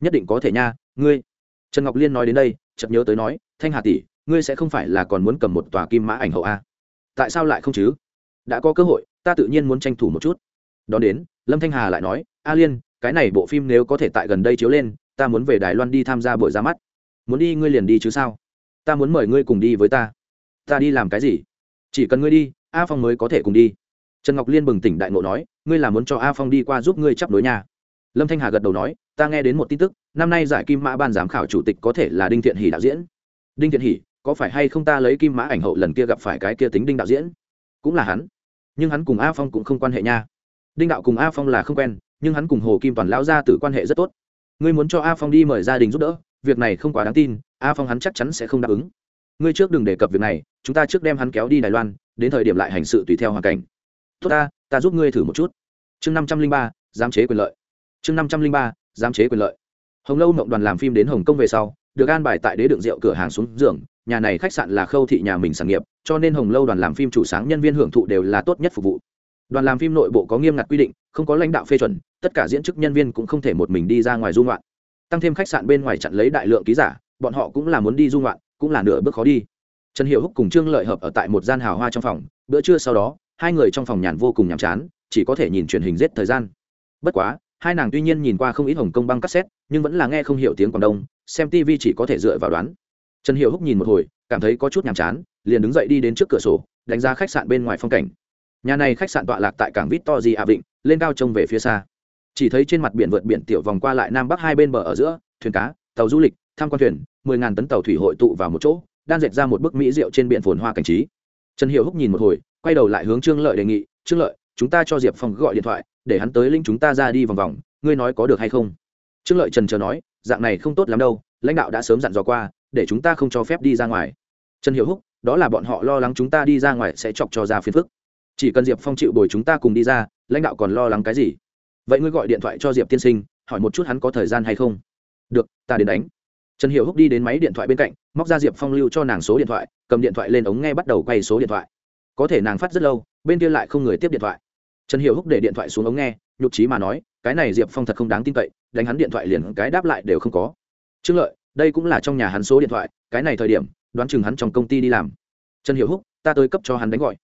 Nhất định có thể nha, ngươi. Trần ngọc liên nói đến đây, chợt nhớ tới nói, thanh hà tỷ, ngươi sẽ không phải là còn muốn cầm một tòa kim mã ảnh hậu a. Tại sao lại không chứ? Đã có cơ hội, ta tự nhiên muốn tranh thủ một chút. Đón đến lâm thanh hà lại nói, a liên, cái này bộ phim nếu có thể tại gần đây chiếu lên, ta muốn về đài loan đi tham gia buổi ra mắt. Muốn đi ngươi liền đi chứ sao? Ta muốn mời ngươi cùng đi với ta. Ta đi làm cái gì? Chỉ cần ngươi đi, a phong mới có thể cùng đi. Trần ngọc liên bừng tỉnh đại ngộ nói, ngươi là muốn cho a phong đi qua giúp ngươi chấp đối nhà. Lâm thanh hà gật đầu nói, ta nghe đến một tin tức, năm nay giải kim mã ban giám khảo chủ tịch có thể là đinh thiện hỷ đạo diễn. Đinh thiện hỷ, có phải hay không ta lấy kim mã ảnh hậu lần kia gặp phải cái kia tính đinh đạo diễn? Cũng là hắn, nhưng hắn cùng a phong cũng không quan hệ nha đinh đạo cùng a phong là không quen, nhưng hắn cùng hồ kim toàn lão gia tử quan hệ rất tốt. Ngươi muốn cho a phong đi mời gia đình giúp đỡ, việc này không quá đáng tin, a phong hắn chắc chắn sẽ không đáp ứng. Ngươi trước đừng đề cập việc này, chúng ta trước đem hắn kéo đi đài loan, đến thời điểm lại hành sự tùy theo hoàn cảnh. Tốt ta ta giúp ngươi thử một chút. Chương năm trăm linh ba, giám chế quyền lợi. Chương năm trăm linh ba, giám chế quyền lợi. Hồng lâu mộng đoàn làm phim đến hồng kông về sau, được an bài tại đế đựng rượu cửa hàng xuống giường, nhà này khách sạn là khâu thị nhà mình sản nghiệp, cho nên hồng lâu đoàn làm phim chủ sáng nhân viên hưởng thụ đều là tốt nhất phục vụ đoàn làm phim nội bộ có nghiêm ngặt quy định, không có lãnh đạo phê chuẩn, tất cả diễn chức nhân viên cũng không thể một mình đi ra ngoài du ngoạn. Tăng thêm khách sạn bên ngoài chặn lấy đại lượng ký giả, bọn họ cũng là muốn đi du ngoạn, cũng là nửa bước khó đi. Trần hiệu húc cùng trương lợi hợp ở tại một gian hào hoa trong phòng, bữa trưa sau đó, hai người trong phòng nhàn vô cùng nhàm chán, chỉ có thể nhìn truyền hình giết thời gian. Bất quá, hai nàng tuy nhiên nhìn qua không ít hồng công băng cassette, nhưng vẫn là nghe không hiểu tiếng quảng đông, xem tv chỉ có thể dựa vào đoán. Trần hiệu húc nhìn một hồi, cảm thấy có chút nhàm chán, liền đứng dậy đi đến trước cửa sổ, đánh giá khách sạn bên ngoài phong cảnh nhà này khách sạn tọa lạc tại cảng vít to di a vịnh, lên cao trông về phía xa. Chỉ thấy trên mặt biển vượt biển tiểu vòng qua lại nam bắc hai bên bờ ở giữa, thuyền cá, tàu du lịch, tham quan thuyền, mười ngàn tấn tàu thủy hội tụ vào một chỗ đang dệt ra một bức mỹ rượu trên biển phồn hoa cảnh trí. Trần hiệu húc nhìn một hồi, quay đầu lại hướng trương lợi đề nghị, trương lợi, chúng ta cho diệp phong gọi điện thoại, để hắn tới linh chúng ta ra đi vòng vòng, ngươi nói có được hay không? Trương lợi trần chờ nói, dạng này không tốt lắm đâu, lãnh đạo đã sớm dặn dò qua, để chúng ta không cho phép đi ra ngoài. Trần hiệu húc, đó là bọn họ lo lắng chúng ta đi ra ngoài sẽ chọc cho ra phiền phức chỉ cần diệp phong chịu bồi chúng ta cùng đi ra, lãnh đạo còn lo lắng cái gì? Vậy ngươi gọi điện thoại cho diệp tiên sinh, hỏi một chút hắn có thời gian hay không? Được, ta đến đánh. Trần hiệu húc đi đến máy điện thoại bên cạnh, móc ra diệp phong lưu cho nàng số điện thoại, cầm điện thoại lên ống nghe bắt đầu quay số điện thoại. Có thể nàng phát rất lâu, bên kia lại không người tiếp điện thoại. Trần hiệu húc để điện thoại xuống ống nghe, nhục trí mà nói, cái này diệp phong thật không đáng tin cậy, đánh hắn điện thoại liền cái đáp lại đều không có. Trương lợi, đây cũng là trong nhà hắn số điện thoại, cái này thời điểm, đoán chừng hắn trong công ty đi làm. Trần hiệu húc, ta tới cấp cho hắn đánh gọi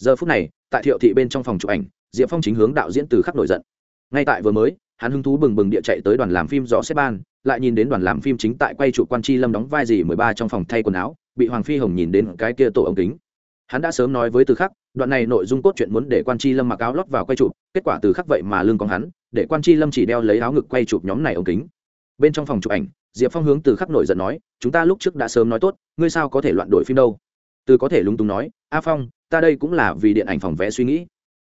giờ phút này, tại thiệu thị bên trong phòng chụp ảnh, diệp phong chính hướng đạo diễn từ khắc nổi giận. Ngay tại vừa mới, hắn hứng thú bừng bừng địa chạy tới đoàn làm phim rõ xếp ban, lại nhìn đến đoàn làm phim chính tại quay trụ quan chi lâm đóng vai gì mười ba trong phòng thay quần áo, bị hoàng phi hồng nhìn đến cái kia tổ ống kính. Hắn đã sớm nói với từ khắc, đoạn này nội dung cốt truyện muốn để quan chi lâm mặc áo lót vào quay chụp, kết quả từ khắc vậy mà lương con hắn, để quan chi lâm chỉ đeo lấy áo ngực quay chụp nhóm này ống kính. Bên trong phòng chụp ảnh, diệp phong hướng từ khắc nổi giận nói, chúng ta lúc trước đã sớm nói tốt, ngươi sao có thể loạn đổi phim đâu? Từ có thể lúng túng nói, a phong ta đây cũng là vì điện ảnh phòng vé suy nghĩ.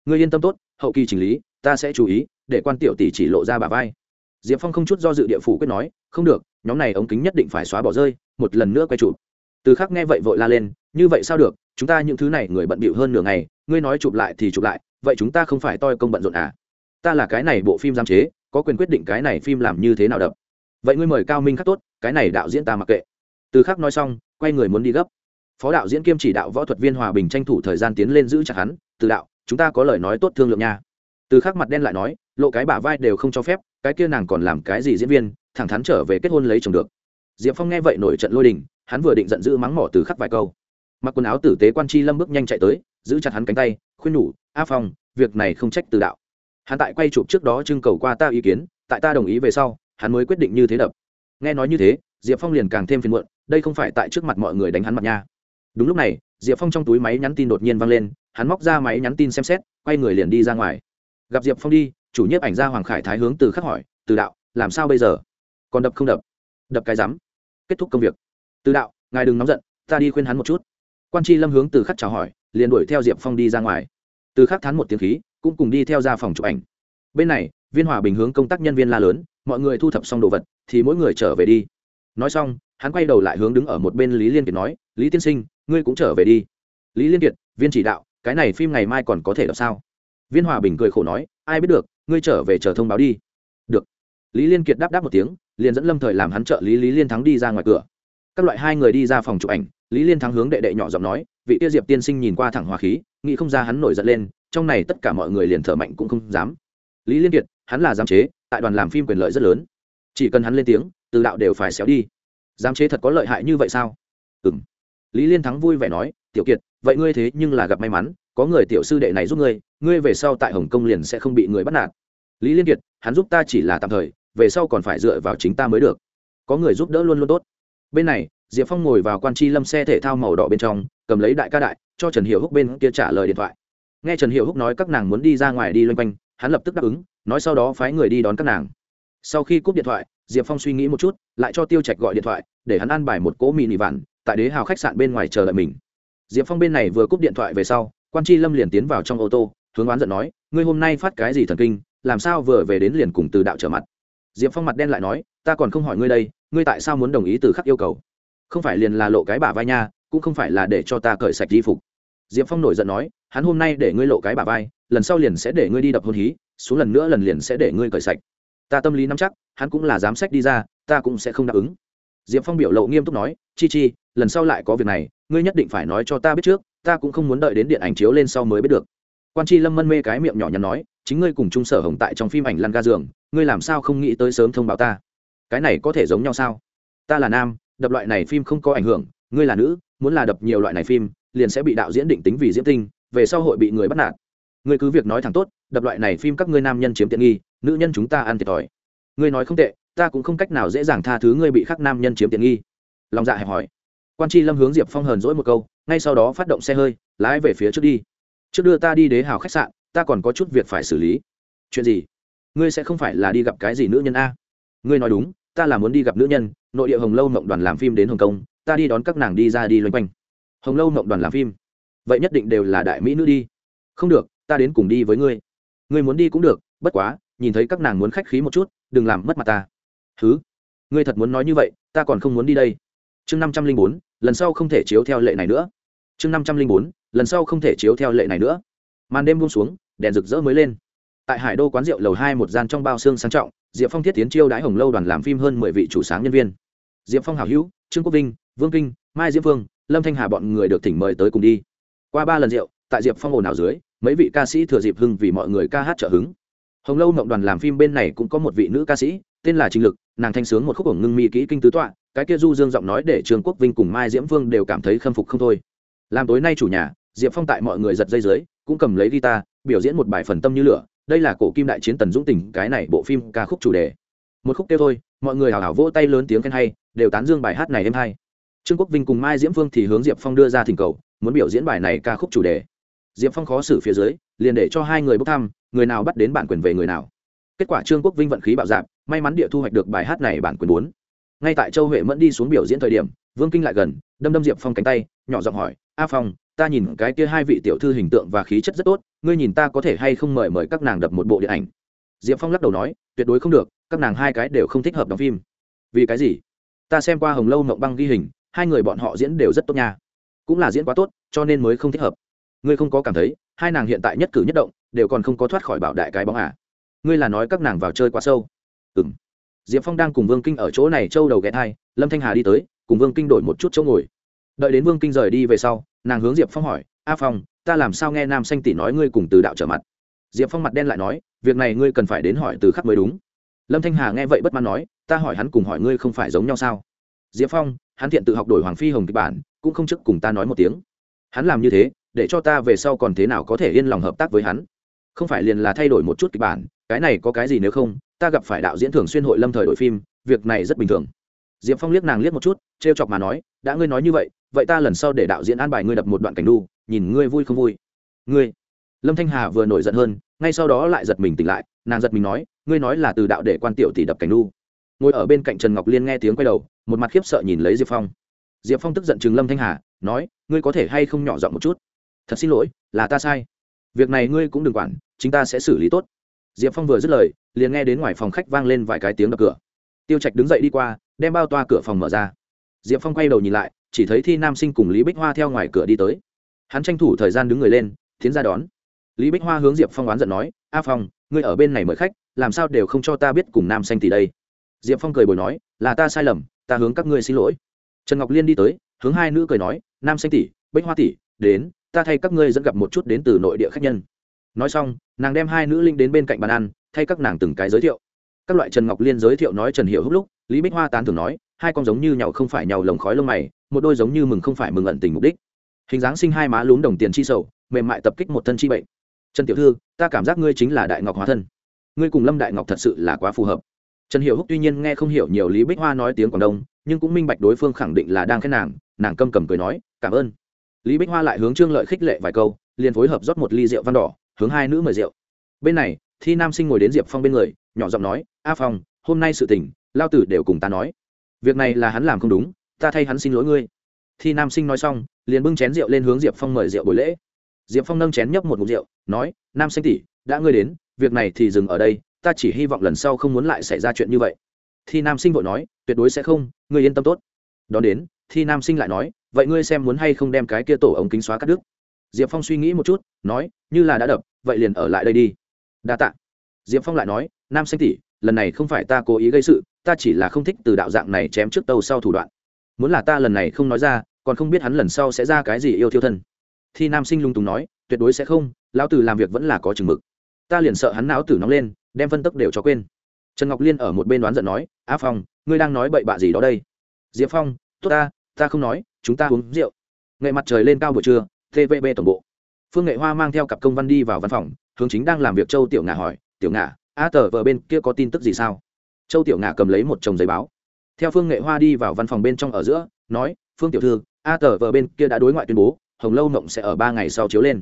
Ngươi yên tâm tốt, hậu kỳ chỉnh lý, ta sẽ chú ý, để quan tiểu tỷ chỉ lộ ra bà vai. Diệp phong không chút do dự địa phủ quyết nói, không được, nhóm này ống kính nhất định phải xóa bỏ rơi, một lần nữa quay chụp. Từ khắc nghe vậy vội la lên, như vậy sao được, chúng ta những thứ này người bận bịu hơn nửa ngày, ngươi nói chụp lại thì chụp lại, vậy chúng ta không phải toi công bận rộn à? Ta là cái này bộ phim giam chế, có quyền quyết định cái này phim làm như thế nào đập. Vậy ngươi mời cao minh khắc tốt, cái này đạo diễn ta mặc kệ. Từ khắc nói xong, quay người muốn đi gấp phó đạo diễn kiêm chỉ đạo võ thuật viên hòa bình tranh thủ thời gian tiến lên giữ chặt hắn, từ đạo, chúng ta có lời nói tốt thương lượng nha. Từ khắc mặt đen lại nói, lộ cái bả vai đều không cho phép, cái kia nàng còn làm cái gì diễn viên, thẳng thắn trở về kết hôn lấy chồng được. Diệp phong nghe vậy nổi trận lôi đình, hắn vừa định giận dữ mắng mỏ từ khắc vài câu. Mặc quần áo tử tế quan chi lâm bước nhanh chạy tới, giữ chặt hắn cánh tay, khuyên nhủ, a phong, việc này không trách từ đạo. Hắn tại quay chụp trước đó trưng cầu qua ta ý kiến, tại ta đồng ý về sau, hắn mới quyết định như thế đập. Nghe nói như thế, diệp phong liền càng thêm phiền muộn, đây không phải tại trước mặt mọi người đánh hắn mặt nha đúng lúc này, diệp phong trong túi máy nhắn tin đột nhiên văng lên, hắn móc ra máy nhắn tin xem xét, quay người liền đi ra ngoài. Gặp diệp phong đi, chủ nhiếp ảnh gia hoàng khải thái hướng từ khắc hỏi, từ đạo, làm sao bây giờ? Còn đập không đập? Đập cái rắm. Kết thúc công việc. Từ đạo, ngài đừng nóng giận, ta đi khuyên hắn một chút. Quan tri lâm hướng từ khắc chào hỏi, liền đuổi theo diệp phong đi ra ngoài. Từ khắc thắn một tiếng khí, cũng cùng đi theo ra phòng chụp ảnh. Bên này, viên hòa bình hướng công tác nhân viên la lớn, mọi người thu thập xong đồ vật, thì mỗi người trở về đi. Nói xong, hắn quay đầu lại hướng đứng ở một bên lý liên kiệt nói, lý tiên sinh ngươi cũng trở về đi. Lý liên kiệt, viên chỉ đạo, cái này phim ngày mai còn có thể đọc sao? Viên hòa bình cười khổ nói, ai biết được, ngươi trở về chờ thông báo đi. Được. Lý liên kiệt đáp đáp một tiếng, liền dẫn lâm thời làm hắn trợ lý lý liên thắng đi ra ngoài cửa. Các loại hai người đi ra phòng chụp ảnh, lý liên thắng hướng đệ đệ nhỏ giọng nói, vị tiêu diệp tiên sinh nhìn qua thẳng hòa khí, nghĩ không ra hắn nổi giận lên, trong này tất cả mọi người liền thở mạnh cũng không dám. Lý liên kiệt, hắn là giám chế, tại đoàn làm phim quyền lợi rất lớn. Chỉ cần hắn lên tiếng, từ đạo đều phải xéo đi. Giám chế thật có lợi hại như vậy sao? Ừ m lý liên thắng vui vẻ nói, tiểu kiệt, vậy ngươi thế nhưng là gặp may mắn, có người tiểu sư đệ này giúp ngươi ngươi về sau tại hồng kông liền sẽ không bị người bắt nạt. Lý liên kiệt, hắn giúp ta chỉ là tạm thời, về sau còn phải dựa vào chính ta mới được. Có người giúp đỡ luôn luôn tốt. Bên này, diệp phong ngồi vào quan tri lâm xe thể thao màu đỏ bên trong, cầm lấy đại ca đại, cho trần hiệu húc bên kia trả lời điện thoại. Nghe trần hiệu húc nói các nàng muốn đi ra ngoài đi loanh quanh, hắn lập tức đáp ứng, nói sau đó phái người đi đón các nàng. Sau khi cúp điện thoại, diệp phong suy nghĩ một chút, lại cho tiêu trạch gọi điện thoại, để hắn ăn bài một cỗ mì nị vạn tại đế hào khách sạn bên ngoài chờ đợi mình. Diệp phong bên này vừa cúp điện thoại về sau, quan tri lâm liền tiến vào trong ô tô, hướng oán giận nói, ngươi hôm nay phát cái gì thần kinh, làm sao vừa về đến liền cùng từ đạo trở mặt? Diệp phong mặt đen lại nói, ta còn không hỏi ngươi đây, ngươi tại sao muốn đồng ý từ khắc yêu cầu? Không phải liền là lộ cái bả vai nha, cũng không phải là để cho ta cởi sạch di phục. Diệp phong nổi giận nói, hắn hôm nay để ngươi lộ cái bả vai, lần sau liền sẽ để ngươi đi đập hôn hí, xuống lần nữa lần liền sẽ để ngươi cởi sạch. Ta tâm lý nắm chắc, hắn cũng là dám sách đi ra, ta cũng sẽ không đáp ứng diệp phong biểu lộ nghiêm túc nói, chi chi, lần sau lại có việc này, ngươi nhất định phải nói cho ta biết trước, ta cũng không muốn đợi đến điện ảnh chiếu lên sau mới biết được. Quan Chi lâm mân mê cái miệng nhỏ nhắn nói, chính ngươi cùng chung sở hồng tại trong phim ảnh lăn ga giường, ngươi làm sao không nghĩ tới sớm thông báo ta? Cái này có thể giống nhau sao? Ta là nam, đập loại này phim không có ảnh hưởng, ngươi là nữ, muốn là đập nhiều loại này phim, liền sẽ bị đạo diễn định tính vì diễn tinh, về sau hội bị người bắt nạt. Ngươi cứ việc nói thẳng tốt, đập loại này phim các ngươi nam nhân chiếm tiện nghi, nữ nhân chúng ta ăn thiệt thòi. Ngươi nói không tệ ta cũng không cách nào dễ dàng tha thứ ngươi bị khắc nam nhân chiếm tiện nghi. Lòng dạ hẹp hỏi. Quan tri lâm hướng diệp phong hờn dỗi một câu, ngay sau đó phát động xe hơi, lái về phía trước đi. Trước đưa ta đi đế hào khách sạn, ta còn có chút việc phải xử lý. Chuyện gì? Ngươi sẽ không phải là đi gặp cái gì nữ nhân a? Ngươi nói đúng, ta là muốn đi gặp nữ nhân, nội địa hồng lâu mộng đoàn làm phim đến hồng kông, ta đi đón các nàng đi ra đi loanh quanh. Hồng lâu mộng đoàn làm phim. Vậy nhất định đều là đại mỹ nữ đi. Không được, ta đến cùng đi với ngươi. Ngươi muốn đi cũng được, bất quá, nhìn thấy các nàng muốn khách khí một chút, đừng làm mất mặt ta thứ ngươi thật muốn nói như vậy, ta còn không muốn đi đây. Chương năm trăm linh bốn, lần sau không thể chiếu theo lệ này nữa. Chương năm trăm linh bốn, lần sau không thể chiếu theo lệ này nữa. Màn đêm buông xuống, đèn rực rỡ mới lên. Tại hải đô quán rượu lầu hai một gian trong bao xương sang trọng, diệp phong thiết tiến chiêu đãi hồng lâu đoàn làm phim hơn mười vị chủ sáng nhân viên. Diệp phong hảo hữu, trương quốc vinh, vương kinh, mai diễm phương, lâm thanh hà bọn người được thỉnh mời tới cùng đi. Qua ba lần rượu, tại diệp phong ồn ào dưới, mấy vị ca sĩ thừa dịp hưng vì mọi người ca hát trợ hứng. Hồng lâu mộng đoàn làm phim bên này cũng có một vị nữ ca sĩ, tên là trình lực nàng thanh sướng một khúc của ngưng mi kỹ kinh tứ tọa, cái kia du dương giọng nói để trương quốc vinh cùng mai diễm vương đều cảm thấy khâm phục không thôi. Làm tối nay chủ nhà, diệp phong tại mọi người giật dây dưới, cũng cầm lấy guitar, biểu diễn một bài phần tâm như lửa, đây là cổ kim đại chiến tần dũng tình, cái này bộ phim ca khúc chủ đề. Một khúc kêu thôi, mọi người hào hào vỗ tay lớn tiếng khen hay, đều tán dương bài hát này êm hay. Trương quốc vinh cùng mai diễm phương thì hướng diệp phong đưa ra thỉnh cầu, muốn biểu diễn bài này ca khúc chủ đề. Diệp phong khó xử phía dưới, liền để cho hai người bốc thăm, người nào bắt đến bản quyền về người nào kết quả trương quốc vinh vận khí bạo dạp, may mắn địa thu hoạch được bài hát này bản quyền bốn. Ngay tại châu huệ mẫn đi xuống biểu diễn thời điểm, vương kinh lại gần, đâm đâm diệp phong cánh tay, nhỏ giọng hỏi, a phong, ta nhìn cái kia hai vị tiểu thư hình tượng và khí chất rất tốt, ngươi nhìn ta có thể hay không mời mời các nàng đập một bộ điện ảnh? Diệp phong lắc đầu nói, tuyệt đối không được, các nàng hai cái đều không thích hợp đóng phim. Vì cái gì? Ta xem qua hồng lâu mộng băng ghi hình, hai người bọn họ diễn đều rất tốt nha. Cũng là diễn quá tốt, cho nên mới không thích hợp. Ngươi không có cảm thấy, hai nàng hiện tại nhất cử nhất động, đều còn không có thoát khỏi bảo đại cái bóng à? Ngươi là nói các nàng vào chơi quá sâu. Ừ m diệp phong đang cùng vương kinh ở chỗ này trâu đầu ghé thai, lâm thanh hà đi tới, cùng vương kinh đổi một chút chỗ ngồi. Đợi đến vương kinh rời đi về sau, nàng hướng diệp phong hỏi, a phong, ta làm sao nghe nam xanh tỷ nói ngươi cùng từ đạo trở mặt? Diệp phong mặt đen lại nói, việc này ngươi cần phải đến hỏi từ khắc mới đúng. Lâm thanh hà nghe vậy bất mãn nói, ta hỏi hắn cùng hỏi ngươi không phải giống nhau sao? Diệp phong, hắn thiện tự học đổi hoàng phi hồng kịch bản, cũng không chức cùng ta nói một tiếng. Hắn làm như thế, để cho ta về sau còn thế nào có thể yên lòng hợp tác với hắn? Không phải liền là thay đổi một chút kịch bản, cái này có cái gì nếu không, ta gặp phải đạo diễn thường xuyên hội lâm thời đổi phim, việc này rất bình thường. Diệp phong liếc nàng liếc một chút t r e o chọc mà nói, đã ngươi nói như vậy vậy ta lần sau để đạo diễn an bài ngươi đập một đoạn cảnh đu, nhìn ngươi vui không vui. Ngươi. Lâm thanh hà vừa nổi giận hơn, ngay sau đó lại giật mình tỉnh lại, nàng giật mình nói, ngươi nói là từ đạo để quan tiểu tỷ đập cảnh đu. Ngồi ở bên cạnh trần ngọc liên nghe tiếng quay đầu, một mặt khiếp sợ nhìn lấy diệp phong. Diệp phong tức giận chừng lâm thanh hà, nói, ngươi có thể hay không nhỏ giọng một chút? Thật xin lỗi, là ta sai việc này ngươi cũng đừng quản chúng ta sẽ xử lý tốt. Diệp phong vừa dứt lời, liền nghe đến ngoài phòng khách vang lên vài cái tiếng đập cửa. Tiêu trạch đứng dậy đi qua, đem bao toa cửa phòng mở ra. Diệp phong quay đầu nhìn lại, chỉ thấy thi nam sinh cùng lý bích hoa theo ngoài cửa đi tới. Hắn tranh thủ thời gian đứng người lên, tiến ra đón. Lý bích hoa hướng diệp phong oán giận nói, a phong, ngươi ở bên này mời khách, làm sao đều không cho ta biết cùng nam xanh tỷ đây? Diệp phong cười bồi nói, là ta sai lầm, ta hướng các ngươi xin lỗi. Trần ngọc liên đi tới, hướng hai nữ cười nói, nam xanh tỷ, bích hoa tỷ, đến ta thay các ngươi dẫn gặp một chút đến từ nội địa khách nhân. Nói xong, nàng đem hai nữ linh đến bên cạnh bàn ăn, thay các nàng từng cái giới thiệu. Các loại trần ngọc liên giới thiệu nói trần hiệu húc lúc, lý bích hoa tán thường nói, hai con giống như nhau không phải nhau lồng khói lông mày, một đôi giống như mừng không phải mừng ẩn tình mục đích. Hình dáng sinh hai má lún đồng tiền chi sầu, mềm mại tập kích một thân chi bệnh. Trần tiểu thư, ta cảm giác ngươi chính là đại ngọc hóa thân. Ngươi cùng lâm đại ngọc thật sự là quá phù hợp. Trần hiệu húc tuy nhiên nghe không hiểu nhiều lý bích hoa nói tiếng quảng đông, nhưng cũng minh bạch đối phương khẳng định là đang khen nàng nàng câm cầm cười nói, cảm ơn lý bích hoa lại hướng trương lợi khích lệ vài câu, liền phối hợp rót một ly rượu văn đỏ, hướng hai nữ mời rượu. Bên này, thi nam sinh ngồi đến diệp phong bên người, nhỏ giọng nói, a phong, hôm nay sự tình, lao tử đều cùng ta nói. Việc này là hắn làm không đúng, ta thay hắn xin lỗi ngươi. Thi nam sinh nói xong, liền bưng chén rượu lên hướng diệp phong mời rượu buổi lễ. Diệp phong nâng chén nhấp một ngụm rượu, nói, nam sinh tỷ, đã ngươi đến, việc này thì dừng ở đây, ta chỉ hy vọng lần sau không muốn lại xảy ra chuyện như vậy. Thi nam sinh vội nói, tuyệt đối sẽ không, ngươi yên tâm tốt. Đón đến, thi nam sinh lại nói vậy ngươi xem muốn hay không đem cái kia tổ ống kính xóa cắt đứt? Diệp phong suy nghĩ một chút, nói, như là đã đập, vậy liền ở lại đây đi. Đa t ạ diệp phong lại nói, nam xanh tỷ, lần này không phải ta cố ý gây sự, ta chỉ là không thích từ đạo dạng này chém trước tàu sau thủ đoạn. Muốn là ta lần này không nói ra, còn không biết hắn lần sau sẽ ra cái gì yêu thiêu thân. Thì nam sinh lung tùng nói, tuyệt đối sẽ không, lão tử làm việc vẫn là có chừng mực. Ta liền sợ hắn não tử nóng lên, đem phân tức đều cho quên. Trần ngọc liên ở một bên đoán giận nói, á phong, ngươi đang nói bậy bạ gì đó đây? Diệp phong, tốt ta ta không nói chúng ta uống rượu. Nghệ mặt trời lên cao buổi trưa tvb tổng bộ. Phương nghệ hoa mang theo cặp công văn đi vào văn phòng, hướng chính đang làm việc châu tiểu ngà hỏi, tiểu ngà, a tờ vờ bên kia có tin tức gì sao? Châu tiểu ngà cầm lấy một chồng giấy báo. Theo phương nghệ hoa đi vào văn phòng bên trong ở giữa, nói, phương tiểu thư, a tờ vờ bên kia đã đối ngoại tuyên bố, hồng lâu mộng sẽ ở ba ngày sau chiếu lên.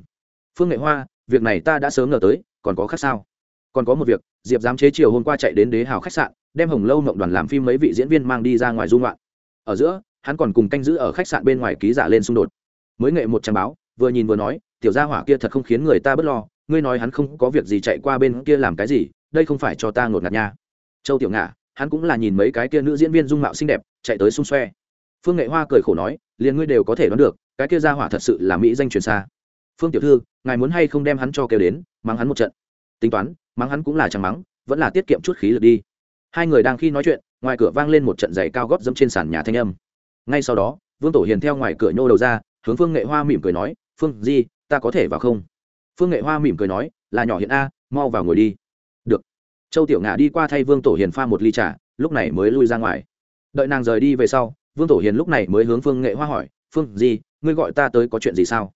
Phương nghệ hoa, việc này ta đã sớm ngờ tới, còn có khác sao? Còn có một việc, diệp giám chế chiều hôm qua chạy đến đế hào khách sạn, đem hồng lâu mộng đoàn làm phim mấy vị diễn viên mang đi ra ngoài dung loạn ở giữa hắn còn cùng canh giữ ở khách sạn bên ngoài ký giả lên xung đột. Mới nghệ một trang báo, vừa nhìn vừa nói, tiểu gia hỏa kia thật không khiến người ta b ấ t lo, ngươi nói hắn không có việc gì chạy qua bên kia làm cái gì, đây không phải cho ta ngột ngạt nha. Châu tiểu ngạ, hắn cũng là nhìn mấy cái kia nữ diễn viên dung mạo xinh đẹp, chạy tới xung xoe. Phương nghệ hoa cười khổ nói, liền ngươi đều có thể đoán được, cái kia gia hỏa thật sự là mỹ danh truyền xa. Phương tiểu thư, ngài muốn hay không đem hắn cho kêu đến, mắng hắn một trận? Tính toán, mắng hắn cũng là chẳng mắng, vẫn là tiết kiệm chút khí lực đi. Hai người đang khi nói chuyện, ngoài cửa vang lên một trận giày cao góp dẫm trên sàn nhà thanh âm ngay sau đó, vương tổ hiền theo ngoài cửa nhô đầu ra, hướng phương nghệ hoa mỉm cười nói, phương di, ta có thể vào không? Phương nghệ hoa mỉm cười nói, là nhỏ hiện a, mau vào ngồi đi. Được. Châu tiểu ngà đi qua thay vương tổ hiền pha một ly trà, lúc này mới lui ra ngoài. Đợi nàng rời đi về sau, vương tổ hiền lúc này mới hướng phương nghệ hoa hỏi, phương di, ngươi gọi ta tới có chuyện gì sao?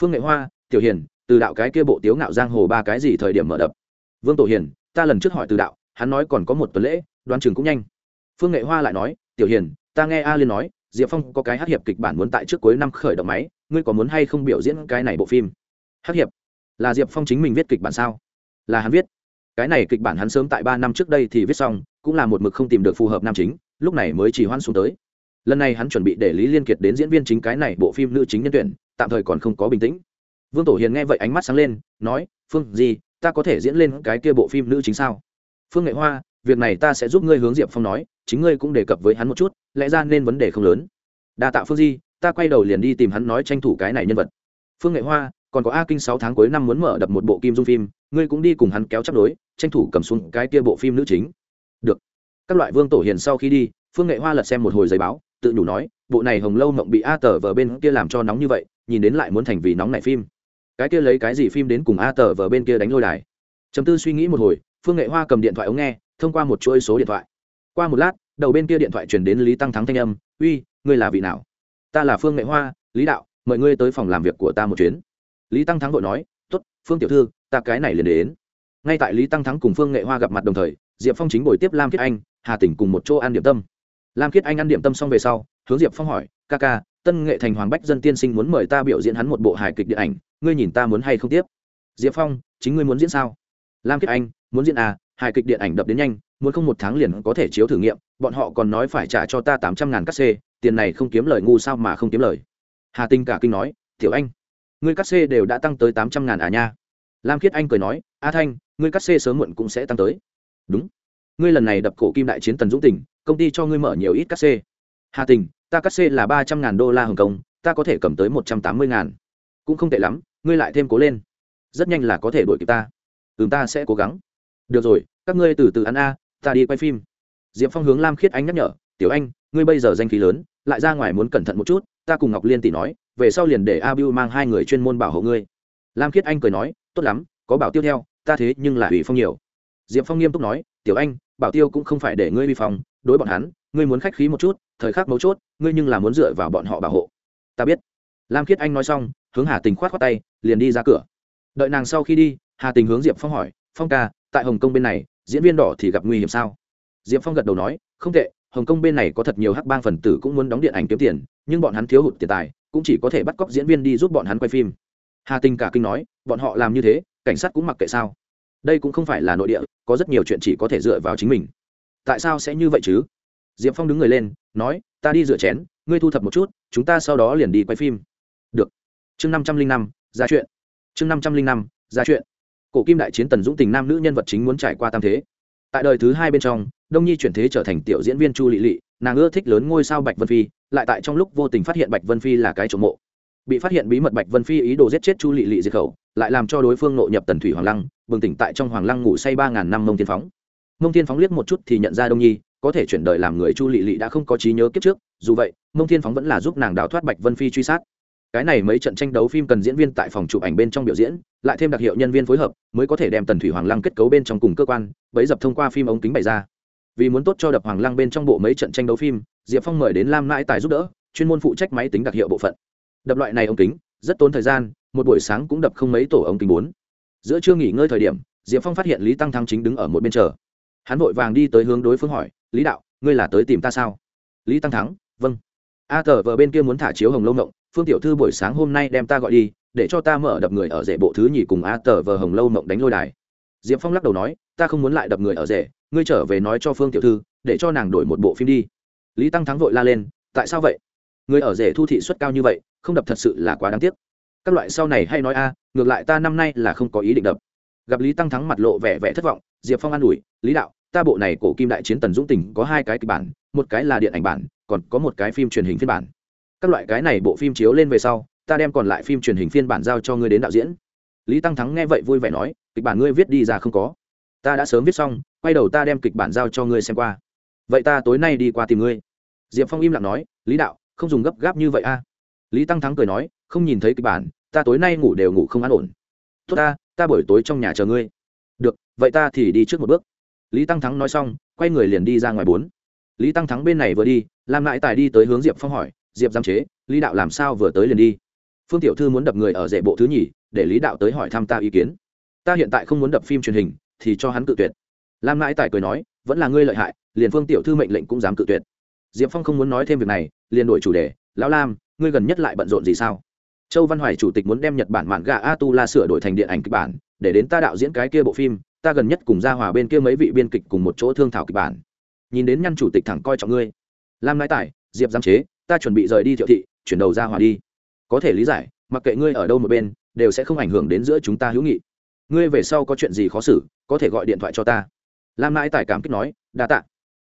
Phương nghệ hoa, tiểu hiền, từ đạo cái kia bộ tiếu ngạo giang hồ ba cái gì thời điểm mở đập? Vương tổ hiền, ta lần trước hỏi từ đạo, hắn nói còn có một tuần lễ đoan chừng cũng nhanh. Phương nghệ hoa lại nói, tiểu hiền, ta nghe a liên nói diệp phong có cái hát hiệp kịch bản muốn tại trước cuối năm khởi động máy, ngươi có muốn hay không biểu diễn cái này bộ phim? Hát hiệp? Là diệp phong chính mình viết kịch bản sao? Là hắn viết. Cái này kịch bản hắn sớm tại ba năm trước đây thì viết xong, cũng là một mực không tìm được phù hợp nam chính, lúc này mới chỉ hoãn xuống tới. Lần này hắn chuẩn bị để lý liên kiệt đến diễn viên chính cái này bộ phim nữ chính nhân tuyển, tạm thời còn không có bình tĩnh. Vương tổ hiền nghe vậy ánh mắt sáng lên, nói, phương gì, ta có thể diễn lên cái kia bộ phim nữ chính sao? Phương nghệ hoa việc này ta sẽ giúp ngươi hướng diệp phong nói, chính ngươi cũng đề cập với hắn một chút, lẽ ra nên vấn đề không lớn. Đa tạ phương di, ta quay đầu liền đi tìm hắn nói tranh thủ cái này nhân vật. Phương nghệ hoa, còn có a kinh sáu tháng cuối năm muốn mở đập một bộ kim dung phim, ngươi cũng đi cùng hắn kéo chấp đối, tranh thủ cầm xuống cái kia bộ phim nữ chính. Được. Các loại vương tổ hiền sau khi đi, phương nghệ hoa lật xem một hồi giấy báo, tự nhủ nói, bộ này hồng lâu mộng bị a tờ vờ bên kia làm cho nóng như vậy, nhìn đến lại muốn thành vì nóng này phim. Cái kia lấy cái gì phim đến cùng a tờ vờ bên kia đánh lôi đài? Chấm tư suy nghĩ một hồi, phương nghệ hoa cầm điện thoại ống nghe thông qua một chuỗi số điện thoại. Qua một lát, đầu bên kia điện thoại chuyển đến lý tăng thắng thanh âm, uy, ngươi là vị nào? Ta là phương nghệ hoa, lý đạo, mời ngươi tới phòng làm việc của ta một chuyến. Lý tăng thắng vội nói t ố t phương tiểu thư, ta cái này liền đến. Ngay tại lý tăng thắng cùng phương nghệ hoa gặp mặt đồng thời, diệp phong chính buổi tiếp lam Kiết anh, hà tỉnh cùng một chỗ ăn điểm tâm. Lam Kiết anh ăn điểm tâm xong về sau, hướng diệp phong hỏi, ca ca, tân nghệ thành hoàng bách dân tiên sinh muốn mời ta biểu diễn hắn một bộ hài kịch điện ảnh, ngươi nhìn ta muốn hay không tiếp? Diệp phong, chính ngươi muốn diễn sao? Lam Kiết anh, muốn diễn à hài kịch điện ảnh đập đến nhanh, muốn không một tháng liền có thể chiếu thử nghiệm, bọn họ còn nói phải trả cho ta tám trăm ngàn cắt xê, tiền này không kiếm lời ngu sao mà không kiếm lời. Hà tinh cả kinh nói, tiểu anh, ngươi cắt xê đều đã tăng tới tám trăm ngàn à nha? Lam khiết anh cười nói, a thanh, ngươi cắt xê sớm muộn cũng sẽ tăng tới. Đúng. Ngươi lần này đập cổ kim đại chiến tần dũng tỉnh công ty cho ngươi mở nhiều ít cắt xê. Hà tình, ta cắt xê là ba trăm ngàn đô la hồng kông, ta có thể cầm tới một trăm tám mươi ngàn. Cũng không tệ lắm, ngươi lại thêm cố lên. Rất nhanh là có thể đuổi kịp ta. Ừ ta sẽ cố gắng được rồi, các ngươi từ từ ăn a, ta đi quay phim. Diệp phong hướng lam khiết anh nhắc nhở, tiểu anh, ngươi bây giờ danh khí lớn, lại ra ngoài muốn cẩn thận một chút, ta cùng ngọc liên tỷ nói, về sau liền để a mang hai người chuyên môn bảo hộ ngươi. Lam khiết anh cười nói, tốt lắm, có bảo tiêu theo, ta thế nhưng là ủy phong nhiều. Diệp phong nghiêm túc nói, tiểu anh, bảo tiêu cũng không phải để ngươi vi phong, đối bọn hắn, ngươi muốn khách khí một chút, thời khắc mấu chốt, ngươi nhưng là muốn dựa vào bọn họ bảo hộ. Ta biết. Lam khiết anh nói xong, hướng hà tình khoát khoát tay, liền đi ra cửa. Đợi nàng sau khi đi, hà tình hướng diệp phong hỏi, phong ca tại hồng kông bên này, diễn viên đỏ thì gặp nguy hiểm sao? Diệp phong gật đầu nói, không tệ, hồng kông bên này có thật nhiều hắc bang phần tử cũng muốn đóng điện ảnh kiếm tiền, nhưng bọn hắn thiếu hụt tiền tài, cũng chỉ có thể bắt cóc diễn viên đi giúp bọn hắn quay phim. Hà tinh cả kinh nói, bọn họ làm như thế, cảnh sát cũng mặc kệ sao? Đây cũng không phải là nội địa, có rất nhiều chuyện chỉ có thể dựa vào chính mình. Tại sao sẽ như vậy chứ? Diệp phong đứng người lên, nói, ta đi rửa chén, ngươi thu thập một chút, chúng ta sau đó liền đi quay phim. Được. Chương năm trăm linh năm, ra chuyện. Chương năm trăm linh năm, ra chuyện cổ kim đại chiến tần dũng tình nam nữ nhân vật chính muốn trải qua tam thế. Tại đời thứ hai bên trong, đông nhi chuyển thế trở thành tiểu diễn viên chu lị lị, nàng ưa thích lớn ngôi sao bạch vân phi, lại tại trong lúc vô tình phát hiện bạch vân phi là cái trộm mộ. Bị phát hiện bí mật bạch vân phi ý đồ giết chết chu lị lị diệt khẩu, lại làm cho đối phương nội nhập tần thủy hoàng lăng, bừng tỉnh tại trong hoàng lăng ngủ say ba ngàn năm mông tiên phóng. Mông tiên phóng liếc một chút thì nhận ra đông nhi, có thể chuyển đời làm người chu lị lị đã không có trí nhớ kiếp trước, dù vậy, mông tiên phóng vẫn là giúp nàng đào thoát bạch vân phi truy sát cái này mấy trận tranh đấu phim cần diễn viên tại phòng chụp ảnh bên trong biểu diễn, lại thêm đặc hiệu nhân viên phối hợp, mới có thể đem tần thủy hoàng lăng kết cấu bên trong cùng cơ quan, bấy dập thông qua phim ống kính bày ra. Vì muốn tốt cho đập hoàng lăng bên trong bộ mấy trận tranh đấu phim, diệp phong mời đến lam mãi tài giúp đỡ, chuyên môn phụ trách máy tính đặc hiệu bộ phận. Đập loại này ống kính, rất tốn thời gian, một buổi sáng cũng đập không mấy tổ ống kính bốn. Giữa trưa nghỉ ngơi thời điểm, diệp phong phát hiện lý tăng thắng chính đứng ở một bên chờ. Hắn vội vàng đi tới hướng đối phương hỏi, lý đạo, ngươi là tới tìm ta sao? Lý tăng thắng vâng. A tờ vợ bên kia muốn thả chiếu hồng lâu động phương tiểu thư buổi sáng hôm nay đem ta gọi đi, để cho ta mở đập người ở rể bộ thứ nhì cùng a tờ vờ hồng lâu mộng đánh lôi đài. Diệp phong lắc đầu nói, ta không muốn lại đập người ở rể, ngươi trở về nói cho phương tiểu thư, để cho nàng đổi một bộ phim đi. Lý tăng thắng vội la lên, tại sao vậy? Người ở rể thu thị suất cao như vậy, không đập thật sự là quá đáng tiếc. Các loại sau này hay nói a, ngược lại ta năm nay là không có ý định đập. Gặp lý tăng thắng mặt lộ vẻ vẻ thất vọng, diệp phong an ủi, lý đạo, ta bộ này cổ kim đại chiến tần dũng tình có hai cái kịch bản, một cái là điện ảnh bản, còn có một cái phim truyền hình phiên bản các loại cái này bộ phim chiếu lên về sau, ta đem còn lại phim truyền hình phiên bản giao cho ngươi đến đạo diễn. Lý tăng thắng nghe vậy vui vẻ nói, kịch bản ngươi viết đi ra không có. Ta đã sớm viết xong, quay đầu ta đem kịch bản giao cho ngươi xem qua. Vậy ta tối nay đi qua tìm ngươi. Diệp phong im lặng nói, lý đạo, không dùng gấp gáp như vậy a. Lý tăng thắng cười nói, không nhìn thấy kịch bản, ta tối nay ngủ đều ngủ không an ổn. Tốt ta ta buổi tối trong nhà chờ ngươi. Được, vậy ta thì đi trước một bước. Lý tăng thắng nói xong, quay người liền đi ra ngoài bốn. Lý tăng thắng bên này vừa đi làm lại tài đi tới hướng diệp phong hỏi diệp giam chế, lý đạo làm sao vừa tới liền đi? Phương tiểu thư muốn đập người ở rể bộ thứ nhì, để lý đạo tới hỏi thăm ta ý kiến. Ta hiện tại không muốn đập phim truyền hình, thì cho hắn cự tuyệt. Lam mãi tài cười nói, vẫn là ngươi lợi hại, liền phương tiểu thư mệnh lệnh cũng dám cự tuyệt. Diệp phong không muốn nói thêm việc này, liền đổi chủ đề, lão lam, ngươi gần nhất lại bận rộn gì sao? Châu văn hoài chủ tịch muốn đem nhật bản mạn gà a tu la sửa đổi thành điện ảnh kịch bản, để đến ta đạo diễn cái kia bộ phim, ta gần nhất cùng ra hòa bên kia mấy vị biên kịch cùng một chỗ thương thảo kịch bản. Nhìn đến nhăn chủ tịch thẳng coi trọng ngươi. Lam mãi tài, diệp giam chế ta chuẩn bị rời đi thiệu thị, chuyển đầu ra hòa đi. Có thể lý giải, mặc kệ ngươi ở đâu một bên, đều sẽ không ảnh hưởng đến giữa chúng ta hữu nghị. Ngươi về sau có chuyện gì khó xử, có thể gọi điện thoại cho ta. Lam mãi tài cảm kích nói, đa tạ.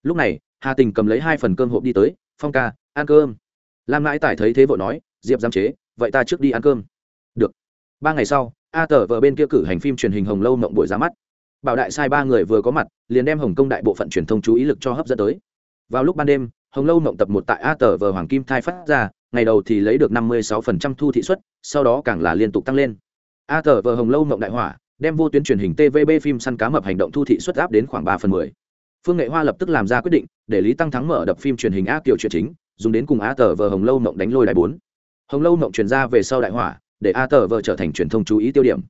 Lúc này, hà tình cầm lấy hai phần cơm hộp đi tới, phong ca, ăn cơm. Lam mãi tài thấy thế vội nói, diệp giam chế, vậy ta trước đi ăn cơm. Được. Ba ngày sau, a tờ vợ bên kia cử hành phim truyền hình hồng lâu mộng buổi ra mắt. Bảo đại sai ba người vừa có mặt, liền đem hồng công đại bộ phận truyền thông chú ý lực cho hấp dẫn tới. Vào lúc ban đêm hồng lâu mộng tập một tại a tờ vờ hoàng kim thai phát ra, ngày đầu thì lấy được năm mươi sáu phần trăm thu thị suất, sau đó càng là liên tục tăng lên. A tờ vờ hồng lâu mộng đại hỏa, đem vô tuyến truyền hình tvb phim săn cá mập hành động thu thị suất áp đến khoảng ba phần mười. Phương nghệ hoa lập tức làm ra quyết định, để lý tăng thắng mở đập phim truyền hình a kiểu chuyện chính, dùng đến cùng a tờ vờ hồng lâu mộng đánh lôi đại bốn. Hồng lâu mộng truyền ra về sau đại hỏa, để a tờ vờ trở thành truyền thông chú ý tiêu điểm.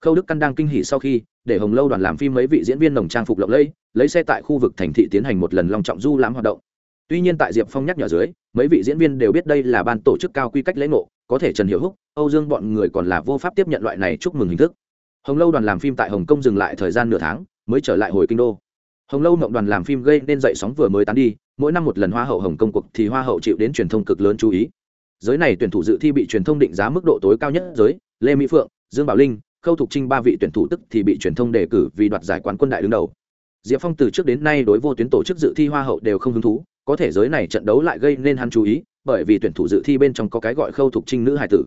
Khâu đức căn đang kinh hỉ sau khi, để hồng lâu đoàn làm phim mấy vị diễn viên nồng trang phục lộng lẫy, lấy xe tại khu vực thành thị tiến hành một lần long trọng du lãm hoạt động tuy nhiên tại diệp phong nhắc nhở dưới, mấy vị diễn viên đều biết đây là ban tổ chức cao quy cách lễ ngộ, có thể trần hiệu húc, âu dương bọn người còn là vô pháp tiếp nhận loại này chúc mừng hình thức. Hồng lâu đoàn làm phim tại hồng kông dừng lại thời gian nửa tháng, mới trở lại hồi kinh đô. Hồng lâu mộng đoàn làm phim gây nên dậy sóng vừa mới tán đi, mỗi năm một lần hoa hậu hồng kông cuộc thì hoa hậu chịu đến truyền thông cực lớn chú ý. Giới này tuyển thủ dự thi bị truyền thông định giá mức độ tối cao nhất giới, lê mỹ phượng, dương bảo linh, khâu thục trinh ba vị tuyển thủ tức thì bị truyền thông đề cử vì đoạt giải quán quân đại đứng đầu. Diệp phong từ trước đến nay đối vô tuyến tổ chức dự thi hoa hậu đều không hứng thú có thể giới này trận đấu lại gây nên hắn chú ý, bởi vì tuyển thủ dự thi bên trong có cái gọi khâu thục trinh nữ hải tử.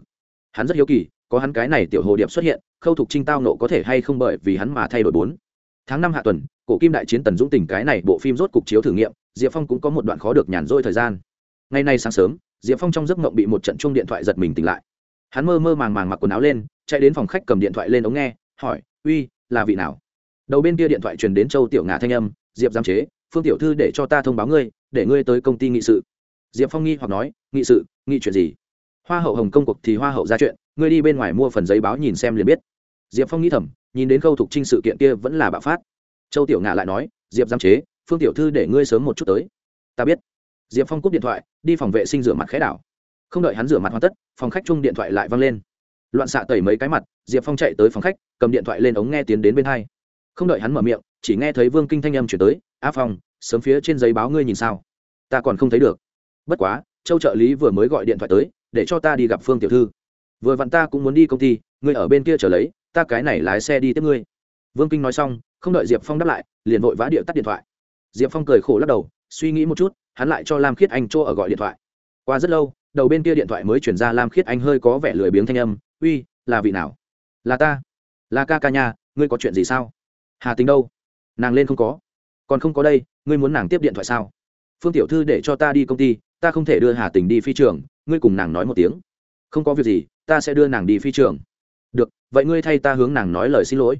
Hắn rất hiếu kỳ, có hắn cái này tiểu hồ điệp xuất hiện, khâu thục trinh tao nộ có thể hay không bởi vì hắn mà thay đổi bốn. Tháng năm hạ tuần, cổ kim đại chiến tần dũng tình cái này bộ phim rốt cục chiếu thử nghiệm, diệp phong cũng có một đoạn khó được nhàn rỗi thời gian. Ngày nay sáng sớm, diệp phong trong giấc mộng bị một trận chung điện thoại giật mình tỉnh lại. Hắn mơ mơ màng màng mặc quần áo lên, chạy đến phòng khách cầm điện thoại lên ống nghe, hỏi, uy, là vị nào? Đầu bên kia điện thoại truyền đến châu tiểu ngà thanh âm, diệp giam chế, phương tiểu thư để cho ta thông báo ngươi để ngươi tới công ty nghị sự. Diệp phong nghi hoặc nói, nghị sự? Nghị chuyện gì? Hoa hậu hồng công cuộc thì hoa hậu ra chuyện, ngươi đi bên ngoài mua phần giấy báo nhìn xem liền biết. Diệp phong nghĩ thầm, nhìn đến khâu thục trinh sự kiện kia vẫn là bạo phát. Châu tiểu Ngạ lại nói, diệp giam chế, phương tiểu thư để ngươi sớm một chút tới. Ta biết. Diệp phong cúp điện thoại, đi phòng vệ sinh rửa mặt khẽ đảo. Không đợi hắn rửa mặt hoàn tất, phòng khách chung điện thoại lại văng lên. Loạn xạ tẩy mấy cái mặt, diệp phong chạy tới phòng khách, cầm điện thoại lên ống nghe tiến đến bên hai. Không đợi hắn mở miệng, chỉ nghe thấy vương kinh thanh âm chuyển tới á phong sớm phía trên giấy báo ngươi nhìn sao? Ta còn không thấy được. Bất quá, châu trợ lý vừa mới gọi điện thoại tới, để cho ta đi gặp phương tiểu thư. Vừa vặn ta cũng muốn đi công ty, ngươi ở bên kia trở lấy, ta cái này lái xe đi tiếp ngươi. Vương kinh nói xong, không đợi diệp phong đáp lại, liền vội vã điệu tắt điện thoại. Diệp phong cười khổ lắc đầu, suy nghĩ một chút, hắn lại cho lam khiết anh chỗ ở gọi điện thoại. Qua rất lâu, đầu bên kia điện thoại mới chuyển ra lam khiết anh hơi có vẻ lười biếng thanh âm, uy, là vị nào? Là ta. Là ca ca nhà, ngươi có chuyện gì sao? Hà tính đâu? Nàng lên không có còn không có đây, ngươi muốn nàng tiếp điện thoại sao? Phương tiểu thư để cho ta đi công ty, ta không thể đưa hà tình đi phi trường, ngươi cùng nàng nói một tiếng. Không có việc gì, ta sẽ đưa nàng đi phi trường. Được, vậy ngươi thay ta hướng nàng nói lời xin lỗi.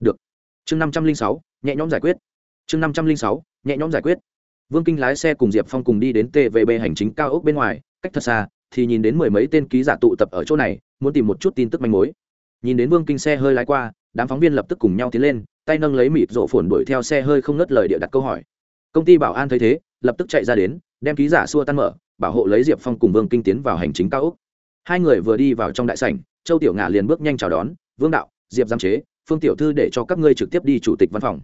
Được. Chương năm trăm linh sáu, nhẹ nhõm giải quyết. Chương năm trăm linh sáu, nhẹ nhõm giải quyết. Vương kinh lái xe cùng diệp phong cùng đi đến tvb hành chính cao ốc bên ngoài, cách thật xa, thì nhìn đến mười mấy tên ký giả tụ tập ở chỗ này, muốn tìm một chút tin tức manh mối. Nhìn đến vương kinh xe hơi lái qua đám phóng viên lập tức cùng nhau tiến lên, tay nâng lấy mịt rộ phồn đuổi theo xe hơi không ngớt lời địa đặt câu hỏi. Công ty bảo an thấy thế, lập tức chạy ra đến, đem ký giả xua tan mở, bảo hộ lấy diệp phong cùng vương kinh tiến vào hành chính cao ốc. Hai người vừa đi vào trong đại sảnh, châu tiểu ngà liền bước nhanh chào đón, vương đạo, diệp giam chế, phương tiểu thư để cho các ngươi trực tiếp đi chủ tịch văn phòng.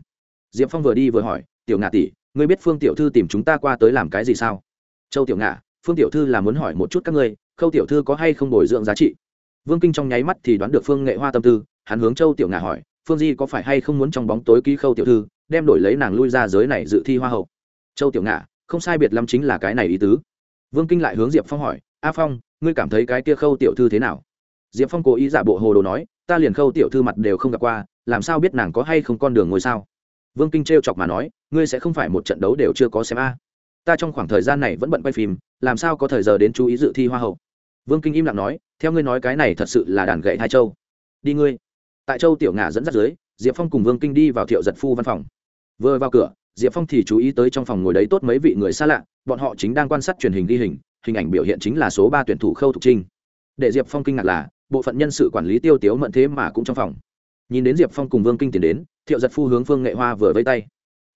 Diệp phong vừa đi vừa hỏi, tiểu ngà tỷ, ngươi biết phương tiểu thư tìm chúng ta qua tới làm cái gì sao? Châu tiểu ngà, phương tiểu thư là muốn hỏi một chút các ngươi, khâu tiểu thư có hay không bồi dưỡng giá trị? Vương kinh trong nháy mắt thì đoán được phương nghệ hoa tâm tư hắn hướng châu tiểu ngà hỏi, phương di có phải hay không muốn trong bóng tối ký khâu tiểu thư, đem đổi lấy nàng lui ra giới này dự thi hoa hậu? Châu tiểu ngà, không sai biệt lắm chính là cái này ý tứ. Vương kinh lại hướng diệp phong hỏi, a phong, ngươi cảm thấy cái kia khâu tiểu thư thế nào? Diệp phong cố ý giả bộ hồ đồ nói, ta liền khâu tiểu thư mặt đều không gặp qua, làm sao biết nàng có hay không con đường ngồi sao? Vương kinh t chọc mà nói, ngươi sẽ không phải một trận đấu đều chưa có xem a. Ta trong khoảng thời gian này vẫn bận quay phim, làm sao có thời giờ đến chú ý dự thi hoa hậu? Vương kinh im lặng nói, theo ngươi nói cái này thật sự là đàn gậy hai châu. Đi ngươi tại châu tiểu ngà dẫn dắt dưới, diệp phong cùng vương kinh đi vào thiệu giật phu văn phòng. Vừa vào cửa, diệp phong thì chú ý tới trong phòng ngồi đấy tốt mấy vị người xa lạ, bọn họ chính đang quan sát truyền hình ghi hình hình ảnh biểu hiện chính là số ba tuyển thủ khâu thục trinh. Để diệp phong kinh ngạc là, bộ phận nhân sự quản lý tiêu tiếu mận thế mà cũng trong phòng. Nhìn đến diệp phong cùng vương kinh tiến đến, thiệu giật phu hướng phương nghệ hoa vừa vây tay.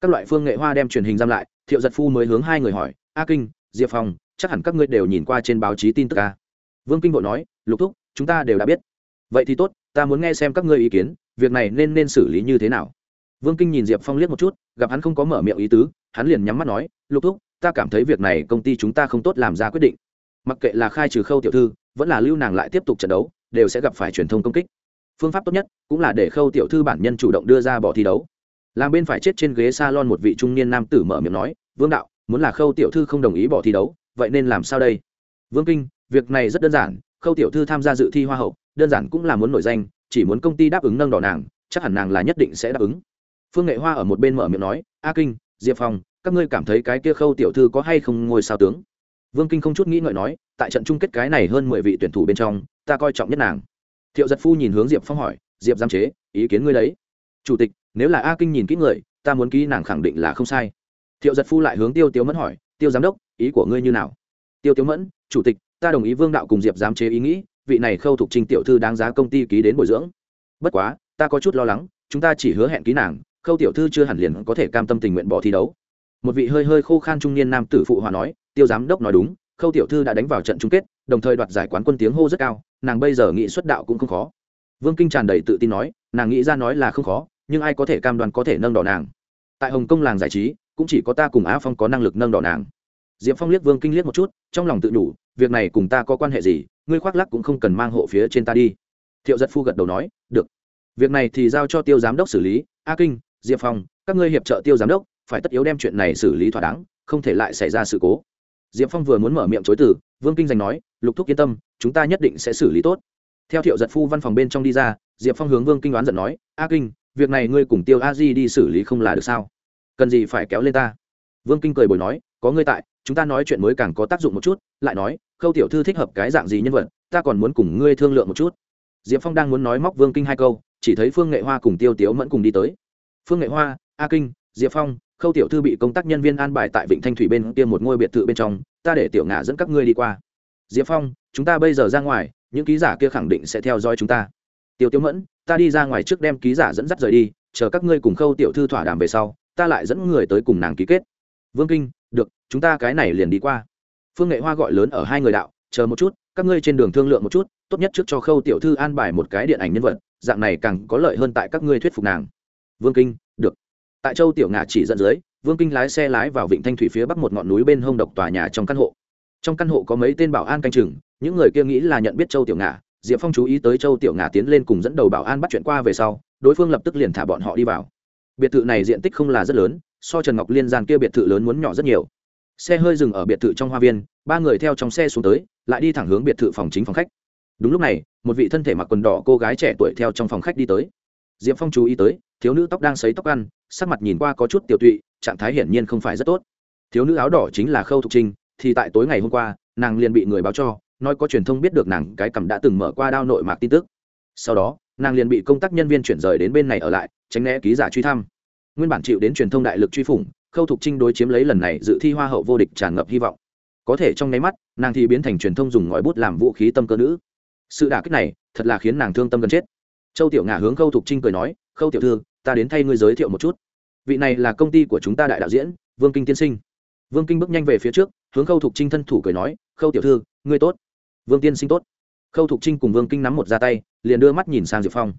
Các loại phương nghệ hoa đem truyền hình giam lại, thiệu giật phu mới hướng hai người hỏi, a kinh, diệp phong, chắc hẳn các ngươi đều nhìn qua trên báo chí tin tức a? Vương kinh vội nói, lục thúc, chúng ta đều đã biết. Vậy thì tốt ta muốn nghe xem các ngươi ý kiến, việc này nên nên xử lý như thế nào? Vương kinh nhìn diệp phong liếc một chút, gặp hắn không có mở miệng ý tứ, hắn liền nhắm mắt nói, lục thúc, ta cảm thấy việc này công ty chúng ta không tốt làm ra quyết định. Mặc kệ là khai trừ khâu tiểu thư, vẫn là lưu nàng lại tiếp tục trận đấu, đều sẽ gặp phải truyền thông công kích. Phương pháp tốt nhất cũng là để khâu tiểu thư bản nhân chủ động đưa ra bỏ thi đấu. Làm bên phải chết trên ghế s a lon một vị trung niên nam tử mở miệng nói, vương đạo, muốn là khâu tiểu thư không đồng ý bỏ thi đấu, vậy nên làm sao đây? Vương kinh, việc này rất đơn giản, khâu tiểu thư tham gia dự thi hoa hậu đơn giản cũng là muốn nổi danh, chỉ muốn công ty đáp ứng nâng đỏ nàng, chắc hẳn nàng là nhất định sẽ đáp ứng. Phương nghệ hoa ở một bên mở miệng nói, a kinh, diệp phong, các ngươi cảm thấy cái kia khâu tiểu thư có hay không ngôi sao tướng? Vương kinh không chút nghĩ ngợi nói, tại trận chung kết cái này hơn mười vị tuyển thủ bên trong, ta coi trọng nhất nàng. Thiệu giật phu nhìn hướng diệp phong hỏi, diệp giam chế, ý kiến ngươi đấy? Chủ tịch, nếu là a kinh nhìn kỹ người, ta muốn ký nàng khẳng định là không sai. Thiệu giật phu lại hướng tiêu tiếu mẫn hỏi, tiêu giám đốc, ý của ngươi như nào? Tiêu tiếu mẫn, chủ tịch, ta đồng ý vương đạo cùng diệp giám chế ý nghĩ vị này khâu thục trình tiểu thư đáng giá công ty ký đến bồi dưỡng. Bất quá, ta có chút lo lắng, chúng ta chỉ hứa hẹn ký nàng, khâu tiểu thư chưa hẳn liền có thể cam tâm tình nguyện bỏ thi đấu. Một vị hơi hơi khô khan trung niên nam tử phụ hòa nói, tiêu giám đốc nói đúng, khâu tiểu thư đã đánh vào trận chung kết, đồng thời đoạt giải quán quân tiếng hô rất cao, nàng bây giờ nghĩ xuất đạo cũng không khó. Vương kinh tràn đầy tự tin nói, nàng nghĩ ra nói là không khó, nhưng ai có thể cam đoan có thể nâng đỏ nàng? Tại hồng kông làng giải trí, cũng chỉ có ta cùng á phong có năng lực nâng đỏ nàng. Diệp phong liếc vương kinh liếc một chút, trong lòng tự đủ, việc này cùng ta có quan hệ gì? Ngươi khoác lắc cũng không cần mang hộ phía trên ta đi. Thiệu giật phu gật đầu nói, được. Việc này thì giao cho tiêu giám đốc xử lý. A kinh, diệp phong, các ngươi hiệp trợ tiêu giám đốc, phải tất yếu đem chuyện này xử lý thỏa đáng, không thể lại xảy ra sự cố. Diệp phong vừa muốn mở miệng chối từ, vương kinh giành nói, lục thúc yên tâm, chúng ta nhất định sẽ xử lý tốt. Theo thiệu giật phu văn phòng bên trong đi ra, diệp phong hướng vương kinh đoán giận nói, a kinh, việc này ngươi cùng tiêu a di đi xử lý không là được sao? Cần gì phải kéo lên ta? Vương kinh cười bồi nói, có ngươi tại, chúng ta nói chuyện mới càng có tác dụng một chút lại nói, khâu tiểu thư thích hợp cái dạng gì nhân vật, ta còn muốn cùng ngươi thương lượng một chút. Diệp phong đang muốn nói móc vương kinh hai câu, chỉ thấy phương nghệ hoa cùng tiêu tiếu mẫn cùng đi tới. Phương nghệ hoa, a kinh, diệp phong, khâu tiểu thư bị công tác nhân viên an bài tại vịnh thanh thủy bên kia một ngôi biệt thự bên trong, ta để tiểu ngã dẫn các ngươi đi qua. Diệp phong, chúng ta bây giờ ra ngoài, những ký giả kia khẳng định sẽ theo dõi chúng ta. Tiêu tiếu mẫn, ta đi ra ngoài trước đem ký giả dẫn dắt rời đi, chờ các ngươi cùng khâu tiểu thư thỏa đàm về sau, ta lại dẫn người tới cùng nàng ký kết. Vương kinh, được, chúng ta cái này liền đi qua phương nghệ hoa gọi lớn ở hai người đạo, chờ một chút, các ngươi trên đường thương lượng một chút, tốt nhất trước cho khâu tiểu thư an bài một cái điện ảnh nhân vật, dạng này càng có lợi hơn tại các ngươi thuyết phục nàng. Vương kinh, được. Tại châu tiểu ngà chỉ dẫn dưới, vương kinh lái xe lái vào vịnh thanh thủy phía bắc một ngọn núi bên hông độc tòa nhà trong căn hộ. Trong căn hộ có mấy tên bảo an canh chừng, những người kia nghĩ là nhận biết châu tiểu ngà diệp phong chú ý tới châu tiểu ngà tiến lên cùng dẫn đầu bảo an bắt chuyện qua về sau, đối phương lập tức liền thả bọn họ đi vào. Biệt thự này diện tích không là rất lớn, so trần ngọc liên gian kia biệt thự lớn muốn nhỏ rất nhiều xe hơi dừng ở biệt thự trong hoa viên, ba người theo trong xe xuống tới, lại đi thẳng hướng biệt thự phòng chính phòng khách. Đúng lúc này, một vị thân thể mặc quần đỏ cô gái trẻ tuổi theo trong phòng khách đi tới. Diệp phong chú ý tới, thiếu nữ tóc đang xấy tóc ăn, sắc mặt nhìn qua có chút tiểu tụy, trạng thái hiển nhiên không phải rất tốt. Thiếu nữ áo đỏ chính là khâu thục trinh, thì tại tối ngày hôm qua, nàng liền bị người báo cho, nói có truyền thông biết được nàng cái cầm đã từng mở qua đao nội mạc tin tức. Sau đó, nàng liền bị công tác nhân viên chuyển rời đến bên này ở lại, tránh né ký giả truy thăm. Nguyên bản chịu đến truyền thông đại lực truy phủng khâu thục trinh đối chiếm lấy lần này dự thi hoa hậu vô địch tràn ngập hy vọng. Có thể trong nháy mắt, nàng thì biến thành truyền thông dùng ngòi bút làm vũ khí tâm cơ nữ. Sự đả kích này, thật là khiến nàng thương tâm gần chết. Châu tiểu ngà hướng khâu thục trinh cười nói, khâu tiểu thư, ta đến thay ngươi giới thiệu một chút. Vị này là công ty của chúng ta đại đạo diễn, vương kinh tiên sinh. Vương kinh bước nhanh về phía trước, hướng khâu thục trinh thân thủ cười nói, khâu tiểu thư, ngươi tốt. Vương tiên sinh tốt. Khâu thục trinh cùng vương kinh nắm một ra tay, liền đưa mắt nhìn sang diệp phong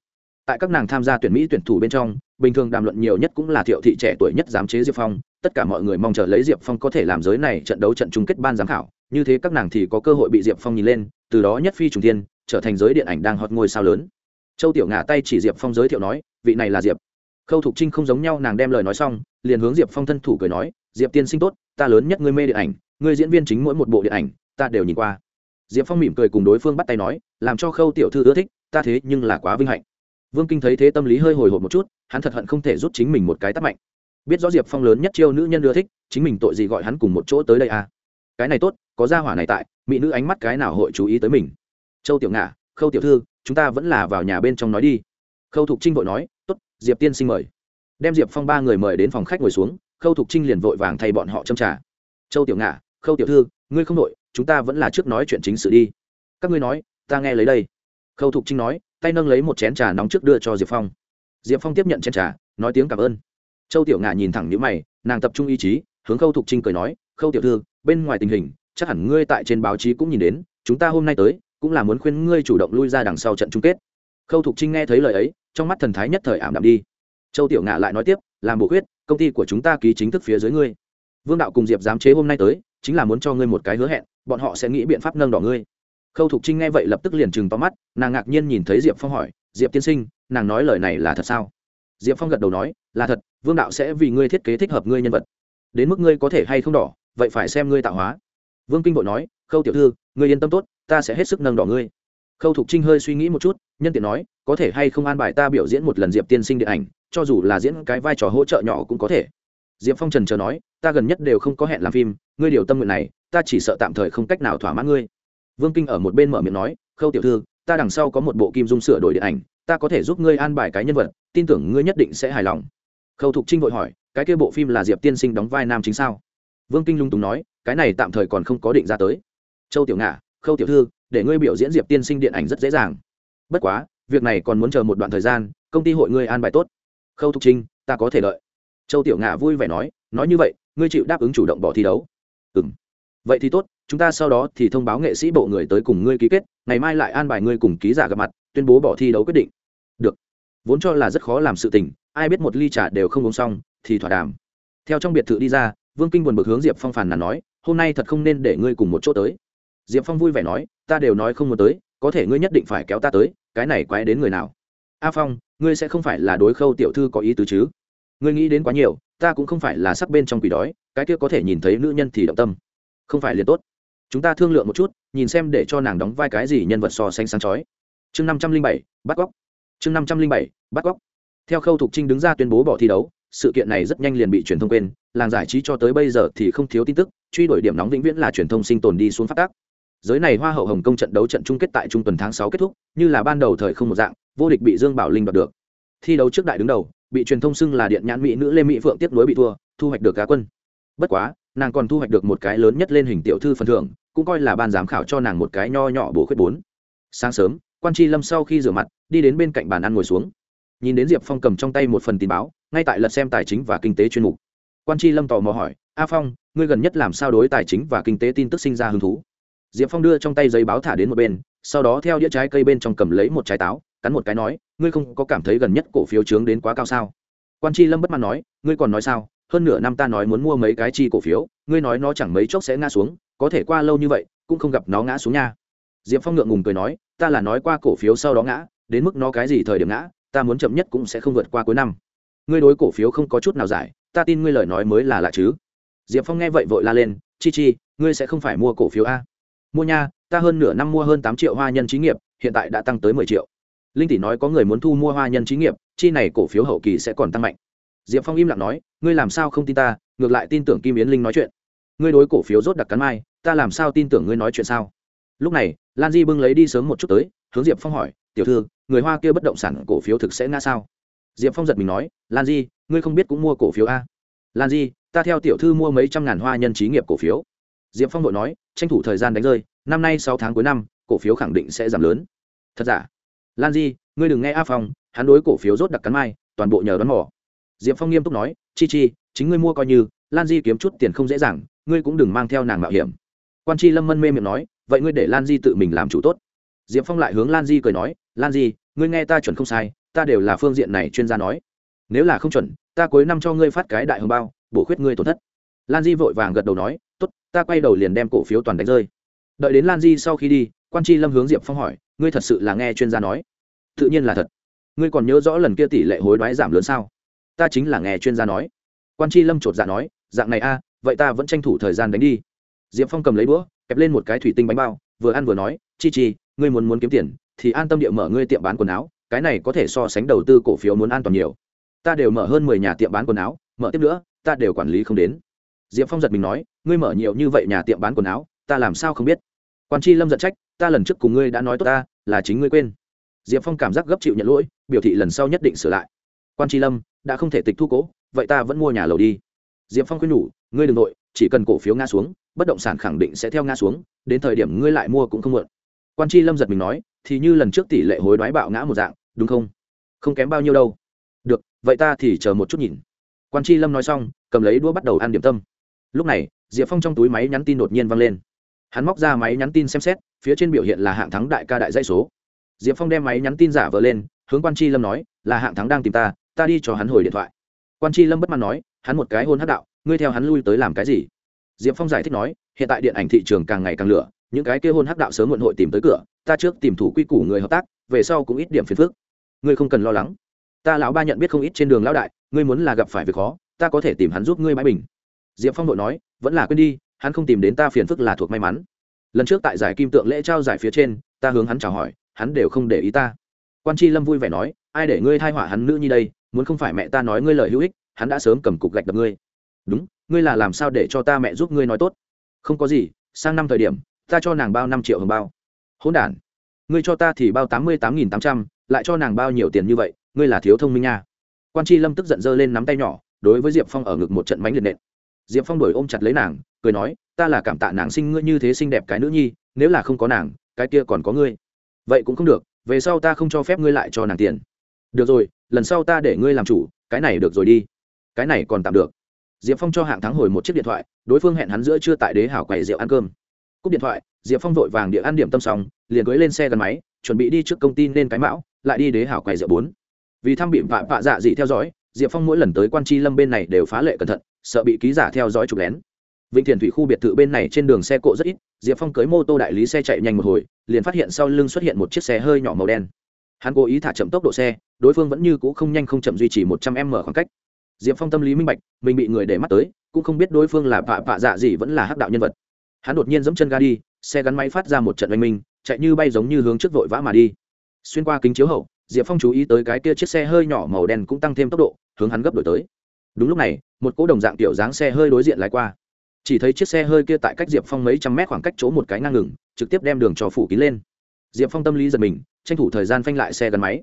tại các nàng tham gia tuyển mỹ tuyển thủ bên trong, bình thường đàm luận nhiều nhất cũng là thiệu thị trẻ tuổi nhất giám chế diệp phong. Tất cả mọi người mong chờ lấy diệp phong có thể làm giới này trận đấu trận chung kết ban giám khảo. Như thế các nàng thì có cơ hội bị diệp phong nhìn lên, từ đó nhất phi trùng tiên trở thành giới điện ảnh đang hot ngôi sao lớn. Châu tiểu ngả tay chỉ diệp phong giới thiệu nói, vị này là diệp. Khâu thục trinh không giống nhau, nàng đem lời nói xong, liền hướng diệp phong thân thủ cười nói, diệp tiên sinh tốt, ta lớn nhất ngươi mê điện ảnh, ngươi diễn viên chính mỗi một bộ điện ảnh, ta đều nhìn qua. Diệp phong mỉm cười cùng đối phương bắt tay nói, làm cho khâu tiểu thư ưa thích, ta thế nhưng là quá vinh hạnh vương kinh thấy thế tâm lý hơi hồi hộp một chút, hắn thật hận không thể rút chính mình một cái tắt mạnh. Biết rõ diệp phong lớn nhất chiêu nữ nhân ưa thích, chính mình tội gì gọi hắn cùng một chỗ tới đây à? Cái này tốt, có gia hỏa này tại, mỹ nữ ánh mắt cái nào hội chú ý tới mình? Châu tiểu ngả khâu tiểu thư, chúng ta vẫn là vào nhà bên trong nói đi. Khâu thục trinh vội nói, tốt, diệp tiên sinh mời. Đem diệp phong ba người mời đến phòng khách ngồi xuống, khâu thục trinh liền vội vàng thay bọn họ châm trả châu tiểu ngả khâu tiểu thư, ngươi không nội chúng ta vẫn là trước nói chuyện chính sự đi. Các ngươi nói, ta nghe lấy đây. Khâu thục trinh nói tay nâng lấy một chén trà nóng trước đưa cho diệp phong. Diệp phong tiếp nhận chén trà, nói tiếng cảm ơn. Châu tiểu ngà nhìn thẳng n mày, nàng tập trung ý chí, hướng khâu thục trinh cười nói, khâu tiểu thư, bên ngoài tình hình, chắc hẳn ngươi tại trên báo chí cũng nhìn đến, chúng ta hôm nay tới, cũng là muốn khuyên ngươi chủ động lui ra đằng sau trận chung kết. Khâu thục trinh nghe thấy lời ấy, trong mắt thần thái nhất thời ảm đạm đi. Châu tiểu ngạ lại nói tiếp, làm bổ khuyết, công ty của chúng ta ký chính thức phía dưới ngươi. Vương đạo cùng diệp giám chế hôm nay tới, chính là muốn cho ngươi một cái hứa hẹn, bọn họ sẽ nghĩ biện pháp nâng đỏ ngươi khâu thục trinh nghe vậy lập tức liền chừng to mắt, nàng ngạc nhiên nhìn thấy diệp phong hỏi, diệp tiên sinh, nàng nói lời này là thật sao? Diệp phong gật đầu nói, là thật, vương đạo sẽ vì ngươi thiết kế thích hợp ngươi nhân vật. Đến mức ngươi có thể hay không đỏ, vậy phải xem ngươi tạo hóa. Vương kinh bộ nói, khâu tiểu thư, ngươi yên tâm tốt, ta sẽ hết sức nâng đỏ ngươi. Khâu thục trinh hơi suy nghĩ một chút, nhân tiện nói, có thể hay không an bài ta biểu diễn một lần diệp tiên sinh điện ảnh, cho dù là diễn cái vai trò hỗ trợ nhỏ cũng có thể. Diệp phong trần chờ nói, ta gần nhất đều không có hẹn làm phim, ngươi điều tâm nguyện này, ta chỉ sợ tạm thời không cách nào thỏa mãn ngươi vương kinh ở một bên mở miệng nói, khâu tiểu thư, ta đằng sau có một bộ kim dung sửa đổi điện ảnh, ta có thể giúp ngươi an bài cái nhân vật, tin tưởng ngươi nhất định sẽ hài lòng. Khâu thục trinh vội hỏi, cái kia bộ phim là diệp tiên sinh đóng vai nam chính sao? Vương kinh lung túng nói, cái này tạm thời còn không có định ra tới. Châu tiểu ngạ, khâu tiểu thư, để ngươi biểu diễn diệp tiên sinh điện ảnh rất dễ dàng. Bất quá, việc này còn muốn chờ một đoạn thời gian, công ty hội ngươi an bài tốt. Khâu thục trinh, ta có thể đợi. Châu tiểu ngạ vui vẻ nói nói như vậy, ngươi chịu đáp ứng chủ động bỏ thi đấu. Ừ m vậy thì tốt, chúng ta sau đó thì thông báo nghệ sĩ bộ người tới cùng ngươi ký kết, ngày mai lại an bài ngươi cùng ký giả gặp mặt, tuyên bố bỏ thi đấu quyết định. Được. Vốn cho là rất khó làm sự tình, ai biết một ly trà đều không uống xong, thì thỏa đàm. Theo trong biệt thự đi ra, vương kinh buồn bực hướng diệp phong phàn nàn nói, hôm nay thật không nên để ngươi cùng một chỗ tới. Diệp phong vui vẻ nói, ta đều nói không muốn tới, có thể ngươi nhất định phải kéo ta tới, cái này quái đến người nào? A phong, ngươi sẽ không phải là đối khâu tiểu thư có ý tứ chứ? Ngươi nghĩ đến quá nhiều, ta cũng không phải là sắc bên trong quỷ đói, cái kia có thể nhìn thấy nữ nhân thì động tâm không phải liền tốt. Chúng ta thương lượng một chút, nhìn xem để cho nàng đóng vai cái gì nhân vật so sánh sáng chói. Chương năm trăm linh bảy, bắt cóc. Chương năm trăm linh bảy, bắt cóc. Theo khâu thục trinh đứng ra tuyên bố bỏ thi đấu, sự kiện này rất nhanh liền bị truyền thông quên, làng giải trí cho tới bây giờ thì không thiếu tin tức, truy đuổi điểm nóng vĩnh viễn là truyền thông sinh tồn đi xuống phát tác. Giới này hoa hậu hồng công trận đấu trận chung kết tại trung tuần tháng sáu kết thúc, như là ban đầu thời không một dạng, vô địch bị dương bảo linh đoạt được. Thi đấu trước đại đứng đầu, bị truyền thông xưng là điện nhãn mỹ nữ lê mỹ phượng tiếp nối bị thua, thu hoạch được cá quân. Bất quá nàng còn thu hoạch được một cái lớn nhất lên hình tiểu thư phần thưởng, cũng coi là ban giám khảo cho nàng một cái nho nhỏ bổ khuyết bốn. Sáng sớm, quan tri lâm sau khi rửa mặt, đi đến bên cạnh bàn ăn ngồi xuống. Nhìn đến diệp phong cầm trong tay một phần tin báo, ngay tại lật xem tài chính và kinh tế chuyên mục. Quan tri lâm tò mò hỏi, a phong, ngươi gần nhất làm sao đối tài chính và kinh tế tin tức sinh ra hứng thú? Diệp phong đưa trong tay giấy báo thả đến một bên, sau đó theo đĩa trái cây bên trong cầm lấy một trái táo, cắn một cái nói, ngươi không có cảm thấy gần nhất cổ phiếu trướng đến quá cao sao? Quan tri lâm bất mãn nói, ngươi còn nói sao? Hơn nửa năm ta nói muốn mua mấy cái chi cổ phiếu, ngươi nói nó chẳng mấy chốc sẽ ngã xuống, có thể qua lâu như vậy, cũng không gặp nó ngã xuống nha. Diệp phong ngượng ngùng cười nói, ta là nói qua cổ phiếu sau đó ngã, đến mức nó cái gì thời điểm ngã, ta muốn chậm nhất cũng sẽ không vượt qua cuối năm. Ngươi đối cổ phiếu không có chút nào giải, ta tin ngươi lời nói mới là lạ chứ. Diệp phong nghe vậy vội la lên, chi chi, ngươi sẽ không phải mua cổ phiếu a? Mua nha, ta hơn nửa năm mua hơn tám triệu hoa nhân trí nghiệp, hiện tại đã tăng tới mười triệu. Linh tỷ nói có người muốn thu mua hoa nhân trí nghiệp, chi này cổ phiếu hậu kỳ sẽ còn tăng mạnh diệp phong im lặng nói, ngươi làm sao không tin ta, ngược lại tin tưởng kim yến linh nói chuyện. Ngươi đối cổ phiếu rốt đặc cắn mai, ta làm sao tin tưởng ngươi nói chuyện sao? Lúc này, lan di bưng lấy đi sớm một chút tới, hướng diệp phong hỏi, tiểu thư, người hoa kia bất động sản cổ phiếu thực sẽ ngã sao? Diệp phong giật mình nói, lan di, ngươi không biết cũng mua cổ phiếu a? Lan di, ta theo tiểu thư mua mấy trăm ngàn hoa nhân trí nghiệp cổ phiếu. Diệp phong vội nói, tranh thủ thời gian đánh rơi, năm nay sáu tháng cuối năm, cổ phiếu khẳng định sẽ giảm lớn. Thật giả? Lan di, ngươi đừng nghe a phong, hắn đối cổ phiếu rốt đặc cắn mai, toàn bộ nhờ đoán mỏ diệp phong nghiêm túc nói, chi chi, chính ngươi mua coi như, lan di kiếm chút tiền không dễ dàng, ngươi cũng đừng mang theo nàng mạo hiểm. Quan Chi lâm mân mê miệng nói, vậy ngươi để lan di tự mình làm chủ tốt. Diệp phong lại hướng lan di cười nói, lan di, ngươi nghe ta chuẩn không sai, ta đều là phương diện này chuyên gia nói. Nếu là không chuẩn, ta cuối năm cho ngươi phát cái đại hồng bao, bổ khuyết ngươi tổn thất. Lan di vội vàng gật đầu nói t ố t ta quay đầu liền đem cổ phiếu toàn đánh rơi. Đợi đến lan di sau khi đi, quan Chi lâm hướng diệp phong hỏi, ngươi thật sự là nghe chuyên gia nói? Tự nhiên là thật. Ngươi còn nhớ rõ lần kia tỷ lệ hối đoái giảm lớn sao? Ta chính là nghe chuyên gia nói. Quan tri lâm chột dạ nói, dạng này a, vậy ta vẫn tranh thủ thời gian đánh đi. Diệp phong cầm lấy đũa, kẹp lên một cái thủy tinh bánh bao, vừa ăn vừa nói, chi chi, ngươi muốn muốn kiếm tiền, thì an tâm địa mở ngươi tiệm bán quần áo, cái này có thể so sánh đầu tư cổ phiếu muốn an toàn nhiều. Ta đều mở hơn mười nhà tiệm bán quần áo, mở tiếp nữa, ta đều quản lý không đến. Diệp phong giật mình nói, ngươi mở nhiều như vậy nhà tiệm bán quần áo, ta làm sao không biết? Quan tri lâm giận trách, ta lần trước cùng ngươi đã nói tốt ta, là chính ngươi quên. Diệp phong cảm giác gấp chịu nhận lỗi, biểu thị lần sau nhất định sửa lại quan tri lâm, đã không thể tịch thu cố, vậy ta vẫn mua nhà lầu đi. Diệp phong khuyên nhủ, ngươi đ ừ n g nội, chỉ cần cổ phiếu nga xuống, bất động sản khẳng định sẽ theo nga xuống, đến thời điểm ngươi lại mua cũng không mượn. Quan tri lâm giật mình nói, thì như lần trước tỷ lệ hối đoái bạo ngã một dạng, đúng không? Không kém bao nhiêu đâu. Được, vậy ta thì chờ một chút nhìn. Quan tri lâm nói xong, cầm lấy đũa bắt đầu ăn điểm tâm. Lúc này, diệp phong trong túi máy nhắn tin đột nhiên văng lên. Hắn móc ra máy nhắn tin xem xét, phía trên biểu hiện là hạng thắng đại ca đại dãy số. Diệp phong đem máy nhắn tin giả vờ lên, hướng quan tri lâm nói, là hạng thắng đang tìm ta ta đi cho hắn hồi điện thoại. Quan tri lâm bất mãn nói, hắn một cái hôn hát đạo, ngươi theo hắn lui tới làm cái gì? Diệp phong giải thích nói, hiện tại điện ảnh thị trường càng ngày càng lửa, những cái kia hôn hắc đạo sớm muộn hội tìm tới cửa, ta trước tìm thủ quy củ người hợp tác, về sau cũng ít điểm phiền phức. Ngươi không cần lo lắng. Ta lão ba nhận biết không ít trên đường lão đại, ngươi muốn là gặp phải việc khó, ta có thể tìm hắn giúp ngươi mãi bình. Diệp phong nội nói, vẫn là quên đi, hắn không tìm đến ta phiền phức là thuộc may mắn. Lần trước tại giải kim tượng lễ trao giải phía trên, ta hướng hắn chào hỏi, hắn đều không để ý ta. Quan tri lâm vui vẻ nói, ai để ngươi thai họa hắn nữ như đây? Muốn không phải mẹ ta nói ngươi lời hữu ích, hắn đã sớm cầm cục gạch đập ngươi. Đúng, ngươi là làm sao để cho ta mẹ giúp ngươi nói tốt? Không có gì, sang năm thời điểm, ta cho nàng bao năm triệu hồng bao. Hỗn đản, ngươi cho ta thì bao tám mươi tám nghìn tám trăm, lại cho nàng bao nhiêu tiền như vậy, ngươi là thiếu thông minh nha. Quan tri lâm tức giận dơ lên nắm tay nhỏ, đối với diệp phong ở ngực một trận mánh liệt nện. Diệp phong đổi ôm chặt lấy nàng, cười nói, ta là cảm tạ nàng sinh ngươi như thế xinh đẹp cái nữ nhi, nếu là không có nàng, cái kia còn có ngươi. Vậy cũng không được, về sau ta không cho phép ngươi lại cho nàng tiền. Được rồi lần sau ta để ngươi làm chủ, cái này được rồi đi. Cái này còn tạm được. Diệp phong cho hạng thắng hồi một chiếc điện thoại, đối phương hẹn hắn giữa trưa tại đế hảo quầy rượu ăn cơm. Cúp điện thoại, diệp phong vội vàng địa ăn điểm tâm xong, liền cưới lên xe gắn máy, chuẩn bị đi trước công ty nên cái mão, lại đi đế hảo quầy rượu bốn. Vì thăm bị vạ vạ dạ dị theo dõi, diệp phong mỗi lần tới quan tri lâm bên này đều phá lệ cẩn thận, sợ bị ký giả theo dõi chụp lén. Vịnh thiền thủy khu biệt thự bên này trên đường xe cộ rất ít, diệp phong cưới mô tô đại lý xe chạy nhanh một hồi, liền phát hiện sau lưng xuất hiện một chiếc xe hơi nhỏ màu đen hắn cố ý thả chậm tốc độ xe, đối phương vẫn như c ũ không nhanh không chậm duy trì một trăm m khoảng cách. Diệp phong tâm lý minh bạch, mình bị người để mắt tới, cũng không biết đối phương là vạ vạ dạ gì vẫn là hắc đạo nhân vật. Hắn đột nhiên dẫm chân ga đi, xe gắn máy phát ra một trận oanh minh, chạy như bay giống như hướng trước vội vã mà đi. Xuyên qua kính chiếu hậu, diệp phong chú ý tới cái kia chiếc xe hơi nhỏ màu đen cũng tăng thêm tốc độ, hướng hắn gấp đổi tới. Đúng lúc này, một cỗ đồng dạng tiểu dáng xe hơi đối diện lái qua. Chỉ thấy chiếc xe hơi kia tại cách diệp phong mấy trăm mét khoảng cách chỗ một cái ngang ngừng, trực tiếp đem đường cho phủ kín lên. Diệp phong tâm lý giật mình tranh thủ thời gian phanh lại xe gắn máy.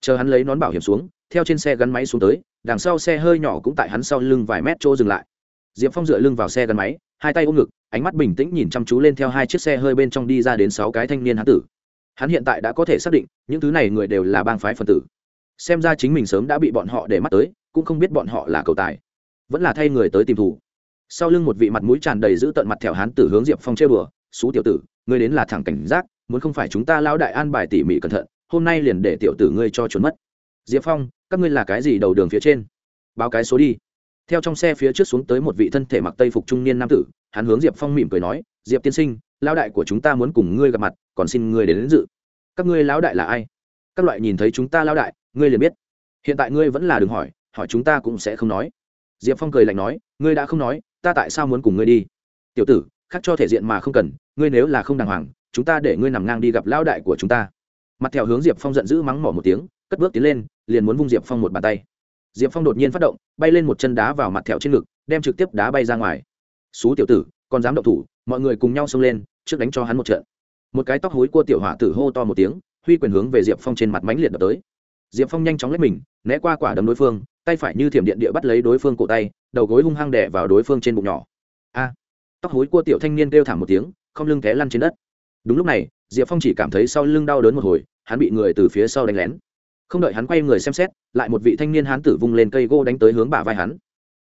Chờ hắn lấy nón bảo hiểm xuống, theo trên xe gắn máy xuống tới, đằng sau xe hơi nhỏ cũng tại hắn sau lưng vài mét chỗ dừng lại. Diệp phong dựa lưng vào xe gắn máy, hai tay ôm ngực, ánh mắt bình tĩnh nhìn chăm chú lên theo hai chiếc xe hơi bên trong đi ra đến sáu cái thanh niên hán tử. Hắn hiện tại đã có thể xác định, những thứ này người đều là bang phái phần tử. Xem ra chính mình sớm đã bị bọn họ để mắt tới, cũng không biết bọn họ là cầu tài. Vẫn là thay người tới tìm thủ sau lưng một vị mặt mũi tràn đầy giữ tận mặt thẻo hán tử hướng diệp phong chơi bừa xú tiểu tử, ngươi đến là thẳng cảnh giác muốn không phải chúng ta lão đại an bài tỉ mỉ cẩn thận hôm nay liền để tiểu tử ngươi cho trốn mất. Diệp phong các ngươi là cái gì đầu đường phía trên? Báo cái số đi. Theo trong xe phía trước xuống tới một vị thân thể mặc tây phục trung niên nam tử hắn hướng diệp phong mỉm cười nói diệp tiên sinh lão đại của chúng ta muốn cùng ngươi gặp mặt còn xin ngươi đến, đến dự. Các ngươi lão đại là ai? Các loại nhìn thấy chúng ta lão đại ngươi liền biết. Hiện tại ngươi vẫn là đừng hỏi hỏi chúng ta cũng sẽ không nói. Diệp phong cười lạnh nói ngươi đã không nói ta tại sao muốn cùng ngươi đi? Tiểu tử khác cho thể diện mà không cần ngươi nếu là không đàng hoàng chúng ta để ngươi nằm ngang đi gặp lao đại của chúng ta. Mặt theo hướng diệp phong giận dữ mắng mỏ một tiếng, cất bước tiến lên, liền muốn vung diệp phong một bàn tay. Diệp phong đột nhiên phát động, bay lên một chân đá vào mặt thẹo trên ngực, đem trực tiếp đá bay ra ngoài. Xú tiểu tử, còn dám động thủ, mọi người cùng nhau xông lên, trước đánh cho hắn một trận. Một cái tóc hối cua tiểu hỏa tử hô to một tiếng, huy quyền hướng về diệp phong trên mặt mánh liệt đập tới. Diệp phong nhanh chóng lấy mình, né qua quả đấm đối phương, tay phải như thiểm điện địa bắt lấy đối phương cổ tay, đầu gối hung hăng đẻ vào đối phương trên bụng nhỏ. A! Tóc hối cua tiểu thanh niên kêu thảm một tiếng, không lưng té lăn trên đất đúng lúc này, diệp phong chỉ cảm thấy sau lưng đau đớn một hồi, hắn bị người từ phía sau đánh lén. Không đợi hắn quay người xem xét, lại một vị thanh niên hán tử vung lên cây gỗ đánh tới hướng bả vai hắn.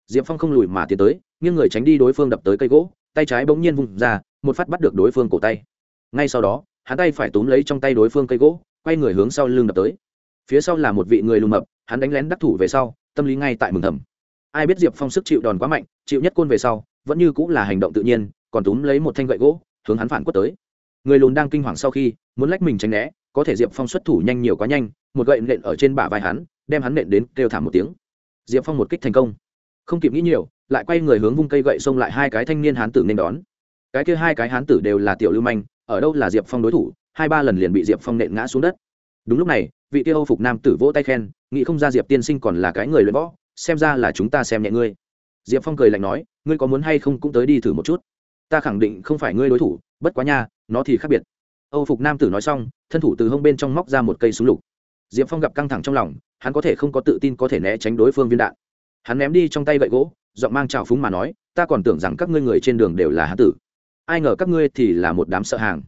Diệp phong không lùi mà tiến tới nhưng người tránh đi đối phương đập tới cây gỗ, tay trái bỗng nhiên vung ra, một phát bắt được đối phương cổ tay. Ngay sau đó, hắn tay phải túm lấy trong tay đối phương cây gỗ, quay người hướng sau lưng đập tới. Phía sau là một vị người lùm mập, hắn đánh lén đắc thủ về sau, tâm lý ngay tại mừng thầm. Ai biết diệp phong sức chịu đòn quá mạnh, chịu nhất côn về sau, vẫn như cũng là hành động tự nhiên, còn túm lấy một thanh gậy gỗ, hướng hắn phản quất tới người lùn đang kinh hoàng sau khi, muốn lách mình tránh né, có thể diệp phong xuất thủ nhanh nhiều quá nhanh, một gậy nện ở trên bả vai hắn, đem hắn nện đến kêu thảm một tiếng. Diệp phong một kích thành công. Không kịp nghĩ nhiều, lại quay người hướng vung cây gậy xông lại hai cái thanh niên hán tử nên đón. Cái kia hai cái hán tử đều là tiểu lưu manh, ở đâu là diệp phong đối thủ, hai ba lần liền bị diệp phong nện ngã xuống đất. Đúng lúc này, vị tiêu âu phục nam tử vỗ tay khen, nghĩ không ra diệp tiên sinh còn là cái người luyện võ, xem ra là chúng ta xem nhẹ ngươi. Diệp phong cười lạnh nói, ngươi có muốn hay không cũng tới đi thử một chút. Ta khẳng định không phải ngươi đối thủ, bất quá nha nó thì khác biệt. Âu phục nam tử nói xong, thân thủ từ hông bên trong móc ra một cây súng lục. Diệp phong gặp căng thẳng trong lòng, hắn có thể không có tự tin có thể né tránh đối phương viên đạn. Hắn ném đi trong tay gậy gỗ, giọng mang trào phúng mà nói, ta còn tưởng rằng các ngươi người trên đường đều là hán tử. Ai ngờ các ngươi thì là một đám sợ hàng.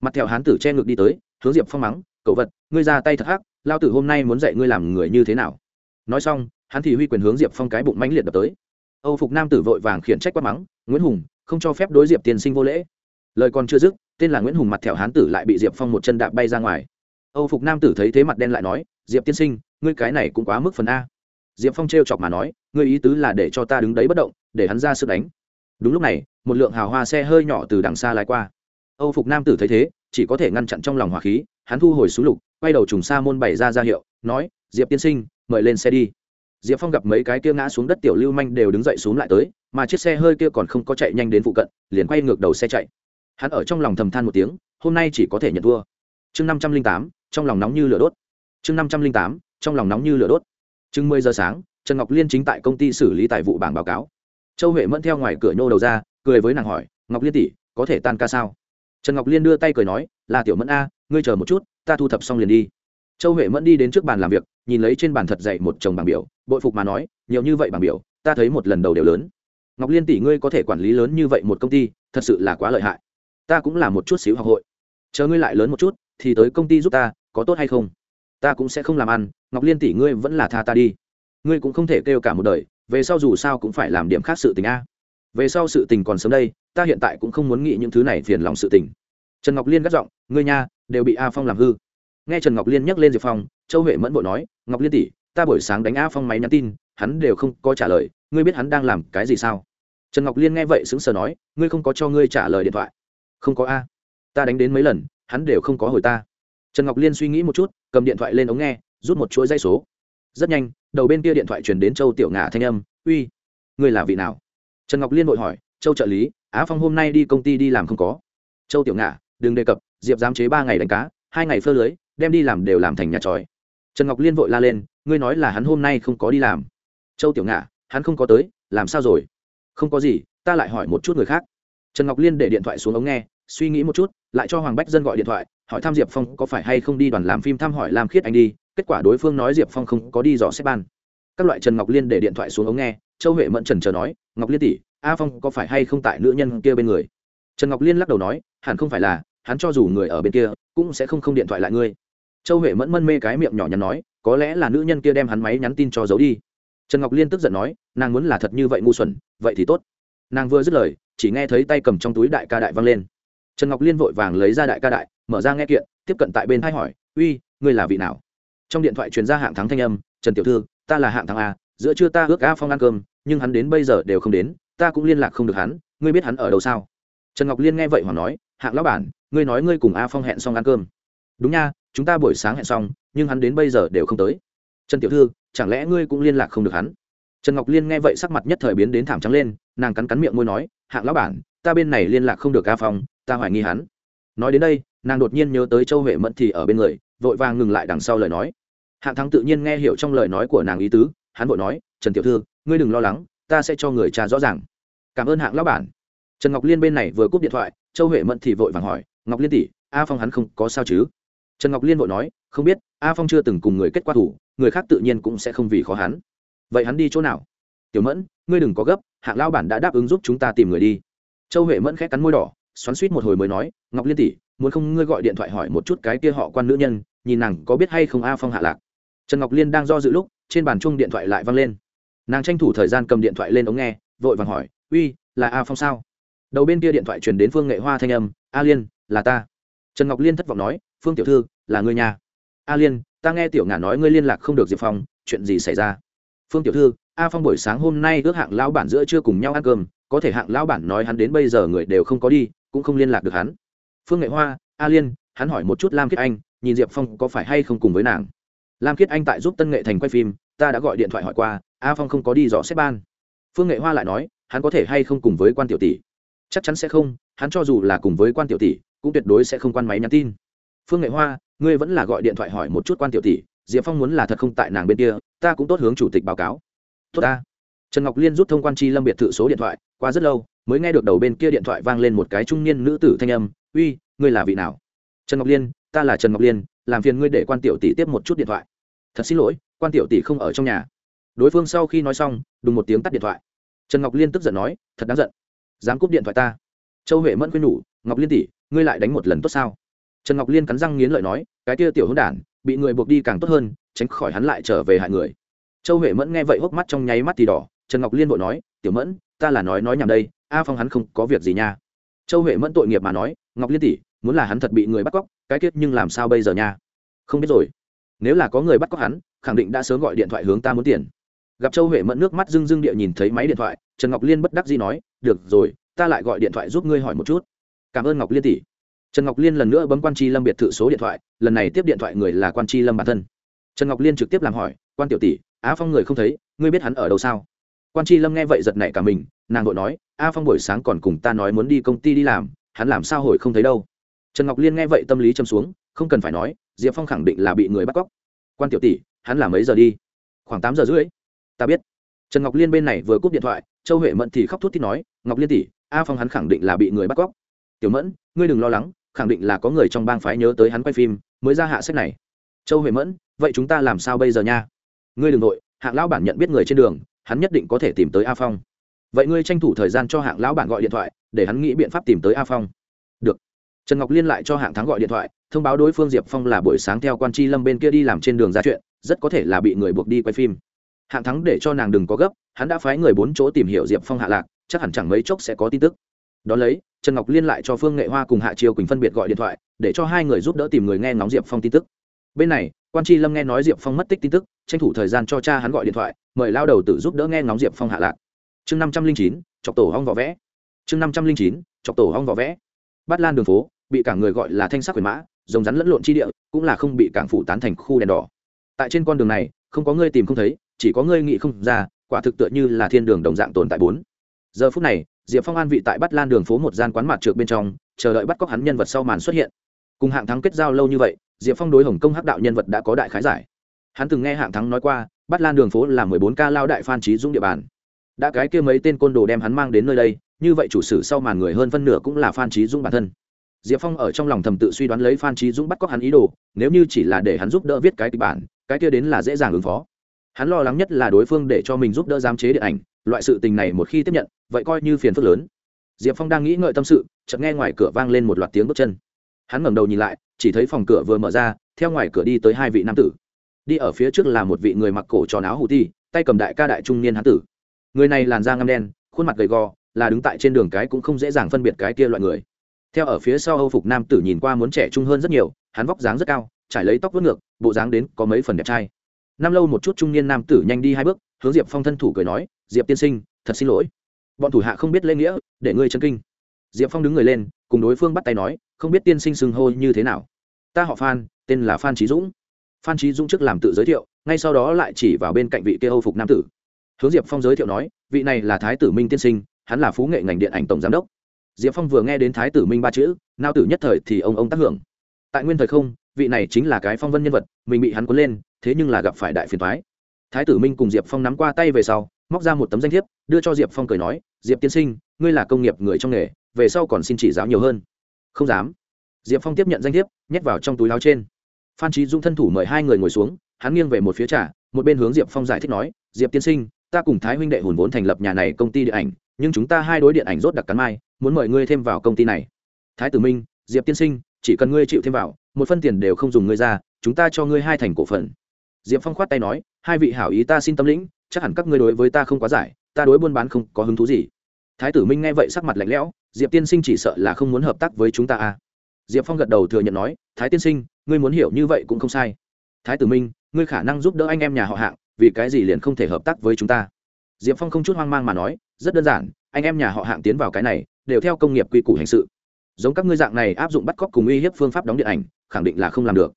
Mặt theo hán tử che ngực đi tới, hướng diệp phong mắng, cậu vật, ngươi ra tay thật hắc, lao tử hôm nay muốn dạy ngươi làm người như thế nào? Nói xong, hắn thì huy quyền hướng diệp phong cái bụng mãnh liệt đập tới. Âu phục nam tử vội vàng khiển trách quát mắng, nguyễn hùng, không cho phép đối diệp tiên sinh vô lễ lời còn chưa dứt, tên là nguyễn hùng mặt thẹo hán tử lại bị diệp phong một chân đạp bay ra ngoài. Âu phục nam tử thấy thế mặt đen lại nói, diệp tiên sinh, ngươi cái này cũng quá mức phần a. Diệp phong t chọc mà nói, ngươi ý tứ là để cho ta đứng đấy bất động, để hắn ra sức đánh. Đúng lúc này, một lượng hào hoa xe hơi nhỏ từ đằng xa lái qua. Âu phục nam tử thấy thế, chỉ có thể ngăn chặn trong lòng hỏa khí, hắn thu hồi xuống lục, quay đầu trùng xa môn bày ra ra hiệu, nói, diệp tiên sinh, mời lên xe đi. Diệp phong gặp mấy cái kia ngã xuống đất tiểu lưu manh đều đứng dậy xuống lại tới, mà chiếc xe hơi kia còn không có chạy nhanh đến phụ cận, liền quay ngược đầu xe chạy hắn ở trong lòng thầm than một tiếng, hôm nay chỉ có thể nhận thua. Chương năm trăm linh tám, trong lòng nóng như lửa đốt. Chương năm trăm linh tám, trong lòng nóng như lửa đốt. Chừng mười giờ sáng, trần ngọc liên chính tại công ty xử lý tài vụ bảng báo cáo. Châu huệ mẫn theo ngoài cửa nhô đầu ra, cười với nàng hỏi, ngọc liên tỷ, có thể tan ca sao? Trần ngọc liên đưa tay cười nói, là tiểu mẫn a, ngươi chờ một chút, ta thu thập xong liền đi. Châu huệ mẫn đi đến trước bàn làm việc, nhìn lấy trên bàn thật dậy một chồng bảng biểu, bội phục mà nói, nhiều như vậy bảng biểu, ta thấy một lần đầu đều lớn. Ngọc liên tỷ ngươi có thể quản lý lớn như vậy một công ty, thật sự là quá lợi hại ta cũng là một chút xíu học hội. Chờ ngươi lại lớn một chút, thì tới công ty giúp ta, có tốt hay không? Ta cũng sẽ không làm ăn, ngọc liên tỷ ngươi vẫn là tha ta đi. Ngươi cũng không thể kêu cả một đời, về sau dù sao cũng phải làm điểm khác sự tình a. Về sau sự tình còn sớm đây, ta hiện tại cũng không muốn nghĩ những thứ này phiền lòng sự tình. Trần ngọc liên gắt giọng, ngươi nha, đều bị a phong làm hư. Nghe trần ngọc liên nhắc lên diệp phong, châu huệ mẫn bộ nói, ngọc liên tỷ, ta buổi sáng đánh a phong máy nhắn tin, hắn đều không có trả lời, ngươi biết hắn đang làm cái gì sao? Trần ngọc liên nghe vậy sững sờ nói, ngươi không có cho ngươi trả lời điện thoại không có a. Ta đánh đến mấy lần, hắn đều không có hồi ta. Trần ngọc liên suy nghĩ một chút, cầm điện thoại lên ống nghe, rút một chuỗi dây số. Rất nhanh, đầu bên kia điện thoại chuyển đến châu tiểu ngà thanh âm, uy, ngươi là vị nào? Trần ngọc liên vội hỏi, châu trợ lý, á phong hôm nay đi công ty đi làm không có? Châu tiểu ngà, đừng đề cập, diệp giám chế ba ngày đánh cá, hai ngày phơ lưới, đem đi làm đều làm thành nhà tròi. Trần ngọc liên vội la lên, ngươi nói là hắn hôm nay không có đi làm. Châu tiểu ngà, hắn không có tới, làm sao rồi? Không có gì, ta lại hỏi một chút người khác. Trần ngọc liên để điện thoại xuống ống nghe suy nghĩ một chút, lại cho hoàng bách dân gọi điện thoại, hỏi thăm diệp phong có phải hay không đi đoàn làm phim thăm hỏi lam khiết anh đi, kết quả đối phương nói diệp phong không có đi dò xếp ban. Các loại trần ngọc liên để điện thoại xuống ống nghe, châu huệ mẫn trần chờ nói, ngọc liên tỷ, a phong có phải hay không tại nữ nhân kia bên người? Trần ngọc liên lắc đầu nói, hẳn không phải là, hắn cho dù người ở bên kia, cũng sẽ không không điện thoại lại ngươi. Châu huệ mẫn mân mê cái miệng nhỏ nhắn nói, có lẽ là nữ nhân kia đem hắn máy nhắn tin cho giấu đi. Trần ngọc liên tức giận nói, nàng muốn là thật như vậy ngu xuẩn, vậy thì tốt. Nàng vừa dứt lời, chỉ nghe thấy tay cầm trong túi đại ca đại văng lên trần ngọc liên vội vàng lấy ra đại ca đại mở ra nghe kiện tiếp cận tại bên hai hỏi uy ngươi là vị nào trong điện thoại truyền ra hạng thắng thanh âm trần tiểu thư ta là hạng thắng a giữa trưa ta ước a phong ăn cơm nhưng hắn đến bây giờ đều không đến ta cũng liên lạc không được hắn ngươi biết hắn ở đâu sao trần ngọc liên nghe vậy hoàng nói hạng lão bản ngươi nói ngươi cùng a phong hẹn xong ăn cơm đúng nha chúng ta buổi sáng hẹn xong nhưng hắn đến bây giờ đều không tới trần tiểu thư chẳng lẽ ngươi cũng liên lạc không được hắn trần ngọc liên nghe vậy sắc mặt nhất thời biến đến thảm trắng lên nàng cắn cắn miệng môi nói hạng lão bản ta bên này liên lạc không được a phong ta hoài nghi hắn. Nói đến đây, nàng đột nhiên nhớ tới châu huệ mẫn thì ở bên người, vội vàng ngừng lại đằng sau lời nói. Hạng thắng tự nhiên nghe hiểu trong lời nói của nàng ý tứ, hắn vội nói, trần tiểu thư, ngươi đừng lo lắng, ta sẽ cho người cha rõ ràng. Cảm ơn hạng lão bản. Trần ngọc liên bên này vừa cúp điện thoại, châu huệ mẫn thì vội vàng hỏi, ngọc liên tỷ, a phong hắn không có sao chứ? Trần ngọc liên vội nói, không biết, a phong chưa từng cùng người kết quả thủ, người khác tự nhiên cũng sẽ không vì khó hắn. Vậy hắn đi chỗ nào? Tiểu mẫn, ngươi đừng có gấp, hạng lao bản đã đáp ứng giúp chúng ta tìm người đi. Châu huệ mẫn khẽ cắn môi đỏ xoắn suýt một hồi mới nói, ngọc liên tỷ, muốn không ngươi gọi điện thoại hỏi một chút cái kia họ quan nữ nhân, nhìn nàng có biết hay không a phong hạ lạc? Trần ngọc liên đang do dự lúc, trên bàn chung điện thoại lại văng lên. Nàng tranh thủ thời gian cầm điện thoại lên ống nghe, vội vàng hỏi, uy, là a phong sao? Đầu bên kia điện thoại truyền đến phương nghệ hoa thanh âm, a liên, là ta. Trần ngọc liên thất vọng nói, phương tiểu thư, là người nhà. A liên, ta nghe tiểu ngà nói ngươi liên lạc không được diệp phong, chuyện gì xảy ra? Phương tiểu thư, a phong buổi sáng hôm nay ước hạng lão bản giữa chưa cùng nhau ăn cơm, có thể hạng lão bản nói hắn đến bây giờ người đều không có đi cũng không liên lạc được hắn. Phương nghệ hoa, a liên, hắn hỏi một chút lam Kiết anh, nhìn diệp phong có phải hay không cùng với nàng. Lam Kiết anh tại giúp tân nghệ thành quay phim, ta đã gọi điện thoại hỏi qua, a phong không có đi dò xếp ban. Phương nghệ hoa lại nói, hắn có thể hay không cùng với quan tiểu tỷ? Chắc chắn sẽ không, hắn cho dù là cùng với quan tiểu tỷ, cũng tuyệt đối sẽ không quan máy nhắn tin. Phương nghệ hoa, ngươi vẫn là gọi điện thoại hỏi một chút quan tiểu tỷ, diệp phong muốn là thật không tại nàng bên kia, ta cũng tốt hướng chủ tịch báo cáo. Tốt ta. Trần ngọc liên rút thông quan chi lâm biệt thự số điện thoại, qua rất lâu mới nghe được đầu bên kia điện thoại vang lên một cái trung niên nữ tử thanh âm, uy, ngươi là vị nào? Trần ngọc liên, ta là trần ngọc liên, làm phiền ngươi để quan tiểu tỷ tiếp một chút điện thoại. Thật xin lỗi, quan tiểu tỷ không ở trong nhà. Đối phương sau khi nói xong, đùng một tiếng tắt điện thoại. Trần ngọc liên tức giận nói, thật đáng giận. Dám cúp điện thoại ta. Châu huệ mẫn khuyên nhủ, ngọc liên tỷ, ngươi lại đánh một lần tốt sao? Trần ngọc liên cắn răng nghiến lợi nói, cái kia tiểu hôn đản, bị người buộc đi càng tốt hơn, tránh khỏi hắn lại trở về hại người. Châu huệ mẫn nghe vậy hốc mắt trong nháy mắt thì đỏ, trần ngọc liên vội nói, tiểu mẫn, ta là nói nói nhầm đây a phong hắn không có việc gì nha. Châu huệ mẫn tội nghiệp mà nói, ngọc liên tỷ, muốn là hắn thật bị người bắt cóc, cái kết nhưng làm sao bây giờ nha? Không biết rồi. Nếu là có người bắt cóc hắn, khẳng định đã sớm gọi điện thoại hướng ta muốn tiền. Gặp châu huệ mẫn nước mắt rưng rưng địa nhìn thấy máy điện thoại, trần ngọc liên bất đắc dĩ nói, được rồi, ta lại gọi điện thoại giúp ngươi hỏi một chút. Cảm ơn ngọc liên tỷ. Trần ngọc liên lần nữa bấm quan tri lâm biệt thự số điện thoại, lần này tiếp điện thoại người là quan tri lâm bản thân. Trần ngọc liên trực tiếp làm hỏi, quan tiểu tỷ á phong người không thấy, ngươi biết hắn ở đâu sao? Quan tri lâm nghe vậy giật nảy cả mình, nàng vội nói a phong buổi sáng còn cùng ta nói muốn đi công ty đi làm, hắn làm sao hồi không thấy đâu. Trần ngọc liên nghe vậy tâm lý châm xuống, không cần phải nói, diệp phong khẳng định là bị người bắt cóc. Quan tiểu tỷ, hắn là mấy giờ đi? Khoảng tám giờ rưỡi. Ta biết. Trần ngọc liên bên này vừa cúp điện thoại, châu huệ mẫn thì khóc thút thít nói, ngọc liên tỷ, a phong hắn khẳng định là bị người bắt cóc. Tiểu mẫn, ngươi đừng lo lắng, khẳng định là có người trong bang phái nhớ tới hắn quay phim, mới ra hạ sách này. Châu huệ mẫn, vậy chúng ta làm sao bây giờ nha? Ngươi đ ừ n g nội hạng lão bản nhận biết người trên đường, hắn nhất định có thể tìm tới a phong vậy ngươi tranh thủ thời gian cho hạng lão bản gọi điện thoại, để hắn nghĩ biện pháp tìm tới a phong. Được. Trần ngọc liên lại cho hạng thắng gọi điện thoại, thông báo đối phương diệp phong là buổi sáng theo quan tri lâm bên kia đi làm trên đường ra chuyện, rất có thể là bị người buộc đi quay phim. Hạng thắng để cho nàng đừng có gấp, hắn đã phái người bốn chỗ tìm hiểu diệp phong hạ lạc, chắc hẳn chẳng mấy chốc sẽ có tin tức. Đón lấy, trần ngọc liên lại cho phương nghệ hoa cùng hạ triều quỳnh phân biệt gọi điện thoại, để cho hai người giúp đỡ tìm người nghe ngóng diệp phong tin tức. Bên này, quan tri lâm nghe nói diệp phong mất tích tin tức, tranh thủ thời gian cho cha hắn gọi điện thoại, mời lao đầu tự giúp đỡ nghe ngóng diệp phong hạ lạc chương năm trăm linh chín, chọc tổ hong vỏ vẽ. Chương năm trăm linh chín, chọc tổ hong vỏ vẽ. Bát lan đường phố, bị cả người gọi là thanh sắc quyền mã, rồng rắn lẫn lộn chi địa, cũng là không bị cảng phủ tán thành khu đèn đỏ. Tại trên con đường này, không có ngươi tìm không thấy, chỉ có ngươi nghĩ không ra, quả thực tựa như là thiên đường đồng dạng tồn tại bốn. Giờ phút này, diệp phong an vị tại bắt lan đường phố một gian quán mặt trượt bên trong, chờ đợi bắt cóc hắn nhân vật sau màn xuất hiện. Cùng hạng thắng kết giao lâu như vậy, diệp phong đối hồng công hắc đạo nhân vật đã có đại khái giải. Hắn từng nghe hạng thắng nói qua bắt lan đường phố là mười bốn ca lao đại phan trí dũng địa bàn đã cái kia mấy tên côn đồ đem hắn mang đến nơi đây, như vậy chủ sử sau màn người hơn phân nửa cũng là phan trí dũng bản thân. Diệp phong ở trong lòng thầm tự suy đoán lấy phan trí dũng bắt cóc hắn ý đồ, nếu như chỉ là để hắn giúp đỡ viết cái kịch bản, cái kia đến là dễ dàng ứng phó. Hắn lo lắng nhất là đối phương để cho mình giúp đỡ giám chế điện ảnh, loại sự tình này một khi tiếp nhận, vậy coi như phiền phức lớn. Diệp phong đang nghĩ ngợi tâm sự, chợt nghe ngoài cửa vang lên một loạt tiếng bước chân. Hắn ngẩng đầu nhìn lại, chỉ thấy phòng cửa vừa mở ra, theo ngoài cửa đi tới hai vị nam tử. Đi ở phía trước là một vị người mặc cổ tròn áo hủ ti, tay cầm đại ca đại trung niên hán tử người này làn da ngăm đen, khuôn mặt gầy gò, là đứng tại trên đường cái cũng không dễ dàng phân biệt cái kia loại người. Theo ở phía sau âu phục nam tử nhìn qua muốn trẻ trung hơn rất nhiều, hắn vóc dáng rất cao, trải lấy tóc vớt ngược, bộ dáng đến có mấy phần đẹp trai. Năm lâu một chút trung niên nam tử nhanh đi hai bước, hướng diệp phong thân thủ cười nói, diệp tiên sinh, thật xin lỗi. Bọn thủ hạ không biết lễ nghĩa, để ngươi chân kinh. Diệp phong đứng người lên, cùng đối phương bắt tay nói, không biết tiên sinh xưng hô như thế nào? Ta họ phan, tên là phan trí dũng. Phan trí dũng trước làm tự giới thiệu, ngay sau đó lại chỉ vào bên cạnh vị kia âu phục nam tử hướng diệp phong giới thiệu nói, vị này là thái tử minh tiên sinh, hắn là phú nghệ ngành điện ảnh tổng giám đốc. Diệp phong vừa nghe đến thái tử minh ba chữ, nao tử nhất thời thì ông ông tác hưởng. Tại nguyên thời không, vị này chính là cái phong vân nhân vật, mình bị hắn cuốn lên, thế nhưng là gặp phải đại phiền thoái thái tử minh cùng diệp phong nắm qua tay về sau, móc ra một tấm danh thiếp, đưa cho diệp phong cười nói, diệp tiên sinh, ngươi là công nghiệp người trong nghề, về sau còn xin chỉ giáo nhiều hơn. Không dám. Diệp phong tiếp nhận danh thiếp, nhét vào trong túi láo trên. Phan trí dung thân thủ mời hai người ngồi xuống, hắn nghiêng về một phía trả một bên hướng diệp phong giải thích nói, diệp tiên sinh ta cùng thái huynh đệ hùn vốn thành lập nhà này công ty điện ảnh, nhưng chúng ta hai đối điện ảnh rốt đặc cắn mai, muốn mời ngươi thêm vào công ty này. Thái tử minh, diệp tiên sinh, chỉ cần ngươi chịu thêm vào, một phân tiền đều không dùng ngươi ra, chúng ta cho ngươi hai thành cổ phần. Diệp phong khoát tay nói, hai vị hảo ý ta xin tâm lĩnh, chắc hẳn các ngươi đối với ta không quá giải, ta đối buôn bán không có hứng thú gì. Thái tử minh nghe vậy sắc mặt lạnh lẽo, diệp tiên sinh chỉ sợ là không muốn hợp tác với chúng ta à. diệp phong gật đầu thừa nhận nói, thái tiên sinh, ngươi muốn hiểu như vậy cũng không sai. Thái tử minh, ngươi khả năng giúp đỡ anh em nhà họ hạng vì cái gì liền không thể hợp tác với chúng ta? Diệp phong không chút hoang mang mà nói, rất đơn giản, anh em nhà họ hạng tiến vào cái này, đều theo công nghiệp quy củ hành sự. Giống các ngươi dạng này áp dụng bắt cóc cùng uy hiếp phương pháp đóng điện ảnh, khẳng định là không làm được.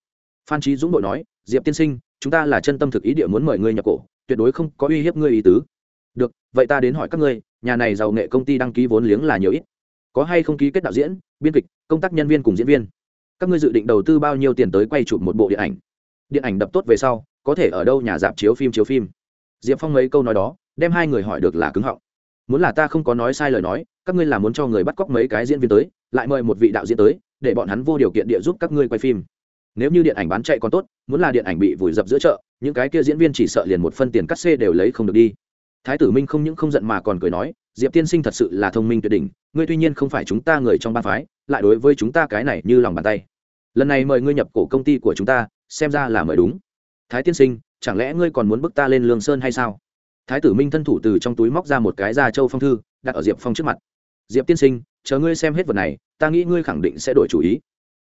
Phan trí dũng đội nói, diệp tiên sinh, chúng ta là chân tâm thực ý địa muốn mời ngươi nhập cổ, tuyệt đối không có uy hiếp ngươi ý tứ. Được, vậy ta đến hỏi các ngươi, nhà này giàu nghệ công ty đăng ký vốn liếng là nhiều ít? Có hay không ký kết đạo diễn, biên kịch, công tác nhân viên cùng diễn viên? Các ngươi dự định đầu tư bao nhiêu tiền tới quay chụp một bộ điện ảnh? Điện ảnh đập tốt về sau có thể ở đâu nhà dạp chiếu phim chiếu phim. Diệp phong mấy câu nói đó, đem hai người hỏi được là cứng họng. Muốn là ta không có nói sai lời nói, các ngươi là muốn cho người bắt cóc mấy cái diễn viên tới, lại mời một vị đạo diễn tới, để bọn hắn vô điều kiện địa giúp các ngươi quay phim. Nếu như điện ảnh bán chạy còn tốt, muốn là điện ảnh bị vùi dập giữa chợ, những cái kia diễn viên chỉ sợ liền một phân tiền cắt xê đều lấy không được đi. Thái tử minh không những không giận mà còn cười nói, diệp tiên sinh thật sự là thông minh tuyệt đỉnh, ngươi tuy nhiên không phải chúng ta người trong ba phái, lại đối với chúng ta cái này như lòng bàn tay. Lần này mời ngươi nhập cổ công ty của chúng ta, xem ra là mời đúng thái tiên sinh, chẳng lẽ ngươi còn muốn bức ta lên lương sơn hay sao? Thái tử minh thân thủ từ trong túi móc ra một cái da châu phong thư, đặt ở diệp phong trước mặt. Diệp tiên sinh, chờ ngươi xem hết vật này, ta nghĩ ngươi khẳng định sẽ đổi chủ ý.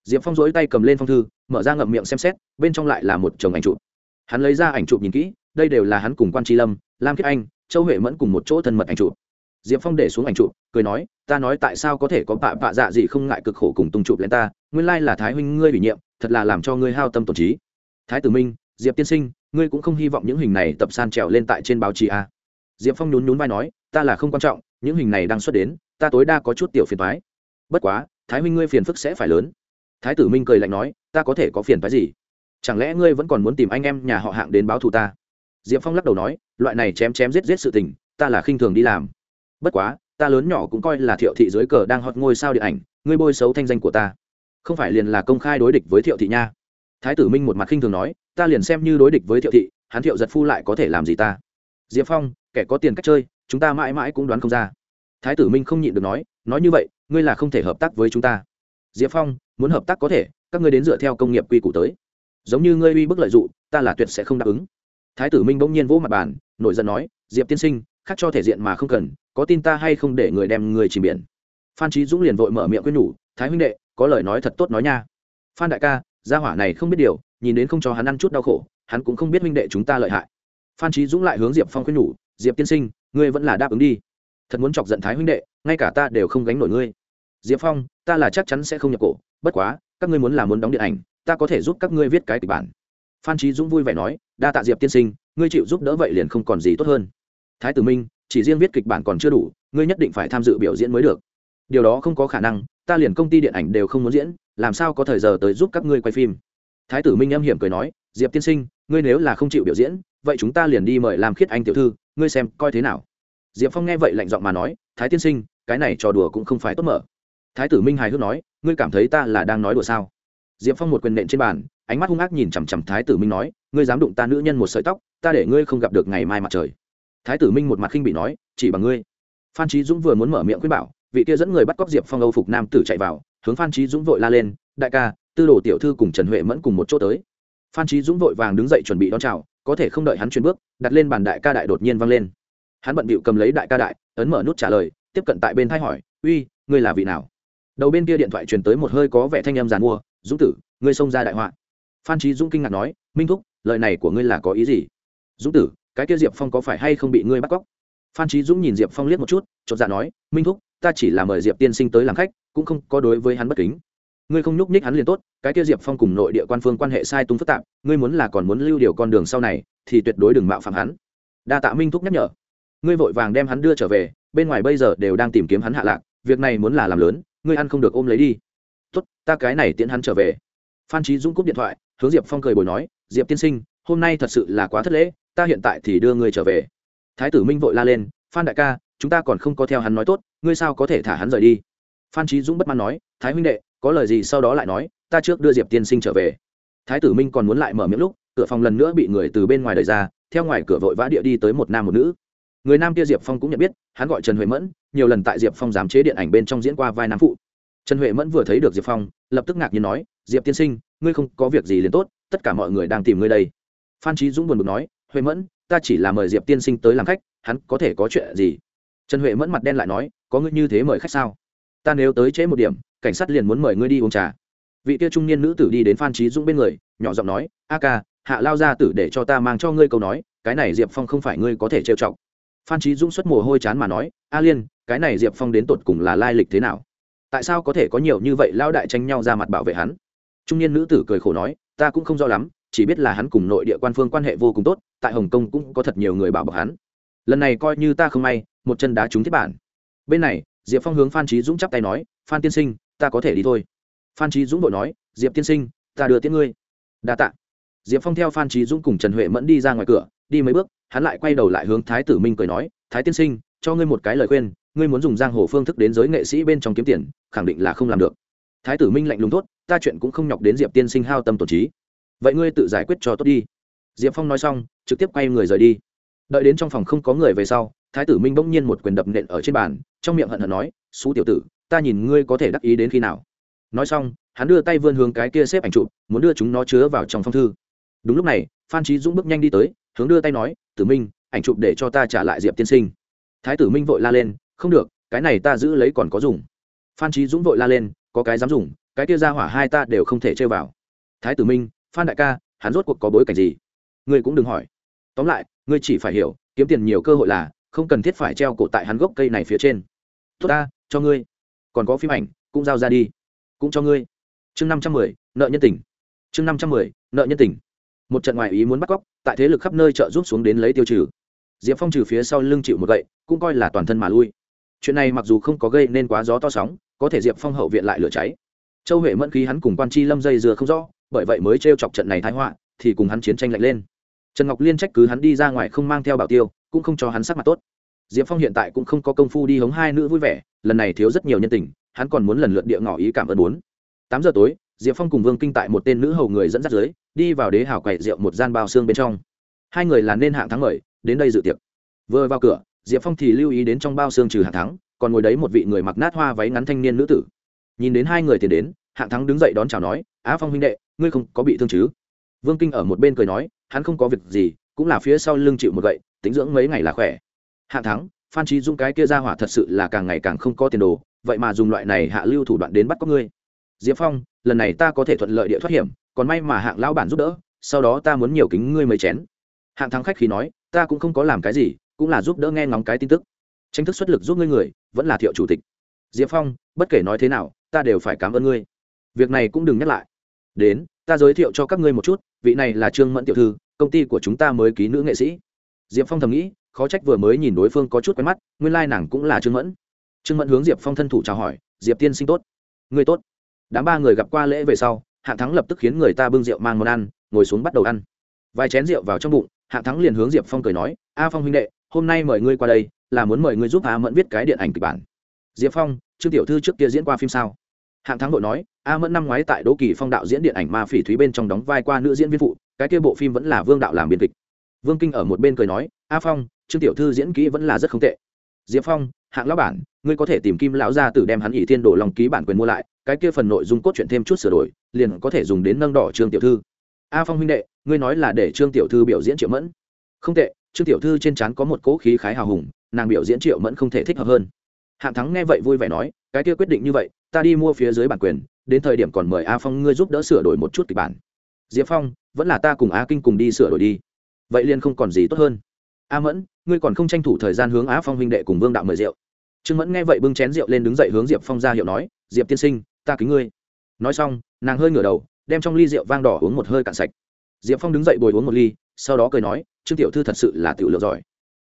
Diệp phong dối tay cầm lên phong thư, mở ra ngậm miệng xem xét, bên trong lại là một chồng ảnh chụp. Hắn lấy ra ảnh chụp nhìn kỹ, đây đều là hắn cùng quan tri lâm, lam kiếp anh, châu huệ mẫn cùng một chỗ thân mật ảnh chụp. Diệp phong để xuống ảnh chụp, cười nói, ta nói tại sao có thể có bạ bạ dạ gì không ngại cực khổ cùng tung chụp lên ta? Nguyên lai là thái huynh ngươi ủy nhiệm, thật là làm cho ngươi hao tâm tổn trí. Thái tử minh diệp tiên sinh, ngươi cũng không hy vọng những hình này tập san trèo lên tại trên báo chí à. diệp phong nhún nhún vai nói, ta là không quan trọng, những hình này đang xuất đến, ta tối đa có chút tiểu phiền thoái bất quá, thái Minh ngươi phiền phức sẽ phải lớn. Thái tử minh cười lạnh nói, ta có thể có phiền phái gì? Chẳng lẽ ngươi vẫn còn muốn tìm anh em nhà họ hạng đến báo thù ta? Diệp phong lắc đầu nói, loại này chém chém giết giết sự tình, ta là khinh thường đi làm. Bất quá, ta lớn nhỏ cũng coi là thiệu thị dưới cờ đang hot ngôi sao điện ảnh, ngươi bôi xấu thanh danh của ta. Không phải liền là công khai đối địch với thiệu thị nha. Thái tử minh một mặt khinh thường nói ta liền xem như đối địch với thiệu thị, hắn thiệu giật phu lại có thể làm gì ta? Diệp phong, kẻ có tiền cách chơi, chúng ta mãi mãi cũng đoán không ra. Thái tử minh không nhịn được nói nói như vậy, ngươi là không thể hợp tác với chúng ta. Diệp phong, muốn hợp tác có thể, các ngươi đến dựa theo công nghiệp quy củ tới. Giống như ngươi uy bức lợi d ụ ta là tuyệt sẽ không đáp ứng. Thái tử minh bỗng nhiên vỗ mặt bàn, nổi giận nói, diệp tiên sinh, khác cho thể diện mà không cần, có tin ta hay không để người đem người chìm biển? Phan trí dũng liền vội mở miệng quyết nhủ, thái huynh đệ, có lời nói thật tốt nói nha. Phan đại ca, gia hỏa này không biết điều nhìn đến không cho hắn ăn chút đau khổ, hắn cũng không biết huynh đệ chúng ta lợi hại. Phan trí dũng lại hướng diệp phong khuyên nhủ, diệp tiên sinh, ngươi vẫn là đáp ứng đi. Thật muốn chọc giận thái huynh đệ, ngay cả ta đều không gánh nổi ngươi. Diệp phong, ta là chắc chắn sẽ không nhập cổ, bất quá, các ngươi muốn là muốn đóng điện ảnh, ta có thể giúp các ngươi viết cái kịch bản. Phan trí dũng vui vẻ nói, đa tạ diệp tiên sinh, ngươi chịu giúp đỡ vậy liền không còn gì tốt hơn. Thái tử minh, chỉ riêng viết kịch bản còn chưa đủ, ngươi nhất định phải tham dự biểu diễn mới được. Điều đó không có khả năng, ta liền công ty điện ảnh đều không muốn diễn, làm sao có thời giờ tới giúp các ngươi quay phim? Thái tử minh âm hiểm cười nói, diệp tiên sinh, ngươi nếu là không chịu biểu diễn, vậy chúng ta liền đi mời làm khiết anh tiểu thư, ngươi xem coi thế nào. Diệp phong nghe vậy lạnh giọng mà nói, thái tiên sinh, cái này trò đùa cũng không phải tốt mở. Thái tử minh hài hước nói, ngươi cảm thấy ta là đang nói đùa sao? Diệp phong một quyền nện trên bàn, ánh mắt hung ác nhìn chằm chằm thái tử minh nói, ngươi dám đụng ta nữ nhân một sợi tóc, ta để ngươi không gặp được ngày mai mặt trời. Thái tử minh một mặt khinh bị nói, chỉ bằng ngươi. Phan trí dũng vừa muốn mở miệng khuyên bảo, vị kia dẫn người bắt cóc diệp phong âu phục nam tử chạy vào, hướng phan trí dũng vội la lên, đại ca tư đồ tiểu thư cùng trần huệ mẫn cùng một chỗ tới. Phan trí dũng vội vàng đứng dậy chuẩn bị đón chào, có thể không đợi hắn chuyển bước, đặt lên bàn đại ca đại đột nhiên văng lên. Hắn bận bịu cầm lấy đại ca đại, ấn mở nút trả lời, tiếp cận tại bên thay hỏi, uy, ngươi là vị nào? Đầu bên kia điện thoại truyền tới một hơi có vẻ thanh âm giàn mua, dũng tử, ngươi xông ra đại họa. Phan trí dũng kinh ngạc nói, minh thúc, lời này của ngươi là có ý gì? Dũng tử, cái kia diệp phong có phải hay không bị ngươi bắt cóc? Phan trí dũng nhìn diệp phong liếc một chút, chột dạ nói, minh thúc, ta chỉ là mời diệp tiên sinh tới làm khách, cũng không có đối với hắn bất kính ngươi không nhúc nhích hắn liền tốt, cái kia diệp phong cùng nội địa quan phương quan hệ sai tung phức tạp, ngươi muốn là còn muốn lưu điều con đường sau này, thì tuyệt đối đừng mạo phạm hắn. Đa tạ minh thúc nhắc nhở. Ngươi vội vàng đem hắn đưa trở về, bên ngoài bây giờ đều đang tìm kiếm hắn hạ lạc, việc này muốn là làm lớn, ngươi ăn không được ôm lấy đi. Tốt, ta cái này tiễn hắn trở về. Phan trí dũng cúp điện thoại, hướng diệp phong cười bồi nói, diệp tiên sinh, hôm nay thật sự là quá thất lễ, ta hiện tại thì đưa ngươi trở về. Thái tử minh vội la lên, phan đại ca, chúng ta còn không có theo hắn nói tốt, ngươi sao có thể thả hắn rời đi? Phan trí dũng bất mãn nói, thái huynh đệ có lời gì sau đó lại nói, ta trước đưa diệp tiên sinh trở về. Thái tử minh còn muốn lại mở miệng lúc, cửa phòng lần nữa bị người từ bên ngoài đẩy ra, theo ngoài cửa vội vã địa đi tới một nam một nữ. Người nam kia diệp phong cũng nhận biết, hắn gọi trần huệ mẫn, nhiều lần tại diệp phong giám chế điện ảnh bên trong diễn qua vai nam phụ. Trần huệ mẫn vừa thấy được diệp phong, lập tức ngạc nhiên nói, diệp tiên sinh, ngươi không có việc gì liền tốt, tất cả mọi người đang tìm ngươi đây. Phan trí dũng buồn bực nói, huệ mẫn, ta chỉ là mời diệp tiên sinh tới làm khách, hắn có thể có chuyện gì? Trần huệ mẫn mặt đen lại nói, có ngươi như thế mời khách sao? Ta nếu tới trễ một điểm cảnh sát liền muốn mời ngươi đi uống trà. Vị kia trung niên nữ tử đi đến phan trí dũng bên người, nhỏ giọng nói, a ca, hạ lao ra tử để cho ta mang cho ngươi câu nói, cái này diệp phong không phải ngươi có thể trêu chọc. Phan trí dũng xuất mồ hôi chán mà nói, a liên, cái này diệp phong đến tột cùng là lai lịch thế nào? Tại sao có thể có nhiều như vậy lao đại tranh nhau ra mặt bảo vệ hắn? Trung niên nữ tử cười khổ nói, ta cũng không rõ lắm, chỉ biết là hắn cùng nội địa quan phương quan hệ vô cùng tốt, tại hồng kông cũng có thật nhiều người bảo bọc hắn. Lần này coi như ta không may, một chân đá trúng thiết bản. Bên này, diệp phong hướng phan trí dũng chắp tay nói, phan tiên sinh ta có thể đi thôi. Phan trí dũng đội nói, diệp tiên sinh, ta đưa tiễn ngươi. Đa t ạ diệp phong theo phan trí dũng cùng trần huệ mẫn đi ra ngoài cửa, đi mấy bước, hắn lại quay đầu lại hướng thái tử minh cười nói, thái tiên sinh, cho ngươi một cái lời khuyên, ngươi muốn dùng giang hồ phương thức đến giới nghệ sĩ bên trong kiếm tiền, khẳng định là không làm được. Thái tử minh lạnh lùng tốt ta chuyện cũng không nhọc đến diệp tiên sinh hao tâm tổn trí. Vậy ngươi tự giải quyết cho tốt đi. Diệp phong nói xong, trực tiếp quay người rời đi. Đợi đến trong phòng không có người về sau, thái tử minh bỗng nhiên một quyền đập nện ở trên bàn, trong miệng hận hận nói xú tiểu tử ta nhìn ngươi có thể đắc ý đến khi nào. Nói xong, hắn đưa tay vươn hướng cái kia xếp ảnh chụp, muốn đưa chúng nó chứa vào trong phong thư. Đúng lúc này, phan trí dũng bước nhanh đi tới, hướng đưa tay nói, tử minh, ảnh chụp để cho ta trả lại diệp tiên sinh. Thái tử minh vội la lên, không được, cái này ta giữ lấy còn có dùng. Phan trí dũng vội la lên, có cái dám dùng, cái kia ra hỏa hai ta đều không thể chơi vào. Thái tử minh, phan đại ca, hắn rốt cuộc có bối cảnh gì? Ngươi cũng đừng hỏi. Tóm lại, ngươi chỉ phải hiểu, kiếm tiền nhiều cơ hội là không cần thiết phải treo cổ tại hắn gốc cây này phía trên. Tốt ta, cho ngươi còn có phim ảnh, cũng giao ra đi. Cũng cho ngươi. Chương năm trăm mười, nợ nhân tình. Chương năm trăm mười, nợ nhân tình. Một trận ngoại ý muốn bắt cóc, tại thế lực khắp nơi trợ giúp xuống đến lấy tiêu trừ. Diệp phong trừ phía sau lưng chịu một gậy, cũng coi là toàn thân mà lui. Chuyện này mặc dù không có gây nên quá gió to sóng, có thể diệp phong hậu viện lại lửa cháy. Châu huệ mẫn khí hắn cùng quan chi lâm dây dừa không rõ, bởi vậy mới t chọc trận này thái họa, thì cùng hắn chiến tranh lạnh lên. Trần ngọc liên trách cứ hắn đi ra ngoài không mang theo bảo tiêu, cũng không cho hắn sắc mặt tốt diệp phong hiện tại cũng không có công phu đi hống hai nữ vui vẻ, lần này thiếu rất nhiều nhân tình, hắn còn muốn lần lượt địa ngỏ ý cảm ơn bốn. Tám giờ tối, diệp phong cùng vương kinh tại một tên nữ hầu người dẫn dắt dưới, đi vào đế hào quậy rượu một gian bao xương bên trong. Hai người là nên hạng thắng mời, đến đây dự tiệc. Vừa vào cửa, diệp phong thì lưu ý đến trong bao xương trừ hạng thắng, còn ngồi đấy một vị người mặc nát hoa váy ngắn thanh niên nữ tử. Nhìn đến hai người tiền đến, hạng thắng đứng dậy đón chào nói, á phong huynh đệ, ngươi không có bị thương chứ? Vương kinh ở một bên cười nói, hắn không có việc gì, cũng là phía sau lưng chịu một gậy, tính dưỡng mấy ngày là khỏe hạng thắng, phan trí dung cái kia ra hỏa thật sự là càng ngày càng không có tiền đồ, vậy mà dùng loại này hạ lưu thủ đoạn đến bắt có ngươi. Diệp phong, lần này ta có thể thuận lợi địa thoát hiểm, còn may mà hạng lão bản giúp đỡ, sau đó ta muốn nhiều kính ngươi mấy chén. Hạng thắng khách khi nói, ta cũng không có làm cái gì, cũng là giúp đỡ nghe ngóng cái tin tức. Tranh thức xuất lực giúp ngươi người, vẫn là thiệu chủ tịch. Diệp phong, bất kể nói thế nào, ta đều phải cảm ơn ngươi. Việc này cũng đừng nhắc lại. Đến, ta giới thiệu cho các ngươi một chút, vị này là trương mẫn tiểu thư, công ty của chúng ta mới ký nữ nghệ sĩ. Diệp phong thầm nghĩ khó trách vừa mới nhìn đối phương có chút quen mắt, nguyên lai、like、nàng cũng là trương mẫn. Trương mẫn hướng diệp phong thân thủ chào hỏi, diệp tiên sinh tốt. Người tốt. Đám ba người gặp qua lễ về sau, hạng thắng lập tức khiến người ta bưng rượu mang món ăn, ngồi xuống bắt đầu ăn. Vài chén rượu vào trong bụng, hạng thắng liền hướng diệp phong cười nói, a phong huynh đệ, hôm nay mời ngươi qua đây, là muốn mời ngươi giúp a mẫn viết cái điện ảnh kịch bản. Diệp phong, trương tiểu thư trước kia diễn qua phim sao? Hạng thắng đội nói, a mẫn năm ngoái tại đỗ kỳ phong đạo diễn điện ảnh ma phỉ thúy bên trong đóng vai qua nữ diễn viên phụ, cái kia bộ phim vẫn là vương đạo làm biên kịch. Vương kinh ở một bên cười nói, a phong trương tiểu thư diễn kỹ vẫn là rất không tệ. Diệp phong, hạng lão bản, ngươi có thể tìm kim lão gia tử đem hắn ỷ thiên đổ lòng ký bản quyền mua lại, cái kia phần nội dung cốt truyện thêm chút sửa đổi, liền có thể dùng đến nâng đỏ trương tiểu thư. A phong huynh đệ, ngươi nói là để trương tiểu thư biểu diễn triệu mẫn. Không tệ, trương tiểu thư trên trán có một cỗ khí khái hào hùng, nàng biểu diễn triệu mẫn không thể thích hợp hơn. Hạng thắng nghe vậy vui vẻ nói, cái kia quyết định như vậy, ta đi mua phía dưới bản quyền, đến thời điểm còn mời a phong ngươi giúp đỡ sửa đổi một chút kịch bản. Diệp phong, vẫn là ta cùng a kinh cùng đi sửa đổi đi. Vậy liền không còn gì tốt hơn. A mẫn ngươi còn không tranh thủ thời gian hướng á phong huynh đệ cùng vương đạo mời rượu. Trương mẫn nghe vậy bưng chén rượu lên đứng dậy hướng diệp phong ra hiệu nói, diệp tiên sinh, ta kính ngươi. Nói xong, nàng hơi ngửa đầu, đem trong ly rượu vang đỏ uống một hơi cạn sạch. Diệp phong đứng dậy bồi uống một ly, sau đó cười nói, trương tiểu thư thật sự là tiểu lượng giỏi.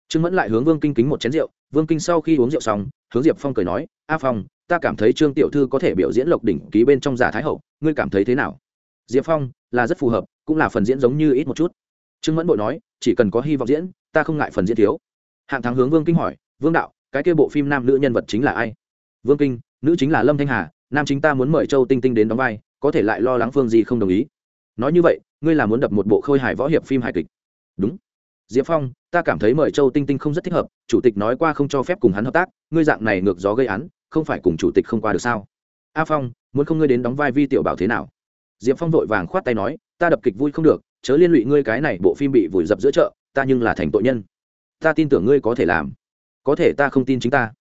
Trương mẫn lại hướng vương kinh kính một chén rượu, vương kinh sau khi uống rượu xong, hướng diệp phong cười nói a phong, ta cảm thấy trương tiểu thư có thể biểu diễn lộc đỉnh ký bên trong giả thái hậu, ngươi cảm thấy thế nào? Diệp phong, là rất phù hợp, cũng là phần diễn giống như ít một chút. Trương mẫn bội nói, chỉ cần có hy vọng diễn ta không ngại phần diễn thiếu. Hạng thắng hướng vương kinh hỏi, vương đạo, cái kia bộ phim nam nữ nhân vật chính là ai? Vương kinh, nữ chính là lâm thanh hà, nam chính ta muốn mời châu tinh tinh đến đóng vai, có thể lại lo lắng phương gì không đồng ý. Nói như vậy, ngươi là muốn đập một bộ khôi hài võ hiệp phim hài kịch? Đúng. Diệp phong, ta cảm thấy mời châu tinh tinh không rất thích hợp, chủ tịch nói qua không cho phép cùng hắn hợp tác, ngươi dạng này ngược gió gây án, không phải cùng chủ tịch không qua được sao? A phong, muốn không ngươi đến đóng vai vi tiểu bảo thế nào? Diệp phong vội vàng khoát tay nói, ta đập kịch vui không được, chớ liên lụy ngươi cái này bộ phim bị vùi dập giữa chợ ta nhưng là thành tội nhân. Ta tin tưởng ngươi có thể làm. Có thể ta không tin chính ta.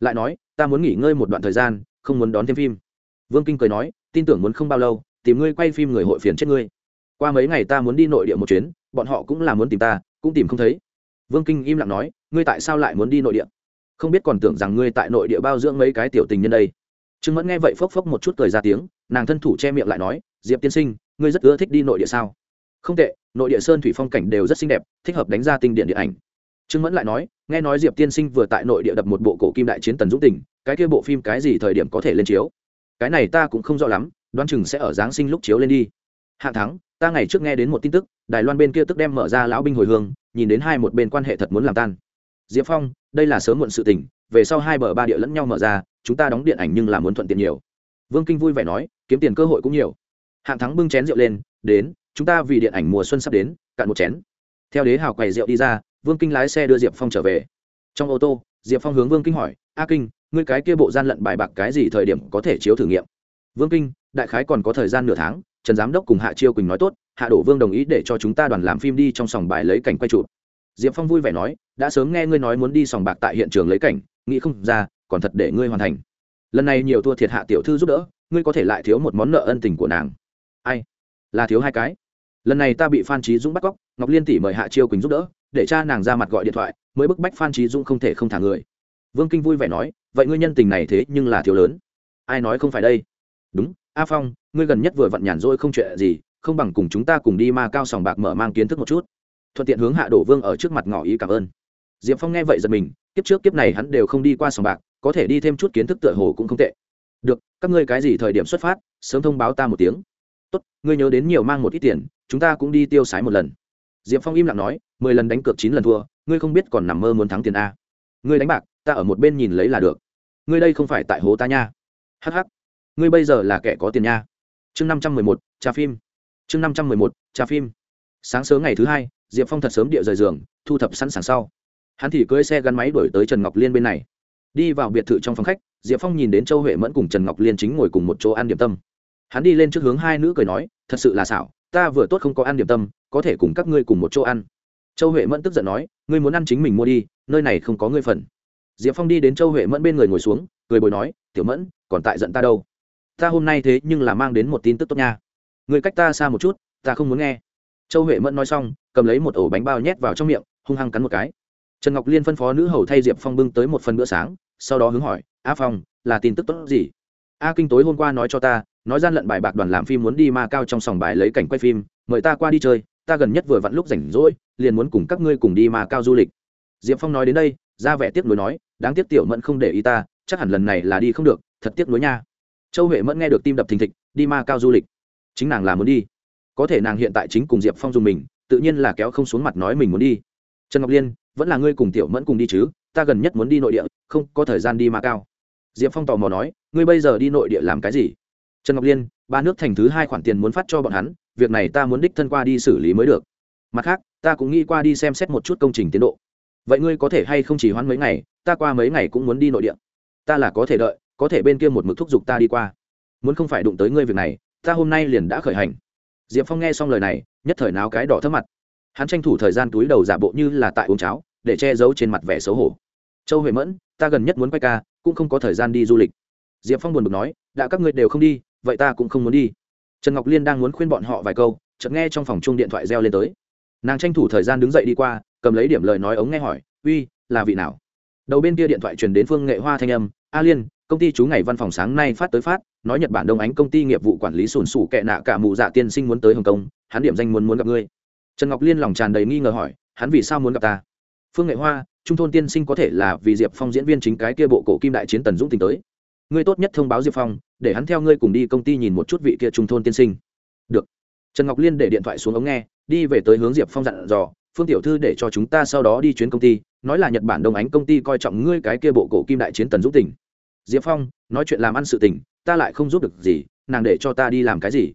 Lại nói, ta muốn nghỉ ngơi một đoạn thời gian, không muốn đón thêm phim. Vương kinh cười nói, tin tưởng muốn không bao lâu, tìm ngươi quay phim người hội phiền chết ngươi. Qua mấy ngày ta muốn đi nội địa một chuyến, bọn họ cũng là muốn tìm ta, cũng tìm không thấy. Vương kinh im lặng nói, ngươi tại sao lại muốn đi nội địa? Không biết còn tưởng rằng ngươi tại nội địa bao dưỡng mấy cái tiểu tình nhân đây. Trương mẫn nghe vậy phốc phốc một chút cười ra tiếng, nàng thân thủ che miệng lại nói, diệp tiên sinh, ngươi rất ưa thích đi nội địa sao? Không tệ, nội địa sơn thủy phong cảnh đều rất xinh đẹp, thích hợp đánh ra tinh điện điện ảnh. Trương mẫn lại nói, nghe nói diệp tiên sinh vừa tại nội địa đập một bộ cổ kim đại chiến tần dũng tình, cái kia bộ phim cái gì thời điểm có thể lên chiếu? Cái này ta cũng không rõ lắm, đoán chừng sẽ ở giáng sinh lúc chiếu lên đi. Hạ thắng, ta ngày trước nghe đến một tin tức, đài loan bên kia tức đem mở ra lão binh hồi hương, nhìn đến hai một bên quan hệ thật muốn làm tan. Diệp phong, đây là sớm muộn sự tình, về sau hai bờ ba địa lẫn nhau mở ra, chúng ta đóng điện ảnh nhưng là muốn thuận tiện nhiều. Vương kinh vui vẻ nói, kiếm tiền cơ hội cũng nhiều. Hạng thắng bưng chén rượu lên, đến chúng ta vì điện ảnh mùa xuân sắp đến, cạn một chén. Theo đế hào quầy rượu đi ra, vương kinh lái xe đưa diệp phong trở về. Trong ô tô, diệp phong hướng vương kinh hỏi, a kinh, ngươi cái kia bộ gian lận bài bạc cái gì thời điểm có thể chiếu thử nghiệm? Vương kinh, đại khái còn có thời gian nửa tháng, trần giám đốc cùng hạ chiêu quỳnh nói tốt, hạ đổ vương đồng ý để cho chúng ta đoàn làm phim đi trong sòng bài lấy cảnh quay chụp. Diệp phong vui vẻ nói, đã sớm nghe ngươi nói muốn đi sòng bạc tại hiện trường lấy cảnh, nghĩ không ra, còn thật để ngươi hoàn thành. Lần này nhiều thua thiệt hạ tiểu thư giúp đỡ, ngươi có thể lại thiếu một món nợ ân tình của nàng. Ai? Là thiếu hai cái? Lần này ta bị phan trí dũng bắt cóc, ngọc liên tỷ mời hạ chiêu quỳnh giúp đỡ, để cha nàng ra mặt gọi điện thoại, mới bức bách phan trí dũng không thể không thả người. Vương kinh vui vẻ nói, vậy ngươi nhân tình này thế nhưng là thiếu lớn. Ai nói không phải đây? Đúng, a phong, ngươi gần nhất vừa vặn nhàn rỗi không chuyện gì, không bằng cùng chúng ta cùng đi ma cao sòng bạc mở mang kiến thức một chút. Thuận tiện hướng hạ đổ vương ở trước mặt ngỏ ý cảm ơn. Diệp phong nghe vậy giật mình, kiếp trước kiếp này hắn đều không đi qua sòng bạc, có thể đi thêm chút kiến thức tựa hồ cũng không tệ. Được, các ngươi cái gì thời điểm xuất phát, sớm thông báo ta một tiếng tốt, ngươi nhớ đến nhiều mang một ít tiền, chúng ta cũng đi tiêu sái một lần. Diệp phong im lặng nói, mười lần đánh cược, chín lần thua, ngươi không biết còn nằm mơ muốn thắng tiền a. Ngươi đánh bạc, ta ở một bên nhìn lấy là được. Ngươi đây không phải tại hố ta nha. Hh ngươi bây giờ là kẻ có tiền nha. Chương năm trăm mười một, trà phim. Chương năm trăm mười một, trà phim. Sáng sớm ngày thứ hai, diệp phong thật sớm địa rời giường, thu thập sẵn sàng sau. Hắn thì cưới xe gắn máy đổi tới trần ngọc liên bên này. Đi vào biệt thự trong phòng khách, diệp phong nhìn đến châu huệ mẫn cùng trần ngọc liên chính ngồi cùng một chỗ ăn điểm tâm hắn đi lên trước hướng hai nữ cười nói, thật sự là xảo, ta vừa tốt không có ăn điểm tâm, có thể cùng các ngươi cùng một chỗ ăn. Châu huệ mẫn tức giận nói, ngươi muốn ăn chính mình mua đi, nơi này không có ngươi phần. Diệp phong đi đến châu huệ mẫn bên người ngồi xuống, cười bồi nói, tiểu mẫn, còn tại giận ta đâu? Ta hôm nay thế nhưng là mang đến một tin tức tốt nha. Người cách ta xa một chút, ta không muốn nghe. Châu huệ mẫn nói xong, cầm lấy một ổ bánh bao nhét vào trong miệng, hung hăng cắn một cái. Trần ngọc liên phân phó nữ hầu thay diệp phong bưng tới một phần bữa sáng, sau đó hướng hỏi, a phong, là tin tức tốt gì? A kinh tối hôm qua nói cho ta nói gian lận bài bạc đoàn làm phim muốn đi ma cao trong sòng bài lấy cảnh quay phim, mời ta qua đi chơi, ta gần nhất vừa vặn lúc rảnh rỗi, liền muốn cùng các ngươi cùng đi ma cao du lịch. Diệp phong nói đến đây, ra vẻ tiếc nuối nói, đáng tiếc tiểu mẫn không để ý ta, chắc hẳn lần này là đi không được, thật tiếc nuối nha. Châu huệ mẫn nghe được tim đập thình thịch, đi ma cao du lịch. Chính nàng là muốn đi. Có thể nàng hiện tại chính cùng diệp phong dùng mình, tự nhiên là kéo không xuống mặt nói mình muốn đi. Trần ngọc liên, vẫn là ngươi cùng tiểu mẫn cùng đi chứ, ta gần nhất muốn đi nội địa, không có thời gian đi ma cao. Diệp phong tò mò nói, ngươi bây giờ đi nội địa làm cái gì? Trần ngọc liên, ba nước thành thứ hai khoản tiền muốn phát cho bọn hắn, việc này ta muốn đích thân qua đi xử lý mới được. Mặt khác, ta cũng nghĩ qua đi xem xét một chút công trình tiến độ. Vậy ngươi có thể hay không chỉ hoãn mấy ngày, ta qua mấy ngày cũng muốn đi nội địa. Ta là có thể đợi, có thể bên kia một mực thúc giục ta đi qua. Muốn không phải đụng tới ngươi việc này, ta hôm nay liền đã khởi hành. Diệp phong nghe xong lời này, nhất thời náo cái đỏ thấp mặt. Hắn tranh thủ thời gian túi đầu giả bộ như là tại uống cháo, để che giấu trên mặt vẻ xấu hổ. Châu huệ mẫn, ta gần nhất muốn quay ca, cũng không có thời gian đi du lịch. Diệp phong buồn bực nói, đã các ngươi đều không đi vậy ta cũng không muốn đi. Trần ngọc liên đang muốn khuyên bọn họ vài câu, chợt nghe trong phòng chung điện thoại reo lên tới. Nàng tranh thủ thời gian đứng dậy đi qua, cầm lấy điểm lời nói ống nghe hỏi, uy, là vị nào? Đầu bên kia điện thoại truyền đến phương nghệ hoa thanh âm, a liên, công ty chú ngày văn phòng sáng nay phát tới phát, nói nhật bản đông ánh công ty nghiệp vụ quản lý sùn sủ kệ nạ cả mụ dạ tiên sinh muốn tới hồng kông, hắn điểm danh muốn muốn gặp ngươi. Trần ngọc liên lòng tràn đầy nghi ngờ hỏi, hắn vì sao muốn gặp ta? Phương nghệ hoa, trung thôn tiên sinh có thể là vì diệp phong diễn viên chính cái kia bộ cổ kim đại chiến tần dũng tình tới ngươi tốt nhất thông báo diệp phong, để hắn theo ngươi cùng đi công ty nhìn một chút vị kia trung thôn tiên sinh. Được. Trần ngọc liên để điện thoại xuống ống nghe, đi về tới hướng diệp phong dặn dò, phương tiểu thư để cho chúng ta sau đó đi chuyến công ty, nói là nhật bản đông ánh công ty coi trọng ngươi cái kia bộ cổ kim đại chiến tần dũng tình. Diệp phong, nói chuyện làm ăn sự tình, ta lại không giúp được gì, nàng để cho ta đi làm cái gì?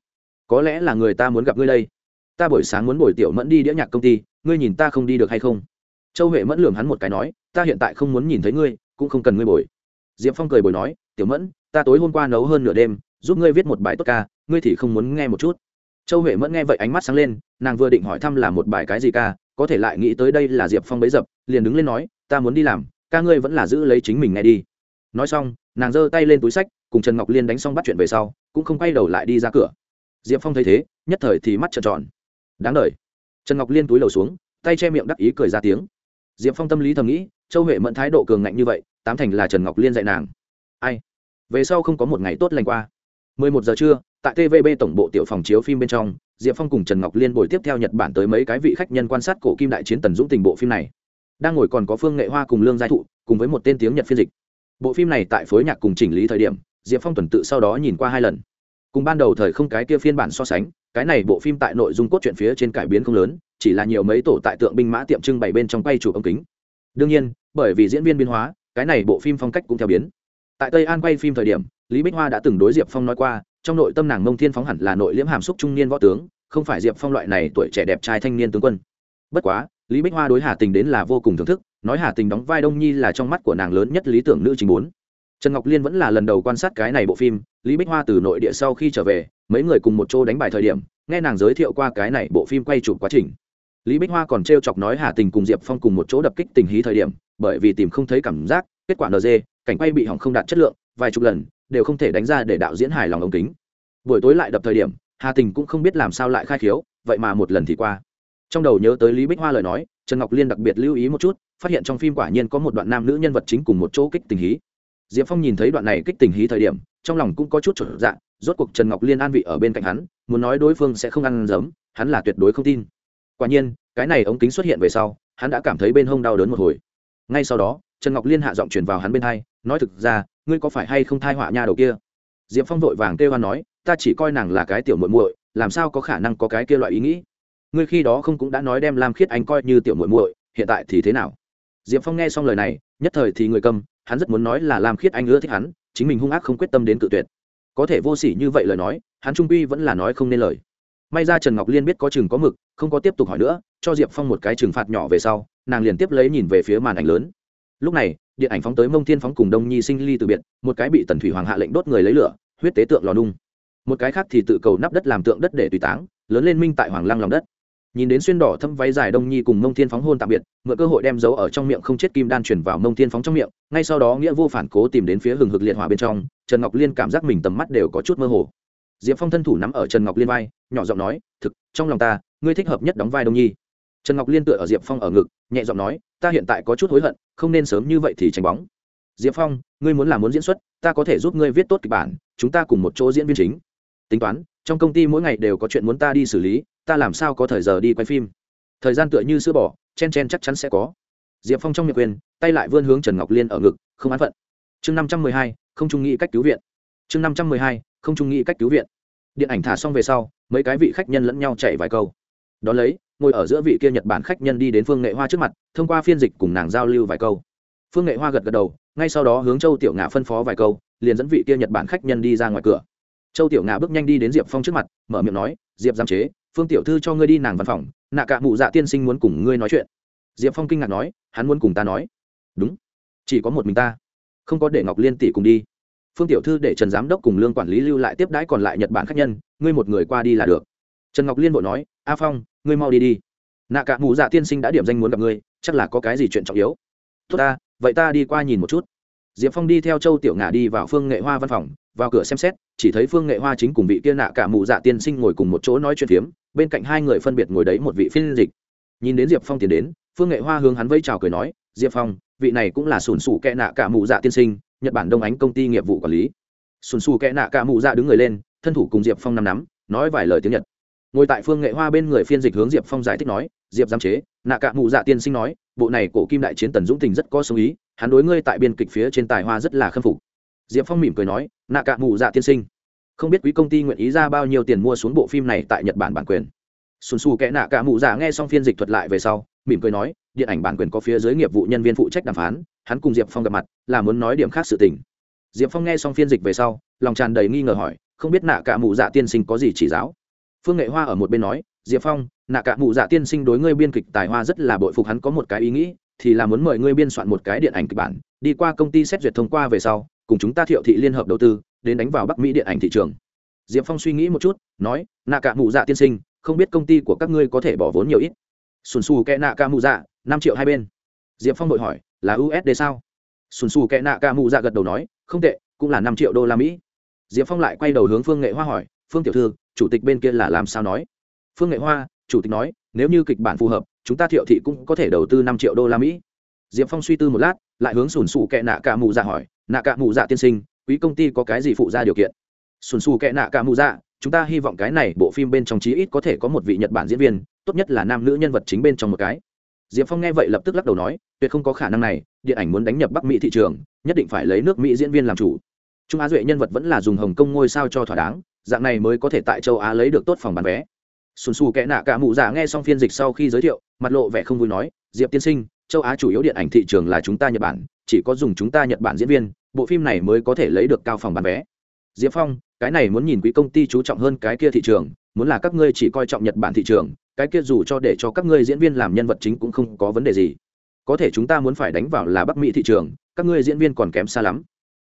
Có lẽ là người ta muốn gặp ngươi đây. Ta buổi sáng muốn buổi tiểu mẫn đi đĩa nhạc công ty, ngươi nhìn ta không đi được hay không? Châu huệ mẫn lường hắn một cái nói, ta hiện tại không muốn nhìn thấy ngươi, cũng không cần ngươi bồi diệp phong cười bồi nói, tiểu mẫn, ta tối hôm qua nấu hơn nửa đêm, giúp ngươi viết một bài tốt ca, ngươi thì không muốn nghe một chút. Châu huệ mẫn nghe vậy ánh mắt sáng lên, nàng vừa định hỏi thăm là một bài cái gì ca, có thể lại nghĩ tới đây là diệp phong bấy dập, liền đứng lên nói, ta muốn đi làm, ca ngươi vẫn là giữ lấy chính mình nghe đi. Nói xong, nàng giơ tay lên túi sách, cùng trần ngọc liên đánh xong bắt chuyện về sau, cũng không quay đầu lại đi ra cửa. Diệp phong thấy thế, nhất thời thì mắt trợn tròn. Đáng đ trần ngọc liên túi đầu xuống, tay che miệng đắc ý cười ra tiếng. Diệp phong tâm lý thầm nghĩ, châu huệ mẫn thái độ cường ngạnh như vậy tám thành là trần ngọc liên dạy nàng. Ai? Về sau không có một ngày tốt lành qua. 11 giờ trưa, tại tvb tổng bộ tiểu phòng chiếu phim bên trong, diệp phong cùng trần ngọc liên buổi tiếp theo nhật bản tới mấy cái vị khách nhân quan sát cổ kim đại chiến tần dũng tình bộ phim này. Đang ngồi còn có phương nghệ hoa cùng lương giai thụ, cùng với một tên tiếng nhật phiên dịch. Bộ phim này tại phối nhạc cùng chỉnh lý thời điểm, diệp phong tuần tự sau đó nhìn qua hai lần. Cùng ban đầu thời không cái kia phiên bản so sánh, cái này bộ phim tại nội dung cốt truyện phía trên cải biến không lớn, chỉ là nhiều mấy tổ tại tượng binh mã tiệm trưng bày bên trong quay chụp ống kính. Đương nhiên, bởi vì diễn viên biên hóa cái này bộ phim phong cách cũng theo biến. Tại tây an quay phim thời điểm, lý bích hoa đã từng đối diệp phong nói qua, trong nội tâm nàng mông thiên phóng hẳn là nội liễm hàm xúc trung niên võ tướng, không phải diệp phong loại này tuổi trẻ đẹp trai thanh niên tướng quân. Bất quá, lý bích hoa đối hà tình đến là vô cùng thưởng thức, nói hà tình đóng vai đông nhi là trong mắt của nàng lớn nhất lý tưởng nữ chính bốn. Trần ngọc liên vẫn là lần đầu quan sát cái này bộ phim, lý bích hoa từ nội địa sau khi trở về, mấy người cùng một chỗ đánh bài thời điểm, nghe nàng giới thiệu qua cái này bộ phim quay chụp quá trình. Lý bích hoa còn t r e o chọc nói hà tình cùng diệp phong cùng một chỗ đập kích tình hí thời điểm bởi vì tìm không thấy cảm giác, kết quả nd cảnh quay bị hỏng không đạt chất lượng, vài chục lần, đều không thể đánh ra để đạo diễn hài lòng ống kính. Buổi tối lại đập thời điểm, hà tình cũng không biết làm sao lại khai khiếu, vậy mà một lần thì qua. Trong đầu nhớ tới lý bích hoa lời nói, trần ngọc liên đặc biệt lưu ý một chút, phát hiện trong phim quả nhiên có một đoạn nam nữ nhân vật chính cùng một chỗ kích tình hí. Diệp phong nhìn thấy đoạn này kích tình hí thời điểm, trong lòng cũng có chút trở dạ rốt cuộc trần ngọc liên an vị ở bên cạnh hắn, muốn nói đối phương sẽ không ăn giấm hắn là tuyệt đối không tin. Quả nhiên, cái này ống kính xuất hiện về sau, hắn đã cảm thấy bên hông đau đớn một hồi ngay sau đó, trần ngọc liên hạ giọng chuyển vào hắn bên hai, nói thực ra, ngươi có phải hay không thai họa nha đầu kia? Diệp phong vội vàng kêu hắn nói, ta chỉ coi nàng là cái tiểu muội muội, làm sao có khả năng có cái kia loại ý nghĩ? Ngươi khi đó không cũng đã nói đem lam khiết anh coi như tiểu muội muội, hiện tại thì thế nào? Diệp phong nghe xong lời này, nhất thời thì người cầm, hắn rất muốn nói là lam khiết anh ưa thích hắn, chính mình hung ác không quyết tâm đến cự tuyệt. Có thể vô s ỉ như vậy lời nói, hắn trung quy vẫn là nói không nên lời. May ra trần ngọc liên biết có chừng có mực, không có tiếp tục hỏi nữa, cho diệp phong một cái trừng phạt nhỏ về sau nàng liền tiếp lấy nhìn về phía màn ảnh lớn. Lúc này, điện ảnh phóng tới mông thiên phóng cùng đông nhi sinh ly từ biệt, một cái bị tần thủy hoàng hạ lệnh đốt người lấy lửa, huyết tế tượng lò nung. Một cái khác thì tự cầu nắp đất làm tượng đất để tùy táng, lớn lên minh tại hoàng lăng lòng đất. Nhìn đến xuyên đỏ thâm váy dài đông nhi cùng mông thiên phóng hôn tạm biệt, mượn cơ hội đem dấu ở trong miệng không chết kim đan chuyển vào mông thiên phóng trong miệng, ngay sau đó nghĩa vô phản cố tìm đến phía hừng hực liệt hỏa bên trong, trần ngọc liên cảm giác mình tầm mắt đều có chút mơ hồ. Diệp phong thân thủ nắm ở trần ngọc liên vai, nhỏ giọng nói, thực, trong lòng ta, ngươi thích hợp nhất đóng vai đông nhi trần ngọc liên tựa ở diệp phong ở ngực, nhẹ giọng nói, ta hiện tại có chút hối hận, không nên sớm như vậy thì tránh bóng. Diệp phong, ngươi muốn làm muốn diễn xuất, ta có thể giúp ngươi viết tốt kịch bản, chúng ta cùng một chỗ diễn viên chính. Tính toán, trong công ty mỗi ngày đều có chuyện muốn ta đi xử lý, ta làm sao có thời giờ đi quay phim? Thời gian tựa như sữa bỏ chen chen chắc chắn sẽ có. Diệp phong trong miệng quyền, tay lại vươn hướng trần ngọc liên ở ngực, không án phận. Chương năm trăm mười hai, không trung nghĩ cách cứu viện. Chương năm trăm mười hai, không trung nghĩ cách cứu viện. Điện ảnh thả xong về sau, mấy cái vị khách nhân lẫn nhau chạy vài câu. Đón lấy ngồi ở giữa vị kia nhật bản khách nhân đi đến phương nghệ hoa trước mặt, thông qua phiên dịch cùng nàng giao lưu vài câu. Phương nghệ hoa gật gật đầu, ngay sau đó hướng châu tiểu ngã phân phó vài câu, liền dẫn vị kia nhật bản khách nhân đi ra ngoài cửa. Châu tiểu ngã bước nhanh đi đến diệp phong trước mặt, mở miệng nói, diệp giam chế, phương tiểu thư cho ngươi đi nàng văn phòng, nạ cả mụ dạ tiên sinh muốn cùng ngươi nói chuyện. Diệp phong kinh ngạc nói, hắn muốn cùng ta nói? Đúng, chỉ có một mình ta, không có để ngọc liên tỷ cùng đi. Phương tiểu thư để trần giám đốc cùng lương quản lý lưu lại tiếp đãi còn lại nhật bản khách nhân, ngươi một người qua đi là được. Trần ngọc liên bộ nói, a phong ngươi mau đi đi. Nạ cả mù dạ tiên sinh đã điểm danh muốn gặp ngươi, chắc là có cái gì chuyện trọng yếu. Tốt ta, vậy ta đi qua nhìn một chút. Diệp phong đi theo châu tiểu ngà đi vào phương nghệ hoa văn phòng, vào cửa xem xét, chỉ thấy phương nghệ hoa chính cùng vị kia nạ cả mù dạ tiên sinh ngồi cùng một chỗ nói chuyện phiếm, bên cạnh hai người phân biệt ngồi đấy một vị phiên dịch. Nhìn đến diệp phong tiến đến, phương nghệ hoa hướng hắn vây chào cười nói, diệp phong, vị này cũng là sùn sù kẹ nạ cả mù dạ tiên sinh, nhật bản đông ánh công ty nghiệp vụ quản lý. Sùn sù kẹ nạ cả mù dạ đứng người lên, thân thủ cùng diệp phong năm nắm, nói vài lời tiếng nhật ngồi tại phương nghệ hoa bên người phiên dịch hướng diệp phong giải thích nói, diệp giám chế. Nạ cạ mụ dạ tiên sinh nói, bộ này cổ kim đại chiến tần dũng tình rất có sông ý, hắn đối ngươi tại biên kịch phía trên tài hoa rất là khâm phục. Diệp phong mỉm cười nói, nạ cạ mụ dạ tiên sinh, không biết quý công ty nguyện ý ra bao nhiêu tiền mua xuống bộ phim này tại nhật bản bản quyền? Xuân xù kẽ nạ cạ mụ dạ nghe xong phiên dịch thuật lại về sau, mỉm cười nói, điện ảnh bản quyền có phía dưới nghiệp vụ nhân viên phụ trách đàm phán, hắn cùng diệp phong gặp mặt là muốn nói điểm khác sự tình. Diệp phong nghe xong phiên dịch về sau, lòng tràn đầy nghi ngờ hỏi, không biết nạ cạ mụ dạ tiên sinh có gì chỉ giáo? Phương nghệ hoa ở một bên nói, diệp phong, nạ cả mụ dạ tiên sinh đối ngươi biên kịch tài hoa rất là bội phục, hắn có một cái ý nghĩ, thì là muốn mời ngươi biên soạn một cái điện ảnh kịch bản, đi qua công ty xét duyệt thông qua về sau, cùng chúng ta thiệu thị liên hợp đầu tư, đến đánh vào bắc mỹ điện ảnh thị trường. Diệp phong suy nghĩ một chút, nói, nạ cả mụ dạ tiên sinh, không biết công ty của các ngươi có thể bỏ vốn nhiều ít? Sùn xù kẹ nạ cả mụ dạ năm triệu hai bên. Diệp phong đội hỏi, là usd sao? Sùn xù kẹ nạ cả mụ dạ gật đầu nói, không tệ, cũng là năm triệu đô la mỹ. Diệp phong lại quay đầu hướng phương nghệ hoa hỏi phương tiểu thư, chủ tịch bên kia là làm sao nói? Phương nghệ hoa, chủ tịch nói, nếu như kịch bản phù hợp, chúng ta thiệu thị cũng có thể đầu tư năm triệu đô la mỹ. Diệp phong suy tư một lát, lại hướng sùn sù kẹ nạ cả mù dạ hỏi, nạ cả mù dạ tiên sinh, quý công ty có cái gì phụ ra điều kiện? Sùn sù kẹ nạ cả mù dạ chúng ta hy vọng cái này bộ phim bên trong chí ít có thể có một vị nhật bản diễn viên, tốt nhất là nam nữ nhân vật chính bên trong một cái. Diệp phong nghe vậy lập tức lắc đầu nói, tuyệt không có khả năng này, điện ảnh muốn đánh nhập bắc mỹ thị trường, nhất định phải lấy nước mỹ diễn viên làm chủ. Trung á duệ nhân vật vẫn là dùng hồng kông ngôi sao cho thỏa đáng dạng này mới có thể tại châu á lấy được tốt phòng bán vé. Xuân xù kẽ nạ cả mụ giả nghe xong phiên dịch sau khi giới thiệu, mặt lộ vẻ không vui nói, diệp tiên sinh, châu á chủ yếu điện ảnh thị trường là chúng ta nhật bản, chỉ có dùng chúng ta nhật bản diễn viên, bộ phim này mới có thể lấy được cao phòng bán vé. Diệp phong, cái này muốn nhìn quý công ty chú trọng hơn cái kia thị trường, muốn là các ngươi chỉ coi trọng nhật bản thị trường, cái kia dù cho để cho các ngươi diễn viên làm nhân vật chính cũng không có vấn đề gì. Có thể chúng ta muốn phải đánh vào là bắc mỹ thị trường, các ngươi diễn viên còn kém xa lắm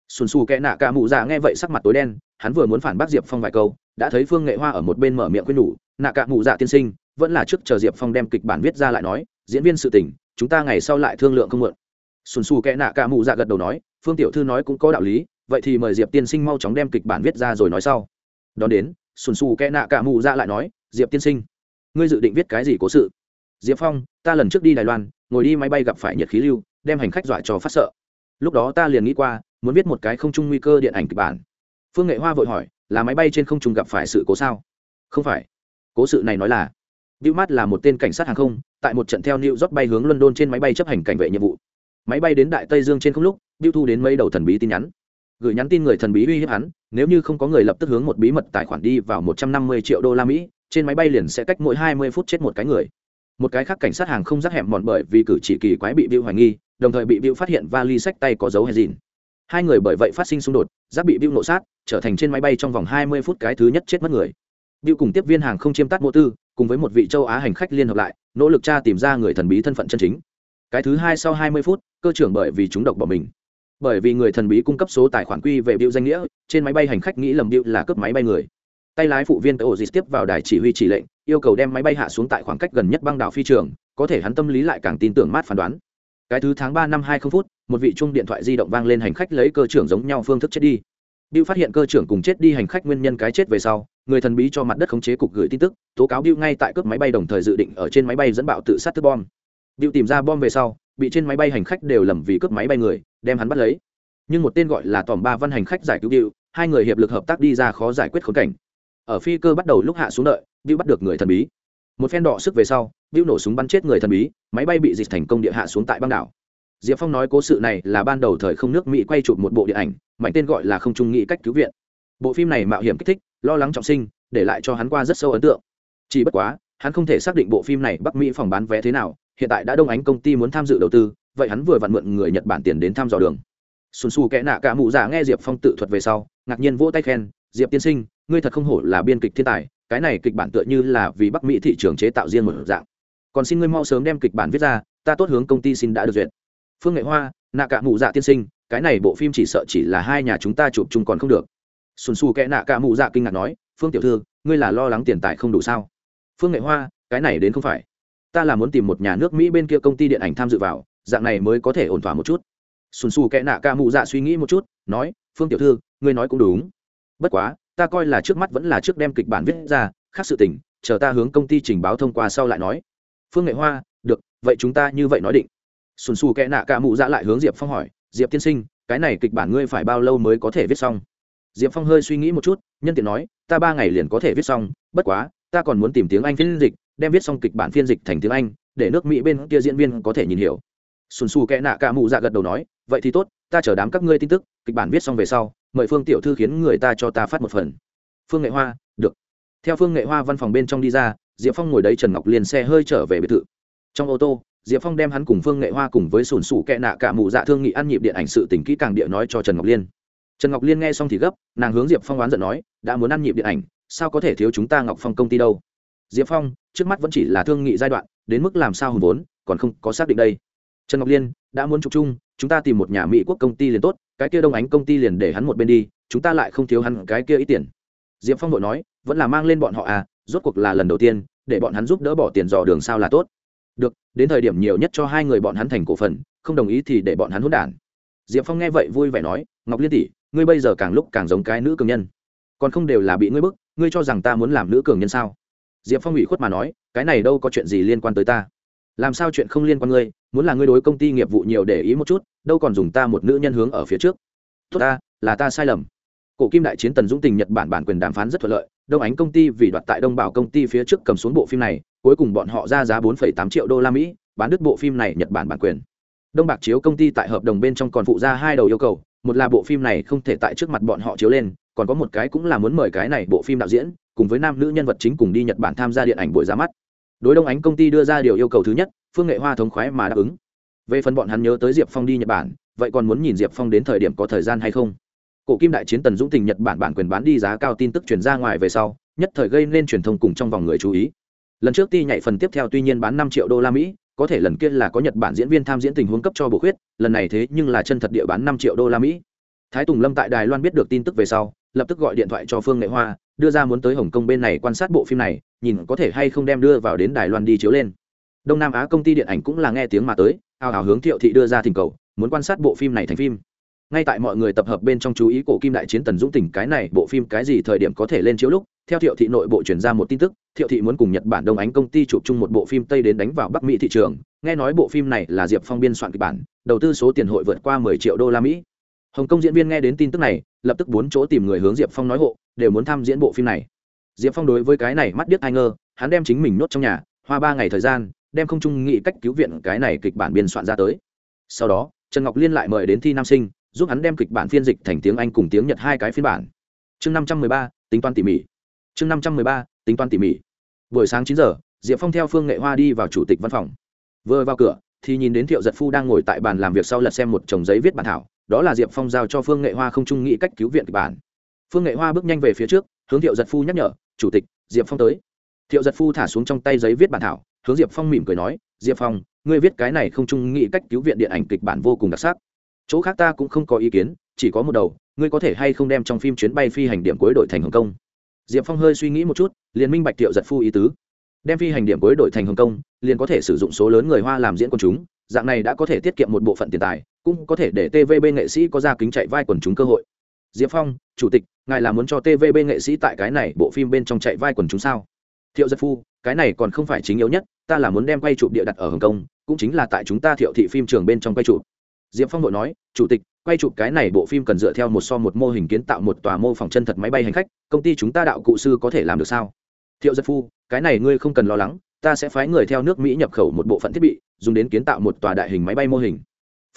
xuân xù kẽ nạ cả mụ dạ nghe vậy sắc mặt tối đen, hắn vừa muốn phản bác diệp phong vài câu, đã thấy phương nghệ hoa ở một bên mở miệng khuyên nhủ, nạ cả mụ dạ tiên sinh, vẫn là trước chờ diệp phong đem kịch bản viết ra lại nói, diễn viên sự tình, chúng ta ngày sau lại thương lượng không mượn xuân xù kẽ nạ cả mụ dạ gật đầu nói, phương tiểu thư nói cũng có đạo lý, vậy thì mời diệp tiên sinh mau chóng đem kịch bản viết ra rồi nói sau. Đón đến, xuân xù kẽ nạ cả mụ dạ lại nói, diệp tiên sinh, ngươi dự định viết cái gì cố sự? Diệp phong, ta lần trước đi đài loan, ngồi đi máy bay gặp phải nhiệt khí lưu, đem hành khách dọa cho phát sợ. Lúc đó ta liền nghĩ qua muốn viết một cái không trung nguy cơ điện ảnh kịch bản phương nghệ hoa vội hỏi là máy bay trên không trung gặp phải sự cố sao không phải cố sự này nói là Bill Mart là một tên cảnh sát hàng không, tại một trận theo New York bay hướng London trên máy bay chấp hành cảnh vệ nhiệm vụ. Máy bay đến Đại Tây Dương trên không lúc, Bill thu đến mấy đầu thần bí tin nhắn. Gửi nhắn tin người thần bí uy hiếp hắn, nếu như không có người lập tức hướng một bí mật tài khoản đi vào 150 triệu đô la Mỹ, trên máy bay liền sẽ cách mỗi 20 phút chết một cái người. Một cái khác cảnh sát hàng không rắc hẻm mòn bởi vì cử chỉ kỳ quái bị Bill hoài nghi, đồng thời bị Bill phát hiện vali sách tay có dấu heroin hai người bởi vậy phát sinh xung đột, giáp bị Bill nộ sát, trở thành trên máy bay trong vòng hai mươi phút cái thứ nhất chết mất người. Bill cùng tiếp viên hàng không chiêm tát mô tư, cùng với một vị châu á hành khách liên hợp lại, nỗ lực tra tìm ra người thần bí thân phận chân chính. Cái thứ hai sau hai mươi phút, cơ trưởng bởi vì chúng độc bỏ mình. Bởi vì người thần bí cung cấp số tài khoản quy về Bill danh nghĩa, trên máy bay hành khách nghĩ lầm Bill là cướp máy bay người. Tay lái phụ viên ổ dịch tiếp vào đài chỉ huy chỉ lệnh, yêu cầu đem máy bay hạ xuống tại khoảng cách gần nhất băng đảo phi trường, có thể hắn tâm lý lại càng tin tưởng mát phán đoán. Cái thứ tháng ba năm hai không phút một vị chung điện thoại di động vang lên hành khách lấy cơ trưởng giống nhau phương thức chết đi Bill phát hiện cơ trưởng cùng chết đi hành khách nguyên nhân cái chết về sau, người thần bí cho mặt đất khống chế cục gửi tin tức, tố cáo Bill ngay tại cướp máy bay đồng thời dự định ở trên máy bay dẫn bạo tự sát thức bom. Bill tìm ra bom về sau, bị trên máy bay hành khách đều lầm vì cướp máy bay người, đem hắn bắt lấy. Nhưng một tên gọi là Tòm Ba Văn hành khách giải cứu Bill, hai người hiệp lực hợp tác đi ra khó giải quyết khốn cảnh. Ở phi cơ bắt đầu lúc hạ xuống đợi, Bill bắt được người thần bí. Một phen đỏ sức về sau, Bill nổ súng bắn chết người thần bí, máy bay bị dịch thành công địa hạ xuống tại băng đảo diệp phong nói cố sự này là ban đầu thời không nước mỹ quay chụp một bộ điện ảnh mạnh tên gọi là không trung nghĩ cách cứu viện. Bộ phim này mạo hiểm kích thích, lo lắng trọng sinh, để lại cho hắn qua rất sâu ấn tượng. Chỉ bất quá, hắn không thể xác định bộ phim này bắc mỹ phòng bán vé thế nào, hiện tại đã đông ánh công ty muốn tham dự đầu tư, vậy hắn vừa vặn mượn người nhật bản tiền đến thăm dò đường. Xuân xù kẽ nạ cả mụ giả nghe diệp phong tự thuật về sau, ngạc nhiên vỗ tay khen, diệp tiên sinh, ngươi thật không hổ là biên kịch thiên tài, cái này kịch bản tựa như là vì bắc mỹ thị trường chế tạo riêng một dạng. Còn xin ngươi mau sớm đem kịch bản viết ra, ta tốt hướng công ty xin đã được duyệt phương nghệ hoa, nạ cả mụ dạ tiên sinh, cái này bộ phim chỉ sợ chỉ là hai nhà chúng ta chụp chung còn không được. Xuân xù kẽ nạ cả mụ dạ kinh ngạc nói, phương tiểu thư, ngươi là lo lắng tiền tài không đủ sao? Phương nghệ hoa, cái này đến không phải. Ta là muốn tìm một nhà nước mỹ bên kia công ty điện ảnh tham dự vào, dạng này mới có thể ổn thỏa một chút. Xuân xù kẽ nạ ca mụ dạ suy nghĩ một chút, nói, phương tiểu thư, ngươi nói cũng đúng. Bất quá, ta coi là trước mắt vẫn là trước đem kịch bản viết ra, khác sự tình, chờ ta hướng công ty trình báo thông qua sau lại nói. Phương nghệ hoa, được, vậy chúng ta như vậy nói định sùn xù kẽ nạ cả mụ dạ lại hướng diệp phong hỏi, diệp tiên sinh, cái này kịch bản ngươi phải bao lâu mới có thể viết xong? Diệp phong hơi suy nghĩ một chút, nhân tiện nói, ta ba ngày liền có thể viết xong, bất quá, ta còn muốn tìm tiếng anh phiên dịch, đem viết xong kịch bản phiên dịch thành tiếng anh, để nước mỹ bên kia diễn viên có thể nhìn hiểu. Sùn xù kẽ nạ cả mụ dạ gật đầu nói, vậy thì tốt, ta chờ đám các ngươi tin tức, kịch bản viết xong về sau, mời phương tiểu thư khiến người ta cho ta phát một phần. Phương nghệ hoa, được. Theo phương nghệ hoa văn phòng bên trong đi ra, diệp phong ngồi đấy trần ngọc liền xe hơi trở về biệt thự. Trong ô tô diệp phong đem hắn cùng phương nghệ hoa cùng với sùn sủ kẹ nạ cả mụ dạ thương nghị ăn nhịp điện ảnh sự tỉnh kỹ càng địa nói cho trần ngọc liên. Trần ngọc liên nghe xong thì gấp, nàng hướng diệp phong oán giận nói, đã muốn ăn nhịp điện ảnh, sao có thể thiếu chúng ta ngọc phong công ty đâu? Diệp phong, trước mắt vẫn chỉ là thương nghị giai đoạn, đến mức làm sao hùn vốn, còn không có xác định đây. Trần ngọc liên, đã muốn trục chung, chúng ta tìm một nhà mỹ quốc công ty liền tốt, cái kia đông ánh công ty liền để hắn một bên đi, chúng ta lại không thiếu hắn cái kia ít tiền. Diệp phong vội nói, vẫn là mang lên bọn họ à rốt cuộc là lần đầu tiên, để bọn hắn giúp đỡ bỏ tiền dò đường sao là tốt được, đến thời điểm nhiều nhất cho hai người bọn hắn thành cổ phần, không đồng ý thì để bọn hắn hỗn đản. Diệp phong nghe vậy vui vẻ nói, ngọc liên tỷ, ngươi bây giờ càng lúc càng giống cái nữ cường nhân. Còn không đều là bị ngươi bức, ngươi cho rằng ta muốn làm nữ cường nhân sao? Diệp phong ủy khuất mà nói, cái này đâu có chuyện gì liên quan tới ta. Làm sao chuyện không liên quan ngươi, muốn là ngươi đối công ty nghiệp vụ nhiều để ý một chút, đâu còn dùng ta một nữ nhân hướng ở phía trước. Tốt ta, là ta sai lầm. Cổ kim đại chiến tần dũng tình nhật bản bản quyền đàm phán rất thuận lợi, đông ánh công ty vì đoạt tại đông bảo công ty phía trước cầm xuống bộ phim này cuối cùng bọn họ ra giá 4,8 triệu đô la mỹ bán đứt bộ phim này nhật bản bản quyền. Đông bạc chiếu công ty tại hợp đồng bên trong còn phụ ra hai đầu yêu cầu một là bộ phim này không thể tại trước mặt bọn họ chiếu lên còn có một cái cũng là muốn mời cái này bộ phim đạo diễn cùng với nam nữ nhân vật chính cùng đi nhật bản tham gia điện ảnh buổi ra mắt. Đối đông ánh công ty đưa ra điều yêu cầu thứ nhất phương nghệ hoa thống khoái mà đáp ứng. Về phần bọn hắn nhớ tới diệp phong đi nhật bản vậy còn muốn nhìn diệp phong đến thời điểm có thời gian hay không? Cổ kim đại chiến tần dũng tình nhật bản bản quyền bán đi giá cao tin tức truyền ra ngoài về sau nhất thời gây nên truyền thông cùng trong vòng người chú ý lần trước ti nhảy phần tiếp theo tuy nhiên bán năm triệu đô la mỹ, có thể lần kia là có nhật bản diễn viên tham diễn tình huống cấp cho bổ khuyết, lần này thế nhưng là chân thật địa bán năm triệu đô la mỹ. Thái tùng lâm tại đài loan biết được tin tức về sau, lập tức gọi điện thoại cho phương nghệ hoa, đưa ra muốn tới hồng kông bên này quan sát bộ phim này, nhìn có thể hay không đem đưa vào đến đài loan đi chiếu lên. Đông nam á công ty điện ảnh cũng là nghe tiếng mà tới ào ào hướng thiệu thị đưa ra thỉnh cầu, muốn quan sát bộ phim này thành phim. Ngay tại mọi người tập hợp bên trong chú ý cổ kim đại chiến tần dũng tỉnh cái này bộ phim cái gì thời điểm có thể lên chiếu lúc theo thiệu thị nội bộ chuyển ra một tin tức, thiệu thị muốn cùng nhật bản đông ánh công ty chụp chung một bộ phim tây đến đánh vào bắc mỹ thị trường. Nghe nói bộ phim này là diệp phong biên soạn kịch bản, đầu tư số tiền hội vượt qua mười triệu đô la mỹ. Hồng kông diễn viên nghe đến tin tức này, lập tức bốn chỗ tìm người hướng diệp phong nói hộ, đều muốn tham diễn bộ phim này. Diệp phong đối với cái này mắt biết ai ngơ hắn đem chính mình nhốt trong nhà, hoa ba ngày thời gian, đem không trung nghị cách cứu viện cái này kịch bản biên soạn ra tới. Sau đó, trần ngọc liên lại mời đến thi nam sinh, giúp hắn đem kịch bản phiên dịch thành tiếng anh cùng tiếng nhật hai cái phiên bản. Chương năm trăm mười ba, tính toán tỉ mỉ chương năm trăm mười ba, tính toán tỉ mỉ. Buổi sáng chín giờ, diệp phong theo phương nghệ hoa đi vào chủ tịch văn phòng. Vừa vào cửa, thì nhìn đến thiệu giật phu đang ngồi tại bàn làm việc sau lật xem một chồng giấy viết bản thảo, đó là diệp phong giao cho phương nghệ hoa không trung nghĩ cách cứu viện kịch bản. Phương nghệ hoa bước nhanh về phía trước, hướng thiệu giật phu nhắc nhở, chủ tịch, diệp phong tới. Thiệu giật phu thả xuống trong tay giấy viết bản thảo, hướng diệp phong mỉm cười nói, diệp phong, ngươi viết cái này không trung nghĩ cách cứu viện điện ảnh kịch bản vô cùng đặc sắc. Chỗ khác ta cũng không có ý kiến, chỉ có một đầu, ngươi có thể hay không đem trong phim chuyến bay phi hành điểm cuối đổi thành hồng kông? Diệp phong hơi suy nghĩ một chút, liền minh bạch thiệu giật phu ý tứ. Đem phi hành điểm cuối đổi thành hồng kông liền có thể sử dụng số lớn người hoa làm diễn quần chúng, dạng này đã có thể tiết kiệm một bộ phận tiền tài, cũng có thể để tvb nghệ sĩ có ra kính chạy vai quần chúng cơ hội. Diệp phong, chủ tịch, ngài là muốn cho tvb nghệ sĩ tại cái này bộ phim bên trong chạy vai quần chúng sao? Thiệu giật phu, cái này còn không phải chính yếu nhất, ta là muốn đem quay chụp địa đặt ở hồng kông cũng chính là tại chúng ta thiệu thị phim trường bên trong quay chụp diệp phong nội nói, chủ tịch, quay chụp cái này bộ phim cần dựa theo một so một mô hình kiến tạo một tòa mô phỏng chân thật máy bay hành khách, công ty chúng ta đạo cụ sư có thể làm được sao? Thiệu giật phu, cái này ngươi không cần lo lắng, ta sẽ phái người theo nước mỹ nhập khẩu một bộ phận thiết bị, dùng đến kiến tạo một tòa đại hình máy bay mô hình.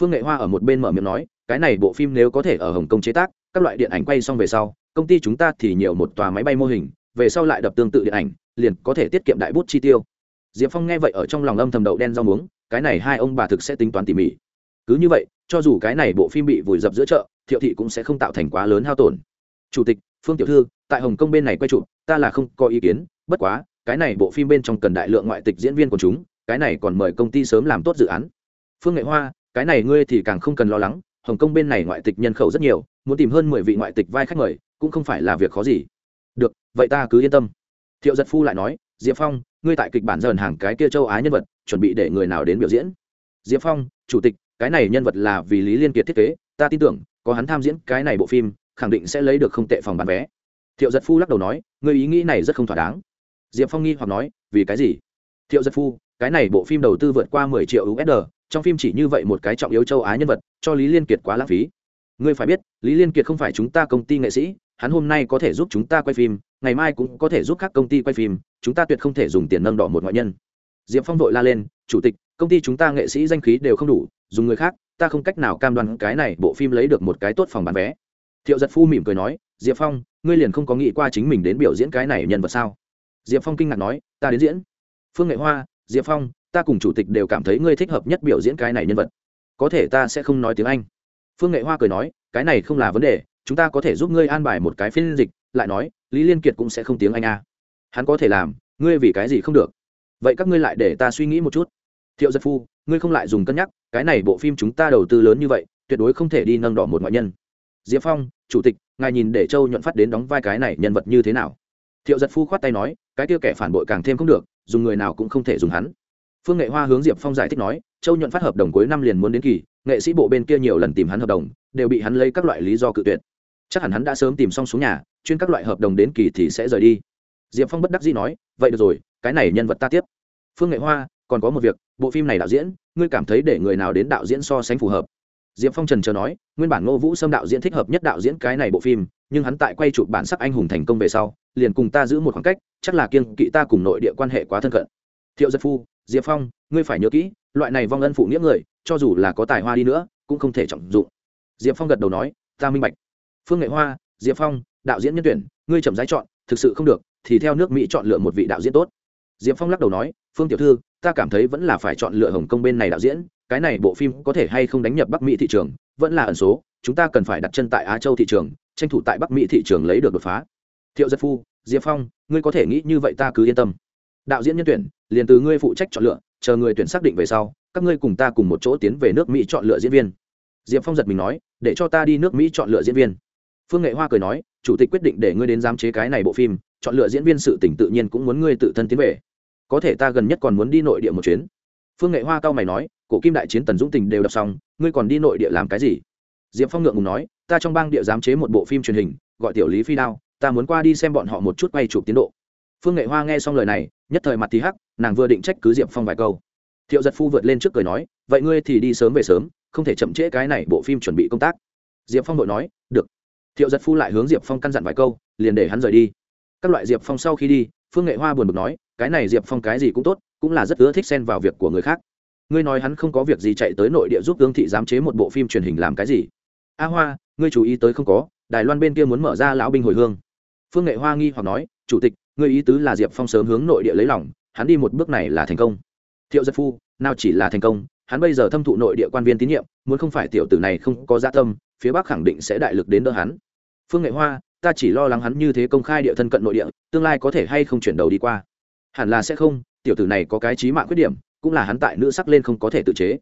Phương nghệ hoa ở một bên mở miệng nói, cái này bộ phim nếu có thể ở hồng kông chế tác, các loại điện ảnh quay xong về sau, công ty chúng ta thì nhiều một tòa máy bay mô hình, về sau lại đập tương tự điện ảnh, liền có thể tiết kiệm đại bút chi tiêu. Diệp phong nghe vậy ở trong lòng âm thầm đậu đen rau muống, cái này hai ông bà thực sẽ tính toán tỉ mỉ cứ như vậy, cho dù cái này bộ phim bị vùi dập giữa chợ, thiệu thị cũng sẽ không tạo thành quá lớn hao tổn. Chủ tịch, phương tiểu thư, tại hồng kông bên này quay chụp, ta là không có ý kiến, bất quá, cái này bộ phim bên trong cần đại lượng ngoại tịch diễn viên của chúng, cái này còn mời công ty sớm làm tốt dự án. Phương nghệ hoa, cái này ngươi thì càng không cần lo lắng, hồng kông bên này ngoại tịch nhân khẩu rất nhiều, muốn tìm hơn mười vị ngoại tịch vai khách mời, cũng không phải là việc khó gì. Được, vậy ta cứ yên tâm. Thiệu giật phu lại nói, diệp phong, ngươi tại kịch bản dần hàng cái kia châu á nhân vật, chuẩn bị để người nào đến biểu diễn? Diệp phong, chủ tịch cái này nhân vật là vì lý liên kiệt thiết kế, ta tin tưởng, có hắn tham diễn cái này bộ phim, khẳng định sẽ lấy được không tệ phòng bán vé. Thiệu giật phu lắc đầu nói người ý nghĩ này rất không thỏa đáng. Diệp phong nghi hoặc nói, vì cái gì? Thiệu giật phu, cái này bộ phim đầu tư vượt qua mười triệu usd trong phim chỉ như vậy một cái trọng yếu châu á nhân vật, cho lý liên kiệt quá lãng phí. Ngươi phải biết, lý liên kiệt không phải chúng ta công ty nghệ sĩ, hắn hôm nay có thể giúp chúng ta quay phim, ngày mai cũng có thể giúp các công ty quay phim, chúng ta tuyệt không thể dùng tiền nâng đỏ một ngoại nhân. Diệp phong vội la lên, chủ tịch, công ty chúng ta nghệ sĩ danh khí đều không đủ dùng người khác, ta không cách nào cam đoan cái này bộ phim lấy được một cái tốt phòng bán vé. Thiệu giật phu mỉm cười nói, diệp phong, ngươi liền không có nghĩ qua chính mình đến biểu diễn cái này nhân vật sao? Diệp phong kinh ngạc nói, ta đến diễn. Phương nghệ hoa, diệp phong, ta cùng chủ tịch đều cảm thấy ngươi thích hợp nhất biểu diễn cái này nhân vật. Có thể ta sẽ không nói tiếng anh. Phương nghệ hoa cười nói, cái này không là vấn đề, chúng ta có thể giúp ngươi an bài một cái phiên dịch, lại nói, lý liên kiệt cũng sẽ không tiếng anh a à. hắn có thể làm, ngươi vì cái gì không được? Vậy các ngươi lại để ta suy nghĩ một chút. Thiệu giật phu ngươi không lại dùng cân nhắc, cái này bộ phim chúng ta đầu tư lớn như vậy, tuyệt đối không thể đi nâng đỏ một ngoại nhân. Diệp phong, chủ tịch, ngài nhìn để châu nhuận phát đến đóng vai cái này nhân vật như thế nào? Thiệu giật phu khoát tay nói, cái kia kẻ phản bội càng thêm không được, dùng người nào cũng không thể dùng hắn. Phương nghệ hoa hướng diệp phong giải thích nói, châu nhuận phát hợp đồng cuối năm liền muốn đến kỳ, nghệ sĩ bộ bên kia nhiều lần tìm hắn hợp đồng, đều bị hắn lấy các loại lý do cự tuyệt. Chắc hẳn hắn đã sớm tìm xong xuống nhà, chuyên các loại hợp đồng đến kỳ thì sẽ rời đi. Diệp phong bất đắc dĩ nói, vậy được rồi, cái này nhân vật ta tiếp. Phương nghệ hoa còn có một việc, bộ phim này đạo diễn, ngươi cảm thấy để người nào đến đạo diễn so sánh phù hợp? Diệp phong trần chờ nói, nguyên bản ngô vũ Sâm đạo diễn thích hợp nhất đạo diễn cái này bộ phim, nhưng hắn tại quay chụp bản sắc anh hùng thành công về sau, liền cùng ta giữ một khoảng cách, chắc là kiên kỵ ta cùng nội địa quan hệ quá thân cận. Thiệu giật phu, diệp phong, ngươi phải nhớ kỹ, loại này vong ân phụ nghĩa người, cho dù là có tài hoa đi nữa, cũng không thể trọng dụng. Diệp phong gật đầu nói, ta minh bạch. Phương nghệ hoa, diệp phong, đạo diễn nhân tuyển, ngươi chậm rãi chọn, thực sự không được, thì theo nước mỹ chọn lựa một vị đạo diễn tốt diệp phong lắc đầu nói, phương tiểu thư, ta cảm thấy vẫn là phải chọn lựa hồng kông bên này đạo diễn, cái này bộ phim có thể hay không đánh nhập bắc mỹ thị trường, vẫn là ẩn số, chúng ta cần phải đặt chân tại á châu thị trường, tranh thủ tại bắc mỹ thị trường lấy được đột phá. Thiệu giật phu, diệp phong, ngươi có thể nghĩ như vậy ta cứ yên tâm. Đạo diễn nhân tuyển, liền từ ngươi phụ trách chọn lựa, chờ người tuyển xác định về sau, các ngươi cùng ta cùng một chỗ tiến về nước mỹ chọn lựa diễn viên. Diệp phong giật mình nói, để cho ta đi nước mỹ chọn lựa diễn viên. Phương nghệ hoa cười nói, chủ tịch quyết định để ngươi đến giám chế cái này bộ phim chọn lựa diễn viên sự tỉnh tự nhiên cũng muốn ngươi tự thân tiến về. Có thể ta gần nhất còn muốn đi nội địa một chuyến. Phương nghệ hoa cao mày nói, cổ kim đại chiến tần dũng tình đều đọc xong, ngươi còn đi nội địa làm cái gì? Diệp phong ngượng ngùng nói, ta trong bang địa giám chế một bộ phim truyền hình, gọi tiểu lý phi đao, ta muốn qua đi xem bọn họ một chút quay chụp tiến độ. Phương nghệ hoa nghe xong lời này, nhất thời mặt thì hắc, nàng vừa định trách cứ diệp phong vài câu. Thiệu giật phu vượt lên trước cười nói, vậy ngươi thì đi sớm về sớm, không thể chậm trễ cái này bộ phim chuẩn bị công tác. Diệp phong đội nói, được. Thiệu giật phu lại hướng diệp phong căn dặn vài câu, liền để hắn rời đi các loại diệp phong sau khi đi, phương nghệ hoa buồn bực nói, cái này diệp phong cái gì cũng tốt, cũng là rất ưa thích xen vào việc của người khác. Ngươi nói hắn không có việc gì chạy tới nội địa giúp ương thị giám chế một bộ phim truyền hình làm cái gì? A hoa, ngươi chú ý tới không có, đài loan bên kia muốn mở ra lão binh hồi hương. Phương nghệ hoa nghi hoặc nói, chủ tịch, ngươi ý tứ là diệp phong sớm hướng nội địa lấy lòng, hắn đi một bước này là thành công. Thiệu giật phu, nào chỉ là thành công, hắn bây giờ thâm thụ nội địa quan viên tín nhiệm, muốn không phải tiểu tử này không có gia tâm, phía bắc khẳng định sẽ đại lực đến đỡ hắn. Phương nghệ hoa ta chỉ lo lắng hắn như thế công khai địa thân cận nội địa, tương lai có thể hay không chuyển đầu đi qua. Hẳn là sẽ không, tiểu tử này có cái trí mạng khuyết điểm, cũng là hắn tại nữ sắc lên không có thể tự chế.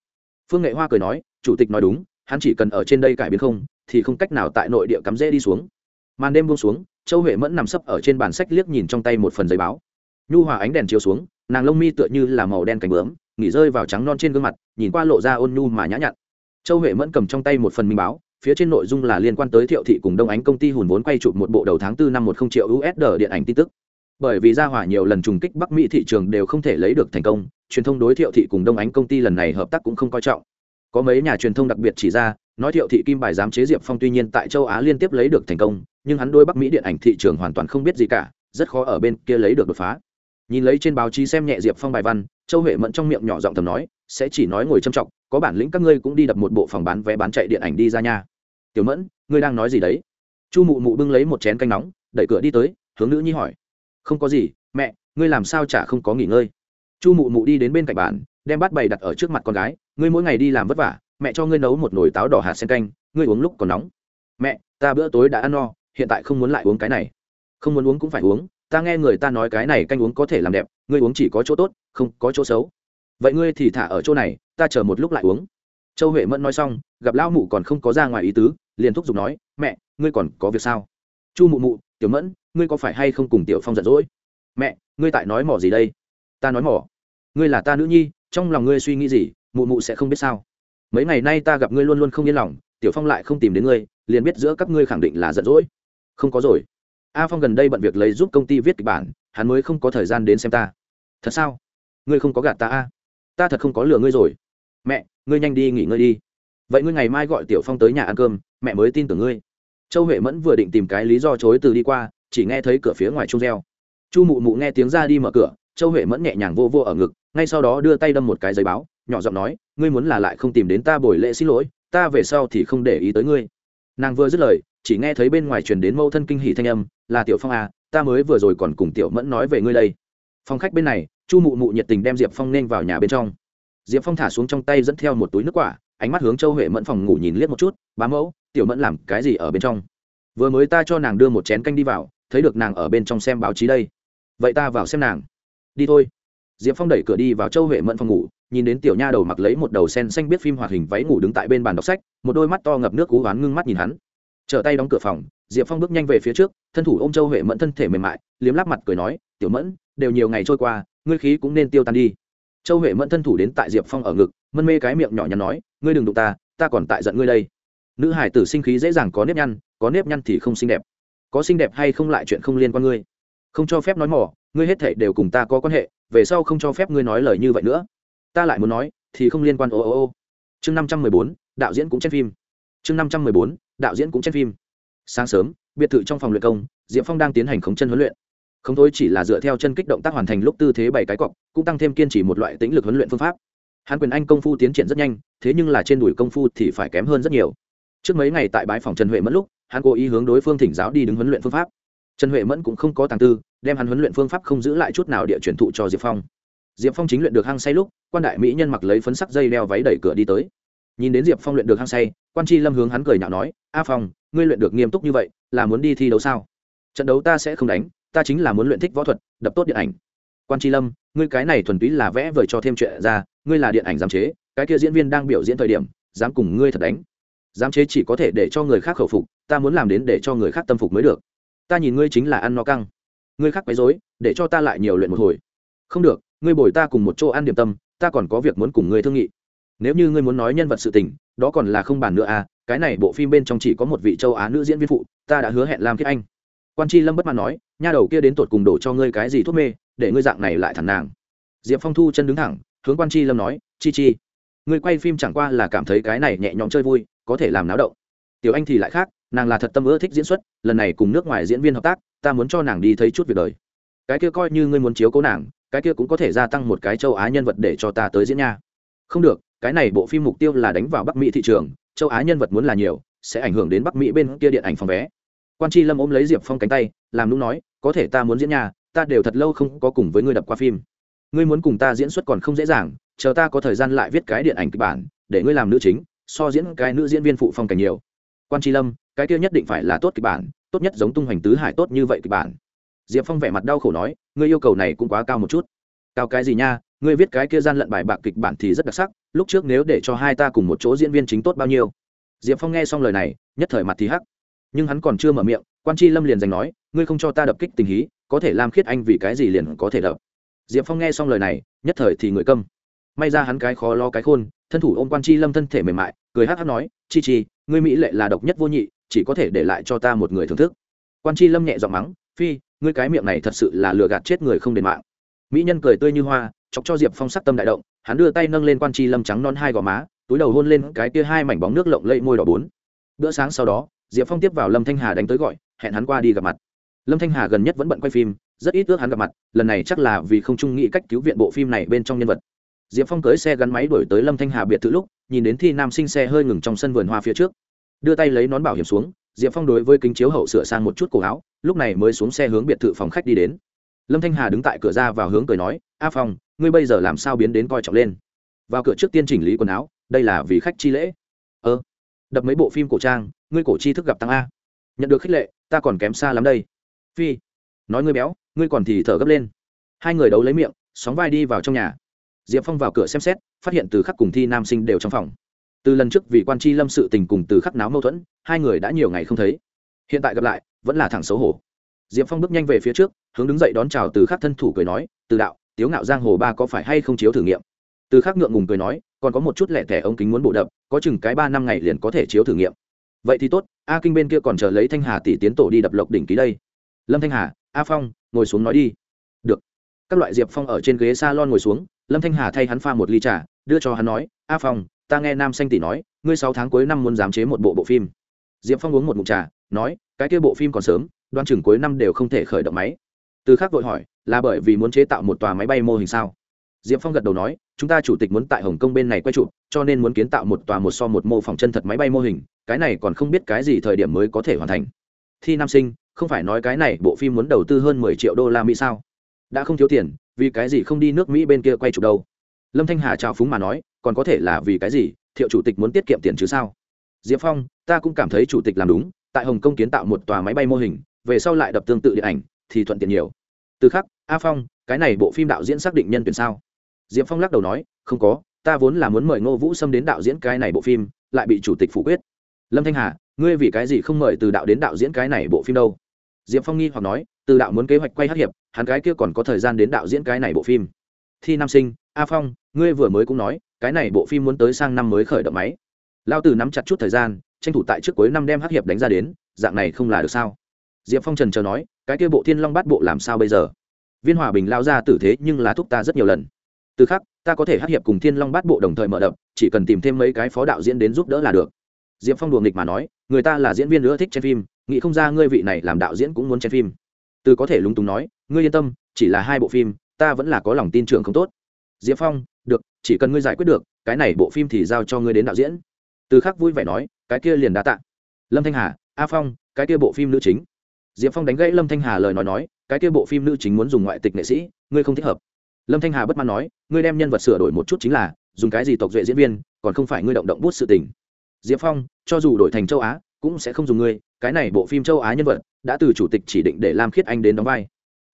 Phương nghệ hoa cười nói, chủ tịch nói đúng, hắn chỉ cần ở trên đây cải biến không, thì không cách nào tại nội địa cắm rễ đi xuống. Màn đêm buông xuống, châu huệ mẫn nằm sấp ở trên bàn sách liếc nhìn trong tay một phần giấy báo. Nhu hòa ánh đèn chiếu xuống, nàng lông mi tựa như là màu đen cánh bướm, nghỉ rơi vào trắng non trên gương mặt, nhìn qua lộ ra ôn nhu mà nhã nhặn. Châu huệ mẫn cầm trong tay một phần minh báo phía trên nội dung là liên quan tới thiệu thị cùng đông ánh công ty hùn vốn quay chụp một bộ đầu tháng tư năm một không triệu usd điện ảnh tin tức. Bởi vì gia hỏa nhiều lần trùng kích bắc mỹ thị trường đều không thể lấy được thành công, truyền thông đối thiệu thị cùng đông ánh công ty lần này hợp tác cũng không coi trọng. Có mấy nhà truyền thông đặc biệt chỉ ra, nói thiệu thị kim bài giám chế diệp phong tuy nhiên tại châu á liên tiếp lấy được thành công, nhưng hắn đôi bắc mỹ điện ảnh thị trường hoàn toàn không biết gì cả, rất khó ở bên kia lấy được đột phá. Nhìn lấy trên báo chí xem nhẹ diệp phong bài văn, châu huệ mẫn trong miệng nhỏ giọng thầm nói, sẽ chỉ nói ngồi châm trọng có bản lĩnh các ngươi cũng đi đập một bộ phòng bán vé bán chạy điện ảnh đi ra nha tiểu mẫn, ngươi đang nói gì đấy? Chu mụ mụ bưng lấy một chén canh nóng, đẩy cửa đi tới, hướng nữ nhi hỏi. Không có gì, mẹ, ngươi làm sao chả không có nghỉ ngơi? Chu mụ mụ đi đến bên cạnh bàn, đem bát bày đặt ở trước mặt con gái. Ngươi mỗi ngày đi làm vất vả, mẹ cho ngươi nấu một nồi táo đỏ hạt sen canh, ngươi uống lúc còn nóng. Mẹ, ta bữa tối đã ăn no, hiện tại không muốn lại uống cái này. Không muốn uống cũng phải uống, ta nghe người ta nói cái này canh uống có thể làm đẹp, ngươi uống chỉ có chỗ tốt, không có chỗ xấu. Vậy ngươi thì thả ở chỗ này, ta chờ một lúc lại uống châu huệ mẫn nói xong, gặp lão mụ còn không có ra ngoài ý tứ, liền thúc giục nói, mẹ, ngươi còn có việc sao? Chu mụ mụ, tiểu mẫn, ngươi có phải hay không cùng tiểu phong giận dỗi? Mẹ, ngươi tại nói mỏ gì đây? Ta nói mỏ. Ngươi là ta nữ nhi, trong lòng ngươi suy nghĩ gì, mụ mụ sẽ không biết sao? Mấy ngày nay ta gặp ngươi luôn luôn không yên lòng, tiểu phong lại không tìm đến ngươi, liền biết giữa các ngươi khẳng định là giận dỗi. Không có rồi. A phong gần đây bận việc lấy giúp công ty viết kịch bản, hắn mới không có thời gian đến xem ta. Thật sao? Ngươi không có gạt ta a? Ta thật không có lừa ngươi rồi mẹ, ngươi nhanh đi nghỉ ngơi đi. Vậy ngươi ngày mai gọi tiểu phong tới nhà ăn cơm, mẹ mới tin tưởng ngươi. Châu huệ mẫn vừa định tìm cái lý do chối từ đi qua, chỉ nghe thấy cửa phía ngoài chung reo. Chu mụ mụ nghe tiếng ra đi mở cửa, châu huệ mẫn nhẹ nhàng vô vô ở ngực, ngay sau đó đưa tay đâm một cái giấy báo, nhỏ giọng nói, ngươi muốn là lại không tìm đến ta buổi lễ xin lỗi, ta về sau thì không để ý tới ngươi. Nàng vừa dứt lời, chỉ nghe thấy bên ngoài truyền đến mâu thân kinh hỷ thanh âm, là tiểu phong à ta mới vừa rồi còn cùng tiểu mẫn nói về ngươi đây. Phòng khách bên này, chu mụ mụ nhiệt tình đem diệp phong nên vào nhà bên trong diệp phong thả xuống trong tay dẫn theo một túi nước quả, ánh mắt hướng châu huệ mẫn phòng ngủ nhìn liếc một chút, bá mẫu, tiểu mẫn làm cái gì ở bên trong? Vừa mới ta cho nàng đưa một chén canh đi vào, thấy được nàng ở bên trong xem báo chí đây. Vậy ta vào xem nàng. Đi thôi. Diệp phong đẩy cửa đi vào châu huệ mẫn phòng ngủ, nhìn đến tiểu nha đầu mặc lấy một đầu sen xanh biết phim hoạt hình váy ngủ đứng tại bên bàn đọc sách, một đôi mắt to ngập nước cú oán ngưng mắt nhìn hắn. Trở tay đóng cửa phòng, diệp phong bước nhanh về phía trước, thân thủ ô m châu huệ mẫn thân thể mềm mại, liếm lắp mặt cười nói, tiểu mẫn, đều nhiều ngày trôi qua, ngươi khí cũng nên tiêu tan đi châu huệ mẫn thân thủ đến tại diệp phong ở ngực, mân mê cái miệng nhỏ nhắn nói, ngươi đừng đụng ta ta còn tại giận ngươi đây. Nữ hải tử sinh khí dễ dàng có nếp nhăn, có nếp nhăn thì không xinh đẹp. Có xinh đẹp hay không lại chuyện không liên quan ngươi. Không cho phép nói mỏ, ngươi hết thể đều cùng ta có quan hệ, về sau không cho phép ngươi nói lời như vậy nữa. Ta lại muốn nói, thì không liên quan ô ô ô. Chương năm trăm mười bốn, đạo diễn cũng trên phim. Chương năm trăm mười bốn, đạo diễn cũng trên phim. Sáng sớm, biệt thự trong phòng luyện công, diệp phong đang tiến hành khống chân huấn luyện không thôi chỉ là dựa theo chân kích động tác hoàn thành lúc tư thế bảy cái cọc, cũng tăng thêm kiên trì một loại tĩnh lực huấn luyện phương pháp. Hắn quyền anh công phu tiến triển rất nhanh, thế nhưng là trên đùi công phu thì phải kém hơn rất nhiều. Trước mấy ngày tại bãi phòng trần huệ mẫn lúc, hắn cố ý hướng đối phương thỉnh giáo đi đứng huấn luyện phương pháp. Trần huệ mẫn cũng không có tàng tư, đem hắn huấn luyện phương pháp không giữ lại chút nào địa truyền thụ cho diệp phong. Diệp phong chính luyện được hăng say lúc, quan đại mỹ nhân mặc lấy phấn sắc dây đeo váy đẩy cửa đi tới. Nhìn đến diệp phong luyện được hăng say, quan tri lâm hướng hắn cười nhạo nói, a phong, ngươi luyện được nghiêm túc như vậy, là muốn đi thi đấu sao? Trận đấu ta sẽ không đánh ta chính là muốn luyện thích võ thuật, đập tốt điện ảnh. Quan tri lâm, ngươi cái này thuần túy là vẽ vời cho thêm chuyện ra, ngươi là điện ảnh giám chế, cái kia diễn viên đang biểu diễn thời điểm, dám cùng ngươi thật đánh. Giám chế chỉ có thể để cho người khác khẩu phục, ta muốn làm đến để cho người khác tâm phục mới được. Ta nhìn ngươi chính là ăn no căng. Ngươi khác quấy dối để cho ta lại nhiều luyện một hồi. Không được, ngươi bồi ta cùng một chỗ ăn điểm tâm, ta còn có việc muốn cùng ngươi thương nghị. Nếu như ngươi muốn nói nhân vật sự tình, đó còn là không bàn nữa à cái này bộ phim bên trong chỉ có một vị châu á nữ diễn viên phụ, ta đã hứa hẹn làm kiếp anh quan tri lâm bất mãn nói, nha đầu kia đến tột cùng đổ cho ngươi cái gì thuốc mê, để ngươi dạng này lại thẳng nàng. Diệp phong thu chân đứng thẳng, hướng quan tri lâm nói, chi chi, ngươi quay phim chẳng qua là cảm thấy cái này nhẹ nhõm chơi vui, có thể làm náo động. Tiểu anh thì lại khác, nàng là thật tâm ưa thích diễn xuất, lần này cùng nước ngoài diễn viên hợp tác, ta muốn cho nàng đi thấy chút việc đời. Cái kia coi như ngươi muốn chiếu cố nàng, cái kia cũng có thể gia tăng một cái châu á nhân vật để cho ta tới diễn nha. Không được, cái này bộ phim mục tiêu là đánh vào bắc mỹ thị trường, châu á nhân vật muốn là nhiều, sẽ ảnh hưởng đến bắc mỹ bên kia điện ảnh phòng vé quan tri lâm ôm lấy diệp phong cánh tay làm lúc nói có thể ta muốn diễn nhà ta đều thật lâu không có cùng với ngươi đập qua phim ngươi muốn cùng ta diễn xuất còn không dễ dàng chờ ta có thời gian lại viết cái điện ảnh kịch bản để ngươi làm nữ chính so diễn cái nữ diễn viên phụ phong cảnh nhiều quan tri lâm cái kia nhất định phải là tốt kịch bản tốt nhất giống tung hoành tứ hải tốt như vậy kịch bản diệp phong vẻ mặt đau khổ nói ngươi yêu cầu này cũng quá cao một chút cao cái gì nha ngươi viết cái kia gian lận bài bạc kịch bản thì rất đặc sắc lúc trước nếu để cho hai ta cùng một chỗ diễn viên chính tốt bao nhiêu diệp phong nghe xong lời này nhất thời mặt thì hắc nhưng hắn còn chưa mở miệng, quan tri lâm liền giành nói, ngươi không cho ta đập kích tình hí, có thể làm khiết anh vì cái gì liền có thể đập. Diệp phong nghe xong lời này, nhất thời thì người câm. May ra hắn cái khó lo cái khôn, thân thủ ôm quan tri lâm thân thể mềm mại, cười hát hát nói, chi chi, ngươi mỹ lệ là độc nhất vô nhị, chỉ có thể để lại cho ta một người thưởng thức. Quan tri lâm nhẹ giọng mắng, phi, ngươi cái miệng này thật sự là lừa gạt chết người không đền mạng. Mỹ nhân cười tươi như hoa, chọc cho diệp phong sắc tâm đại động, hắn đưa tay nâng lên quan tri lâm trắng non hai gò má, túi đầu hôn lên cái kia hai mảnh bóng nước lộng lẫy môi đỏ bốn. Bữa sáng sau đó diệp phong tiếp vào lâm thanh hà đánh tới gọi, hẹn hắn qua đi gặp mặt. Lâm thanh hà gần nhất vẫn bận quay phim, rất ít ước hắn gặp mặt, lần này chắc là vì không trung nghĩ cách cứu viện bộ phim này bên trong nhân vật. Diệp phong cưới xe gắn máy đổi tới lâm thanh hà biệt thự lúc, nhìn đến thi nam sinh xe hơi ngừng trong sân vườn hoa phía trước. Đưa tay lấy nón bảo hiểm xuống, diệp phong đối với kính chiếu hậu sửa sang một chút cổ áo, lúc này mới xuống xe hướng biệt thự phòng khách đi đến. Lâm thanh hà đứng tại cửa ra vào hướng cười nói, a phong, ngươi bây giờ làm sao biến đến coi trọng lên? Vào cửa trước tiên chỉnh lý quần áo, đây là vì khách chi lễ. Ơ đập mấy bộ phim cổ trang, ngươi cổ chi thức gặp tăng a. Nhận được khích lệ, ta còn kém xa lắm đây. Phi, nói ngươi béo, ngươi còn thì thở gấp lên. Hai người đấu lấy miệng, sóng vai đi vào trong nhà. Diệp phong vào cửa xem xét, phát hiện từ khắc cùng thi nam sinh đều trong phòng. Từ lần trước vì quan tri lâm sự tình cùng từ khắc náo mâu thuẫn, hai người đã nhiều ngày không thấy. Hiện tại gặp lại, vẫn là thẳng xấu hổ. Diệp phong bước nhanh về phía trước, hướng đứng dậy đón chào từ khắc thân thủ cười nói, từ đạo, tiếu ngạo giang hồ ba có phải hay không chiếu thử nghiệm? Từ khắc ngượng ngùng cười nói còn có một chút lẻ thẻ ống kính muốn bộ đập, có chừng cái ba năm ngày liền có thể chiếu thử nghiệm. Vậy thì tốt, a kinh bên kia còn chờ lấy thanh hà tỷ tiến tổ đi đập lộc đỉnh ký đây. Lâm thanh hà, a phong, ngồi xuống nói đi. Được. Các loại diệp phong ở trên ghế s a lon ngồi xuống, lâm thanh hà thay hắn pha một ly trà, đưa cho hắn nói, a phong, ta nghe nam xanh tỷ nói, ngươi sáu tháng cuối năm muốn giám chế một bộ bộ phim. Diệp phong uống một ngụm trà, nói, cái kia bộ phim còn sớm đoan chừng cuối năm đều không thể khởi động máy. Từ khác vội hỏi, là bởi vì muốn chế tạo một tòa máy bay mô hình sao? Diệp phong gật đầu nói, chúng ta chủ tịch muốn tại hồng kông bên này quay chụp, cho nên muốn kiến tạo một tòa một so một mô phỏng chân thật máy bay mô hình, cái này còn không biết cái gì thời điểm mới có thể hoàn thành. Thi nam sinh, không phải nói cái này bộ phim muốn đầu tư hơn mười triệu đô la mỹ sao? Đã không thiếu tiền, vì cái gì không đi nước mỹ bên kia quay chụp đâu? Lâm thanh hà chào phúng mà nói, còn có thể là vì cái gì? Thiệu chủ tịch muốn tiết kiệm tiền chứ sao? Diệp phong, ta cũng cảm thấy chủ tịch làm đúng, tại hồng kông kiến tạo một tòa máy bay mô hình, về sau lại đập tương tự điện ảnh, thì thuận tiện nhiều. Từ khắc, a phong, cái này bộ phim đạo diễn xác định nhân tuyển sao? Diệp phong lắc đầu nói, không có, ta vốn là muốn mời ngô vũ xâm đến đạo diễn cái này bộ phim, lại bị chủ tịch phủ quyết. Lâm thanh hà, ngươi vì cái gì không mời từ đạo đến đạo diễn cái này bộ phim đâu? Diệp phong nghi hoặc nói, từ đạo muốn kế hoạch quay hát hiệp, hắn cái kia còn có thời gian đến đạo diễn cái này bộ phim. Thi nam sinh, a phong, ngươi vừa mới cũng nói, cái này bộ phim muốn tới sang năm mới khởi động máy. Lao từ nắm chặt chút thời gian, tranh thủ tại trước cuối năm đem hát hiệp đánh ra đến, dạng này không là được sao? Diệp phong trần chờ nói, cái kia bộ thiên long bắt bộ làm sao bây giờ? Viên hòa bình lao ra tử thế nhưng là thúc ta rất nhiều lần từ khắc ta có thể hát hiệp cùng thiên long Bát bộ đồng thời mở đập, chỉ cần tìm thêm mấy cái phó đạo diễn đến giúp đỡ là được. Diệp phong đùa nghịch mà nói, người ta là diễn viên nữa thích chen phim, nghĩ không ra ngươi vị này làm đạo diễn cũng muốn chen phim. Từ có thể lúng túng nói, ngươi yên tâm, chỉ là hai bộ phim, ta vẫn là có lòng tin tưởng không tốt. Diệp phong, được, chỉ cần ngươi giải quyết được, cái này bộ phim thì giao cho ngươi đến đạo diễn. Từ khắc vui vẻ nói, cái kia liền đã tạ. Lâm thanh hà, a phong, cái kia bộ phim nữ chính. Diệp phong đánh gãy lâm thanh hà lời nói nói, cái kia bộ phim nữ chính muốn dùng ngoại tịch nghệ sĩ, ngươi không thích hợp lâm thanh hà bất mãn nói, ngươi đem nhân vật sửa đổi một chút chính là, dùng cái gì tộc duệ diễn viên, còn không phải ngươi động động bút sự tình. Diệp phong, cho dù đổi thành châu á, cũng sẽ không dùng ngươi, cái này bộ phim châu á nhân vật, đã từ chủ tịch chỉ định để lam khiết anh đến đóng vai.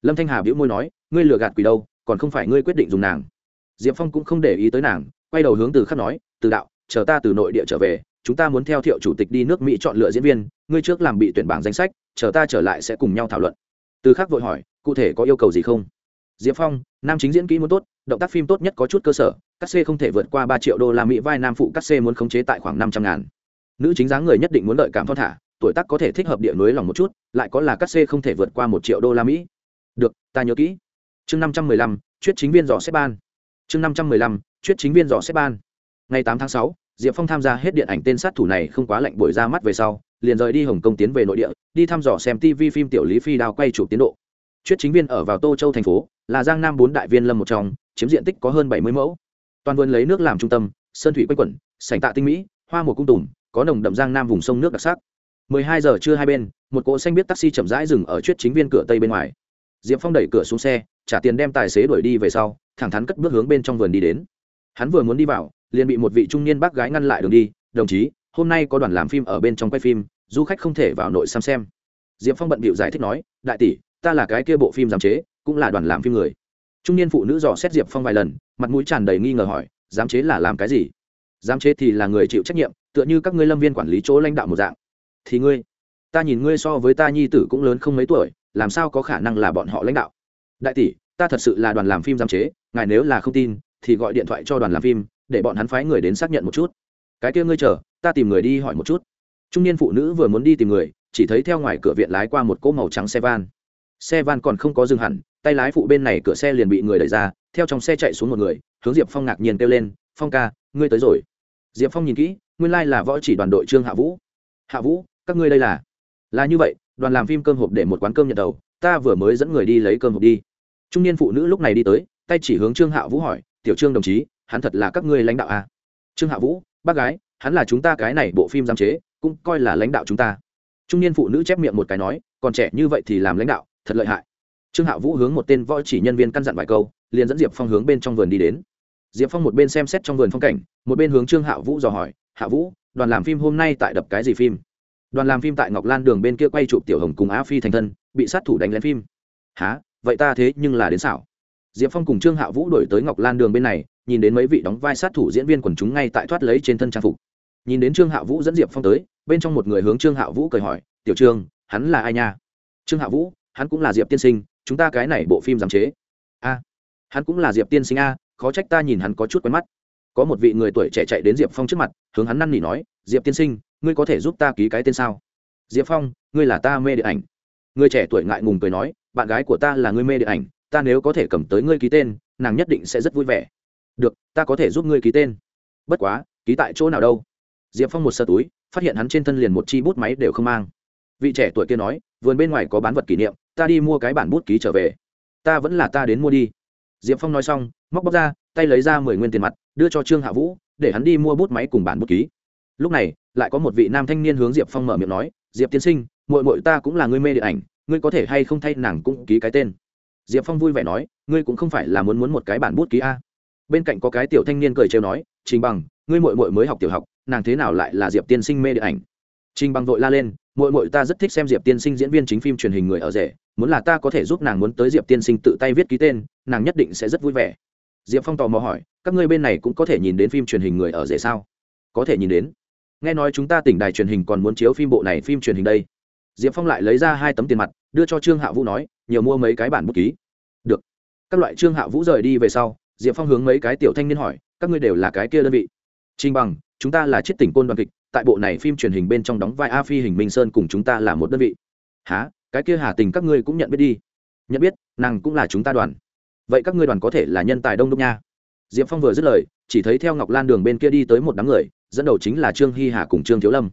Lâm thanh hà biễu môi nói, ngươi lừa gạt quỷ đâu, còn không phải ngươi quyết định dùng nàng. Diệp phong cũng không để ý tới nàng, quay đầu hướng từ khắc nói, từ đạo, chờ ta từ nội địa trở về, chúng ta muốn theo thiệu chủ tịch đi nước mỹ chọn lựa diễn viên, ngươi trước làm bị tuyển bảng danh sách, chờ ta trở lại sẽ cùng nhau thảo luận. Từ khắc vội hỏi, cụ thể có yêu cầu gì không? Diệp phong nam chính diễn kỹ muốn tốt, động tác phim tốt nhất có chút cơ sở các c không thể vượt qua ba triệu đô la mỹ vai nam phụ các c muốn khống chế tại khoảng năm trăm ngàn. Nữ chính dáng người nhất định muốn lợi cảm thon thả, tuổi tác có thể thích hợp địa núi lòng một chút, lại có là các c không thể vượt qua một triệu đô la mỹ. Được, ta nhớ kỹ. Chương năm trăm mười lăm chuyết chính viên dò xếp ban. Chương năm trăm mười lăm chuyết chính viên dò xếp ban. Ngày tám tháng sáu, diệp phong tham gia hết điện ảnh tên sát thủ này không quá lạnh bội ra mắt về sau, liền rời đi hồng kông tiến về nội địa, đi thăm dò xem tv phim tiểu lý phi đao quay chụp tiến độ. Chuyết chính viên ở vào tô châu thành phố là giang nam bốn đại viên lâm một trong, chiếm diện tích có hơn bảy mươi mẫu. Toàn vườn lấy nước làm trung tâm, sơn thủy quanh quẩn, sảnh tạ tinh mỹ, hoa mùa cung tùm, có nồng đậm giang nam vùng sông nước đặc sắc. 12 giờ trưa hai bên, một cỗ xanh biết taxi chậm rãi dừng ở chuyết chính viên cửa tây bên ngoài. Diệp phong đẩy cửa xuống xe, trả tiền đem tài xế đuổi đi về sau, thẳng thắn cất bước hướng bên trong vườn đi đến. Hắn vừa muốn đi vào, liền bị một vị trung niên bác gái ngăn lại đường đi, đồng chí, hôm nay có đoàn làm phim ở bên trong quay phim, du khách không thể vào nội xem xem. Diệp phong bận bịu giải thích nói, đại tỷ, ta là cái kia bộ phim giám chế cũng là đoàn làm phim người. Trung niên phụ nữ dò xét diệp phong vài lần, mặt mũi tràn đầy nghi ngờ hỏi, giám chế là làm cái gì? Giám chế thì là người chịu trách nhiệm, tựa như các ngươi lâm viên quản lý chỗ lãnh đạo một dạng. Thì ngươi, ta nhìn ngươi so với ta nhi tử cũng lớn không mấy tuổi, làm sao có khả năng là bọn họ lãnh đạo? Đại tỷ, ta thật sự là đoàn làm phim giám chế, ngài nếu là không tin, thì gọi điện thoại cho đoàn làm phim, để bọn hắn phái người đến xác nhận một chút. Cái kia ngươi chờ, ta tìm người đi hỏi một chút. Trung niên phụ nữ vừa muốn đi tìm người, chỉ thấy theo ngoài cửa viện lái qua một cỗ màu trắng xe van. Xe van còn không có dừng hẳn tay lái phụ bên này cửa xe liền bị người đẩy ra, theo trong xe chạy xuống một người, hướng diệp phong ngạc nhiên kêu lên, phong ca, ngươi tới rồi. Diệp phong nhìn kỹ, nguyên lai là võ chỉ đoàn đội trương hạ vũ. Hạ vũ, các ngươi đây là? Là như vậy, đoàn làm phim cơm hộp để một quán cơm nhận đầu, ta vừa mới dẫn người đi lấy cơm hộp đi. Trung niên phụ nữ lúc này đi tới, tay chỉ hướng trương hạ vũ hỏi, tiểu trương đồng chí, hắn thật là các ngươi lãnh đạo à? trương hạ vũ, bác gái, hắn là chúng ta cái này bộ phim giám chế, cũng coi là lãnh đạo chúng ta. Trung niên phụ nữ chép miệng một cái nói, còn trẻ như vậy thì làm lãnh đạo, thật lợi hại trương hạ vũ hướng một tên võ chỉ nhân viên căn dặn vài câu, liền dẫn diệp phong hướng bên trong vườn đi đến. Diệp phong một bên xem xét trong vườn phong cảnh, một bên hướng trương hạ vũ dò hỏi, hạ vũ, đoàn làm phim hôm nay tại đập cái gì phim? Đoàn làm phim tại ngọc lan đường bên kia quay chụp tiểu hồng cùng á phi thành thân, bị sát thủ đánh lén phim. Há vậy ta thế nhưng là đến xảo. Diệp phong cùng trương hạ vũ đổi tới ngọc lan đường bên này, nhìn đến mấy vị đóng vai sát thủ diễn viên quần chúng ngay tại thoát lấy trên thân trang phục. Nhìn đến trương hạ vũ dẫn diệp phong tới, bên trong một người hướng trương hạ vũ cười hỏi, tiểu trương, hắn là ai nha? Trương hạ vũ, hắn cũng là diệp tiên sinh chúng ta cái này bộ phim giảm chế. A, hắn cũng là diệp tiên sinh a, khó trách ta nhìn hắn có chút quen mắt. Có một vị người tuổi trẻ chạy đến diệp phong trước mặt, hướng hắn năn nỉ nói, diệp tiên sinh, ngươi có thể giúp ta ký cái tên sao? Diệp phong, ngươi là ta mê điện ảnh. Người trẻ tuổi ngại ngùng cười nói, bạn gái của ta là ngươi mê điện ảnh, ta nếu có thể cầm tới ngươi ký tên, nàng nhất định sẽ rất vui vẻ. Được, ta có thể giúp ngươi ký tên. Bất quá, ký tại chỗ nào đâu? Diệp phong một sơ túi, phát hiện hắn trên thân liền một chi bút máy đều không mang. Vị trẻ tuổi kia nói, vườn bên ngoài có bán vật kỷ niệm ta đi mua cái bản bút ký trở về. Ta vẫn là ta đến mua đi. Diệp phong nói xong, móc bóc ra, tay lấy ra mười nguyên tiền mặt, đưa cho trương hạ vũ, để hắn đi mua bút máy cùng bản bút ký. Lúc này, lại có một vị nam thanh niên hướng diệp phong mở miệng nói, diệp tiên sinh mội mội ta cũng là người mê điện ảnh, ngươi có thể hay không thay nàng cũng ký cái tên? Diệp phong vui vẻ nói, ngươi cũng không phải là muốn muốn một cái bản bút ký a. Bên cạnh có cái tiểu thanh niên cười trêu nói, trình bằng, ngươi mội mội mới học tiểu học, nàng thế nào lại là diệp tiên sinh mê điện ảnh? Trình bằng vội la lên, muội muội ta rất thích xem diệp tiên sinh diễn viên chính phim truyền hình người ở rể, muốn là ta có thể giúp nàng muốn tới diệp tiên sinh tự tay viết ký tên, nàng nhất định sẽ rất vui vẻ. Diệp phong tò mò hỏi, các ngươi bên này cũng có thể nhìn đến phim truyền hình người ở rể sao? Có thể nhìn đến. Nghe nói chúng ta tỉnh đài truyền hình còn muốn chiếu phim bộ này phim truyền hình đây. Diệp phong lại lấy ra hai tấm tiền mặt, đưa cho trương hạ vũ nói, nhiều mua mấy cái bản bút ký. Được. Các loại trương hạ vũ rời đi về sau, diệp phong hướng mấy cái tiểu thanh niên hỏi, các ngươi đều là cái kia đơn vị? Trình bằng, chúng ta là chiết tỉnh côn đoàn kịch tại bộ này phim truyền hình bên trong đóng vai a phi hình minh sơn cùng chúng ta là một đơn vị. Há cái kia hà tình các ngươi cũng nhận biết đi. Nhận biết, nàng cũng là chúng ta đoàn. Vậy các ngươi đoàn có thể là nhân tài đông đúc nha. Diệp phong vừa dứt lời, chỉ thấy theo ngọc lan đường bên kia đi tới một đám người, dẫn đầu chính là trương hy hà cùng trương thiếu lâm.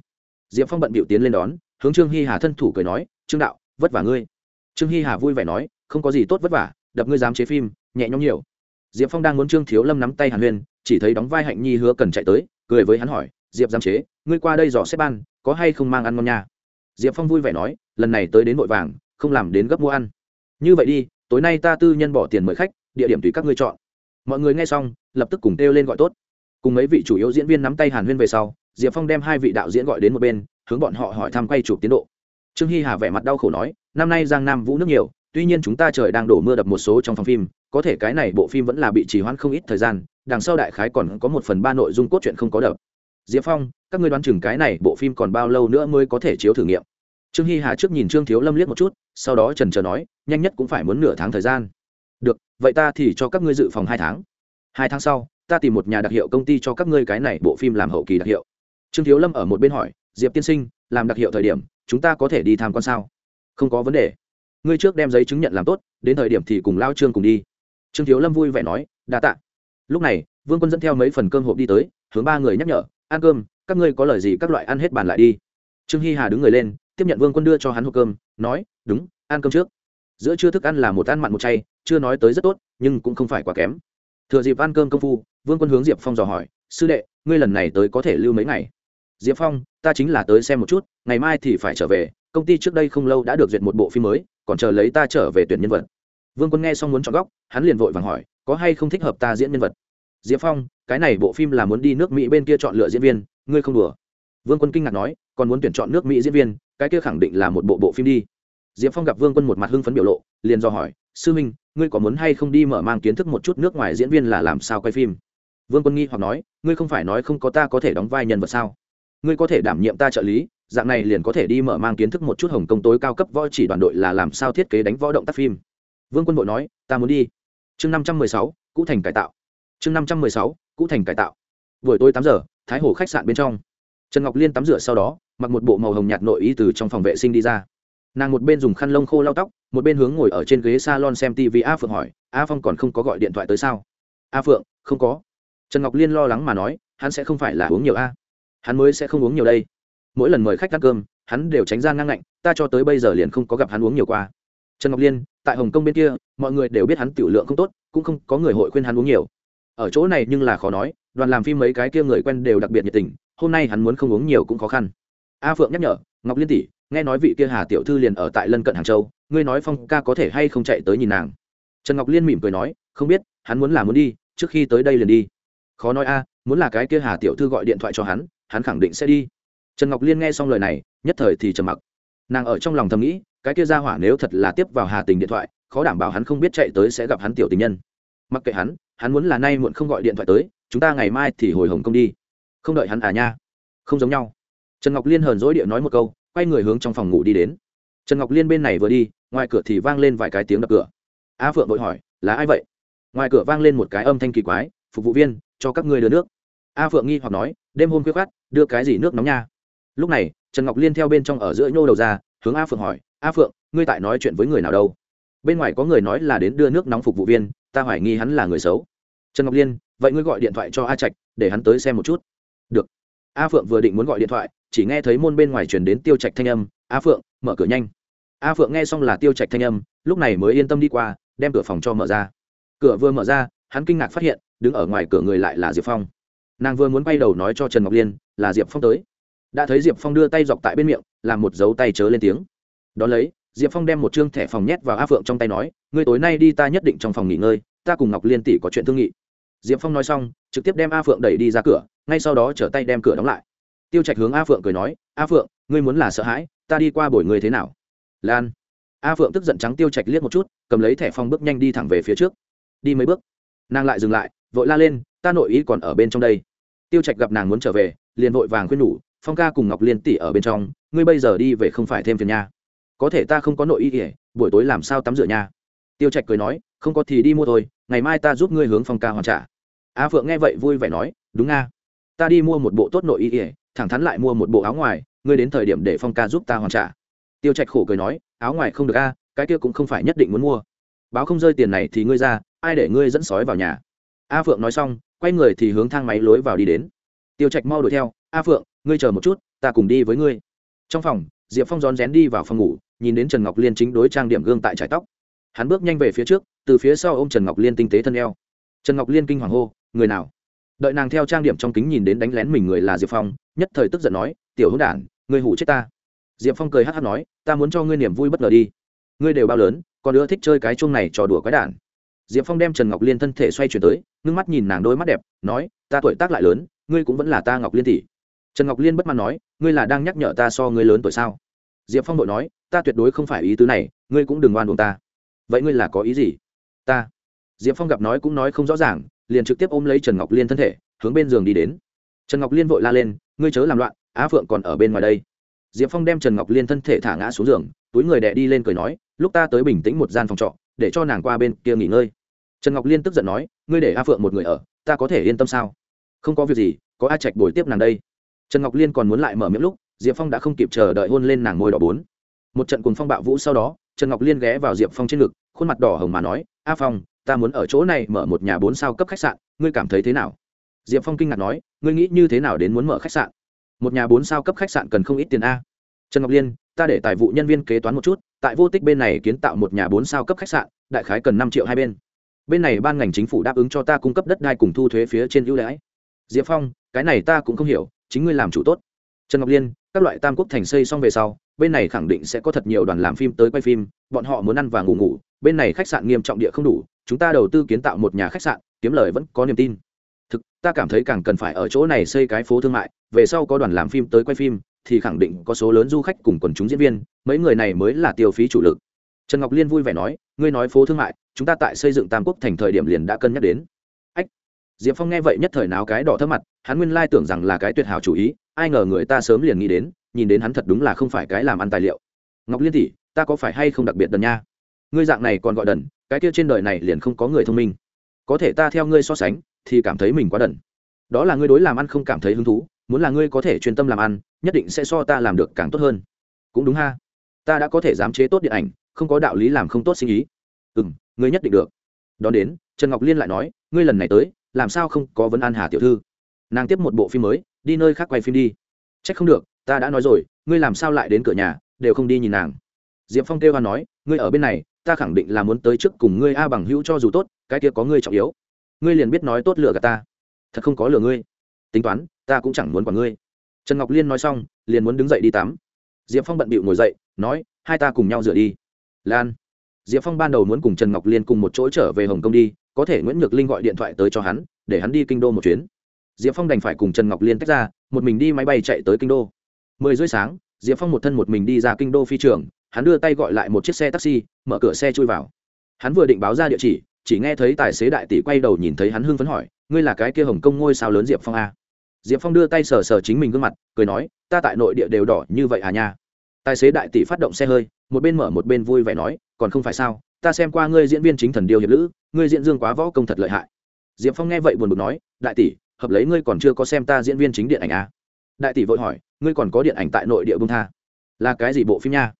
Diệp phong bận bịu tiến lên đón, hướng trương hy hà thân thủ cười nói, trương đạo, vất vả ngươi. Trương hy hà vui vẻ nói, không có gì tốt vất vả, đập ngươi dám chế phim, nhẹ nhõm nhiều. Diệp phong đang muốn trương thiếu lâm nắm tay hàn huyên, chỉ thấy đóng vai hạnh nhi hứa cần chạy tới, cười với hắn hỏi, diệp giám chế ngươi qua đây dò xếp ban, có hay không mang ăn ngon nha? Diệp phong vui vẻ nói, lần này tới đến vội vàng, không làm đến gấp mua ăn. Như vậy đi, tối nay ta tư nhân bỏ tiền mời khách, địa điểm tùy các ngươi chọn. Mọi người nghe xong, lập tức cùng kêu lên gọi tốt. Cùng mấy vị chủ yếu diễn viên nắm tay hàn huyên về sau, diệp phong đem hai vị đạo diễn gọi đến một bên, hướng bọn họ hỏi thăm quay chụp tiến độ. Trương hy hà vẻ mặt đau khổ nói, năm nay giang nam vũ nước nhiều, tuy nhiên chúng ta trời đang đổ mưa đập một số trong phòng phim, có thể cái này bộ phim vẫn là bị trì hoãn không ít thời gian, đằng sau đại khái còn có một phần ba nội dung cốt truyện không có đập. Diệp phong các ngươi đoán chừng cái này bộ phim còn bao lâu nữa mới có thể chiếu thử nghiệm. Trương hy hà trước nhìn trương thiếu lâm liếc một chút, sau đó trần trờ nói, nhanh nhất cũng phải muốn nửa tháng thời gian. Được, vậy ta thì cho các ngươi dự phòng hai tháng. Hai tháng sau, ta tìm một nhà đặc hiệu công ty cho các ngươi cái này bộ phim làm hậu kỳ đặc hiệu. Trương thiếu lâm ở một bên hỏi, diệp tiên sinh, làm đặc hiệu thời điểm, chúng ta có thể đi tham quan sao? Không có vấn đề. Ngươi trước đem giấy chứng nhận làm tốt, đến thời điểm thì cùng lao trương cùng đi. Trương thiếu lâm vui vẻ nói, đa tạ. Lúc này, vương quân dẫn theo mấy phần cơm hộp đi tới, hướng ba người nhắc nhở, ăn cơm các ngươi có lời gì các loại ăn hết bàn lại đi. Trương hi hà đứng người lên, tiếp nhận vương quân đưa cho hắn hộp cơm, nói, đúng, ăn cơm trước. Giữa trưa thức ăn là một ăn mặn một chay, chưa nói tới rất tốt, nhưng cũng không phải quá kém. Thừa dịp ăn cơm công phu, vương quân hướng diệp phong dò hỏi, sư đệ, ngươi lần này tới có thể lưu mấy ngày? Diệp phong, ta chính là tới xem một chút, ngày mai thì phải trở về, công ty trước đây không lâu đã được duyệt một bộ phim mới, còn chờ lấy ta trở về tuyển nhân vật. Vương quân nghe xong muốn chọn góc, hắn liền vội vàng hỏi, có hay không thích hợp ta diễn nhân vật? Diệp phong, cái này bộ phim là muốn đi nước mỹ bên kia chọn lựa diễn viên ngươi không đùa. Vương quân kinh ngạc nói, còn muốn tuyển chọn nước mỹ diễn viên, cái kia khẳng định là một bộ bộ phim đi. Diệp phong gặp vương quân một mặt hưng phấn biểu lộ, liền do hỏi, sư minh, ngươi có muốn hay không đi mở mang kiến thức một chút nước ngoài diễn viên là làm sao quay phim? Vương quân nghi hoặc nói, ngươi không phải nói không có ta có thể đóng vai nhân vật sao? Ngươi có thể đảm nhiệm ta trợ lý, dạng này liền có thể đi mở mang kiến thức một chút hồng công tối cao cấp võ chỉ đoàn đội là làm sao thiết kế đánh võ động tác phim? Vương quân bộ nói, ta muốn đi. Chương năm trăm mười sáu, cũ thành cải tạo. Chương năm trăm mười sáu, cũ thành cải tạo. Buổi tối tám giờ thái hồ khách sạn bên trong. Trần ngọc liên tắm rửa sau đó, mặc một bộ màu hồng nhạt nội y từ trong phòng vệ sinh đi ra. Nàng một bên dùng khăn lông khô lau tóc, một bên hướng ngồi ở trên ghế s a lon xem tv a phượng hỏi, a phong còn không có gọi điện thoại tới sao? A phượng, không có. Trần ngọc liên lo lắng mà nói, hắn sẽ không phải là uống nhiều a. Hắn mới sẽ không uống nhiều đây. Mỗi lần mời khách ăn cơm, hắn đều tránh ra ngang ngạnh, ta cho tới bây giờ liền không có gặp hắn uống nhiều qua. Trần ngọc liên, tại hồng kông bên kia, mọi người đều biết hắn tiểu lượng không tốt, cũng không có người hội khuyên hắn uống nhiều ở chỗ này nhưng là khó nói, đoàn làm phim mấy cái kia người quen đều đặc biệt nhiệt tình, hôm nay hắn muốn không uống nhiều cũng khó khăn. A phượng nhắc nhở, ngọc liên tỷ, nghe nói vị kia hà tiểu thư liền ở tại lân cận hàng châu, ngươi nói phong ca có thể hay không chạy tới nhìn nàng? Trần ngọc liên mỉm cười nói, không biết, hắn muốn là muốn đi, trước khi tới đây liền đi. Khó nói a, muốn là cái kia hà tiểu thư gọi điện thoại cho hắn hắn khẳng định sẽ đi. Trần ngọc liên nghe xong lời này, nhất thời thì trầm mặc. Nàng ở trong lòng thầm nghĩ, cái kia ra hỏa nếu thật là tiếp vào hà tình điện thoại, khó đảm bảo hắn không biết chạy tới sẽ gặp hắn tiểu tình nhân. Mặc kệ hắn hắn muốn là nay muộn không gọi điện thoại tới, chúng ta ngày mai thì hồi hồng công đi. Không đợi hắn à nha. Không giống nhau. Trần ngọc liên hờn dỗi địa nói một câu, quay người hướng trong phòng ngủ đi đến. Trần ngọc liên bên này vừa đi, ngoài cửa thì vang lên vài cái tiếng đập cửa. A phượng vội hỏi, là ai vậy? Ngoài cửa vang lên một cái âm thanh kỳ quái, phục vụ viên, cho các ngươi đưa nước. A phượng nghi hoặc nói, đêm hôm khuya khát đưa cái gì nước nóng nha? Lúc này, trần ngọc liên theo bên trong ở giữa nhô đầu ra, hướng a phượng hỏi, a phượng, ngươi tại nói chuyện với người nào đâu? Bên ngoài có người nói là đến đưa nước nóng phục vụ viên ta hoài nghi hắn là người xấu. Trần ngọc liên, vậy ngươi gọi điện thoại cho a trạch, để hắn tới xem một chút. Được. A phượng vừa định muốn gọi điện thoại, chỉ nghe thấy môn bên ngoài chuyển đến tiêu trạch thanh âm, a phượng, mở cửa nhanh. A phượng nghe xong là tiêu trạch thanh âm, lúc này mới yên tâm đi qua, đem cửa phòng cho mở ra. Cửa vừa mở ra, hắn kinh ngạc phát hiện, đứng ở ngoài cửa người lại là diệp phong. Nàng vừa muốn bay đầu nói cho trần ngọc liên, là diệp phong tới. Đã thấy diệp phong đưa tay dọc tại bên miệng, làm một dấu tay chớ lên tiếng. Đón lấy diệp phong đem một chương thẻ phòng nhét vào a phượng trong tay nói, ngươi tối nay đi ta nhất định trong phòng nghỉ ngơi, ta cùng ngọc liên tỷ có chuyện thương nghị. Diệp phong nói xong, trực tiếp đem a phượng đẩy đi ra cửa, ngay sau đó trở tay đem cửa đóng lại. Tiêu trạch hướng a phượng cười nói, a phượng, ngươi muốn là sợ hãi, ta đi qua bồi ngươi thế nào? Lan. A phượng tức giận trắng tiêu trạch liếc một chút, cầm lấy thẻ phong bước nhanh đi thẳng về phía trước. Đi mấy bước. Nàng lại dừng lại, vội la lên, ta nội ý còn ở bên trong đây. Tiêu trạch gặp nàng muốn trở về, liền vội vàng khuyên nhủ, phong ca cùng ngọc liên tỷ ở bên trong, ngươi bây giờ đi về không phải thêm phiền nha có thể ta không có nội y kể buổi tối làm sao tắm rửa nhà? tiêu trạch cười nói, không có thì đi mua thôi, ngày mai ta giúp ngươi hướng phong ca hoàn trả. A phượng nghe vậy vui vẻ nói, đúng nga. Ta đi mua một bộ tốt nội y kể thẳng thắn lại mua một bộ áo ngoài, ngươi đến thời điểm để phong ca giúp ta hoàn trả. Tiêu trạch khổ cười nói, áo ngoài không được a, cái kia cũng không phải nhất định muốn mua. Báo không rơi tiền này thì ngươi ra, ai để ngươi dẫn sói vào nhà? A phượng nói xong, quay người thì hướng thang máy lối vào đi đến. Tiêu trạch mau đuổi theo, a phượng, ngươi chờ một chút, ta cùng đi với ngươi. Trong phòng, diệp phong rón rén đi vào phòng ngủ nhìn đến trần ngọc liên chính đối trang điểm gương tại trải tóc. Hắn bước nhanh về phía trước, từ phía sau ô m trần ngọc liên tinh tế thân eo. Trần ngọc liên kinh hoàng hô, người nào? Đợi nàng theo trang điểm trong kính nhìn đến đánh lén mình người là diệp phong, nhất thời tức giận nói, tiểu hữu đản ngươi hủ chết ta. Diệp phong cười hát hát nói, ta muốn cho ngươi niềm vui bất ngờ đi. Ngươi đều bao lớn, còn nữa thích chơi cái chuông này trò đùa quái đản. Diệp phong đem trần ngọc liên thân thể xoay chuyển tới, ngưng mắt nhìn nàng đôi mắt đẹp, nói, ta tuổi tác lại lớn, ngươi cũng vẫn là ta ngọc liên tỷ. Trần ngọc liên bất mãn nói, ngươi là đang nhắc nhở ta so ngươi lớn tuổi sao? Diệp phong đội nói ta tuyệt đối không phải ý tứ này, ngươi cũng đừng oan buồn ta. Vậy ngươi là có ý gì? Ta. Diệp phong gặp nói cũng nói không rõ ràng, liền trực tiếp ôm lấy trần ngọc liên thân thể, hướng bên giường đi đến. Trần ngọc liên vội la lên, ngươi chớ làm loạn, á phượng còn ở bên ngoài đây. Diệp phong đem trần ngọc liên thân thể thả ngã xuống giường, túi người đẻ đi lên cười nói, lúc ta tới bình tĩnh một gian phòng trọ, để cho nàng qua bên kia nghỉ ngơi. Trần ngọc liên tức giận nói, ngươi để a phượng một người ở, ta có thể yên tâm sao? Không có việc gì, có a trạch bồi tiếp nàng đây. Trần ngọc liên còn muốn lại mở miệng lúc, diệp phong đã không kịp chờ đợi hôn lên nàng môi đỏ bốn một trận cùng phong bạo vũ sau đó, trần ngọc liên ghé vào diệp phong trên ngực, khuôn mặt đỏ hồng mà nói, a phong, ta muốn ở chỗ này mở một nhà bốn sao cấp khách sạn, ngươi cảm thấy thế nào? Diệp phong kinh ngạc nói, ngươi nghĩ như thế nào đến muốn mở khách sạn? Một nhà bốn sao cấp khách sạn cần không ít tiền a. Trần ngọc liên, ta để tài vụ nhân viên kế toán một chút, tại vô tích bên này kiến tạo một nhà bốn sao cấp khách sạn, đại khái cần năm triệu hai bên. Bên này ban ngành chính phủ đáp ứng cho ta cung cấp đất đai cùng thu thuế phía trên ưu đãi. Diệp phong, cái này ta cũng không hiểu, chính ngươi làm chủ tốt. Trần ngọc liên, các loại tam quốc thành xây xong về sau bên này khẳng định sẽ có thật nhiều đoàn làm phim tới quay phim, bọn họ muốn ăn và ngủ ngủ, bên này khách sạn nghiêm trọng địa không đủ, chúng ta đầu tư kiến tạo một nhà khách sạn, kiếm lời vẫn có niềm tin. Thực, ta cảm thấy càng cần phải ở chỗ này xây cái phố thương mại, về sau có đoàn làm phim tới quay phim, thì khẳng định có số lớn du khách cùng quần chúng diễn viên, mấy người này mới là tiêu phí chủ lực. Trần ngọc liên vui vẻ nói, ngươi nói phố thương mại, chúng ta tại xây dựng tam quốc thành thời điểm liền đã cân nhắc đến. Ách, diệp phong nghe vậy nhất thời náo cái đỏ thấp mặt, hắn nguyên lai tưởng rằng là cái tuyệt hảo chủ ý, ai ngờ người ta sớm liền nghĩ đến nhìn đến hắn thật đúng là không phải cái làm ăn tài liệu. Ngọc liên tỷ, ta có phải hay không đặc biệt đần nha? Ngươi dạng này còn gọi đần, cái kia trên đời này liền không có người thông minh. Có thể ta theo ngươi so sánh, thì cảm thấy mình quá đần. Đó là ngươi đối làm ăn không cảm thấy hứng thú, muốn là ngươi có thể chuyên tâm làm ăn, nhất định sẽ so ta làm được càng tốt hơn. Cũng đúng ha. Ta đã có thể giám chế tốt điện ảnh, không có đạo lý làm không tốt sinh ý. Ừ m ngươi nhất định được. Đón đến, trần ngọc liên lại nói, ngươi lần này tới, làm sao không có vấn an hà tiểu thư? Nàng tiếp một bộ phim mới, đi nơi khác quay phim đi. C h ắ c không được ta đã nói rồi, ngươi làm sao lại đến cửa nhà, đều không đi nhìn nàng. D i ệ p phong kêu hoa nói, ngươi ở bên này, ta khẳng định là muốn tới trước cùng ngươi a bằng hữu cho dù tốt, cái kia có ngươi trọng yếu. Ngươi liền biết nói tốt lựa cả ta. Thật không có lừa ngươi. Tính toán, ta cũng chẳng muốn quả ngươi. Trần ngọc liên nói xong, liền muốn đứng dậy đi tắm. Diệp phong bận bịu ngồi dậy, nói, hai ta cùng nhau rửa đi. Lan. Diệp phong ban đầu muốn cùng trần ngọc liên cùng một chỗ trở về hồng kông đi, có thể nguyễn nhược linh gọi điện thoại tới cho hắn, để hắn đi kinh đô một chuyến. Diệp phong đành phải cùng trần ngọc liên tách ra, một mình đi máy bay chạy tới kinh đô mười rưỡi sáng, diệp phong một thân một mình đi ra kinh đô phi trường, hắn đưa tay gọi lại một chiếc xe taxi, mở cửa xe chui vào. Hắn vừa định báo ra địa chỉ chỉ nghe thấy tài xế đại tỷ quay đầu nhìn thấy hắn hưng phấn hỏi, ngươi là cái kia hồng kông ngôi sao lớn diệp phong a? Diệp phong đưa tay sờ sờ chính mình gương mặt, cười nói, ta tại nội địa đều đỏ như vậy à nha? Tài xế đại tỷ phát động xe hơi, một bên mở một bên vui vẻ nói, còn không phải sao, ta xem qua ngươi diễn viên chính thần điêu hiệp lữ, ngươi diễn dương quá võ công thật lợi hại. Diệp phong nghe vậy buồn bực nói, đại tỷ, hợp lấy ngươi còn chưa có xem ta diễn viên chính điện ảnh à? đại tỷ vội hỏi ngươi còn có điện ảnh tại nội địa bung tha. Là cái gì bộ phim nha?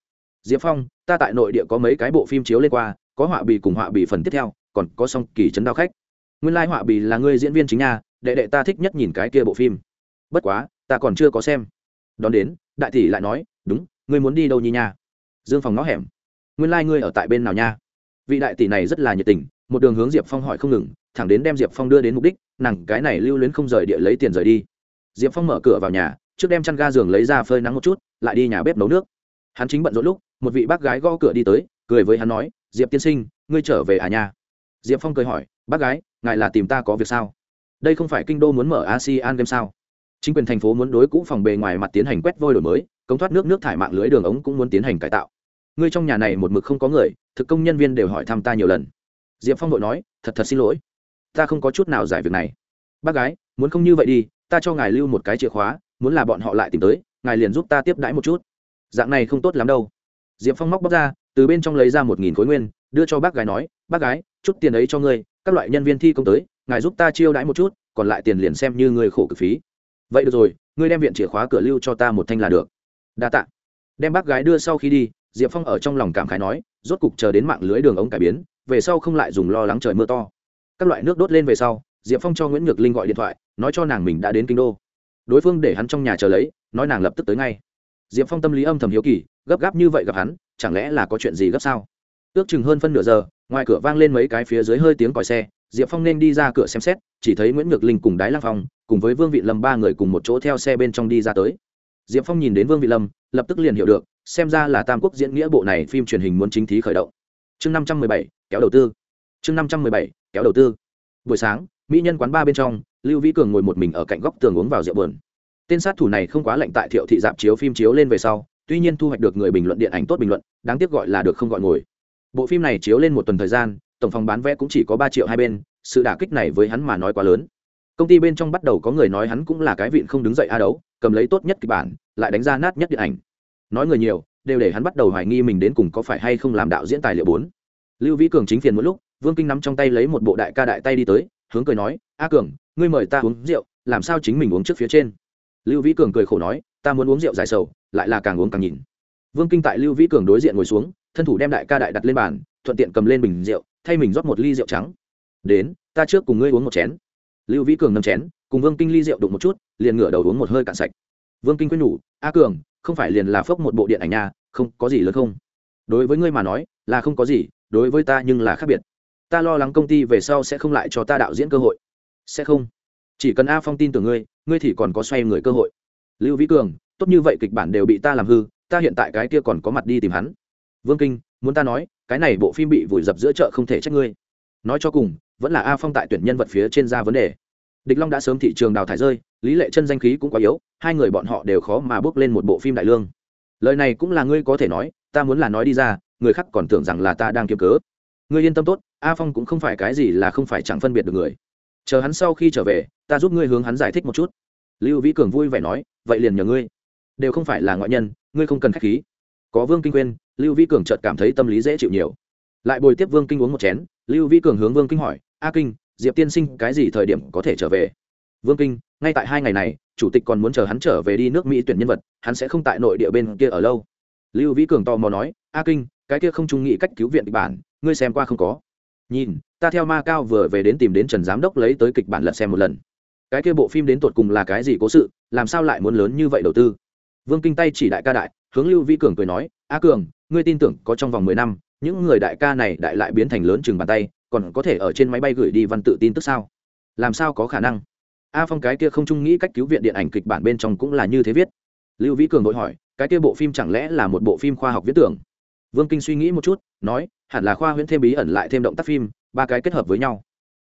Diệp phong, ta tại nội địa có mấy cái bộ phim chiếu lên qua, có họa bì cùng họa bì phần tiếp theo, còn có song kỳ trấn đao khách. Nguyên lai họa bì là ngươi diễn viên chính nha, đệ đệ ta thích nhất nhìn cái kia bộ phim. Bất quá, ta còn chưa có xem. Đón đến, đại tỷ lại nói, đúng, ngươi muốn đi đâu nhi nha? Dương phòng ngõ hẻm. Nguyên lai、like、ngươi ở tại bên nào nha? Vị đại tỷ này rất là nhiệt tình, một đường hướng diệp phong hỏi không ngừng, thẳng đến đem diệp phong đưa đến mục đích, nàng cái này lưu luyến không rời địa lấy tiền rời đi. Diệp phong mở cửa vào nhà trước đem chăn ga giường lấy ra phơi nắng một chút, lại đi nhà bếp nấu nước. Hắn chính bận rộn lúc, một vị bác gái gõ cửa đi tới, cười với hắn nói, diệp tiên sinh, ngươi trở về à nhà diệp phong cười hỏi, bác gái, ngài là tìm ta có việc sao? Đây không phải kinh đô muốn mở asean game sao? Chính quyền thành phố muốn đối cũ phòng bề ngoài mặt tiến hành quét vôi đổi mới, cống thoát nước nước thải mạng lưới đường ống cũng muốn tiến hành cải tạo. Ngươi trong nhà này một mực không có người, thực công nhân viên đều hỏi thăm ta nhiều lần. Diệp phong vội nói, thật thật xin lỗi, ta không có chút nào giải việc này. Bác gái, muốn không như vậy đi, ta cho ngài lưu một cái chìa khóa muốn là bọn họ lại tìm tới, ngài liền giúp ta tiếp đãi một chút. Dạng này không tốt lắm đâu. Diệp phong móc bóc ra, từ bên trong lấy ra một nghìn khối nguyên, đưa cho bác gái nói, bác gái, chút tiền ấy cho ngươi, các loại nhân viên thi công tới, ngài giúp ta chiêu đãi một chút, còn lại tiền liền xem như ngươi khổ cực phí. Vậy được rồi, ngươi đem viện chìa khóa cửa lưu cho ta một thanh là được. Đa tạ. Đem bác gái đưa sau khi đi, diệp phong ở trong lòng cảm khái nói, rốt cục chờ đến mạng lưới đường ống cải biến, về sau không lại dùng lo lắng trời mưa to. Các loại nước đốt lên về sau, diệp phong cho nguyễn nhược linh gọi điện thoại, nói cho nàng mình đã đến kinh đô đối phương để hắn trong nhà chờ lấy, nói nàng lập tức tới ngay. Diệp phong tâm lý âm thầm hiếu kỳ, gấp gáp như vậy gặp hắn, chẳng lẽ là có chuyện gì gấp sao? Ước chừng hơn phân nửa giờ, ngoài cửa vang lên mấy cái phía dưới hơi tiếng còi xe, diệp phong nên đi ra cửa xem xét, chỉ thấy nguyễn Ngược linh cùng đái lăng phong, cùng với vương vị lâm ba người cùng một chỗ theo xe bên trong đi ra tới. Diệp phong nhìn đến vương vị lâm, lập tức liền hiểu được, xem ra là tam quốc diễn nghĩa bộ này phim truyền hình muốn chính thí khởi động. Chương năm trăm mười bảy, kéo đầu tư. Chương năm trăm mười bảy, kéo đầu tư. Buổi sáng, mỹ nhân quán ba bên trong lưu vĩ cường ngồi một mình ở cạnh góc tường uống vào rượu bờn tên sát thủ này không quá lạnh tại thiệu thị dạp chiếu phim chiếu lên về sau, tuy nhiên thu hoạch được người bình luận điện ảnh tốt bình luận, đáng tiếc gọi là được không gọi ngồi. Bộ phim này chiếu lên một tuần thời gian, tổng phòng bán vé cũng chỉ có ba triệu hai bên, sự đả kích này với hắn mà nói quá lớn. Công ty bên trong bắt đầu có người nói hắn cũng là cái vịn không đứng dậy a đấu, cầm lấy tốt nhất kịch bản, lại đánh ra nát nhất điện ảnh. Nói người nhiều, đều để hắn bắt đầu hoài nghi mình đến cùng có phải hay không làm đạo diễn tài liệu bốn. Lưu vĩ cường chính phiền mỗi lúc, vương kinh nắm trong tay lấy một bộ đại ca đại tay đi tới, hướng cười nói, a cường ngươi mời ta uống rượu, làm sao chính mình uống trước phía trên? Lưu vĩ cường cười khổ nói, ta muốn uống rượu dài sầu, lại là càng uống càng nhìn vương kinh tại lưu vĩ cường đối diện ngồi xuống, thân thủ đem đại ca đại đặt lên bàn, thuận tiện cầm lên bình rượu, thay mình rót một ly rượu trắng. Đến, ta trước cùng ngươi uống một chén. Lưu vĩ cường nâm chén, cùng vương kinh ly rượu đụng một chút, liền ngửa đầu uống một hơi cạn sạch. Vương kinh quyết nhủ, a cường, không phải liền là phốc một bộ điện ảnh nhà không có gì lớn không? Đối với ngươi mà nói, là không có gì, đối với ta nhưng là khác biệt. Ta lo lắng công ty về sau sẽ không lại cho ta đạo diễn cơ hội sẽ không. Chỉ cần a phong tin tưởng ngươi ngươi thì còn có xoay người cơ hội. Lưu vĩ cường, tốt như vậy kịch bản đều bị ta làm hư, ta hiện tại cái kia còn có mặt đi tìm hắn. Vương kinh, muốn ta nói, cái này bộ phim bị vùi dập giữa chợ không thể trách ngươi. Nói cho cùng, vẫn là a phong tại tuyển nhân vật phía trên ra vấn đề. Địch long đã sớm thị trường đào thải rơi, lý lệ chân danh khí cũng quá yếu, hai người bọn họ đều khó mà bước lên một bộ phim đại lương. Lời này cũng là ngươi có thể nói, ta muốn là nói đi ra, người khác còn tưởng rằng là ta đang kiếm cớ. Ngươi yên tâm tốt, a phong cũng không phải cái gì là không phải chẳng phân biệt được người chờ hắn sau khi trở về, ta giúp ngươi hướng hắn giải thích một chút. Lưu vĩ cường vui vẻ nói, vậy liền nhờ ngươi. Đều không phải là ngoại nhân, ngươi không cần k h á c h khí. Có vương kinh quên lưu vĩ cường chợt cảm thấy tâm lý dễ chịu nhiều. Lại bồi tiếp vương kinh uống một chén, lưu vĩ cường hướng vương kinh hỏi, a kinh, diệp tiên sinh cái gì thời điểm có thể trở về? Vương kinh, ngay tại hai ngày này, chủ tịch còn muốn chờ hắn trở về đi nước mỹ tuyển nhân vật, hắn sẽ không tại nội địa bên kia ở lâu. Lưu vĩ cường tò mò nói, a kinh, cái kia không trung nghị cách cứu viện kịch bản, ngươi xem qua không có? Nhìn ta theo ma cao vừa về đến tìm đến trần giám đốc lấy tới kịch bản lật xem một lần. Cái kia bộ phim đến tột cùng là cái gì cố sự, làm sao lại muốn lớn như vậy đầu tư? Vương kinh tay chỉ đại ca đại, hướng lưu vĩ cường cười nói, a cường, ngươi tin tưởng có trong vòng mười năm, những người đại ca này đại lại biến thành lớn chừng bàn tay, còn có thể ở trên máy bay gửi đi văn tự tin tức sao? Làm sao có khả năng? A phong cái kia không trung nghĩ cách cứu viện điện ảnh kịch bản bên trong cũng là như thế viết. Lưu vĩ cường đội hỏi, cái kia bộ phim chẳng lẽ là một bộ phim khoa học viễn tưởng? Vương kinh suy nghĩ một chút, nói, hẳn là khoa huyễn thêm bí ẩn lại thêm động tác phim ba cái kết hợp với nhau.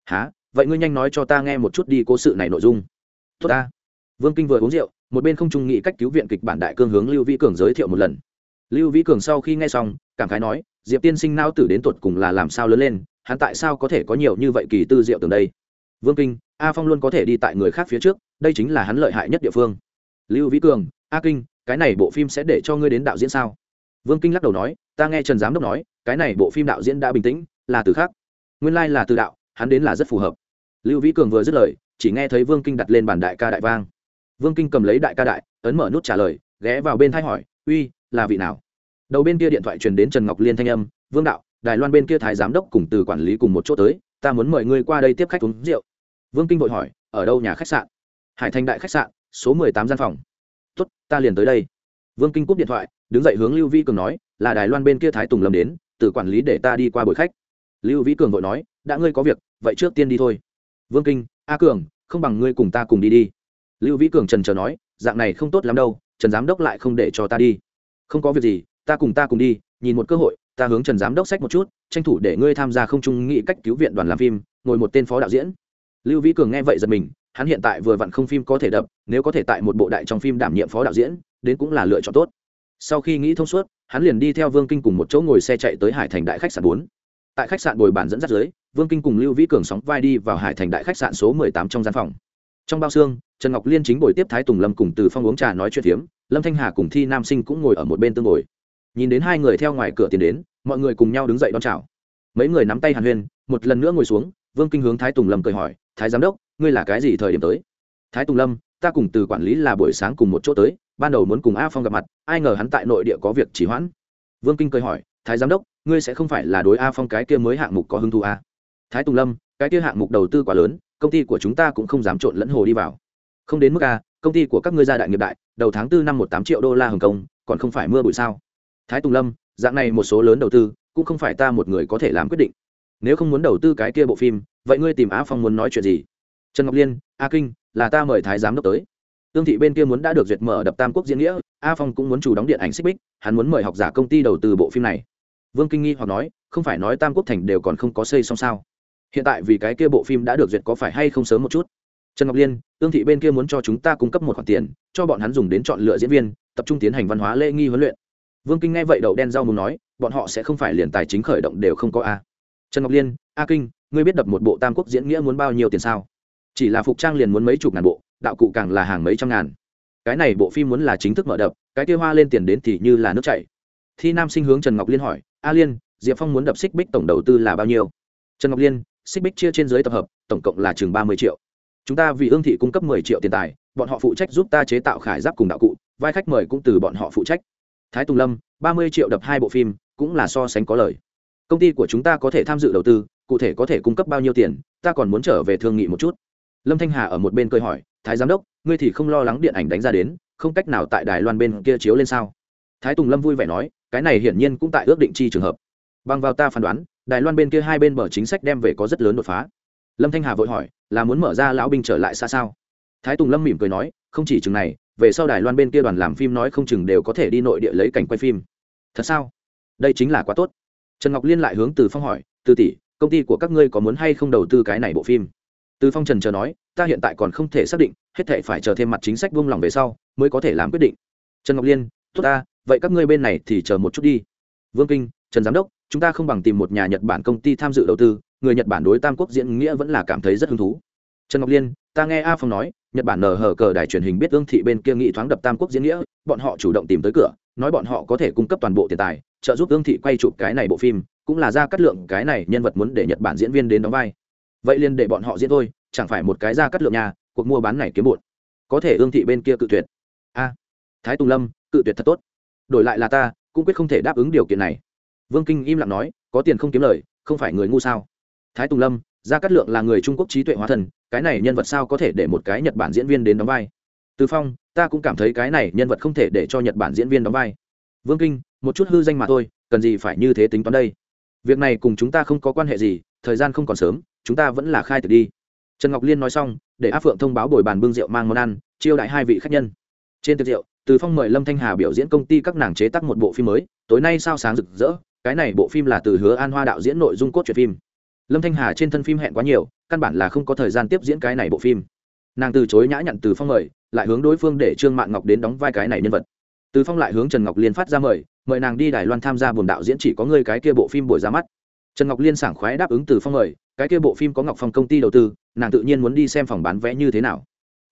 Há vậy ngươi nhanh nói cho ta nghe một chút đi cố sự này nội dung. Tốt ta. Vương kinh vừa uống rượu, một bên không trung nghị cách cứu viện kịch bản đại cương hướng lưu vĩ cường giới thiệu một lần. Lưu vĩ cường sau khi nghe xong, cảm khái nói, diệp tiên sinh nao tử đến tột cùng là làm sao lớn lên, hắn tại sao có thể có nhiều như vậy kỳ tư diệu từ đây? Vương kinh, a phong luôn có thể đi tại người khác phía trước, đây chính là hắn lợi hại nhất địa phương. Lưu vĩ cường, a kinh, cái này bộ phim sẽ để cho ngươi đến đạo diễn sao? Vương kinh lắc đầu nói, ta nghe trần giám đốc nói, cái này bộ phim đạo diễn đã bình tĩnh, là từ khác nguyên lai là từ đạo, hắn đến là rất phù hợp. Lưu vĩ cường vừa dứt lời, chỉ nghe thấy vương kinh đặt lên bàn đại ca đại vang. Vương kinh cầm lấy đại ca đại, ấn mở nút trả lời, ghé vào bên thay hỏi, uy, là vị nào? Đầu bên kia điện thoại truyền đến trần ngọc liên thanh âm, vương đạo, đài loan bên kia thái giám đốc cùng từ quản lý cùng một chỗ tới, ta muốn mời ngươi qua đây tiếp khách uống rượu. Vương kinh vội hỏi, ở đâu nhà khách sạn? Hải thành đại khách sạn, số mười tám gian phòng. Tuất ta liền tới đây. Vương kinh cúp điện thoại, đứng dậy hướng lưu vi cường nói, là đài loan bên kia thái tùng lâm đến, từ quản lý để ta đi qua buổi khách lưu vĩ cường vội nói, đã ngươi có việc, vậy trước tiên đi thôi. Vương kinh, a cường, không bằng ngươi cùng ta cùng đi đi. Lưu vĩ cường trần trờ nói, dạng này không tốt lắm đâu, trần giám đốc lại không để cho ta đi. Không có việc gì, ta cùng ta cùng đi, nhìn một cơ hội, ta hướng trần giám đốc sách một chút, tranh thủ để ngươi tham gia không trung nghị cách cứu viện đoàn làm phim, ngồi một tên phó đạo diễn. Lưu vĩ cường nghe vậy giật mình, hắn hiện tại vừa vặn không phim có thể đập, nếu có thể tại một bộ đại trong phim đảm nhiệm phó đạo diễn, đến cũng là lựa chọn tốt. Sau khi nghĩ thông suốt, hắn liền đi theo vương kinh cùng một chỗ ngồi xe chạy tới hải thành đại khách sạn bốn tại khách sạn bồi bản dẫn dắt dưới, vương kinh cùng lưu vĩ cường sóng vai đi vào hải thành đại khách sạn số mười tám trong gian phòng. Trong bao xương, trần ngọc liên chính bồi tiếp thái tùng lâm cùng từ phong uống trà nói chuyện phiếm, lâm thanh hà cùng thi nam sinh cũng ngồi ở một bên tương ngồi nhìn đến hai người theo ngoài cửa tiến đến, mọi người cùng nhau đứng dậy đón chào. Mấy người nắm tay hàn huyên, một lần nữa ngồi xuống, vương kinh hướng thái tùng lâm cười hỏi, thái giám đốc, ngươi là cái gì thời điểm tới? Thái tùng lâm, ta cùng từ quản lý là buổi sáng cùng một chỗ tới, ban đầu muốn cùng a phong gặp mặt, ai ngờ hắn tại nội địa có việc chỉ hoãn. Vương kinh cười hỏi, thái giám đốc ngươi sẽ không phải là đối a phong cái kia mới hạng mục có hứng thú a thái tùng lâm, cái kia hạng mục đầu tư quá lớn, công ty của chúng ta cũng không dám trộn lẫn hồ đi vào. Không đến mức a, công ty của các ngươi gia đại nghiệp đại, đầu tháng tư năm một tám triệu đô la hồng kông, còn không phải mưa bụi sao? Thái tùng lâm, dạng này một số lớn đầu tư, cũng không phải ta một người có thể làm quyết định. Nếu không muốn đầu tư cái kia bộ phim, vậy ngươi tìm á phong muốn nói chuyện gì? Trần ngọc liên, a kinh, là ta mời thái giám đốc tới. Tương thị bên kia muốn đã được duyệt mở đập tam quốc diễn nghĩa, a phong cũng muốn chủ đóng điện ảnh xích bích, hắn muốn mời học giả công ty đầu tư bộ phim này vương kinh nghi hoặc nói, không phải nói tam quốc thành đều còn không có xây xong sao? Hiện tại vì cái kia bộ phim đã được duyệt có phải hay không sớm một chút? Trần ngọc liên, tương thị bên kia muốn cho chúng ta cung cấp một khoản tiền, cho bọn hắn dùng đến chọn lựa diễn viên, tập trung tiến hành văn hóa lễ nghi huấn luyện. Vương kinh nghe vậy đậu đen rau muốn nói, bọn họ sẽ không phải liền tài chính khởi động đều không có a trần ngọc liên, a kinh, ngươi biết đập một bộ tam quốc diễn nghĩa muốn bao nhiêu tiền sao? Chỉ là phục trang liền muốn mấy chục ngàn bộ, đạo cụ càng là hàng mấy trăm ngàn. Cái này bộ phim muốn là chính thức mở đập, cái kia hoa lên tiền đến thì như là nước chảy. Thi nam sinh hướng trần ngọc liên hỏi a liên, diệp phong muốn đập xích bích tổng đầu tư là bao nhiêu? Trần ngọc liên, xích bích chia trên dưới tập hợp, tổng cộng là chừng ba mươi triệu. Chúng ta vì ương thị cung cấp mười triệu tiền tài, bọn họ phụ trách giúp ta chế tạo khải giáp cùng đạo cụ, vai khách mời cũng từ bọn họ phụ trách. Thái tùng lâm, ba mươi triệu đập hai bộ phim, cũng là so sánh có lời. Công ty của chúng ta có thể tham dự đầu tư, cụ thể có thể cung cấp bao nhiêu tiền, ta còn muốn trở về thương nghị một chút. Lâm thanh hà ở một bên cười hỏi, thái giám đốc, ngươi thì không lo lắng điện ảnh đánh ra đến, không cách nào tại đài loan bên kia chiếu lên sao? Thái tùng lâm vui vẻ nói cái này hiển nhiên cũng tại ước định chi trường hợp. Bằng vào ta phán đoán, đài loan bên kia hai bên bờ chính sách đem về có rất lớn đột phá. Lâm thanh hà vội hỏi, là muốn mở ra lão binh trở lại xa sao? Thái tùng lâm mỉm cười nói, không chỉ chừng này, về sau đài loan bên kia đoàn làm phim nói không chừng đều có thể đi nội địa lấy cảnh quay phim. Thật sao? Đây chính là quá tốt. Trần ngọc liên lại hướng từ phong hỏi, từ tỷ, công ty của các ngươi có muốn hay không đầu tư cái này bộ phim? Từ phong trần chờ nói, ta hiện tại còn không thể xác định, hết thể phải chờ thêm mặt chính sách vung lòng về sau, mới có thể làm quyết định. Trần ngọc liên, tốt ta vậy các ngươi bên này thì chờ một chút đi. Vương kinh, trần giám đốc, chúng ta không bằng tìm một nhà nhật bản công ty tham dự đầu tư, người nhật bản đối tam quốc diễn nghĩa vẫn là cảm thấy rất hứng thú. Trần ngọc liên, ta nghe a phong nói, nhật bản nở hở cờ đài truyền hình biết ương thị bên kia nghị thoáng đập tam quốc diễn nghĩa, bọn họ chủ động tìm tới cửa, nói bọn họ có thể cung cấp toàn bộ tiền tài, trợ giúp ương thị quay chụp cái này bộ phim, cũng là ra cắt lượng cái này nhân vật muốn để nhật bản diễn viên đến đóng vai. Vậy liền để bọn họ diễn thôi, chẳng phải một cái ra cắt lượng nhà, cuộc mua bán này kiếm bụn có thể ương thị bên kia cự tuyệt. A, thái tùng lâm, cự tuyệt thật tốt đổi lại là ta, cũng quyết không thể đáp ứng điều kiện này. Vương kinh im lặng nói, có tiền không kiếm lời, không phải người ngu sao? Thái tùng lâm, gia cát lượng là người trung quốc trí tuệ hóa thần, cái này nhân vật sao có thể để một cái nhật bản diễn viên đến đóng vai? Từ phong, ta cũng cảm thấy cái này nhân vật không thể để cho nhật bản diễn viên đóng vai. Vương kinh, một chút hư danh mà thôi, cần gì phải như thế tính toán đây? Việc này cùng chúng ta không có quan hệ gì, thời gian không còn sớm, chúng ta vẫn là khai tử đi. Trần ngọc liên nói xong, để áp phượng thông báo bồi bàn bưng rượu mang món ăn, chiêu đại hai vị khách nhân. Trên tiệc rượu từ phong mời lâm thanh hà biểu diễn công ty các nàng chế tác một bộ phim mới, tối nay sao sáng rực rỡ, cái này bộ phim là từ hứa an hoa đạo diễn nội dung cốt truyện phim. Lâm thanh hà trên thân phim hẹn quá nhiều, căn bản là không có thời gian tiếp diễn cái này bộ phim. Nàng từ chối nhã nhận từ phong mời, lại hướng đối phương để trương mạng ngọc đến đóng vai cái này nhân vật. Từ phong lại hướng trần ngọc liên phát ra mời mời nàng đi đài loan tham gia buồn đạo diễn chỉ có người cái kia bộ phim buổi ra mắt. Trần ngọc liên sảng khoái đáp ứng từ phong mời, cái kia bộ phim có ngọc phong công ty đầu tư, nàng tự nhiên muốn đi xem phòng bán vé như thế nào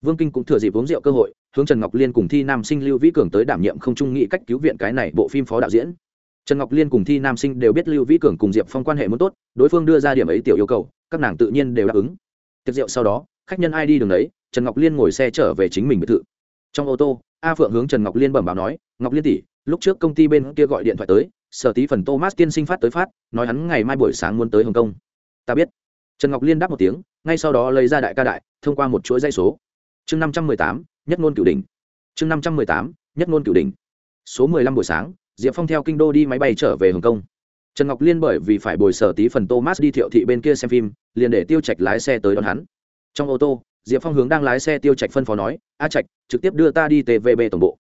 vương kinh cũng thừa dịp uống rượu cơ hội, hướng trần ngọc liên cùng thi nam sinh lưu vĩ cường tới đảm nhiệm không trung nghị cách cứu viện cái này bộ phim phó đạo diễn. Trần ngọc liên cùng thi nam sinh đều biết lưu vĩ cường cùng diệp phong quan hệ muốn tốt, đối phương đưa ra điểm ấy tiểu yêu cầu, các nàng tự nhiên đều đáp ứng. Tiệc rượu sau đó, khách nhân ai đi đường đấy, trần ngọc liên ngồi xe trở về chính mình biệt thự. Trong ô tô, a phượng hướng trần ngọc liên bẩm báo nói, ngọc liên tỷ, lúc trước công ty bên kia gọi điện thoại tới, sở tí phần thomas tiên sinh phát tới phát, nói hắn ngày mai buổi sáng muốn tới hồng kông. Ta biết. Trần ngọc liên đáp một tiếng, ngay sau đó lấy ra đại ca đại, thông qua một chuỗi dây số chương năm trăm mười tám, nhất ngôn cửu đình chương năm trăm mười tám, nhất ngôn cửu đình số mười lăm buổi sáng, diệp phong theo kinh đô đi máy bay trở về hồng kông. Trần ngọc liên bởi vì phải bồi sở tí phần thomas đi thiệu thị bên kia xem phim, liền để tiêu trạch lái xe tới đón hắn. Trong ô tô, diệp phong hướng đang lái xe tiêu trạch phân phó nói, a trạch, trực tiếp đưa ta đi tvb tổng bộ.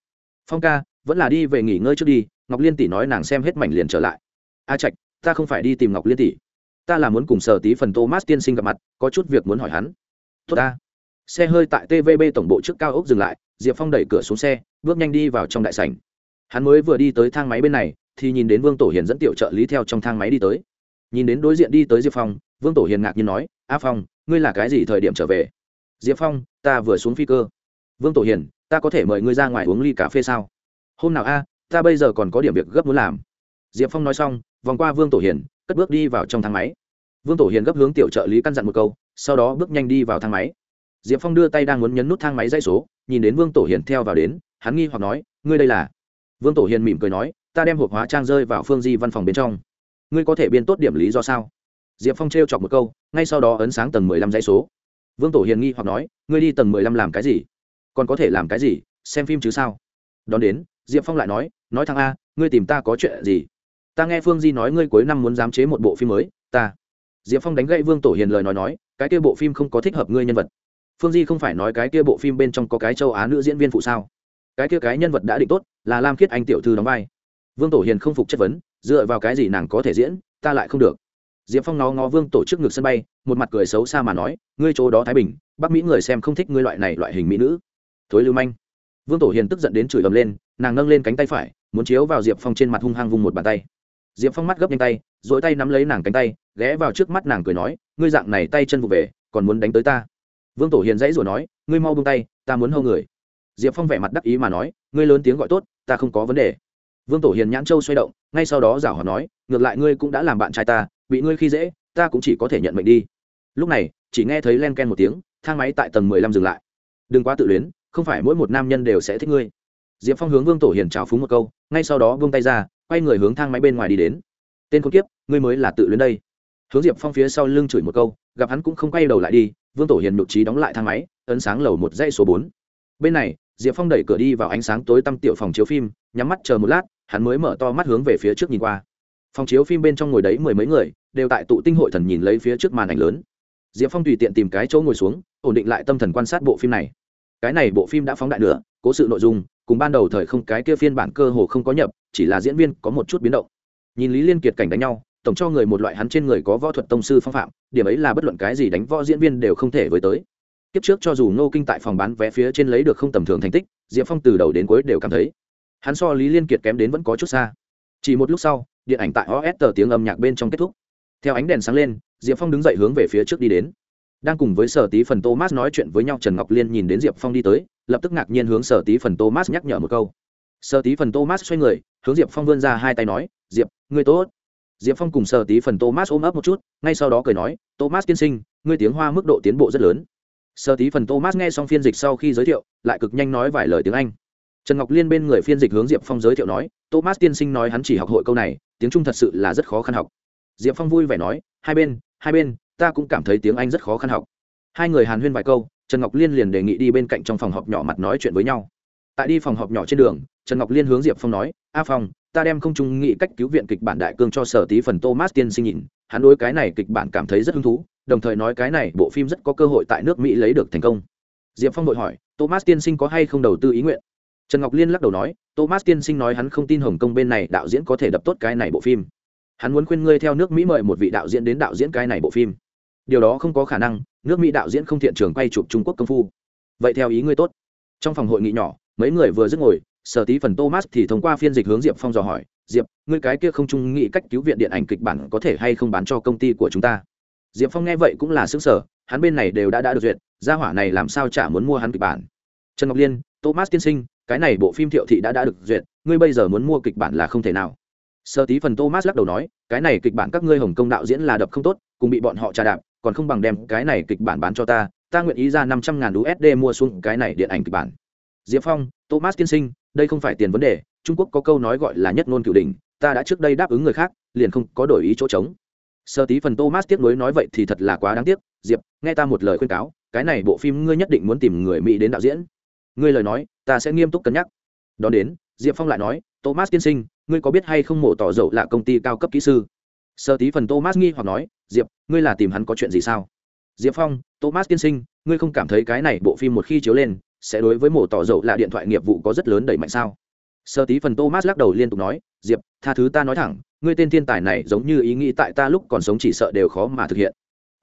Phong ca, vẫn là đi về nghỉ ngơi trước đi. Ngọc liên tỷ nói nàng xem hết mảnh liền trở lại. A trạch, ta không phải đi tìm ngọc liên tỷ. Ta là muốn cùng sở tí phần thomas tiên sinh gặp mặt, có chút việc muốn hỏi hắn. Tốt ta xe hơi tại tvb tổng bộ trước cao ốc dừng lại, diệp phong đẩy cửa xuống xe, bước nhanh đi vào trong đại sảnh. Hắn mới vừa đi tới thang máy bên này, thì nhìn đến vương tổ hiền dẫn tiểu trợ lý theo trong thang máy đi tới. Nhìn đến đối diện đi tới diệp phong, vương tổ hiền ngạc nhiên nói, a phong, ngươi là cái gì thời điểm trở về? Diệp phong, ta vừa xuống phi cơ. Vương tổ hiền, ta có thể mời ngươi ra ngoài uống ly cà phê sao? Hôm nào a, ta bây giờ còn có điểm việc gấp muốn làm. Diệp phong nói xong, vòng qua vương tổ hiền, cất bước đi vào trong thang máy. Vương tổ hiền gấp hướng tiểu trợ lý căn dặn một câu, sau đó bước nhanh đi vào thang máy diệp phong đưa tay đang muốn nhấn nút thang máy dây số, nhìn đến vương tổ hiền theo vào đến, hắn nghi hoặc nói, ngươi đây là? Vương tổ hiền mỉm cười nói, ta đem hộp hóa trang rơi vào phương di văn phòng bên trong. Ngươi có thể biên tốt điểm lý do sao? Diệp phong t r e o chọc một câu, ngay sau đó ấn sáng tầng mười lăm dãy số. Vương tổ hiền nghi hoặc nói, ngươi đi tầng mười lăm làm cái gì? Còn có thể làm cái gì? Xem phim chứ sao? Đón đến, diệp phong lại nói nói thằng a, ngươi tìm ta có chuyện gì? Ta nghe phương di nói ngươi cuối năm muốn giám chế một bộ phim mới, ta. Diệp phong đánh gậy vương tổ hiền lời nói nói, cái kia bộ phim không có thích hợp ngươi nhân vật phương di không phải nói cái kia bộ phim bên trong có cái châu á nữ diễn viên phụ sao? Cái kia cái nhân vật đã định tốt, là lam khiết anh tiểu thư đóng vai. Vương tổ hiền không phục chất vấn, dựa vào cái gì nàng có thể diễn, ta lại không được. Diệp phong nó ngó vương tổ chức ngực sân bay, một mặt cười xấu xa mà nói, ngươi chỗ đó thái bình, bắc mỹ người xem không thích ngươi loại này loại hình mỹ nữ. Thối lưu manh. Vương tổ hiền tức giận đến chửi ầm lên, nàng nâng lên cánh tay phải, muốn chiếu vào diệp phong trên mặt hung hăng vung một bàn tay. Diệp phong mắt gấp nhanh tay dỗi tay nắm lấy nàng cánh tay, ghé vào trước mắt nàng cười nói, ngươi dạng này tay chân vụ về, còn muốn đánh tới ta vương tổ hiền dãy rồi nói, ngươi mau bung tay, ta muốn hâu người. Diệp phong vẻ mặt đắc ý mà nói, ngươi lớn tiếng gọi tốt, ta không có vấn đề. Vương tổ hiền nhãn châu xoay động, ngay sau đó giảo hòa nói, ngược lại ngươi cũng đã làm bạn trai ta, bị ngươi khi dễ, ta cũng chỉ có thể nhận mệnh đi. Lúc này, chỉ nghe thấy len ken một tiếng, thang máy tại tầng mười lăm dừng lại. Đừng quá tự luyến, không phải mỗi một nam nhân đều sẽ thích ngươi. Diệp phong hướng vương tổ hiền trào phúng một câu, ngay sau đó vung tay ra, quay người hướng thang máy bên ngoài đi đến. Tên con kiếp, ngươi mới là tự luyến đây hướng diệp phong phía sau lưng chửi một câu, gặp hắn cũng không quay đầu lại đi, vương tổ hiền nhục trí đóng lại thang máy, ấn sáng lầu một dãy số bốn. Bên này, diệp phong đẩy cửa đi vào ánh sáng tối tăm tiểu phòng chiếu phim, nhắm mắt chờ một lát, hắn mới mở to mắt hướng về phía trước nhìn qua. Phòng chiếu phim bên trong ngồi đấy mười mấy người, đều tại tụ tinh hội thần nhìn lấy phía trước màn ảnh lớn. Diệp phong tùy tiện tìm cái chỗ ngồi xuống, ổn định lại tâm thần quan sát bộ phim này. Cái này bộ phim đã phóng đại nữa cố sự nội dung, cùng ban đầu thời không cái kia phiên bản cơ hồ không có nhập, chỉ là diễn viên có một chút biến động. Nhìn lý liên kiệt cảnh đánh nhau tổng cho người một loại hắn trên người có võ thuật tông sư phong phạm, điểm ấy là bất luận cái gì đánh võ diễn viên đều không thể với tới. Kiếp trước cho dù ngô kinh tại phòng bán vé phía trên lấy được không tầm thường thành tích, diệp phong từ đầu đến cuối đều cảm thấy, hắn so lý liên kiệt kém đến vẫn có chút xa. Chỉ một lúc sau, điện ảnh tại os tờ tiếng âm nhạc bên trong kết thúc. Theo ánh đèn sáng lên, diệp phong đứng dậy hướng về phía trước đi đến. Đang cùng với sở tí phần thomas nói chuyện với nhau, trần ngọc liên nhìn đến diệp phong đi tới, lập tức ngạc nhiên hướng sở tí phần thomas nhắc nhở một câu. Sở tí phần thomas xoay người, hướng diệp phong vươn ra hai tay nói, diệp người tốt diệp phong cùng sờ tí phần thomas ôm ấp một chút, ngay sau đó cười nói, thomas tiên sinh, ngươi tiếng hoa mức độ tiến bộ rất lớn. Sở tí phần thomas nghe xong phiên dịch sau khi giới thiệu, lại cực nhanh nói vài lời tiếng anh. Trần ngọc liên bên người phiên dịch hướng diệp phong giới thiệu nói, thomas tiên sinh nói hắn chỉ học hội câu này, tiếng trung thật sự là rất khó khăn học. Diệp phong vui vẻ nói, hai bên hai bên, ta cũng cảm thấy tiếng anh rất khó khăn học. Hai người hàn huyên vài câu, trần ngọc liên liền đề nghị đi bên cạnh trong phòng họp nhỏ mặt nói chuyện với nhau tại đi phòng họp nhỏ trên đường, trần ngọc liên hướng diệp phong nói, a phong, ta đem không trung nghị cách cứu viện kịch bản đại cương cho sở tí phần thomas tiên sinh nhìn, hắn đối cái này kịch bản cảm thấy rất hứng thú, đồng thời nói cái này bộ phim rất có cơ hội tại nước mỹ lấy được thành công. Diệp phong đội hỏi, thomas tiên sinh có hay không đầu tư ý nguyện? Trần ngọc liên lắc đầu nói, thomas tiên sinh nói hắn không tin hồng kông bên này đạo diễn có thể đập tốt cái này bộ phim. Hắn muốn khuyên ngươi theo nước mỹ mời một vị đạo diễn đến đạo diễn cái này bộ phim. Điều đó không có khả năng, nước mỹ đạo diễn không thiện trường quay chụp trung quốc công phu. Vậy theo ý ngươi tốt. Trong phòng hội nghị nhỏ mấy người vừa dứt ngồi, sở tí phần thomas thì thông qua phiên dịch hướng diệp phong dò hỏi, diệp, ngươi cái kia không trung nghĩ cách cứu viện điện ảnh kịch bản có thể hay không bán cho công ty của chúng ta? Diệp phong nghe vậy cũng là xứng sở hắn bên này đều đã đã được duyệt, gia hỏa này làm sao chả muốn mua hắn kịch bản? Trần ngọc liên, thomas tiên sinh, cái này bộ phim thiệu thị đã đã được duyệt, ngươi bây giờ muốn mua kịch bản là không thể nào. Sơ tí phần thomas lắc đầu nói, cái này kịch bản các ngươi hồng công đạo diễn là đập không tốt, cùng bị bọn họ trà đạp, còn không bằng đem cái này kịch bản bán cho ta ta nguyện ý ra năm trăm ngàn usd mua xuống cái này điện ảnh kịch bản diệp phong, thomas tiên sinh, đây không phải tiền vấn đề, trung quốc có câu nói gọi là nhất ngôn cửu đình ta đã trước đây đáp ứng người khác, liền không có đổi ý chỗ trống. Sơ tí phần thomas tiếp nối nói vậy thì thật là quá đáng tiếc, diệp, nghe ta một lời khuyên cáo, cái này bộ phim ngươi nhất định muốn tìm người mỹ đến đạo diễn. Ngươi lời nói, ta sẽ nghiêm túc cân nhắc. Đón đến, diệp phong lại nói, thomas tiên sinh, ngươi có biết hay không mổ tỏ dầu là công ty cao cấp kỹ sư? Sơ tí phần thomas nghi hoặc nói, diệp, ngươi là tìm hắn có chuyện gì sao? Diệp phong, thomas tiên sinh, ngươi không cảm thấy cái này bộ phim một khi chiếu lên sẽ đối với mổ tỏ dầu là điện thoại nghiệp vụ có rất lớn đẩy mạnh sao? Sơ tí phần thomas lắc đầu liên tục nói, diệp, tha thứ ta nói thẳng, ngươi tên thiên tài này giống như ý nghĩ tại ta lúc còn sống chỉ sợ đều khó mà thực hiện.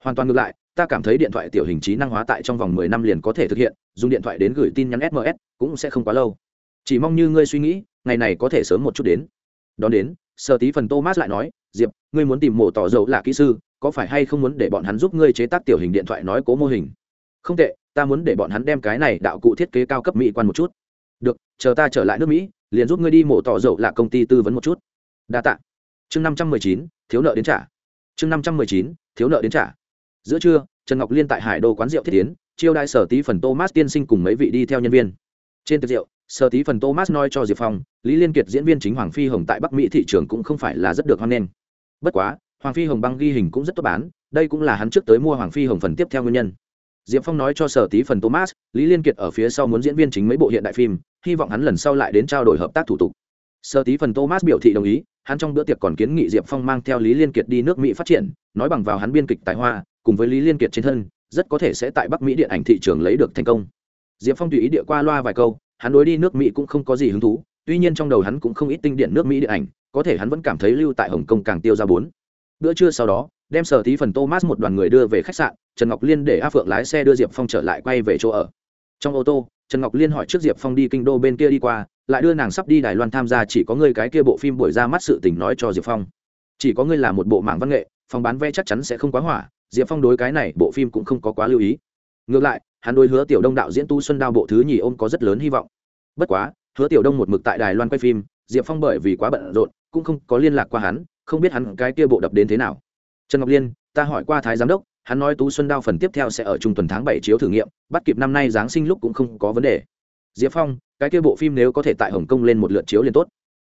Hoàn toàn ngược lại, ta cảm thấy điện thoại tiểu hình trí năng hóa tại trong vòng mười năm liền có thể thực hiện, dùng điện thoại đến gửi tin nhắn sms cũng sẽ không quá lâu. Chỉ mong như ngươi suy nghĩ, ngày này có thể sớm một chút đến. Đón đến sơ tí phần thomas lại nói, diệp, ngươi muốn tìm mổ tỏ dầu là kỹ sư, có phải hay không muốn để bọn hắn giúp ngươi chế tác tiểu hình điện thoại nói cố mô hình? Không tệ ta muốn để bọn hắn đem cái này đạo cụ thiết kế cao cấp mỹ quan một chút. Được, chờ ta trở lại nước mỹ, liền giúp ngươi đi mổ tỏ dầu là công ty tư vấn một chút. Đa tạ. Chương năm trăm mười chín, thiếu nợ đến trả. Chương năm trăm mười chín, thiếu nợ đến trả. Giữa trưa, trần ngọc liên tại hải đô quán rượu thiết tiến chiêu đại sở tí phần thomas tiên sinh cùng mấy vị đi theo nhân viên. Trên tiệc rượu, sở tí phần thomas nói cho diệp phong, lý liên kiệt diễn viên chính hoàng phi hồng tại bắc mỹ thị trường cũng không phải là rất được hoan nghênh. Bất quá, hoàng phi hồng băng ghi hình cũng rất tốt bán, đây cũng là hắn trước tới mua hoàng phi hồng phần tiếp theo nguyên nhân diệp phong nói cho sở tí phần thomas, lý liên kiệt ở phía sau muốn diễn viên chính mấy bộ hiện đại phim, hy vọng hắn lần sau lại đến trao đổi hợp tác thủ tục. Sở tí phần thomas biểu thị đồng ý, hắn trong bữa tiệc còn kiến nghị diệp phong mang theo lý liên kiệt đi nước mỹ phát triển, nói bằng vào hắn biên kịch tài hoa, cùng với lý liên kiệt trên thân, rất có thể sẽ tại bắc mỹ điện ảnh thị trường lấy được thành công. Diệp phong tùy ý địa qua loa vài câu, hắn đối đi nước mỹ cũng không có gì hứng thú, tuy nhiên trong đầu hắn cũng không ít tinh điện nước mỹ điện ảnh, có thể hắn vẫn cảm thấy lưu tại hồng kông càng tiêu ra bốn. Bữa trưa sau đó, đem sở tí phần thomas một đoàn người đưa về khách sạn trần ngọc liên để a phượng lái xe đưa diệp phong trở lại quay về chỗ ở. Trong ô tô, trần ngọc liên hỏi trước diệp phong đi kinh đô bên kia đi qua, lại đưa nàng sắp đi đài loan tham gia chỉ có người cái kia bộ phim buổi ra mắt sự tình nói cho diệp phong. Chỉ có ngươi là một bộ mảng văn nghệ, phòng bán vé chắc chắn sẽ không quá hỏa, diệp phong đối cái này bộ phim cũng không có quá lưu ý. Ngược lại, hắn đối hứa tiểu đông đạo diễn tu xuân đao bộ thứ nhì ôm có rất lớn hy vọng. Bất quá, hứa tiểu đông một mực tại đài loan quay phim, diệp phong bởi vì quá bận rộn, cũng không có liên lạc qua hắn, không biết hắn cái kia bộ đập đến thế nào. Trần ngọc liên, ta hỏi qua thái giám đốc hắn nói tú xuân đao phần tiếp theo sẽ ở trung tuần tháng bảy chiếu thử nghiệm, bắt kịp năm nay giáng sinh lúc cũng không có vấn đề. Diệp phong, cái kia bộ phim nếu có thể tại hồng kông lên một lượt chiếu liền tốt.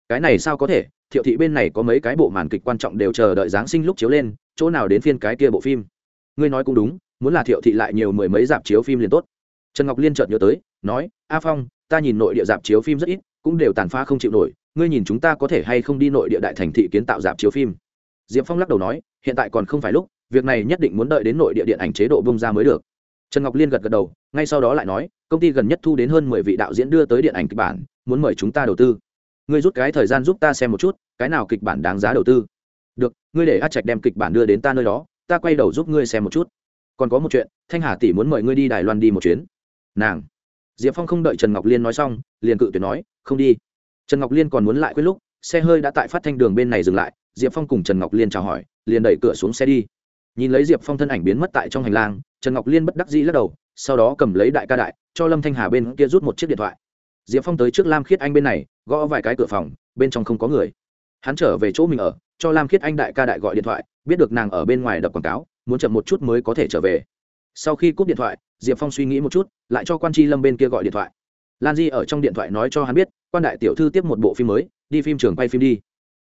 Cái này sao có thể? Thiệu thị bên này có mấy cái bộ màn kịch quan trọng đều chờ đợi giáng sinh lúc chiếu lên, chỗ nào đến phiên cái kia bộ phim? Ngươi nói cũng đúng, muốn là thiệu thị lại nhiều mười mấy dạp chiếu phim liền tốt. Trần ngọc liên chợt nhớ tới, nói, a phong, ta nhìn nội địa dạp chiếu phim rất ít, cũng đều tàn phá không chịu nổi, ngươi nhìn chúng ta có thể hay không đi nội địa đại thành thị kiến tạo dạp chiếu phim? Diệp phong lắc đầu nói, hiện tại còn không phải lúc việc này nhất định muốn đợi đến nội địa điện ảnh chế độ bông ra mới được. Trần ngọc liên gật gật đầu, ngay sau đó lại nói, công ty gần nhất thu đến hơn mười vị đạo diễn đưa tới điện ảnh kịch bản, muốn mời chúng ta đầu tư. Ngươi rút cái thời gian giúp ta xem một chút, cái nào kịch bản đáng giá đầu tư? Được, ngươi để A trạch đem kịch bản đưa đến ta nơi đó, ta quay đầu giúp ngươi xem một chút. Còn có một chuyện, thanh hà tỷ muốn mời ngươi đi đài loan đi một chuyến. Nàng. Diệp phong không đợi trần ngọc liên nói xong, liền cự tuyệt nói, không đi. Trần ngọc liên còn muốn lại quyết lúc, xe hơi đã tại phát thanh đường bên này dừng lại, diệp phong cùng trần ngọc liên chào hỏi, liền đẩy cửa xuống xe đi nhìn lấy diệp phong thân ảnh biến mất tại trong hành lang trần ngọc liên bất đắc dĩ lắc đầu sau đó cầm lấy đại ca đại cho lâm thanh hà bên kia rút một chiếc điện thoại diệp phong tới trước lam khiết anh bên này gõ vài cái cửa phòng bên trong không có người hắn trở về chỗ mình ở cho lam khiết anh đại ca đại gọi điện thoại biết được nàng ở bên ngoài đập quảng cáo muốn chậm một chút mới có thể trở về sau khi cúp điện thoại diệp phong suy nghĩ một chút lại cho quan tri lâm bên kia gọi điện thoại lan di ở trong điện thoại nói cho hắn biết quan đại tiểu thư tiếp một bộ phim mới đi phim trường quay phim đi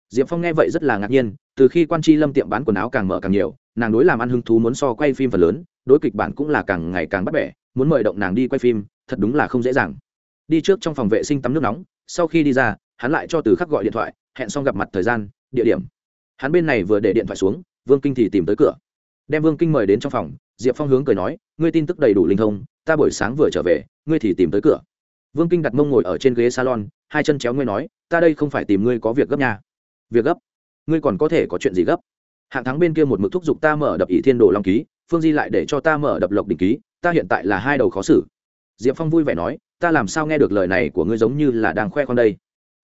diệp phong nghe vậy rất là ngạc nhiên từ khi quan tri lâm tiệm bán quần áo càng mở càng nhiều, nàng đối làm ăn hứng thú muốn so quay phim phần lớn, đối kịch bản cũng là càng ngày càng bắt bẻ, muốn mời động nàng đi quay phim, thật đúng là không dễ dàng. Đi trước trong phòng vệ sinh tắm nước nóng, sau khi đi ra, hắn lại cho từ khắc gọi điện thoại, hẹn xong gặp mặt thời gian, địa điểm. Hắn bên này vừa để điện thoại xuống, vương kinh thì tìm tới cửa. Đem vương kinh mời đến trong phòng, diệp phong hướng cười nói, ngươi tin tức đầy đủ linh thông, ta buổi sáng vừa trở về, ngươi thì tìm tới cửa. Vương kinh đặt mông ngồi ở trên ghế salon, hai chân chéo ngươi nói, ta đây không phải tìm ngươi có việc gấp nhà. việc gấp? Ngươi còn có thể có chuyện gì gấp? Hạng thắng bên kia một mực thúc giục ta mở đập ỷ thiên đồ long ký, phương di lại để cho ta mở đập lộc đỉnh ký, ta hiện tại là hai đầu khó xử. Diệp phong vui vẻ nói, ta làm sao nghe được lời này của ngươi giống như là đang khoe con đây?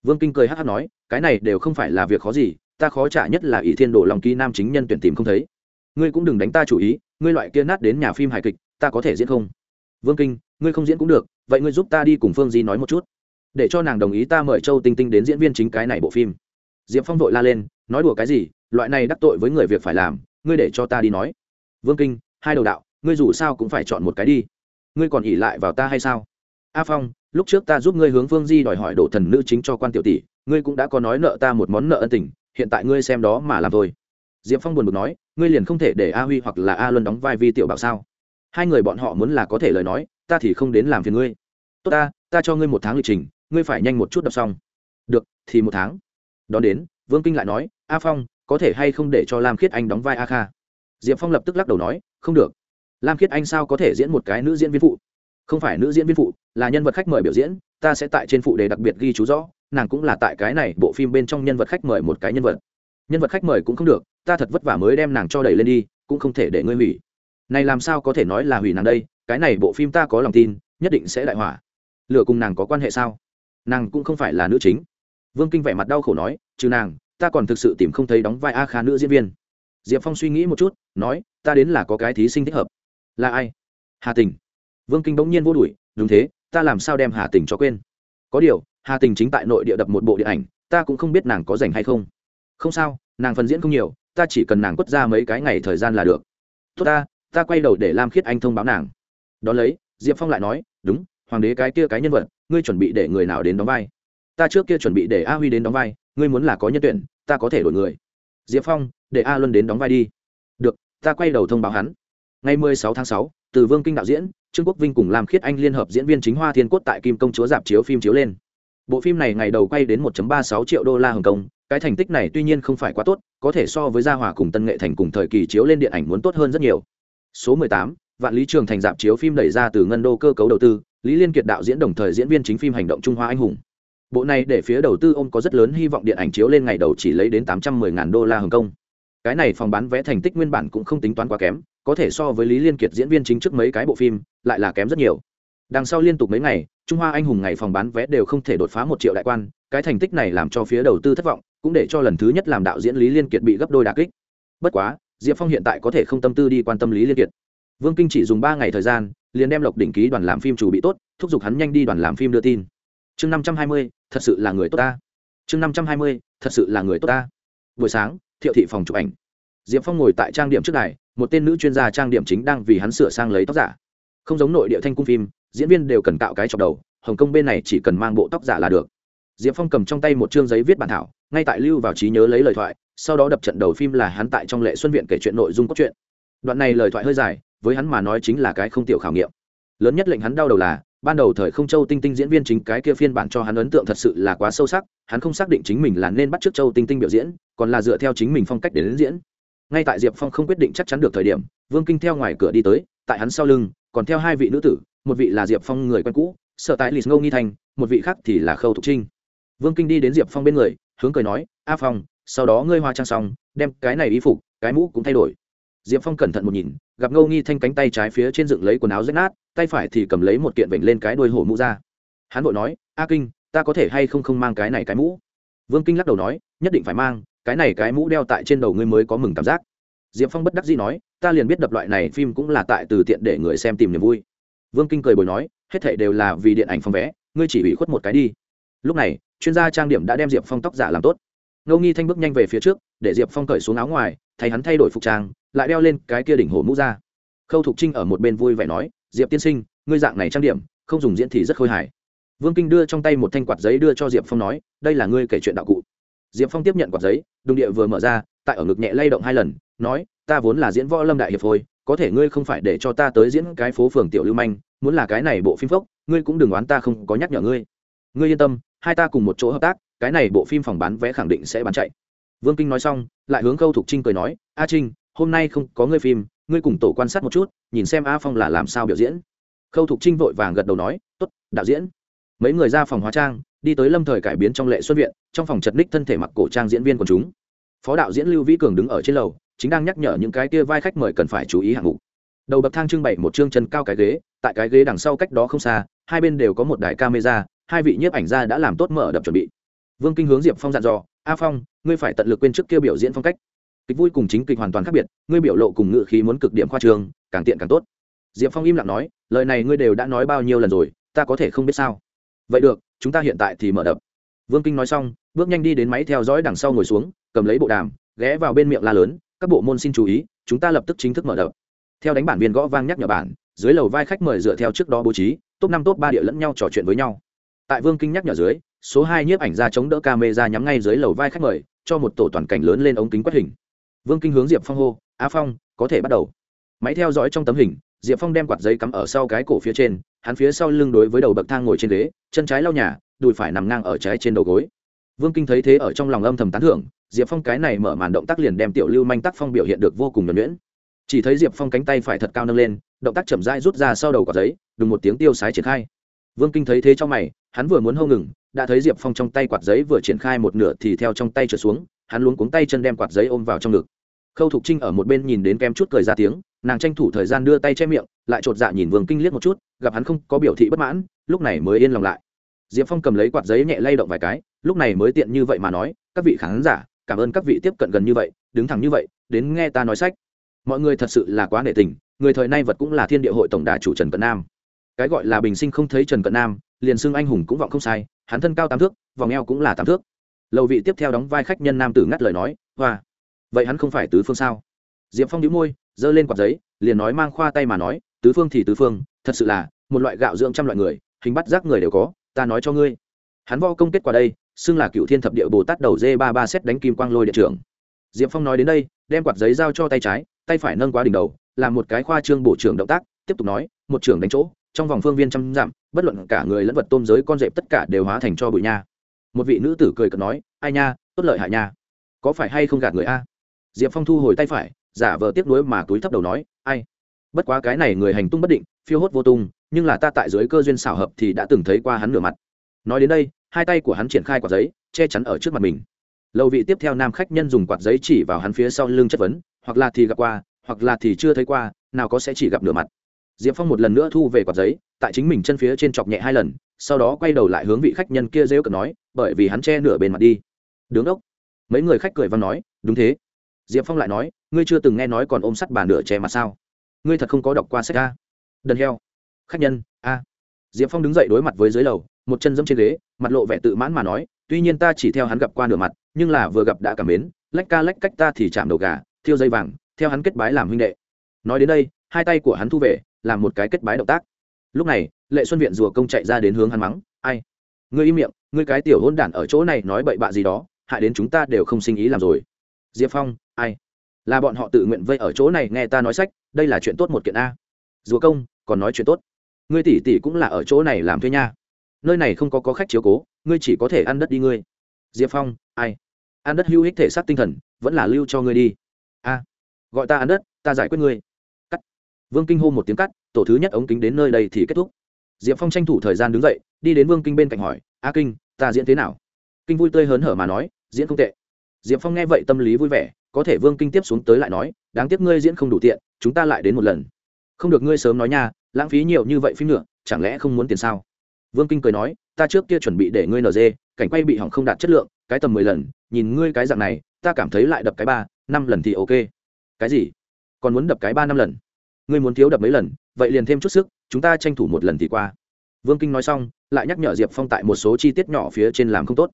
Vương kinh cười hát hát nói, cái này đều không phải là việc khó gì, ta khó trả nhất là ỷ thiên đồ long ký nam chính nhân tuyển tìm không thấy. Ngươi cũng đừng đánh ta chủ ý, ngươi loại kia nát đến nhà phim hài kịch, ta có thể diễn không? Vương kinh, ngươi không diễn cũng được, vậy ngươi giúp ta đi cùng phương di nói một chút. Để cho nàng đồng ý ta mời châu tinh tinh đến diễn viên chính cái này bộ phim diệp phong vội la lên, nói đùa cái gì? Loại này đắc tội với người việc phải làm, ngươi để cho ta đi nói. Vương kinh, hai đầu đạo, ngươi dù sao cũng phải chọn một cái đi. Ngươi còn ỉ lại vào ta hay sao? A phong, lúc trước ta giúp ngươi hướng phương di đòi hỏi đổ thần nữ chính cho quan tiểu tỷ, ngươi cũng đã có nói nợ ta một món nợ ân tình, hiện tại ngươi xem đó mà làm thôi. Diệp phong buồn bực nói, ngươi liền không thể để a huy hoặc là a luân đóng vai vi tiểu bảo sao? Hai người bọn họ muốn là có thể lời nói, ta thì không đến làm phiền ngươi. Tốt ta ta cho ngươi một tháng lịch trình, ngươi phải nhanh một chút đọc xong. Được, thì một tháng đón đến, vương kinh lại nói, a phong, có thể hay không để cho lam khiết anh đóng vai a kha? Diệp phong lập tức lắc đầu nói, không được. Lam khiết anh sao có thể diễn một cái nữ diễn viên phụ? Không phải nữ diễn viên phụ, là nhân vật khách mời biểu diễn, ta sẽ tại trên phụ đề đặc biệt ghi chú rõ, nàng cũng là tại cái này bộ phim bên trong nhân vật khách mời một cái nhân vật. Nhân vật khách mời cũng không được, ta thật vất vả mới đem nàng cho đẩy lên đi, cũng không thể để ngươi hủy. Này làm sao có thể nói là hủy nàng đây, cái này bộ phim ta có lòng tin, nhất định sẽ đại hỏa. Lửa cùng nàng có quan hệ sao? Nàng cũng không phải là nữ chính vương kinh vẻ mặt đau khổ nói, trừ nàng, ta còn thực sự tìm không thấy đóng vai a kha nữ diễn viên. Diệp phong suy nghĩ một chút, nói, ta đến là có cái thí sinh thích hợp. Là ai? Hà tình. Vương kinh bỗng nhiên vô đuổi, đúng thế, ta làm sao đem hà tình cho quên? Có điều, hà tình chính tại nội địa đập một bộ điện ảnh, ta cũng không biết nàng có rảnh hay không. Không sao, nàng phần diễn không nhiều, ta chỉ cần nàng quất ra mấy cái ngày thời gian là được. Tốt ta ta quay đầu để lam khiết anh thông báo nàng. Đón lấy, diệp phong lại nói, đúng, hoàng đế cái kia cái nhân vật, ngươi chuẩn bị để người nào đến đóng vai? Ta trước kia chuẩn bị để a huy đến đóng vai ngươi muốn là có nhân tuyển ta có thể đổi người. Diệp phong để a luân đến đóng vai đi. Được ta quay đầu thông báo hắn. Ngày mười sáu tháng sáu từ vương kinh đạo diễn trương quốc vinh cùng lam khiết anh liên hợp diễn viên chính hoa thiên cốt tại kim công chúa dạp chiếu phim chiếu lên. Bộ phim này ngày đầu quay đến 1 ba sáu triệu đô la hồng kông cái thành tích này tuy nhiên không phải quá tốt có thể so với gia hòa cùng tân nghệ thành cùng thời kỳ chiếu lên điện ảnh muốn tốt hơn rất nhiều. Số 18, vạn lý trường thành dạp chiếu phim đẩy ra từ ngân đô cơ cấu đầu tư lý liên kiệt đạo diễn đồng thời diễn viên chính phim hành động trung hoa anh hùng bộ này để phía đầu tư ông có rất lớn hy vọng điện ảnh chiếu lên ngày đầu chỉ lấy đến 810 ngàn đô la hồng kông. Cái này phòng bán vé thành tích nguyên bản cũng không tính toán quá kém, có thể so với lý liên kiệt diễn viên chính trước mấy cái bộ phim, lại là kém rất nhiều. Đằng sau liên tục mấy ngày, trung hoa anh hùng ngày phòng bán vé đều không thể đột phá một triệu đại quan, cái thành tích này làm cho phía đầu tư thất vọng, cũng để cho lần thứ nhất làm đạo diễn lý liên kiệt bị gấp đôi đà kích. Bất quá, diệp phong hiện tại có thể không tâm tư đi quan tâm lý liên kiệt. Vương kinh chỉ dùng ba ngày thời gian, liền đem lộc đỉnh ký đoàn làm phim chủ bị tốt, thúc giục hắn nhanh đi đoàn làm phim đưa tin. Chương năm trăm hai mươi thật sự là người tốt ta. Chương năm trăm hai mươi, thật sự là người tốt ta. Buổi sáng, thiệu thị phòng chụp ảnh. Diệp phong ngồi tại trang điểm trước đài, một tên nữ chuyên gia trang điểm chính đang vì hắn sửa sang lấy tóc giả. Không giống nội địa thanh cung phim, diễn viên đều cần tạo cái chọc đầu, hồng kông bên này chỉ cần mang bộ tóc giả là được. Diệp phong cầm trong tay một chương giấy viết bản thảo, ngay tại lưu vào trí nhớ lấy lời thoại, sau đó đập trận đầu phim là hắn tại trong lệ xuân viện kể chuyện nội dung cốt truyện. Đoạn này lời thoại hơi dài, với hắn mà nói chính là cái không tiểu khảo nghiệm. Lớn nhất lệnh hắn đau đầu là ban đầu thời không châu tinh tinh diễn viên chính cái kia phiên bản cho hắn ấn tượng thật sự là quá sâu sắc, hắn không xác định chính mình là nên bắt t r ư ớ c châu tinh tinh biểu diễn, còn là dựa theo chính mình phong cách để đến diễn. Ngay tại diệp phong không quyết định chắc chắn được thời điểm, vương kinh theo ngoài cửa đi tới, tại hắn sau lưng, còn theo hai vị nữ tử, một vị là diệp phong người quen cũ sợ tại lì ngô nghi thành, một vị khác thì là khâu thục trinh. Vương kinh đi đến diệp phong bên người, hướng cười nói, a phong, sau đó ngươi hoa trang xong, đem cái này y phục, cái mũ cũng thay đổi diệp phong cẩn thận một nhìn, gặp ngô nghi thanh cánh tay trái phía trên dựng lấy quần áo rách nát, tay phải thì cầm lấy một kiện vểnh lên cái đuôi hổ mũ ra. Hắn vội nói, a kinh, ta có thể hay không không mang cái này cái mũ? Vương kinh lắc đầu nói, nhất định phải mang, cái này cái mũ đeo tại trên đầu ngươi mới có mừng cảm giác. Diệp phong bất đắc dĩ nói, ta liền biết đập loại này phim cũng là tại từ tiện để người xem tìm niềm vui. Vương kinh cười bồi nói, hết thảy đều là vì điện ảnh phong vé, ngươi chỉ ủy khuất một cái đi. Lúc này, chuyên gia trang điểm đã đem diệp phong tóc giả làm tốt ngô nghi thanh bước nhanh về phía trước, để diệp phong cởi xuống áo ngoài thấy hắn thay đổi phục trang, lại đeo lên cái kia đỉnh hổ mũ ra. Khâu thục trinh ở một bên vui vẻ nói, diệp tiên sinh, ngươi dạng này trang điểm, không dùng diễn thì rất khôi hài. Vương kinh đưa trong tay một thanh quạt giấy đưa cho diệp phong nói, đây là ngươi kể chuyện đạo cụ. Diệp phong tiếp nhận quạt giấy, đùng địa vừa mở ra, tại ở ngực nhẹ lay động hai lần, nói, ta vốn là diễn võ lâm đại hiệp thôi có thể ngươi không phải để cho ta tới diễn cái phố phường tiểu lưu manh, muốn là cái này bộ phim phốc, ngươi cũng đừng oán ta không có nhắc nhở ngươi. Ngươi yên tâm, hai ta cùng một chỗ hợp tác cái này bộ phim phòng bán vé khẳng định sẽ bán chạy. Vương kinh nói xong, lại hướng câu thục trinh cười nói, a trinh, hôm nay không có ngươi phim, ngươi cùng tổ quan sát một chút, nhìn xem a phong là làm sao biểu diễn. Khâu thục trinh vội vàng gật đầu nói t ố t đạo diễn. Mấy người ra phòng hóa trang, đi tới lâm thời cải biến trong lệ xuất viện, trong phòng chật ních thân thể mặc cổ trang diễn viên của chúng. Phó đạo diễn lưu vĩ cường đứng ở trên lầu, chính đang nhắc nhở những cái kia vai khách mời cần phải chú ý hạng mục. Đầu bậc thang trưng bày một chương chân cao cái ghế, tại cái ghế đằng sau cách đó không xa, hai bên đều có một đài camera, hai vị nhiếp ảnh gia đã làm tốt mở đập chuẩn bị vương kinh hướng diệp phong dặn dò, a phong, ngươi phải tận lực quên trước kia biểu diễn phong cách. Kịch vui cùng chính kịch hoàn toàn khác biệt, ngươi biểu lộ cùng ngự khí muốn cực điểm khoa trường càng tiện càng tốt. Diệp phong im lặng nói, lời này ngươi đều đã nói bao nhiêu lần rồi, ta có thể không biết sao. Vậy được, chúng ta hiện tại thì mở đập. Vương kinh nói xong, bước nhanh đi đến máy theo dõi đằng sau ngồi xuống, cầm lấy bộ đàm, ghé vào bên miệng la lớn, các bộ môn xin chú ý, chúng ta lập tức chính thức mở đập. Theo đánh bản viên gõ vang nhắc nhở bản, dưới lầu vai khách mời dựa theo trước đó bố trí, top năm, top ba địa lẫn nhau trò chuyện với nhau. Tại vương kinh nhắc nhở dưới số hai nhiếp ảnh ra chống đỡ camera nhắm ngay dưới lầu vai khách mời, cho một tổ toàn cảnh lớn lên ống kính quét hình. Vương kinh hướng diệp phong hô, a phong, có thể bắt đầu. Máy theo dõi trong tấm hình, diệp phong đem quạt giấy cắm ở sau cái cổ phía trên, hắn phía sau lưng đối với đầu bậc thang ngồi trên ghế, chân trái lau nhà, đùi phải nằm ngang ở trái trên đầu gối. Vương kinh thấy thế ở trong lòng âm thầm tán thưởng, diệp phong cái này mở màn động tác liền đem tiểu lưu manh tác phong biểu hiện được vô cùng nhuẩn nhuyễn. Chỉ thấy diệp phong cánh tay phải thật cao nâng lên, động tác chậm rãi rút ra sau đầu quả giấy, đùng một tiếng tiêu sái triển khai. Vương kinh thấy thế trong mày, hắn vừa muốn hâu ngừng đã thấy diệp phong trong tay quạt giấy vừa triển khai một nửa thì theo trong tay trở xuống, hắn luống cuống tay chân đem quạt giấy ôm vào trong ngực. Khâu thục trinh ở một bên nhìn đến kem chút cười ra tiếng, nàng tranh thủ thời gian đưa tay che miệng, lại chột dạ nhìn vương kinh liếc một chút, gặp hắn không có biểu thị bất mãn, lúc này mới yên lòng lại. Diệp phong cầm lấy quạt giấy nhẹ lay động vài cái, lúc này mới tiện như vậy mà nói, các vị khán giả, cảm ơn các vị tiếp cận gần như vậy, đứng thẳng như vậy, đến nghe ta nói sách. Mọi người thật sự là quá nể tình, người thời nay vật cũng là thiên địa hội tổng đà chủ trần cận nam. Cái gọi là bình sinh không thấy trần cận nam, liền xưng anh hùng cũng vọng không sai hắn thân cao tám thước, vòng eo cũng là tám thước. Lầu vị tiếp theo đóng vai khách nhân nam tử ngắt lời nói, hoa, vậy hắn không phải tứ phương sao? Diệp phong đĩu môi, giơ lên quạt giấy, liền nói mang khoa tay mà nói, tứ phương thì tứ phương, thật sự là một loại gạo dưỡng trăm loại người, hình bắt rác người đều có, ta nói cho ngươi. Hắn vo công kết quả đây, xưng là cựu thiên thập địa bồ tát đầu dê ba ba xét đánh kim quang lôi điện trưởng. Diệp phong nói đến đây, đem quạt giấy giao cho tay trái, tay phải nâng quá đỉnh đầu, làm một cái khoa trương bổ trưởng động tác, tiếp tục nói, một trưởng đánh chỗ trong vòng phương viên trăm dặm, bất luận cả người lẫn vật tôm giới con dẹp tất cả đều hóa thành cho bụi nha. Một vị nữ tử cười cợt nói, ai nha, tốt lợi hại nha. Có phải hay không gạt người a? Diệp phong thu hồi tay phải, giả vờ tiếp nối mà túi thấp đầu nói, ai? Bất quá cái này người hành tung bất định, phiêu hốt vô tung, nhưng là ta tại dưới cơ duyên xảo hợp thì đã từng thấy qua hắn nửa mặt. Nói đến đây, hai tay của hắn triển khai quạt giấy, che chắn ở trước mặt mình. Lầu vị tiếp theo nam khách nhân dùng quạt giấy chỉ vào hắn phía sau lưng chất vấn, hoặc là thì gặp qua, hoặc là thì chưa thấy qua, nào có sẽ chỉ gặp nửa mặt? Diệp phong một lần nữa thu về quạt giấy, tại chính mình chân phía trên chọc nhẹ hai lần, sau đó quay đầu lại hướng vị khách nhân kia rêu cực nói, bởi vì hắn che nửa bên mặt đi. Đứng ốc. Mấy người khách cười văn nói, đúng thế. Diệp phong lại nói, ngươi chưa từng nghe nói còn ôm sắt bà nửa che mặt sao? Ngươi thật không có đọc qua sách a? Đần heo. Khách nhân, a. Diệp phong đứng dậy đối mặt với dưới lầu, một chân dẫm trên ghế, mặt lộ vẻ tự mãn mà nói, tuy nhiên ta chỉ theo hắn gặp qua nửa mặt, nhưng là vừa gặp đã cảm mến, lách ca lách cách ta thì chạm đầu gà, thiêu dây vàng, theo hắn kết bái làm huynh đệ. Nói đến đây, hai tay của hắn thu về làm một cái kết bái động tác. Lúc này, lệ xuân viện rùa công chạy ra đến hướng hắn mắng, ai? Ngươi im miệng, ngươi cái tiểu hôn đản ở chỗ này nói bậy bạ gì đó, hại đến chúng ta đều không sinh ý làm rồi. Diệp phong, ai? Là bọn họ tự nguyện vây ở chỗ này nghe ta nói sách, đây là chuyện tốt một kiện a. Rùa công, còn nói chuyện tốt. Ngươi tỷ tỷ cũng là ở chỗ này làm thuê nha. Nơi này không có có khách chiếu cố, ngươi chỉ có thể ăn đất đi ngươi. Diệp phong, ai? Ăn đất hữu ích thể xác tinh thần, vẫn là lưu cho ngươi đi. A, gọi ta ăn đất, ta giải quyết ngươi vương kinh hô một tiếng cắt, tổ thứ nhất ống kính đến nơi đây thì kết thúc. Diệp phong tranh thủ thời gian đứng dậy, đi đến vương kinh bên cạnh hỏi, a kinh, ta diễn thế nào? Kinh vui tươi hớn hở mà nói, diễn không tệ. Diệp phong nghe vậy tâm lý vui vẻ, có thể vương kinh tiếp xuống tới lại nói, đáng tiếc ngươi diễn không đủ tiện, chúng ta lại đến một lần. Không được ngươi sớm nói nha, lãng phí nhiều như vậy phim nữa, chẳng lẽ không muốn tiền sao? Vương kinh cười nói, ta trước kia chuẩn bị để ngươi nd cảnh quay bị hỏng không đạt chất lượng, cái tầm mười lần, nhìn ngươi cái dạng này, ta cảm thấy lại đập cái ba, năm lần thì ok. Cái gì? Còn muốn đập cái ba năm lần? Ngươi muốn thiếu đập mấy lần, vậy liền thêm chút sức, chúng ta tranh thủ một lần thì qua. Vương kinh nói xong, lại nhắc nhở diệp phong tại một số chi tiết nhỏ phía trên làm không tốt.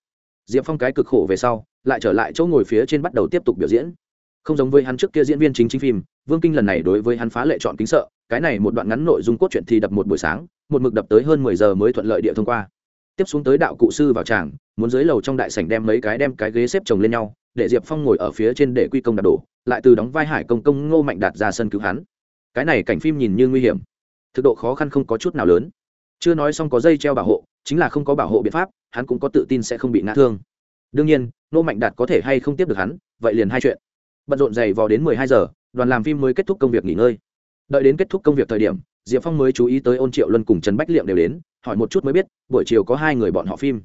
Diệp phong cái cực khổ về sau, lại trở lại chỗ ngồi phía trên bắt đầu tiếp tục biểu diễn. Không giống với hắn trước kia diễn viên chính chính phim, vương kinh lần này đối với hắn phá lệ chọn kính sợ, cái này một đoạn ngắn nội dung cốt truyện thì đập một buổi sáng, một mực đập tới hơn mười giờ mới thuận lợi địa thông qua. Tiếp xuống tới đạo cụ sư vào tràng, muốn dưới lầu trong đại sảnh đem mấy cái đem cái ghế xếp chồng lên nhau, để diệp phong ngồi ở phía trên để quy công đạp đổ, lại từ đóng vai hải công công ngô mạnh đạt ra sân cứu hắn cái này cảnh phim nhìn như nguy hiểm. Thực độ khó khăn không có chút nào lớn. Chưa nói xong có dây treo bảo hộ, chính là không có bảo hộ biện pháp, hắn cũng có tự tin sẽ không bị ngã thương. Đương nhiên ngô mạnh đạt có thể hay không tiếp được hắn, vậy liền hai chuyện. Bận rộn dày vò đến mười hai giờ, đoàn làm phim mới kết thúc công việc nghỉ ngơi. Đợi đến kết thúc công việc thời điểm, diệp phong mới chú ý tới ôn triệu luân cùng trần bách liệm đều đến, hỏi một chút mới biết, buổi chiều có hai người bọn họ phim.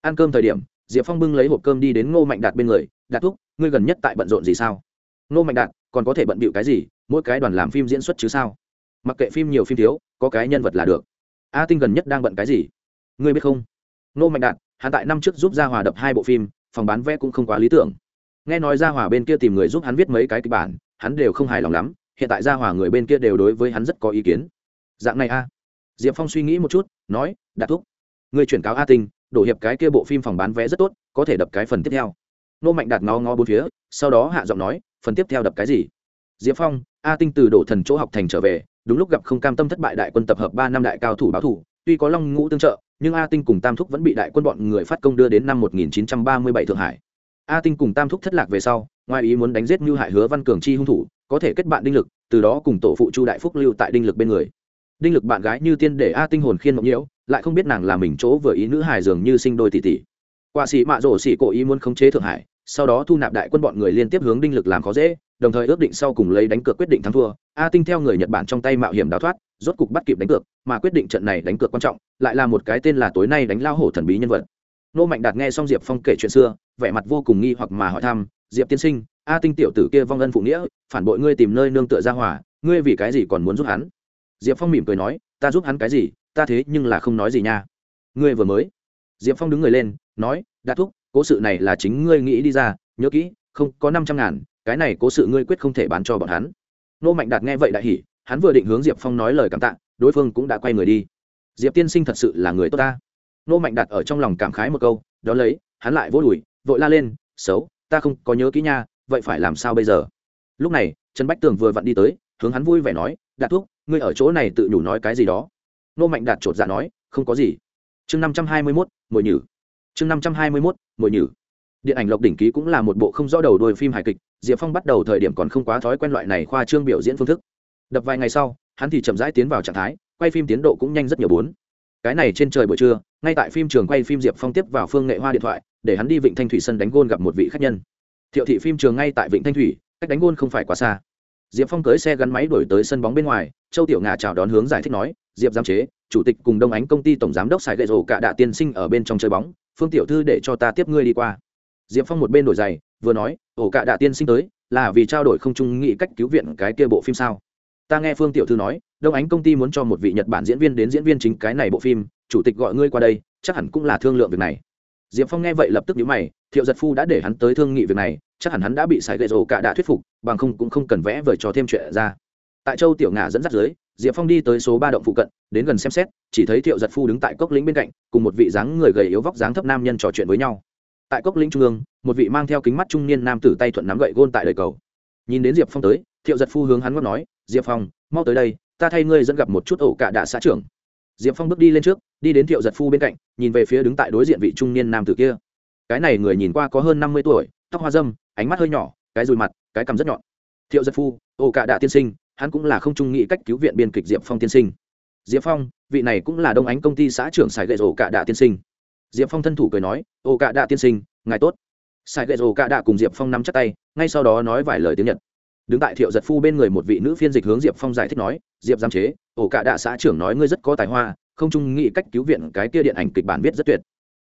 Ăn cơm thời điểm, diệp phong bưng lấy hộp cơm đi đến ngô mạnh đạt bên người, đạt thúc, ngươi gần nhất tại bận rộn gì sao? Ngô mạnh đạt, còn có thể bận bịu cái gì? Mỗi cái đoàn làm phim diễn xuất chứ sao? Mặc kệ phim nhiều phim thiếu, có cái nhân vật là được. A tinh gần nhất đang bận cái gì? Ngươi biết không? Ngô mạnh đạt, hắn tại năm trước giúp gia hòa đập hai bộ phim, phòng bán vé cũng không quá lý tưởng. Nghe nói gia hòa bên kia tìm người giúp hắn viết mấy cái kịch bản, hắn đều không hài lòng lắm, hiện tại gia hòa người bên kia đều đối với hắn rất có ý kiến. Dạng này a. Diệp phong suy nghĩ một chút, nói, đạt thúc người chuyển cáo a tinh, đổ hiệp cái kia bộ phim phòng bán vé rất tốt, có thể đập cái phần tiếp theo. Nô mạnh đạt ngó ngó bốn phía, sau đó hạ giọng nói, phần tiếp theo đập cái gì? Diệp phong a tinh từ đổ thần chỗ học thành trở về, đúng lúc gặp không cam tâm thất bại đại quân tập hợp ba năm đại cao thủ báo thủ, tuy có long ngũ tương trợ, nhưng a tinh cùng tam thúc vẫn bị đại quân bọn người phát công đưa đến năm 1937 thượng hải. A tinh cùng tam thúc thất lạc về sau, ngoài ý muốn đánh giết như Hải hứa văn cường chi hung thủ, có thể kết bạn đinh lực, từ đó cùng tổ phụ chu đại phúc lưu tại đinh lực bên người. Đinh lực bạn gái như tiên để a tinh hồn khiên mộng nhiễu, lại không biết nàng là mình chỗ vừa ý nữ hài dường như sinh đôi tỷ tỷ. Quả sĩ mạ rổ sĩ cố ý muốn khống chế thượng hải sau đó thu nạp đại quân bọn người liên tiếp hướng đinh lực làm khó dễ, đồng thời ước định sau cùng lấy đánh cược quyết định thắng thua. A tinh theo người nhật bản trong tay mạo hiểm đào thoát, rốt cục bắt kịp đánh cược, mà quyết định trận này đánh cược quan trọng, lại là một cái tên là tối nay đánh lao hổ thần bí nhân vật. Nô mạnh đạt nghe xong diệp phong kể chuyện xưa, vẻ mặt vô cùng nghi hoặc mà hỏi thăm, diệp tiên sinh, a tinh tiểu tử kia vong ân phụ nghĩa, phản bội ngươi tìm nơi nương tựa ra hỏa, ngươi vì cái gì còn muốn giúp hắn? Diệp phong mỉm cười nói, ta giúp hắn cái gì, ta thế nhưng là không nói gì nha. Ngươi vừa mới. Diệp phong đứng người lên, nói đã thúc cố sự này là chính ngươi nghĩ đi ra nhớ kỹ không có năm trăm ngàn cái này cố sự ngươi quyết không thể bán cho bọn hắn. Nô mạnh đạt nghe vậy đại hỉ hắn vừa định hướng diệp phong nói lời cảm tạ đối phương cũng đã quay người đi. Diệp tiên sinh thật sự là người tốt ta. Nô mạnh đạt ở trong lòng cảm khái một câu đó lấy hắn lại vỗ đùi vội la lên xấu ta không có nhớ kỹ nha vậy phải làm sao bây giờ? Lúc này trần bách tường vừa vặn đi tới hướng hắn vui vẻ nói đạt thuốc, ngươi ở chỗ này tự nhủ nói cái gì đó? Nô mạnh đạt chột dạ nói không có gì. Chương năm trăm hai mươi mốt mồi nhử chương năm trăm hai mươi mốt, mồi nhử. Điện ảnh lộc đỉnh ký cũng là một bộ không rõ đầu đuôi phim hài kịch, diệp phong bắt đầu thời điểm còn không quá thói quen loại này khoa trương biểu diễn phương thức. Đập vài ngày sau, hắn thì chậm rãi tiến vào trạng thái, quay phim tiến độ cũng nhanh rất nhiều bốn. Cái này trên trời buổi trưa, ngay tại phim trường quay phim diệp phong tiếp vào phương nghệ hoa điện thoại, để hắn đi vịnh thanh thủy sân đánh gôn gặp một vị khách nhân. Thiệu thị phim trường ngay tại vịnh thanh thủy, cách đánh gôn không phải quá xa. Diệp phong cưới xe gắn máy đổi tới sân bóng bên ngoài, châu tiểu ngà chào đón hướng giải thích nói, diệp giám chế, chủ tịch cùng đông ánh công ty tổng giám đốc sài gậy rổ cả đạ tiên sinh ở bên trong chơi bóng phương tiểu thư để cho ta tiếp ngươi đi qua. Diệp phong một bên đổi giày, vừa nói, ổ cạ đạ tiên sinh tới, là vì trao đổi không trung nghị cách cứu viện cái kia bộ phim sao? Ta nghe phương tiểu thư nói, đông ánh công ty muốn cho một vị nhật bản diễn viên đến diễn viên chính cái này bộ phim, chủ tịch gọi ngươi qua đây, chắc hẳn cũng là thương lượng việc này. Diệp phong nghe vậy lập tức nhíu mày, thiệu giật phu đã để hắn tới thương nghị việc này, chắc hẳn hắn đã bị sài gậy rổ cạ đã thuyết phục, bằng không cũng không cần vẽ vời cho thêm chuyện ra. Tại châu tiểu ngà dẫn dắt dưới diệp phong đi tới số ba động phụ cận, đến gần xem xét, chỉ thấy thiệu giật phu đứng tại cốc lĩnh bên cạnh, cùng một vị dáng người gầy yếu vóc dáng thấp nam nhân trò chuyện với nhau. Tại cốc lĩnh trung ương, một vị mang theo kính mắt trung niên nam tử tay thuận nắm gậy gôn tại đời cầu. Nhìn đến diệp phong tới, thiệu giật phu hướng hắn ngót nói, diệp phong, mau tới đây, ta thay ngươi dẫn gặp một chút ổ cả đạ xã trưởng. Diệp phong bước đi lên trước, đi đến thiệu giật phu bên cạnh, nhìn về phía đứng tại đối diện vị trung niên nam tử kia. Cái này người nhìn qua có hơn năm mươi tuổi, tóc hoa dâm, ánh mắt hơi nhỏ, cái dùi mặt, cái cằm rất nhọn. Thiệu giật phu, ổ cả đạ tiên sinh hắn cũng là không trung nghĩ cách cứu viện biên kịch diệp phong tiên sinh. Diệp phong, vị này cũng là đông ánh công ty xã trưởng sài gậy rổ cả đạ tiên sinh. Diệp phong thân thủ cười nói, ô cả đạ tiên sinh, ngài tốt. Sài gậy rổ cả đạ cùng diệp phong nắm chắc tay, ngay sau đó nói vài lời tiếng nhật. Đứng tại thiệu giật phu bên người một vị nữ phiên dịch hướng diệp phong giải thích nói, diệp giam chế ổ cả đạ xã trưởng nói ngươi rất có tài hoa, không trung nghĩ cách cứu viện cái kia điện ảnh kịch bản viết rất tuyệt.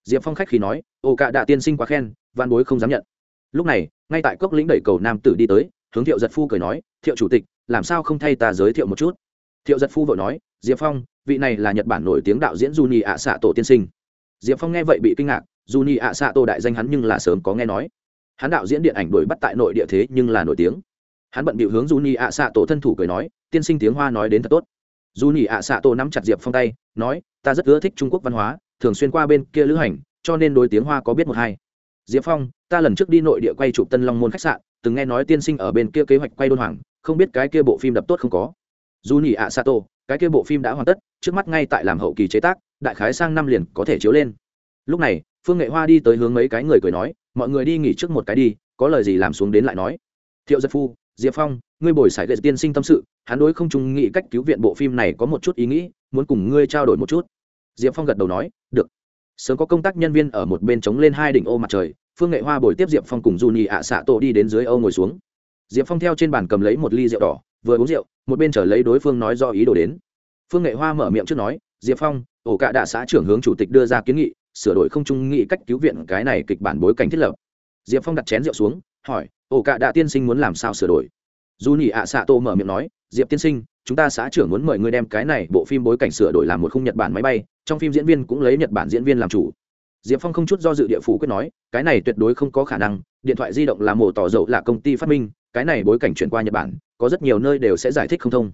Diệp phong khách khi nói ổ cả đạ tiên sinh quá khen, văn bối không dám nhận. Lúc này, ngay tại cốc lĩnh đẩy cầu nam tử đi tới, hướng thiệu giật phu cười nói, thiệu chủ tịch làm sao không thay ta giới thiệu một chút? Thiệu giật phu vội nói, diệp phong, vị này là nhật bản nổi tiếng đạo diễn j u n i ạ xạ tổ tiên sinh. Diệp phong nghe vậy bị kinh ngạc j u n i ạ xạ tổ đại danh hắn nhưng là sớm có nghe nói. Hắn đạo diễn điện ảnh đuổi bắt tại nội địa thế nhưng là nổi tiếng. Hắn bận bịu hướng j u n i ạ xạ tổ thân thủ cười nói, tiên sinh tiếng hoa nói đến thật tốt. J u n i ạ xạ tổ nắm chặt diệp phong tay, nói, ta rất ưa thích trung quốc văn hóa, thường xuyên qua bên kia lữ hành, cho nên đối tiếng hoa có biết một hai. Diệp phong, ta lần trước đi nội địa quay chụp tân long môn khách sạn từng nghe nói tiên sinh ở bên kia kế hoạch quay đôn hoàng, không biết cái kia bộ phim đập tốt không có. Dù nhỉ ạ sato, cái kia bộ phim đã hoàn tất, trước mắt ngay tại làm hậu kỳ chế tác, đại khái sang năm liền có thể chiếu lên. Lúc này, phương nghệ hoa đi tới hướng mấy cái người cười nói, mọi người đi nghỉ trước một cái đi, có lời gì làm xuống đến lại nói. Thiệu giật phu, diệp phong, ngươi bồi sải gậy tiên sinh tâm sự, hắn đối không trung nghị cách cứu viện bộ phim này có một chút ý nghĩ, muốn cùng ngươi trao đổi một chút. Diệp phong gật đầu nói, được. Sớm có công tác nhân viên ở một bên chống lên hai đỉnh ô mặt trời phương nghệ hoa bồi tiếp diệp phong cùng du i ạ xạ tổ đi đến dưới âu ngồi xuống. Diệp phong theo trên bàn cầm lấy một ly rượu đỏ, vừa uống rượu, một bên trở lấy đối phương nói do ý đồ đến. Phương nghệ hoa mở miệng trước nói, diệp phong, ổ cạ đạ xã trưởng hướng chủ tịch đưa ra kiến nghị, sửa đổi không trung nghị cách cứu viện cái này kịch bản bối cảnh thiết lập. Diệp phong đặt chén rượu xuống, hỏi, ổ cạ đạ tiên sinh muốn làm sao sửa đổi? Dù nhị ạ xạ tô mở miệng nói, diệp tiên sinh, chúng ta xã trưởng muốn mời ngươi đem cái này bộ phim bối cảnh sửa đổi làm một khung nhật bản máy bay, trong phim diễn viên cũng lấy nhật bản diễn viên làm chủ diệp phong không chút do dự địa phủ quyết nói, cái này tuyệt đối không có khả năng, điện thoại di động là mổ tỏ dầu là công ty phát minh, cái này bối cảnh chuyển qua nhật bản, có rất nhiều nơi đều sẽ giải thích không thông.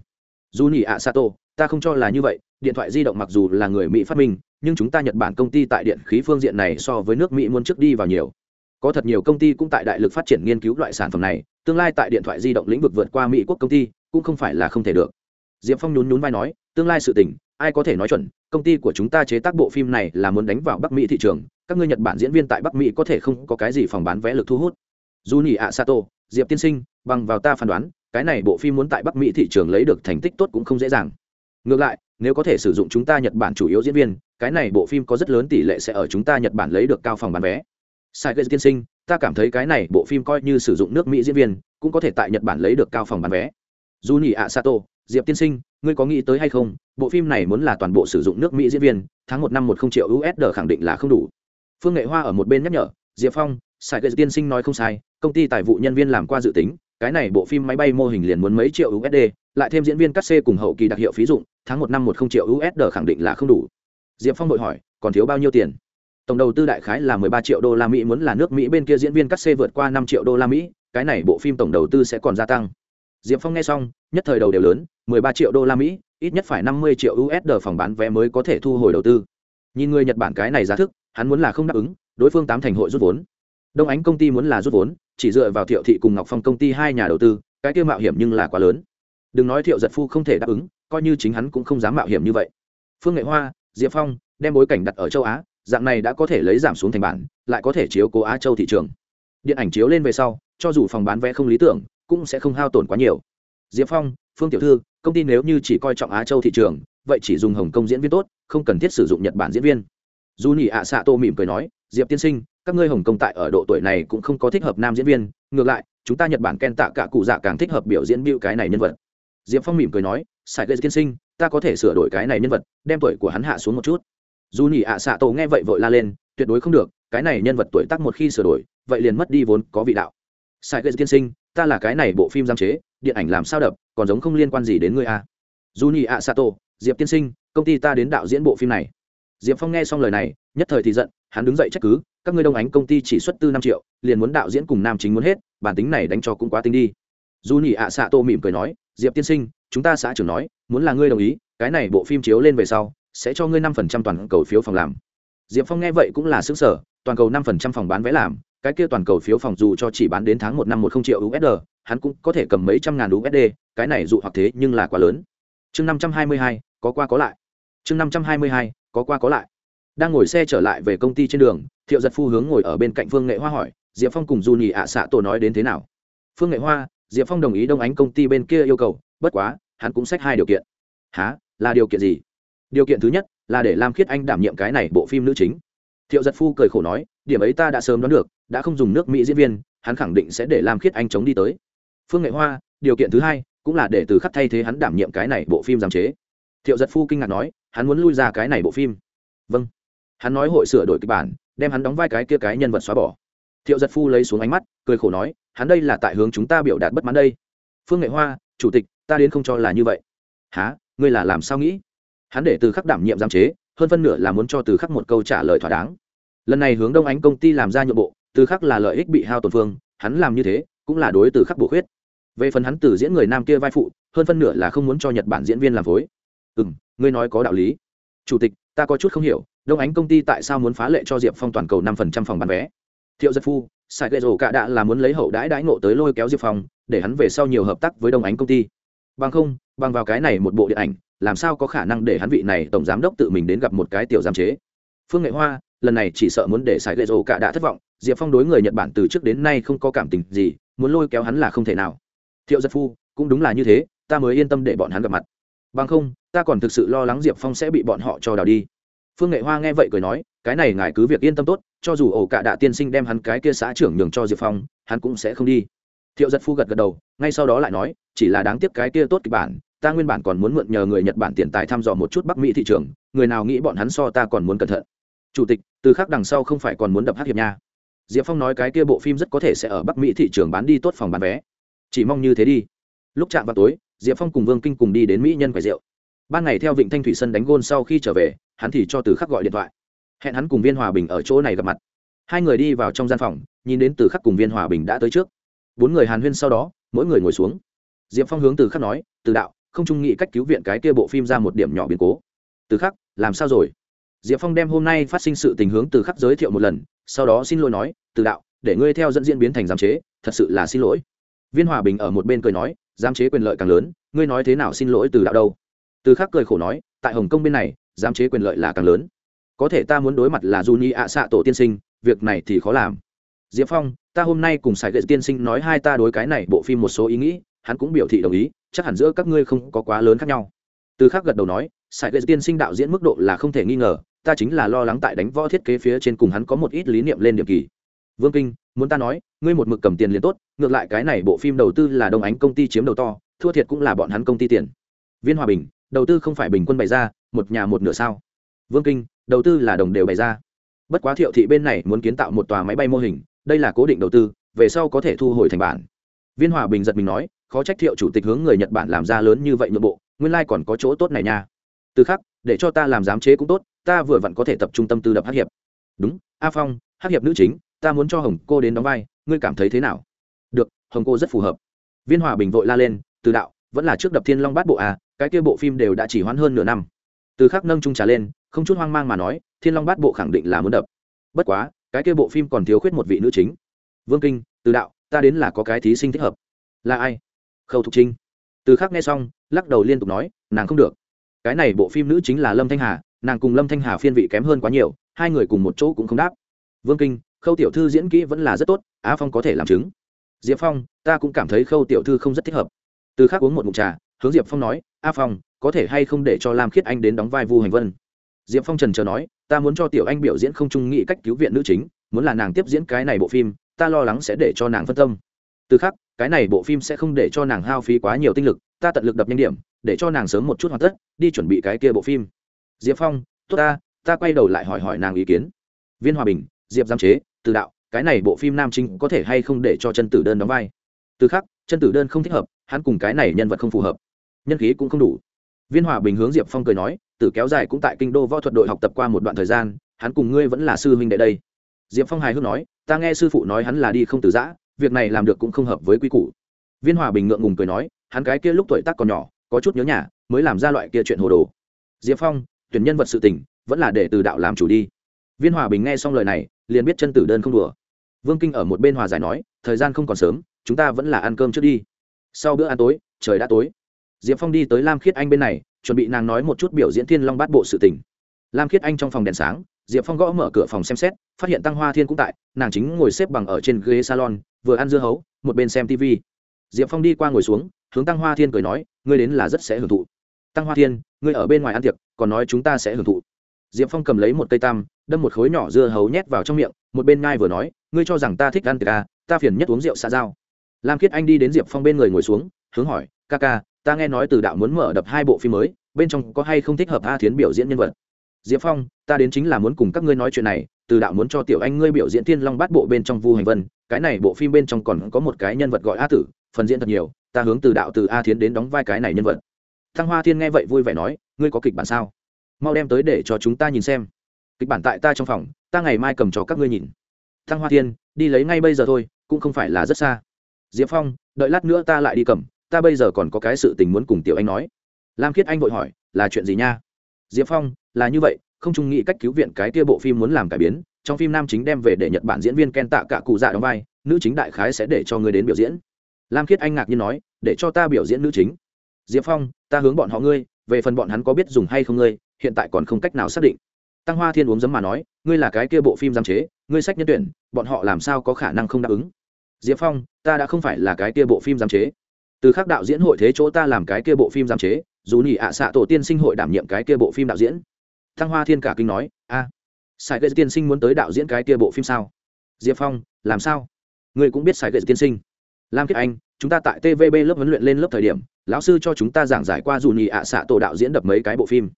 Dù nhỉ ạ sato ta không cho là như vậy, điện thoại di động mặc dù là người mỹ phát minh, nhưng chúng ta nhật bản công ty tại điện khí phương diện này so với nước mỹ muốn trước đi vào nhiều. Có thật nhiều công ty cũng tại đại lực phát triển nghiên cứu loại sản phẩm này, tương lai tại điện thoại di động lĩnh vực vượt qua mỹ quốc công ty, cũng không phải là không thể được. Diệp phong nhún nhún vai nói, tương lai sự tình ai có thể nói chuẩn, công ty của chúng ta chế tác bộ phim này là muốn đánh vào bắc mỹ thị trường, các ngươi nhật bản diễn viên tại bắc mỹ có thể không có cái gì phòng bán vé lực thu hút. Dù nhỉ ạ sato diệp tiên sinh, bằng vào ta phán đoán, cái này bộ phim muốn tại bắc mỹ thị trường lấy được thành tích tốt cũng không dễ dàng. Ngược lại, nếu có thể sử dụng chúng ta nhật bản chủ yếu diễn viên, cái này bộ phim có rất lớn tỷ lệ sẽ ở chúng ta nhật bản lấy được cao phòng bán vé. Sai gây tiên sinh, ta cảm thấy cái này bộ phim coi như sử dụng nước mỹ diễn viên, cũng có thể tại nhật bản lấy được cao phòng bán vé. Dù nhỉ ạ sato diệp tiên sinh ngươi có nghĩ tới hay không, bộ phim này muốn là toàn bộ sử dụng nước mỹ diễn viên, tháng một năm một không triệu usd khẳng định là không đủ. Phương nghệ hoa ở một bên nhắc nhở, diệp phong, sài gây tiên sinh nói không sai, công ty tài vụ nhân viên làm qua dự tính, cái này bộ phim máy bay mô hình liền muốn mấy triệu usd lại thêm diễn viên cắt xê cùng hậu kỳ đặc hiệu phí dụng, tháng một năm một không triệu usd khẳng định là không đủ. Diệp phong vội hỏi, còn thiếu bao nhiêu tiền? Tổng đầu tư đại khái là mười ba triệu đô la mỹ, muốn là nước mỹ bên kia diễn viên cắt xê vượt qua năm triệu đô la mỹ, cái này bộ phim tổng đầu tư sẽ còn gia tăng diệp phong nghe xong, nhất thời đầu đều lớn, mười ba triệu đô la mỹ, ít nhất phải năm mươi triệu usd phòng bán vé mới có thể thu hồi đầu tư. Nhìn người nhật bản cái này giá thức, hắn muốn là không đáp ứng, đối phương tám thành hội rút vốn. Đông ánh công ty muốn là rút vốn, chỉ dựa vào thiệu thị cùng ngọc phong công ty hai nhà đầu tư, cái kia mạo hiểm nhưng là quá lớn. Đừng nói thiệu giật phu không thể đáp ứng, coi như chính hắn cũng không dám mạo hiểm như vậy. Phương nghệ hoa, diệp phong, đem bối cảnh đặt ở châu á, dạng này đã có thể lấy giảm xuống thành bản, lại có thể chiếu cố á châu thị trường. Điện ảnh chiếu lên về sau, cho dù phòng bán vé không lý tưởng cũng sẽ không hao tổn quá nhiều. Diệp phong, phương tiểu thư, công ty nếu như chỉ coi trọng á châu thị trường, vậy chỉ dùng hồng kông diễn viên tốt, không cần thiết sử dụng nhật bản diễn viên. Dù nhị ạ xạ tô mỉm cười nói, diệp tiên sinh, các ngươi hồng kông tại ở độ tuổi này cũng không có thích hợp nam diễn viên, ngược lại, chúng ta nhật bản ken tạ cả cụ dạ càng thích hợp biểu diễn bịu cái này nhân vật. Diệp phong mỉm cười nói sài gây tiên sinh, ta có thể sửa đổi cái này nhân vật, đem tuổi của hắn hạ xuống một chút. Dù nhị ạ xạ tô nghe vậy vội la lên, tuyệt đối không được, cái này nhân vật tuổi tác một khi sửa đổi, vậy liền mất đi vốn có vị đạo. Sài gây tiên sinh ta là cái này bộ phim giam chế, điện ảnh làm sao đập, còn giống không liên quan gì đến ngươi a dù nhị ạ xạ tổ diệp tiên sinh, công ty ta đến đạo diễn bộ phim này. Diệp phong nghe xong lời này, nhất thời thì giận, hắn đứng dậy trách cứ, các ngươi đông ánh công ty chỉ xuất tư năm triệu, liền muốn đạo diễn cùng nam chính muốn hết, bản tính này đánh cho cũng quá tinh đi. Dù nhị ạ xạ tô mỉm cười nói, diệp tiên sinh, chúng ta xã trưởng nói, muốn là ngươi đồng ý, cái này bộ phim chiếu lên về sau, sẽ cho ngươi năm phần trăm toàn cầu phiếu phòng làm. Diệp phong nghe vậy cũng là xứng sở toàn cầu năm phần trăm phòng bán vé làm cái kia toàn cầu phiếu phòng dù cho chỉ bán đến tháng một năm một không triệu usd hắn cũng có thể cầm mấy trăm ngàn usd cái này dụ hoặc thế nhưng là quá lớn. Chương năm trăm hai mươi hai, có qua có lại. Chương năm trăm hai mươi hai, có qua có lại. Đang ngồi xe trở lại về công ty trên đường, thiệu giật phu hướng ngồi ở bên cạnh phương nghệ hoa hỏi, diệp phong cùng du nhì ạ xạ tổ nói đến thế nào? Phương nghệ hoa, diệp phong đồng ý đông ánh công ty bên kia yêu cầu, bất quá, hắn cũng xách hai điều kiện. Há là điều kiện gì? Điều kiện thứ nhất là để lam khiết anh đảm nhiệm cái này bộ phim nữ chính. Thiệu giật phu cười khổ nói điểm ấy ta đã sớm đoán được, đã không dùng nước mỹ diễn viên, hắn khẳng định sẽ để lam khiết anh chống đi tới. Phương nghệ hoa, điều kiện thứ hai cũng là để từ khắc thay thế hắn đảm nhiệm cái này bộ phim giám chế. Thiệu giật phu kinh ngạc nói, hắn muốn lui ra cái này bộ phim. Vâng. Hắn nói hội sửa đổi kịch bản, đem hắn đóng vai cái kia cái nhân vật xóa bỏ. Thiệu giật phu lấy xuống ánh mắt, cười khổ nói, hắn đây là tại hướng chúng ta biểu đạt bất mãn đây. Phương nghệ hoa, chủ tịch, ta đến không cho là như vậy. Há ngươi là làm sao nghĩ? Hắn để từ khắc đảm nhiệm giám chế, hơn phân nửa là muốn cho từ khắc một câu trả lời thỏa đáng lần này hướng đông ánh công ty làm ra nhượng bộ, từ khắc là lợi ích bị hao tổn phương, hắn làm như thế cũng là đối từ khắc bổ khuyết. Về phần hắn từ diễn người nam kia vai phụ, hơn phân nửa là không muốn cho nhật bản diễn viên làm phối. Ừ m ngươi nói có đạo lý. Chủ tịch, ta có chút không hiểu, đông ánh công ty tại sao muốn phá lệ cho diệp phong toàn cầu năm phần trăm phòng bán vé? Thiệu giật phu sai gậy rổ cạ đạ là muốn lấy hậu đãi đãi ngộ tới lôi kéo diệp phong, để hắn về sau nhiều hợp tác với đông ánh công ty. Bằng không, bằng vào cái này một bộ điện ảnh, làm sao có khả năng để hắn vị này tổng giám đốc tự mình đến gặp một cái tiểu giám chế? Phương nghệ hoa lần này chỉ sợ muốn để sài gậy rổ cả đã thất vọng. Diệp phong đối người nhật bản từ trước đến nay không có cảm tình gì, muốn lôi kéo hắn là không thể nào. Thiệu giật phu, cũng đúng là như thế, ta mới yên tâm để bọn hắn gặp mặt. Bằng không, ta còn thực sự lo lắng diệp phong sẽ bị bọn họ cho đào đi. Phương nghệ hoa nghe vậy cười nói, cái này ngài cứ việc yên tâm tốt, cho dù ổ cả đạ tiên sinh đem hắn cái kia xã trưởng nhường cho diệp phong, hắn cũng sẽ không đi. Thiệu giật phu gật gật đầu, ngay sau đó lại nói, chỉ là đáng tiếc cái kia tốt kịch bản, ta nguyên bản còn muốn mượn nhờ người nhật bản tiền tài thăm dò một chút bắc mỹ thị trường, người nào nghĩ bọn hắn so ta còn muốn cẩn thận. Chủ tịch từ khác đằng sau không phải còn muốn đập hát hiệp nha. Diệp phong nói cái kia bộ phim rất có thể sẽ ở bắc mỹ thị trường bán đi tốt phòng bán vé. Chỉ mong như thế đi. Lúc chạm vào tối, diệp phong cùng vương kinh cùng đi đến mỹ nhân quầy rượu. Ban ngày theo vịnh thanh thủy sân đánh gôn sau khi trở về, hắn thì cho từ khắc gọi điện thoại. Hẹn hắn cùng viên hòa bình ở chỗ này gặp mặt. Hai người đi vào trong gian phòng, nhìn đến từ khắc cùng viên hòa bình đã tới trước. Bốn người hàn huyên sau đó, mỗi người ngồi xuống. Diệp phong hướng từ khắc nói, từ đạo, không trung nghị cách cứu viện cái kia bộ phim ra một điểm nhỏ biến cố. Từ khắc, làm sao rồi? Diệp phong đem hôm nay phát sinh sự tình hướng từ khắc giới thiệu một lần, sau đó xin lỗi nói, từ đạo, để ngươi theo dẫn diễn biến thành giám chế, thật sự là xin lỗi. Viên hòa bình ở một bên cười nói, giám chế quyền lợi càng lớn, ngươi nói thế nào xin lỗi từ đạo đâu? Từ khắc cười khổ nói, tại hồng kông bên này, giám chế quyền lợi là càng lớn. Có thể ta muốn đối mặt là du nhi ạ xạ tổ tiên sinh, việc này thì khó làm. Diệp phong, ta hôm nay cùng sài gậy tiên sinh nói hai ta đối cái này bộ phim một số ý nghĩ, hắn cũng biểu thị đồng ý, chắc hẳn giữa các ngươi không có quá lớn khác nhau. Từ khắc gật đầu nói, sài gậy tiên sinh đạo diễn mức độ là không thể nghi ngờ ta chính là lo lắng tại đánh võ thiết kế phía trên cùng hắn có một ít lý niệm lên điểm kỳ. Vương kinh, muốn ta nói, ngươi một mực cầm tiền liền tốt, ngược lại cái này bộ phim đầu tư là đông ánh công ty chiếm đầu to, thua thiệt cũng là bọn hắn công ty tiền. Viên hòa bình, đầu tư không phải bình quân bày ra, một nhà một nửa sao? Vương kinh, đầu tư là đồng đều bày ra. Bất quá thiệu thị bên này muốn kiến tạo một tòa máy bay mô hình, đây là cố định đầu tư, về sau có thể thu hồi thành bản. Viên hòa bình giật mình nói, khó trách thiệu chủ tịch hướng người nhật bản làm ra lớn như vậy nội bộ, nguyên Lai còn có chỗ tốt này nha. Từ khắc để cho ta làm giám chế cũng tốt ta vừa vặn có thể tập trung tâm tư đập hắc hiệp. Đúng, a phong, hắc hiệp nữ chính, ta muốn cho hồng cô đến đóng vai, ngươi cảm thấy thế nào? Được, hồng cô rất phù hợp. Viên hòa bình vội la lên, từ đạo, vẫn là trước đập thiên long bát bộ à cái kia bộ phim đều đã chỉ hoãn hơn nửa năm. Từ khắc nâng trung trà lên, không chút hoang mang mà nói, thiên long bát bộ khẳng định là muốn đập. Bất quá, cái kia bộ phim còn thiếu khuyết một vị nữ chính. Vương kinh, từ đạo, ta đến là có cái thí sinh thích hợp. Là ai? Khâu thục trinh. Từ khắc nghe xong, lắc đầu liên tục nói, nàng không được. Cái này bộ phim nữ chính là lâm thanh hà nàng cùng lâm thanh hà phiên vị kém hơn quá nhiều hai người cùng một chỗ cũng không đáp. Vương kinh khâu tiểu thư diễn kỹ vẫn là rất tốt á phong có thể làm chứng. Diệp phong ta cũng cảm thấy khâu tiểu thư không rất thích hợp. Từ khác uống một mụn trà hướng diệp phong nói a phong có thể hay không để cho lam khiết anh đến đóng vai vu hành vân? Diệp phong trần chờ nói ta muốn cho tiểu anh biểu diễn không trung nghị cách cứu viện nữ chính muốn là nàng tiếp diễn cái này bộ phim ta lo lắng sẽ để cho nàng phân tâm. Từ khác, cái này bộ phim sẽ không để cho nàng hao phí quá nhiều tinh lực ta tận lực đập nhanh điểm để cho nàng sớm một chút hoàn tất đi chuẩn bị cái kia bộ phim diệp phong, tốt ta ta quay đầu lại hỏi hỏi nàng ý kiến. Viên hòa bình, diệp giam chế, từ đạo, cái này bộ phim nam chính có thể hay không để cho chân tử đơn đóng vai? Từ khắc, chân tử đơn không thích hợp, hắn cùng cái này nhân vật không phù hợp. Nhân khí cũng không đủ. Viên hòa bình hướng diệp phong cười nói, tử kéo dài cũng tại kinh đô võ thuật đội học tập qua một đoạn thời gian, hắn cùng ngươi vẫn là sư huynh đệ đây. Diệp phong hài hước nói, ta nghe sư phụ nói hắn là đi không từ giã, việc này làm được cũng không hợp với quy củ. Viên hòa bình ngượng ngùng cười nói, hắn cái kia lúc tuổi tác còn nhỏ, có chút nhớ nhà, mới làm ra loại kia chuyện hồ đồ. Diệp phong tuyển nhân vật sự tình, vẫn là để từ đạo làm chủ đi. Viên hòa bình nghe xong lời này, liền biết chân tử đơn không đùa. Vương kinh ở một bên hòa giải nói, thời gian không còn sớm, chúng ta vẫn là ăn cơm trước đi. Sau bữa ăn tối, trời đã tối. Diệp phong đi tới lam khiết anh bên này, chuẩn bị nàng nói một chút biểu diễn thiên long bát bộ sự tình. Lam khiết anh trong phòng đèn sáng, diệp phong gõ mở cửa phòng xem xét, phát hiện tăng hoa thiên cũng tại, nàng chính ngồi xếp bằng ở trên ghế salon, vừa ăn dưa hấu, một bên xem tv diệp phong đi qua ngồi xuống, hướng tăng hoa thiên cười nói, ngươi đến là rất sẽ hưởng thụ tăng hoa thiên ngươi ở bên ngoài ăn tiệc còn nói chúng ta sẽ hưởng thụ. Diệp phong cầm lấy một cây tam đâm một khối nhỏ dưa hấu nhét vào trong miệng một bên ngai vừa nói ngươi cho rằng ta thích ăn tiệc à, ta phiền nhất uống rượu xa dao lam khiết anh đi đến diệp phong bên người ngồi xuống hướng hỏi ca ca ta nghe nói từ đạo muốn mở đập hai bộ phim mới bên trong có hay không thích hợp a thiến biểu diễn nhân vật? Diệp phong ta đến chính là muốn cùng các ngươi nói chuyện này từ đạo muốn cho tiểu anh ngươi biểu diễn thiên long bát bộ bên trong vu hành vân cái này bộ phim bên trong còn có một cái nhân vật gọi a tử phần diễn thật nhiều ta hướng từ đạo từ a thiến đến đóng vai cái này nhân vật thăng hoa thiên nghe vậy vui vẻ nói, ngươi có kịch bản sao? Mau đem tới để cho chúng ta nhìn xem. Kịch bản tại ta trong phòng, ta ngày mai cầm cho các ngươi nhìn. Thăng hoa thiên, đi lấy ngay bây giờ thôi, cũng không phải là rất xa. Diệp phong, đợi lát nữa ta lại đi cầm, ta bây giờ còn có cái sự tình muốn cùng tiểu anh nói. Lam khiết anh vội hỏi, là chuyện gì nha? Diệp phong, là như vậy, không trung nghĩ cách cứu viện cái kia bộ phim muốn làm cải biến, trong phim nam chính đem về để nhật bản diễn viên ken tạ cả cụ dạ đóng vai, nữ chính đại khái sẽ để cho người đến biểu diễn. Lam khiết anh ngạc nhiên nói, để cho ta biểu diễn nữ chính diệp phong ta hướng bọn họ ngươi về phần bọn hắn có biết dùng hay không ngươi hiện tại còn không cách nào xác định. Tăng hoa thiên uống giấm mà nói ngươi là cái kia bộ phim giam chế ngươi sách nhân tuyển bọn họ làm sao có khả năng không đáp ứng? Diệp phong ta đã không phải là cái kia bộ phim giam chế. Từ khác đạo diễn hội thế chỗ ta làm cái kia bộ phim giam chế dù nhị ạ xạ tổ tiên sinh hội đảm nhiệm cái kia bộ phim đạo diễn. Thăng hoa thiên cả kinh nói a à, sài gây tiên sinh muốn tới đạo diễn cái kia bộ phim sao? Diệp phong làm sao? Ngươi cũng biết sài gây tiên sinh. Lam kiết anh chúng ta tại tvb lớp huấn luyện lên lớp thời điểm, lão sư cho chúng ta giảng giải qua dù nhì ạ xạ tổ đạo diễn đập mấy cái bộ phim.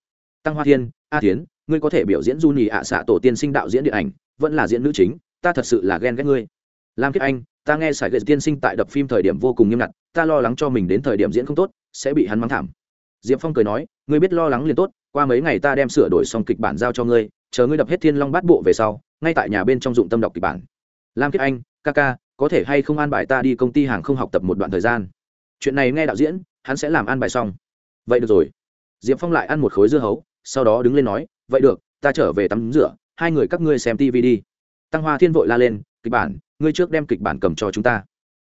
Tăng hoa thiên, a tiến ngươi có thể biểu diễn dù nhì ạ xạ tổ tiên sinh đạo diễn điện ảnh, vẫn là diễn nữ chính, ta thật sự là ghen ghét ngươi. Lam kiếp anh, ta nghe sài gậy tiên sinh tại đập phim thời điểm vô cùng nghiêm ngặt, ta lo lắng cho mình đến thời điểm diễn không tốt, sẽ bị hắn mắng thảm. Diệp phong cười nói, ngươi biết lo lắng liền tốt, qua mấy ngày ta đem sửa đổi xong kịch bản giao cho ngươi, chờ ngươi đập hết thiên long bát bộ về sau, ngay tại nhà bên trong dụng tâm đọc kịch bản. Lam kiếp anh, ca ca có thể hay không an bài ta đi công ty hàng không học tập một đoạn thời gian? Chuyện này nghe đạo diễn, hắn sẽ làm an bài xong. Vậy được rồi. Diệp phong lại ăn một khối dưa hấu, sau đó đứng lên nói, vậy được, ta trở về tắm rửa, hai người các ngươi xem tv đi. Tăng hoa thiên vội la lên, kịch bản, ngươi trước đem kịch bản cầm cho chúng ta.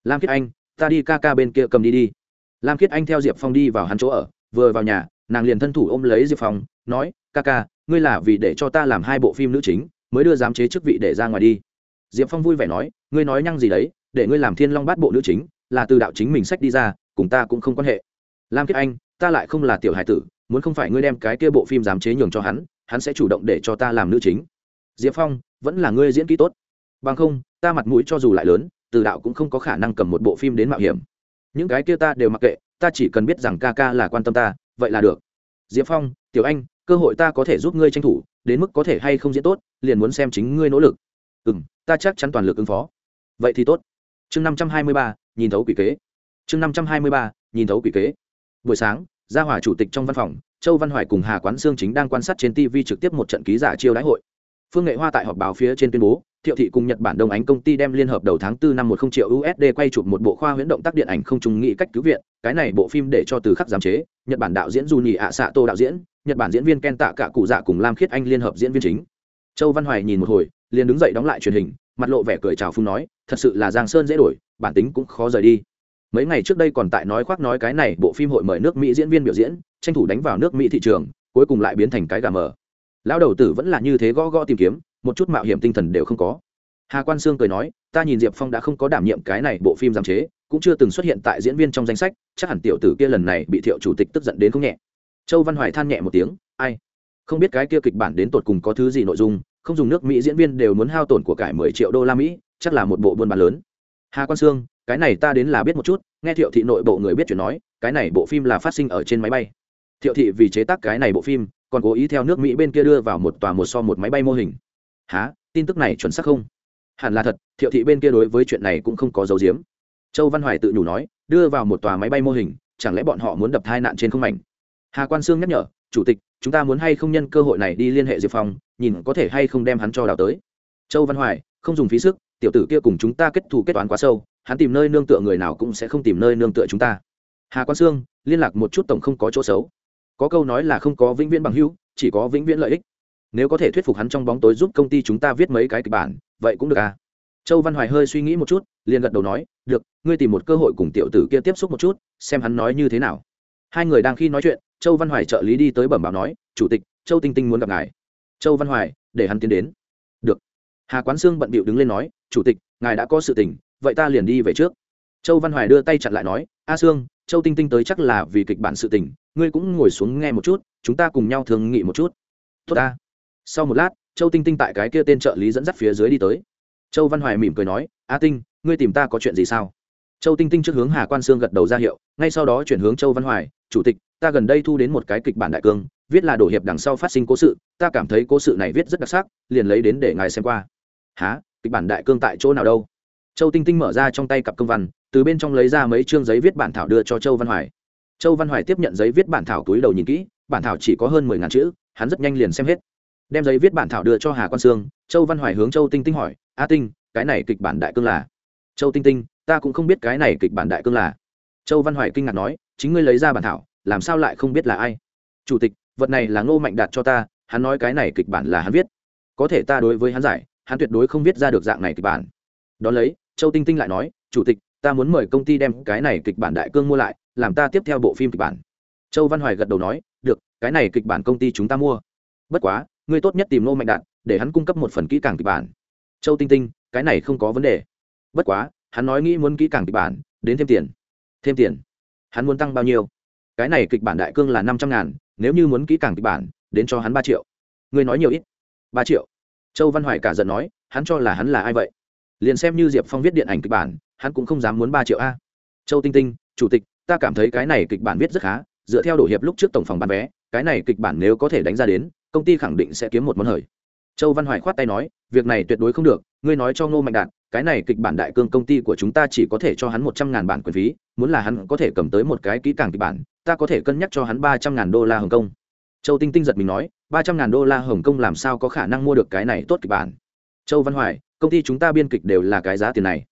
Lam khiết anh, ta đi ca ca bên kia cầm đi đi. Lam khiết anh theo diệp phong đi vào hắn chỗ ở, vừa vào nhà, nàng liền thân thủ ôm lấy diệp phong, nói, ca ca, ngươi là vì để cho ta làm hai bộ phim nữ chính, mới đưa giám chế chức vị để ra ngoài đi diệp phong vui vẻ nói, ngươi nói nhăng gì đấy, để ngươi làm thiên long bát bộ nữ chính, là từ đạo chính mình sách đi ra, cùng ta cũng không quan hệ. Lam kiết anh, ta lại không là tiểu hải tử, muốn không phải ngươi đem cái kia bộ phim giám chế nhường cho hắn hắn sẽ chủ động để cho ta làm nữ chính. Diệp phong, vẫn là ngươi diễn kỹ tốt. Bằng không, ta mặt mũi cho dù lại lớn, từ đạo cũng không có khả năng cầm một bộ phim đến mạo hiểm. Những cái kia ta đều mặc kệ, ta chỉ cần biết rằng ca ca là quan tâm ta, vậy là được. Diệp phong, tiểu anh, cơ hội ta có thể giúp ngươi tranh thủ, đến mức có thể hay không diễn tốt, liền muốn xem chính ngươi nỗ lực. Ừ m ta chắc chắn toàn lực ứng phó. Vậy thì tốt. Chương năm trăm hai mươi ba, nhìn thấu quỷ kế. Chương năm trăm hai mươi ba, nhìn thấu quỷ kế. Buổi sáng, gia hỏa chủ tịch trong văn phòng, châu văn hoài cùng hà quán sương chính đang quan sát trên tv trực tiếp một trận ký giả chiêu đãi hội. Phương nghệ hoa tại họp báo phía trên tuyên bố, thiệu thị cùng nhật bản đông ánh công ty đem liên hợp đầu tháng 4 năm một không triệu usd quay chụp một bộ khoa huyễn động tác điện ảnh không trùng nghị cách cứu viện, cái này bộ phim để cho từ khắc giám chế, nhật bản đạo diễn du nhì ạ xạ tô đạo diễn, nhật bản diễn viên ken tạ cả cụ dạ cùng lam khiết anh liên hợp diễn viên chính. Châu văn hoài nhìn một hồi liền đứng dậy đóng lại truyền hình, mặt lộ vẻ cười chào phung nói, thật sự là giang sơn dễ đổi, bản tính cũng khó rời đi. Mấy ngày trước đây còn tại nói khoác nói cái này bộ phim hội mời nước mỹ diễn viên biểu diễn, tranh thủ đánh vào nước mỹ thị trường, cuối cùng lại biến thành cái gà mờ. Lão đầu tử vẫn là như thế gõ gõ tìm kiếm, một chút mạo hiểm tinh thần đều không có. Hà quan sương cười nói, ta nhìn diệp phong đã không có đảm nhiệm cái này bộ phim giám chế, cũng chưa từng xuất hiện tại diễn viên trong danh sách, chắc hẳn tiểu tử kia lần này bị thiệu chủ tịch tức giận đến không nhẹ. Châu văn hoài than nhẹ một tiếng, ai? Không biết cái kia kịch bản đến tột cùng có thứ gì nội dung không dùng nước mỹ diễn viên đều muốn hao tổn của cải mười triệu đô la mỹ, chắc là một bộ buôn bán lớn. Hà quan sương, cái này ta đến là biết một chút, nghe thiệu thị nội bộ người biết chuyện nói, cái này bộ phim là phát sinh ở trên máy bay. Thiệu thị vì chế tác cái này bộ phim, còn cố ý theo nước mỹ bên kia đưa vào một tòa một so một máy bay mô hình. Há tin tức này chuẩn xác không? Hẳn là thật, thiệu thị bên kia đối với chuyện này cũng không có dấu diếm. Châu văn hoài tự nhủ nói, đưa vào một tòa máy bay mô hình, chẳng lẽ bọn họ muốn đập thai nạn trên không mảnh? Hà quan sương nhắc nhở, chủ tịch chúng ta muốn hay không nhân cơ hội này đi liên hệ diệp phong, nhìn có thể hay không đem hắn cho đào tới. Châu văn hoài, không dùng phí sức, tiểu tử kia cùng chúng ta kết thù kết toán quá sâu, hắn tìm nơi nương tựa người nào cũng sẽ không tìm nơi nương tựa chúng ta. Hà quan sương, liên lạc một chút tổng không có chỗ xấu. Có câu nói là không có vĩnh viễn bằng hữu, chỉ có vĩnh viễn lợi ích. Nếu có thể thuyết phục hắn trong bóng tối giúp công ty chúng ta viết mấy cái kịch bản, vậy cũng được à? Châu văn hoài hơi suy nghĩ một chút, liền gật đầu nói, được, ngươi tìm một cơ hội cùng tiểu tử kia tiếp xúc một chút, xem hắn nói như thế nào. Hai người đang khi nói chuyện châu văn hoài trợ lý đi tới bẩm báo nói, chủ tịch, châu tinh tinh muốn gặp ngài. Châu văn hoài, để hắn tiến đến. Được. Hà quán sương bận bịu đứng lên nói, chủ tịch, ngài đã có sự tình, vậy ta liền đi về trước. Châu văn hoài đưa tay chặn lại nói, a sương, châu tinh tinh tới chắc là vì kịch bản sự tình, ngươi cũng ngồi xuống nghe một chút, chúng ta cùng nhau thương nghị một chút. Tốt ta. Sau một lát, châu tinh tinh tại cái kia tên trợ lý dẫn dắt phía dưới đi tới. Châu văn hoài mỉm cười nói, a tinh, ngươi tìm ta có chuyện gì sao? Châu tinh tinh trước hướng hà quan sương gật đầu ra hiệu, ngay sau đó chuyển hướng châu văn hoài, chủ tịch ta gần đây thu đến một cái kịch bản đại cương, viết là đổ hiệp đằng sau phát sinh cố sự, ta cảm thấy cố sự này viết rất đặc sắc, liền lấy đến để ngài xem qua. Há kịch bản đại cương tại chỗ nào đâu? Châu tinh tinh mở ra trong tay cặp công văn, từ bên trong lấy ra mấy chương giấy viết bản thảo đưa cho châu văn hoài. Châu văn hoài tiếp nhận giấy viết bản thảo túi đầu nhìn kỹ, bản thảo chỉ có hơn mười ngàn chữ, hắn rất nhanh liền xem hết. Đem giấy viết bản thảo đưa cho hà quan sương, châu văn hoài hướng châu tinh tinh hỏi, a tinh, cái này kịch bản đại cương là? Châu tinh tinh, ta cũng không biết cái này kịch bản đại cương là. Châu văn hoài kinh ngạc nói, chính ngươi lấy ra bản thảo làm sao lại không biết là ai? Chủ tịch, vật này là ngô mạnh đạt cho ta, hắn nói cái này kịch bản là hắn viết. Có thể ta đối với hắn giải, hắn tuyệt đối không viết ra được dạng này kịch bản. Đón lấy, châu tinh tinh lại nói, chủ tịch, ta muốn mời công ty đem cái này kịch bản đại cương mua lại, làm ta tiếp theo bộ phim kịch bản. Châu văn hoài gật đầu nói, được, cái này kịch bản công ty chúng ta mua. Bất quá, ngươi tốt nhất tìm ngô mạnh đạt, để hắn cung cấp một phần kỹ càng kịch bản. Châu tinh tinh, cái này không có vấn đề. Bất quá, hắn nói nghĩ muốn kỹ càng kịch bản, đến thêm tiền. Thêm tiền? Hắn muốn tăng bao nhiêu? Cái này kịch bản đại cương là năm trăm ngàn, nếu như muốn kỹ càng kịch bản, đến cho hắn ba triệu. Ngươi nói nhiều ít. Ba triệu. Châu văn hoài cả giận nói, hắn cho là hắn là ai vậy? Liền xem như diệp phong viết điện ảnh kịch bản, hắn cũng không dám muốn ba triệu a. Châu tinh tinh, chủ tịch, ta cảm thấy cái này kịch bản viết rất khá, dựa theo đổ hiệp lúc trước tổng phòng bán vé, cái này kịch bản nếu có thể đánh ra đến, công ty khẳng định sẽ kiếm một món hời. Châu văn hoài khoát tay nói, việc này tuyệt đối không được, ngươi nói cho ngô mạnh đạt, cái này kịch bản đại cương công ty của chúng ta chỉ có thể cho hắn một trăm ngàn bản quyền phí, muốn là hắn có thể cầm tới một cái kỹ càng kịch bản ta có thể cân nhắc cho hắn ba trăm ngàn đô la hồng kông. Châu tinh tinh giật mình nói, ba trăm ngàn đô la hồng kông làm sao có khả năng mua được cái này tốt kịch bản? Châu văn hoài, công ty chúng ta biên kịch đều là cái giá tiền này.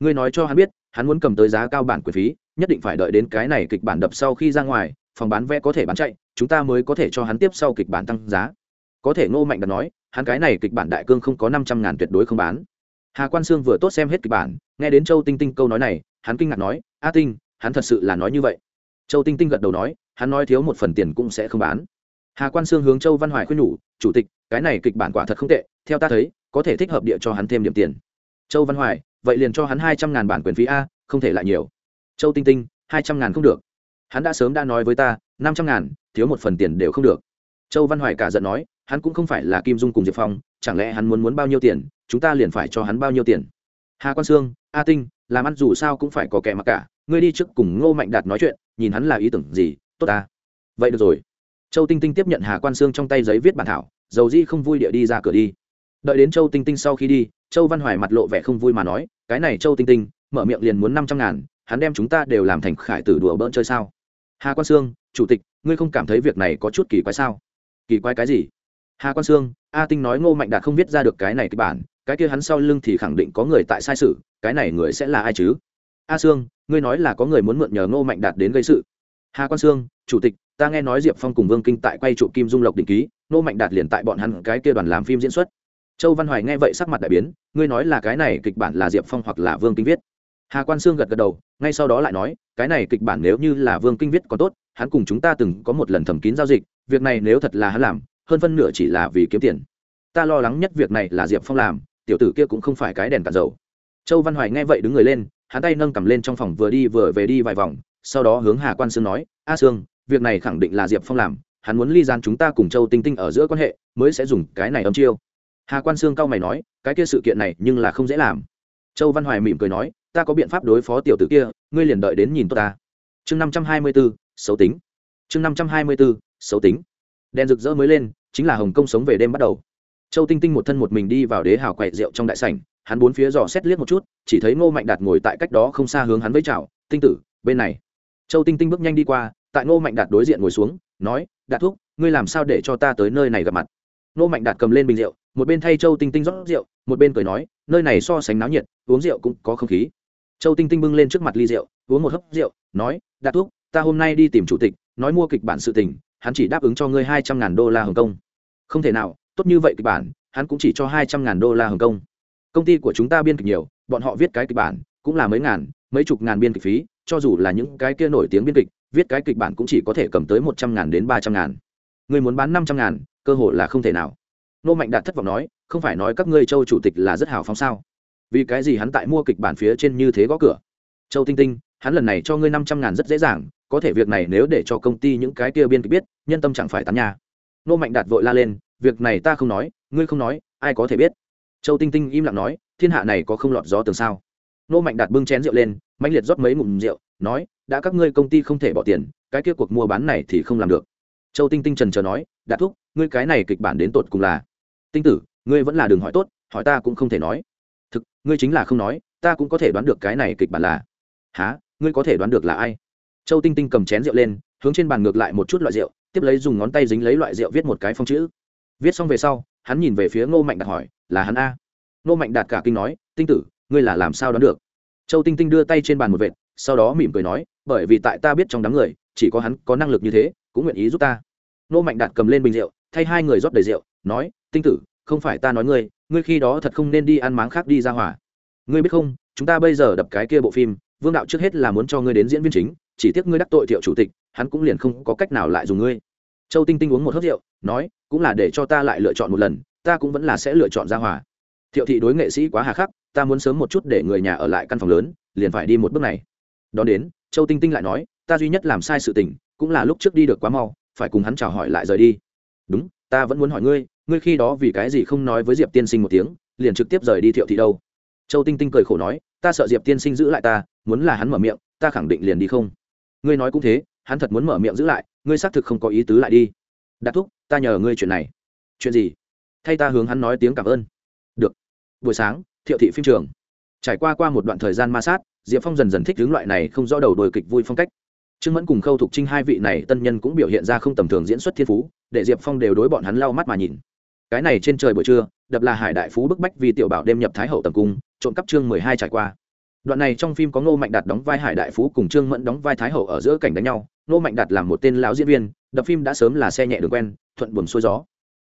Ngươi nói cho hắn biết, hắn muốn cầm tới giá cao bản quyền phí, nhất định phải đợi đến cái này kịch bản đập sau khi ra ngoài, phòng bán vé có thể bán chạy, chúng ta mới có thể cho hắn tiếp sau kịch bản tăng giá. Có thể ngô mạnh đặt nói, hắn cái này kịch bản đại cương không có năm trăm ngàn tuyệt đối không bán. Hà quan sương vừa tốt xem hết kịch bản, nghe đến châu tinh tinh câu nói này, hắn kinh ngạc nói, a tinh, hắn thật sự là nói như vậy châu tinh tinh gật đầu nói, hắn nói thiếu một phần tiền cũng sẽ không bán. Hà quan sương hướng châu văn hoài khuyên nhủ, chủ tịch, cái này kịch bản quả thật không tệ, theo ta thấy, có thể thích hợp địa cho hắn thêm điểm tiền. Châu văn hoài, vậy liền cho hắn hai trăm ngàn bản quyền phí a, không thể lại nhiều. Châu tinh tinh, hai trăm ngàn không được. Hắn đã sớm đã nói với ta, năm trăm ngàn, thiếu một phần tiền đều không được. Châu văn hoài cả giận nói, hắn cũng không phải là kim dung cùng diệp phong, chẳng lẽ hắn muốn muốn bao nhiêu tiền, chúng ta liền phải cho hắn bao nhiêu tiền? Hà quan sương, a tinh, làm ăn dù sao cũng phải có kẻ mặc cả, ngươi đi trước cùng ngô mạnh đạt nói chuyện nhìn hắn là ý tưởng gì, tốt ta. Vậy được rồi. Châu tinh tinh tiếp nhận hà quan sương trong tay giấy viết bản thảo, dầu di không vui địa đi ra cửa đi. Đợi đến châu tinh tinh sau khi đi, châu văn hoài mặt lộ vẻ không vui mà nói, cái này châu tinh tinh, mở miệng liền muốn năm trăm ngàn, hắn đem chúng ta đều làm thành khải tử đùa bỡn chơi sao? Hà quan sương, chủ tịch, ngươi không cảm thấy việc này có chút kỳ quái sao? Kỳ quái cái gì? Hà quan sương, a tinh nói ngô mạnh đạt không viết ra được cái này kịch bản, cái kia hắn sau lưng thì khẳng định có người tại sai sự, cái này người sẽ là ai chứ? A sương, ngươi nói là có người muốn mượn nhờ ngô mạnh đạt đến gây sự. Hà quan sương, chủ tịch, ta nghe nói diệp phong cùng vương kinh tại quay trụ kim dung lộc định ký, ngô mạnh đạt liền tại bọn hắn cái kia đoàn làm phim diễn xuất. Châu văn hoài nghe vậy sắc mặt đại biến, ngươi nói là cái này kịch bản là diệp phong hoặc là vương kinh viết? Hà quan sương gật gật đầu, ngay sau đó lại nói, cái này kịch bản nếu như là vương kinh viết có tốt, hắn cùng chúng ta từng có một lần thẩm kín giao dịch, việc này nếu thật là hắn làm, hơn phân nửa chỉ là vì kiếm tiền. Ta lo lắng nhất việc này là diệp phong làm, tiểu tử kia cũng không phải cái đèn tàn dầu. Châu văn hoài nghe vậy đứng người lên hắn tay nâng cầm lên trong phòng vừa đi vừa về đi vài vòng, sau đó hướng hà quan sương nói, a sương, việc này khẳng định là diệp phong làm, hắn muốn ly gian chúng ta cùng châu tinh tinh ở giữa quan hệ, mới sẽ dùng cái này âm chiêu. Hà quan sương cao mày nói, cái kia sự kiện này nhưng là không dễ làm. Châu văn hoài mỉm cười nói, ta có biện pháp đối phó tiểu tử kia, ngươi liền đợi đến nhìn tốt ta. Chương năm trăm hai mươi b ố xấu tính. Chương năm trăm hai mươi b ố xấu tính. Đèn rực rỡ mới lên, chính là hồng kông sống về đêm bắt đầu. Châu tinh tinh một thân một mình đi vào đế hào quậy rượu trong đại sảnh hắn bốn phía dò xét liếc một chút, chỉ thấy ngô mạnh đạt ngồi tại cách đó không xa hướng hắn với chào, tinh tử, bên này. Châu tinh tinh bước nhanh đi qua, tại ngô mạnh đạt đối diện ngồi xuống, nói, đạt thúc, ngươi làm sao để cho ta tới nơi này gặp mặt? Ngô mạnh đạt cầm lên bình rượu, một bên thay châu tinh tinh rót rượu, một bên cười nói, nơi này so sánh náo nhiệt, uống rượu cũng có không khí. Châu tinh tinh bưng lên trước mặt ly rượu, uống một hớp rượu, nói, đạt thúc, ta hôm nay đi tìm chủ tịch, nói mua kịch bản sự tình, hắn chỉ đáp ứng cho ngươi hai trăm ngàn đô la hồng kông. Không thể nào, tốt như vậy kịch bản, hắn cũng chỉ cho hai trăm ngàn đô la hồng kông công ty của chúng ta biên kịch nhiều, bọn họ viết cái kịch bản cũng là mấy ngàn, mấy chục ngàn biên kịch phí, cho dù là những cái kia nổi tiếng biên kịch, viết cái kịch bản cũng chỉ có thể cầm tới một trăm ngàn đến ba trăm ngàn. Người muốn bán năm trăm ngàn, cơ hội là không thể nào. Nô mạnh đạt thất vọng nói, không phải nói các ngươi châu chủ tịch là rất hào phóng sao? Vì cái gì hắn tại mua kịch bản phía trên như thế gõ cửa? Châu tinh tinh, hắn lần này cho ngươi năm trăm ngàn rất dễ dàng, có thể việc này nếu để cho công ty những cái kia biên kịch biết, nhân tâm chẳng phải tán nhà. nô mạnh đạt vội la lên, việc này ta không nói, ngươi không nói, ai có thể biết? Châu tinh tinh im lặng nói, thiên hạ này có không lọt gió tường sao? Nô mạnh đạt bưng chén rượu lên mạnh liệt rót mấy ngụm rượu, nói, đã các ngươi công ty không thể bỏ tiền, cái kia cuộc mua bán này thì không làm được. Châu tinh tinh trần chờ nói, đạt thúc, ngươi cái này kịch bản đến tột cùng là tinh tử, ngươi vẫn là đường hỏi tốt, hỏi ta cũng không thể nói. Thực, ngươi chính là không nói, ta cũng có thể đoán được cái này kịch bản là há ngươi có thể đoán được là ai? Châu tinh tinh cầm chén rượu lên, hướng trên bàn ngược lại một chút loại rượu, tiếp lấy dùng ngón tay dính lấy loại rượu viết một cái phong chữ. Viết xong về sau hắn nhìn về phía ngô mạnh đạt hỏi, là hắn a? Ngô mạnh đạt cả kinh nói, tinh tử, ngươi là làm sao đoán được? Châu tinh tinh đưa tay trên bàn một vệt, sau đó mỉm cười nói, bởi vì tại ta biết trong đám người, chỉ có hắn có năng lực như thế, cũng nguyện ý giúp ta. Ngô mạnh đạt cầm lên bình rượu, thay hai người rót đầy rượu, nói, tinh tử, không phải ta nói ngươi ngươi khi đó thật không nên đi ăn máng khác đi ra hỏa ngươi biết không, chúng ta bây giờ đập cái kia bộ phim, vương đạo trước hết là muốn cho ngươi đến diễn viên chính, chỉ tiếc ngươi đắc tội thiệu chủ tịch, hắn cũng liền không có cách nào lại dùng ngươi châu tinh tinh uống một hớp rượu, nói, cũng là để cho ta lại lựa chọn một lần, ta cũng vẫn là sẽ lựa chọn ra hòa. Thiệu thị đối nghệ sĩ quá hà khắc, ta muốn sớm một chút để người nhà ở lại căn phòng lớn, liền phải đi một bước này. Đón đến, châu tinh tinh lại nói, ta duy nhất làm sai sự tình, cũng là lúc trước đi được quá mau, phải cùng hắn chào hỏi lại rời đi. Đúng, ta vẫn muốn hỏi ngươi ngươi khi đó vì cái gì không nói với diệp tiên sinh một tiếng, liền trực tiếp rời đi thiệu thị đâu? Châu tinh tinh cười khổ nói, ta sợ diệp tiên sinh giữ lại ta, muốn là hắn mở miệng, ta khẳng định liền đi không. Ngươi nói cũng thế hắn thật muốn mở miệng giữ lại, ngươi xác thực không có ý tứ lại đi. Đạt thúc, ta nhờ ngươi chuyện này. Chuyện gì? Thay ta hướng hắn nói tiếng cảm ơn. Được. Buổi sáng, thiệu thị phim trường. Trải qua qua một đoạn thời gian ma sát, diệp phong dần dần thích hướng loại này không rõ đầu đồi kịch vui phong cách. Trương mẫn cùng khâu thục trinh hai vị này tân nhân cũng biểu hiện ra không tầm thường diễn xuất thiên phú, để diệp phong đều đối bọn hắn lau mắt mà nhìn. Cái này trên trời buổi trưa, đập là hải đại phú bức bách vì tiểu bảo đêm nhập thái hậu tầm cung, trộm cắp chương mười hai trải qua đoạn này trong phim có ngô mạnh đạt đóng vai hải đại phú cùng trương mẫn đóng vai thái hậu ở giữa cảnh đánh nhau. Ngô mạnh đạt làm một tên lão diễn viên, đập phim đã sớm là xe nhẹ đường quen, thuận buồn xuôi gió.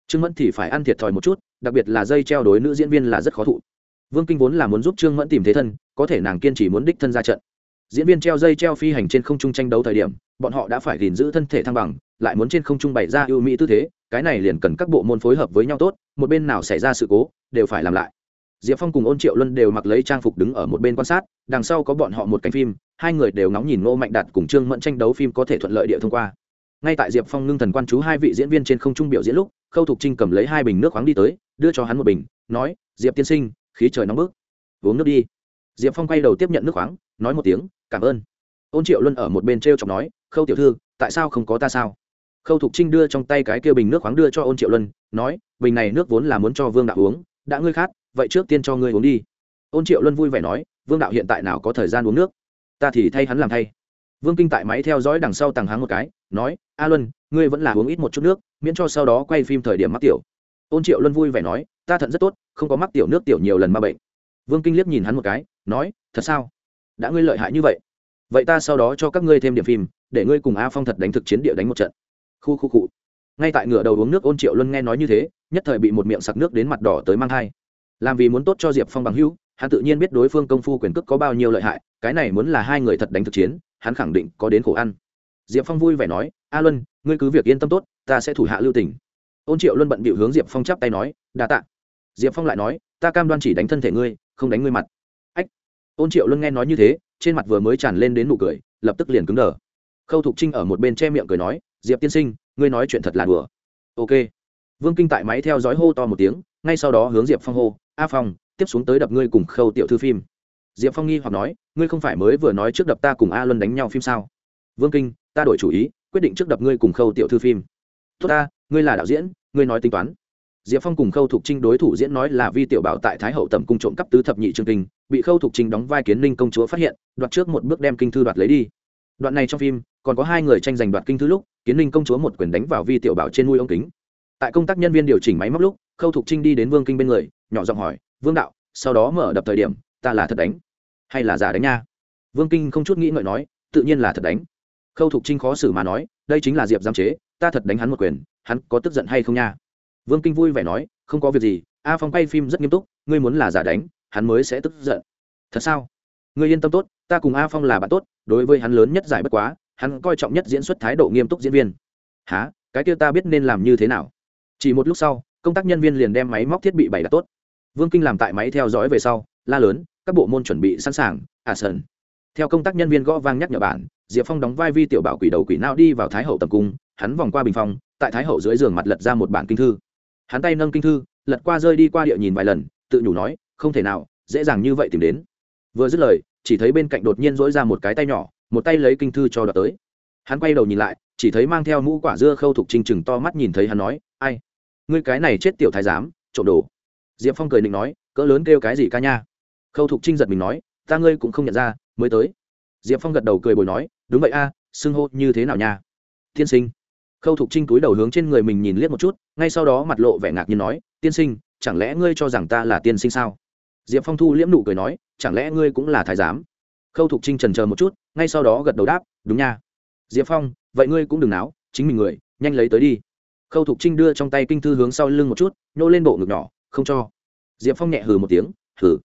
Trương mẫn thì phải ăn thiệt thòi một chút, đặc biệt là dây treo đối nữ diễn viên là rất khó thụ. Vương kinh vốn là muốn giúp trương mẫn tìm thế thân, có thể nàng kiên trì muốn đích thân ra trận. Diễn viên treo dây treo phi hành trên không trung tranh đấu thời điểm, bọn họ đã phải gìn giữ thân thể thăng bằng, lại muốn trên không trung bày ra ưu mỹ tư thế, cái này liền cần các bộ môn phối hợp với nhau tốt, một bên nào xảy ra sự cố, đều phải làm lại diệp phong cùng ôn triệu luân đều mặc lấy trang phục đứng ở một bên quan sát, đằng sau có bọn họ một cảnh phim, hai người đều ngóng nhìn ngô mạnh đạt cùng trương mẫn tranh đấu phim có thể thuận lợi địa thông qua. Ngay tại diệp phong ngưng thần quan chú hai vị diễn viên trên không trung biểu diễn lúc, khâu thục trinh cầm lấy hai bình nước khoáng đi tới, đưa cho hắn một bình, nói, diệp tiên sinh, khí trời nóng bức. Uống nước đi. Diệp phong quay đầu tiếp nhận nước khoáng, nói một tiếng, cảm ơn. Ôn triệu luân ở một bên t r e o chọc nói, khâu tiểu thư, tại sao không có ta sao? Khâu thục trinh đưa trong tay cái kia bình nước khoáng đưa cho ôn triệu luân, nói, bình này nước vốn là muốn cho vương đạo uống, đã ngươi khát vậy trước tiên cho ngươi uống đi. Ôn triệu luân vui vẻ nói, vương đạo hiện tại nào có thời gian uống nước? Ta thì thay hắn làm thay. Vương kinh tại máy theo dõi đằng sau tàng háng một cái, nói, a luân, ngươi vẫn là uống ít một chút nước, miễn cho sau đó quay phim thời điểm mắc tiểu. Ôn triệu luân vui vẻ nói, ta thận rất tốt, không có mắc tiểu nước tiểu nhiều lần ma bệnh. Vương kinh liếc nhìn hắn một cái, nói, thật sao? Đã ngươi lợi hại như vậy. Vậy ta sau đó cho các ngươi thêm điểm phim, để ngươi cùng a phong thật đánh thực chiến địa đánh một trận. Khu khu cụ ngay tại ngựa đầu uống nước, ôn triệu luân nghe nói như thế, nhất thời bị một miệng sặc nước đến mặt đỏ tới mang thai làm vì muốn tốt cho diệp phong bằng hữu, hắn tự nhiên biết đối phương công phu quyền cước có bao nhiêu lợi hại, cái này muốn là hai người thật đánh thực chiến, hắn khẳng định có đến khổ ăn. Diệp phong vui vẻ nói, a luân, ngươi cứ việc yên tâm tốt, ta sẽ thủ hạ lưu tỉnh. Ôn triệu luân bận bịu hướng diệp phong chắp tay nói, đa t ạ diệp phong lại nói, ta cam đoan chỉ đánh thân thể ngươi, không đánh ngươi mặt. Ách. Ôn triệu luân nghe nói như thế, trên mặt vừa mới tràn lên đến nụ cười, lập tức liền cứng đờ. Khâu thục trinh ở một bên che miệng cười nói, diệp tiên sinh, ngươi nói chuyện thật là đùa. Ok. Vương kinh tại máy theo dõi hô to một tiếng, ngay sau đó hướng diệp phong hô a phong, tiếp xuống tới đập ngươi cùng khâu tiểu thư phim. Diệp phong nghi hoặc nói, ngươi không phải mới vừa nói trước đập ta cùng a luân đánh nhau phim sao? Vương kinh, ta đổi chủ ý, quyết định trước đập ngươi cùng khâu tiểu thư phim. Tốt ta, ngươi là đạo diễn, ngươi nói tính toán. Diệp phong cùng khâu thục trinh đối thủ diễn nói là vi tiểu bảo tại thái hậu tầm cung trộm cắp tứ thập nhị chương kinh, bị khâu thục trinh đóng vai kiến ninh công chúa phát hiện, đoạt trước một bước đem kinh thư đoạt lấy đi. Đoạn này trong phim, còn có hai người tranh giành đoạt kinh thư lúc, kiến ninh công chúa một quyền đánh vào vi tiểu bảo trên nuôi ông kính. Tại công tác nhân viên điều chỉnh máy móc lúc khâu thục trinh đi đến vương kinh bên người, nhỏ giọng hỏi, vương đạo, sau đó mở đập thời điểm, ta là thật đánh hay là giả đánh nha? Vương kinh không chút nghĩ ngợi nói, tự nhiên là thật đánh. Khâu thục trinh khó xử mà nói, đây chính là diệp giam chế, ta thật đánh hắn một quyền, hắn có tức giận hay không nha? Vương kinh vui vẻ nói, không có việc gì, a phong quay phim rất nghiêm túc, ngươi muốn là giả đánh, hắn mới sẽ tức giận. Thật sao? Ngươi yên tâm tốt, ta cùng a phong là bạn tốt, đối với hắn lớn nhất giải bất quá, hắn coi trọng nhất diễn xuất thái độ nghiêm túc diễn viên. Há cái kia ta biết nên làm như thế nào? Chỉ một lúc sau công tác nhân viên liền đem máy móc thiết bị bày đặt tốt. Vương kinh làm tại máy theo dõi về sau, la lớn, các bộ môn chuẩn bị sẵn sàng à sơn theo công tác nhân viên gõ vang nhắc nhở bản, diệp phong đóng vai vi tiểu bảo quỷ đầu quỷ nao đi vào thái hậu tập cung, hắn vòng qua bình phong tại thái hậu dưới giường mặt lật ra một bản kinh thư. Hắn tay nâng kinh thư, lật qua rơi đi qua địa nhìn vài lần, tự nhủ nói, không thể nào, dễ dàng như vậy tìm đến. Vừa dứt lời, chỉ thấy bên cạnh đột nhiên dỗi ra một cái tay nhỏ, một tay lấy kinh thư cho đợt tới. Hắn quay đầu nhìn lại, chỉ thấy mang theo mũ quả dưa khâu thục trinh chừng to mắt nhìn thấy hắn nói, ai ngươi cái này chết tiểu thái giám trộm đồ. Diệp phong cười định nói cỡ lớn kêu cái gì ca nha? Khâu thục trinh giật mình nói ta ngươi cũng không nhận ra mới tới. Diệp phong gật đầu cười bồi nói đúng vậy a à, xưng hô như thế nào nha? Tiên sinh. Khâu thục trinh túi đầu hướng trên người mình nhìn liếc một chút ngay sau đó mặt lộ vẻ ngạc nhiên nói tiên sinh chẳng lẽ ngươi cho rằng ta là tiên sinh sao? Diệp phong thu liễm nụ cười nói chẳng lẽ ngươi cũng là thái giám? Khâu thục trinh trần chờ một chút ngay sau đó gật đầu đáp đúng nha. Diệp phong vậy ngươi cũng đừng náo chính mình người nhanh lấy tới đi khâu thục trinh đưa trong tay kinh thư hướng sau lưng một chút, nhô lên bộ ngực nhỏ, không cho. Diệp phong nhẹ hừ một tiếng, hừ,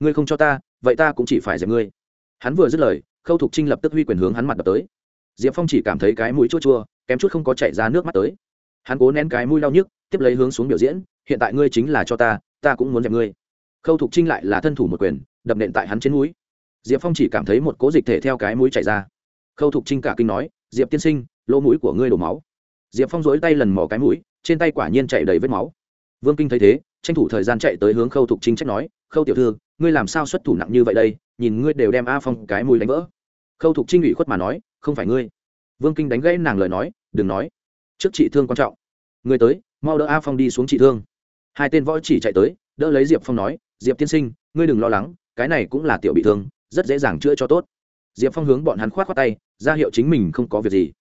ngươi không cho ta, vậy ta cũng chỉ phải dẹp ngươi. Hắn vừa dứt lời, khâu thục trinh lập tức huy quyền hướng hắn mặt đập tới. Diệp phong chỉ cảm thấy cái mũi chua chua, kém chút không có chảy ra nước mắt tới. Hắn cố nén cái mũi đau nhức, tiếp lấy hướng xuống biểu diễn, hiện tại ngươi chính là cho ta ta cũng muốn dẹp ngươi. Khâu thục trinh lại là thân thủ một quyền, đập nện tại hắn trên mũi. Diệp phong chỉ cảm thấy một cố dịch thể theo cái mũi chảy ra. Khâu thục trinh cả kinh nói, diệp tiên sinh, lỗ mũi của ngươi đổ máu diệp phong dối tay lần mò cái mũi, trên tay quả nhiên chạy đầy vết máu. Vương kinh thấy thế, tranh thủ thời gian chạy tới hướng khâu thục trinh trách nói, khâu tiểu thư, ngươi làm sao xuất thủ nặng như vậy đây? Nhìn ngươi đều đem a phong cái mũi đánh vỡ. Khâu thục trinh ủy khuất mà nói, không phải ngươi. Vương kinh đánh gãy nàng lời nói, đừng nói. Trước chị thương quan trọng. Người tới, mau đỡ a phong đi xuống chị thương. Hai tên võ chỉ chạy tới, đỡ lấy diệp phong nói, diệp tiên sinh, ngươi đừng lo lắng, cái này cũng là tiểu bị thương, rất dễ dàng chữa cho tốt. Diệp phong hướng bọn hắn k h o á t khoác tay, ra hiệu chính mình không có việc gì.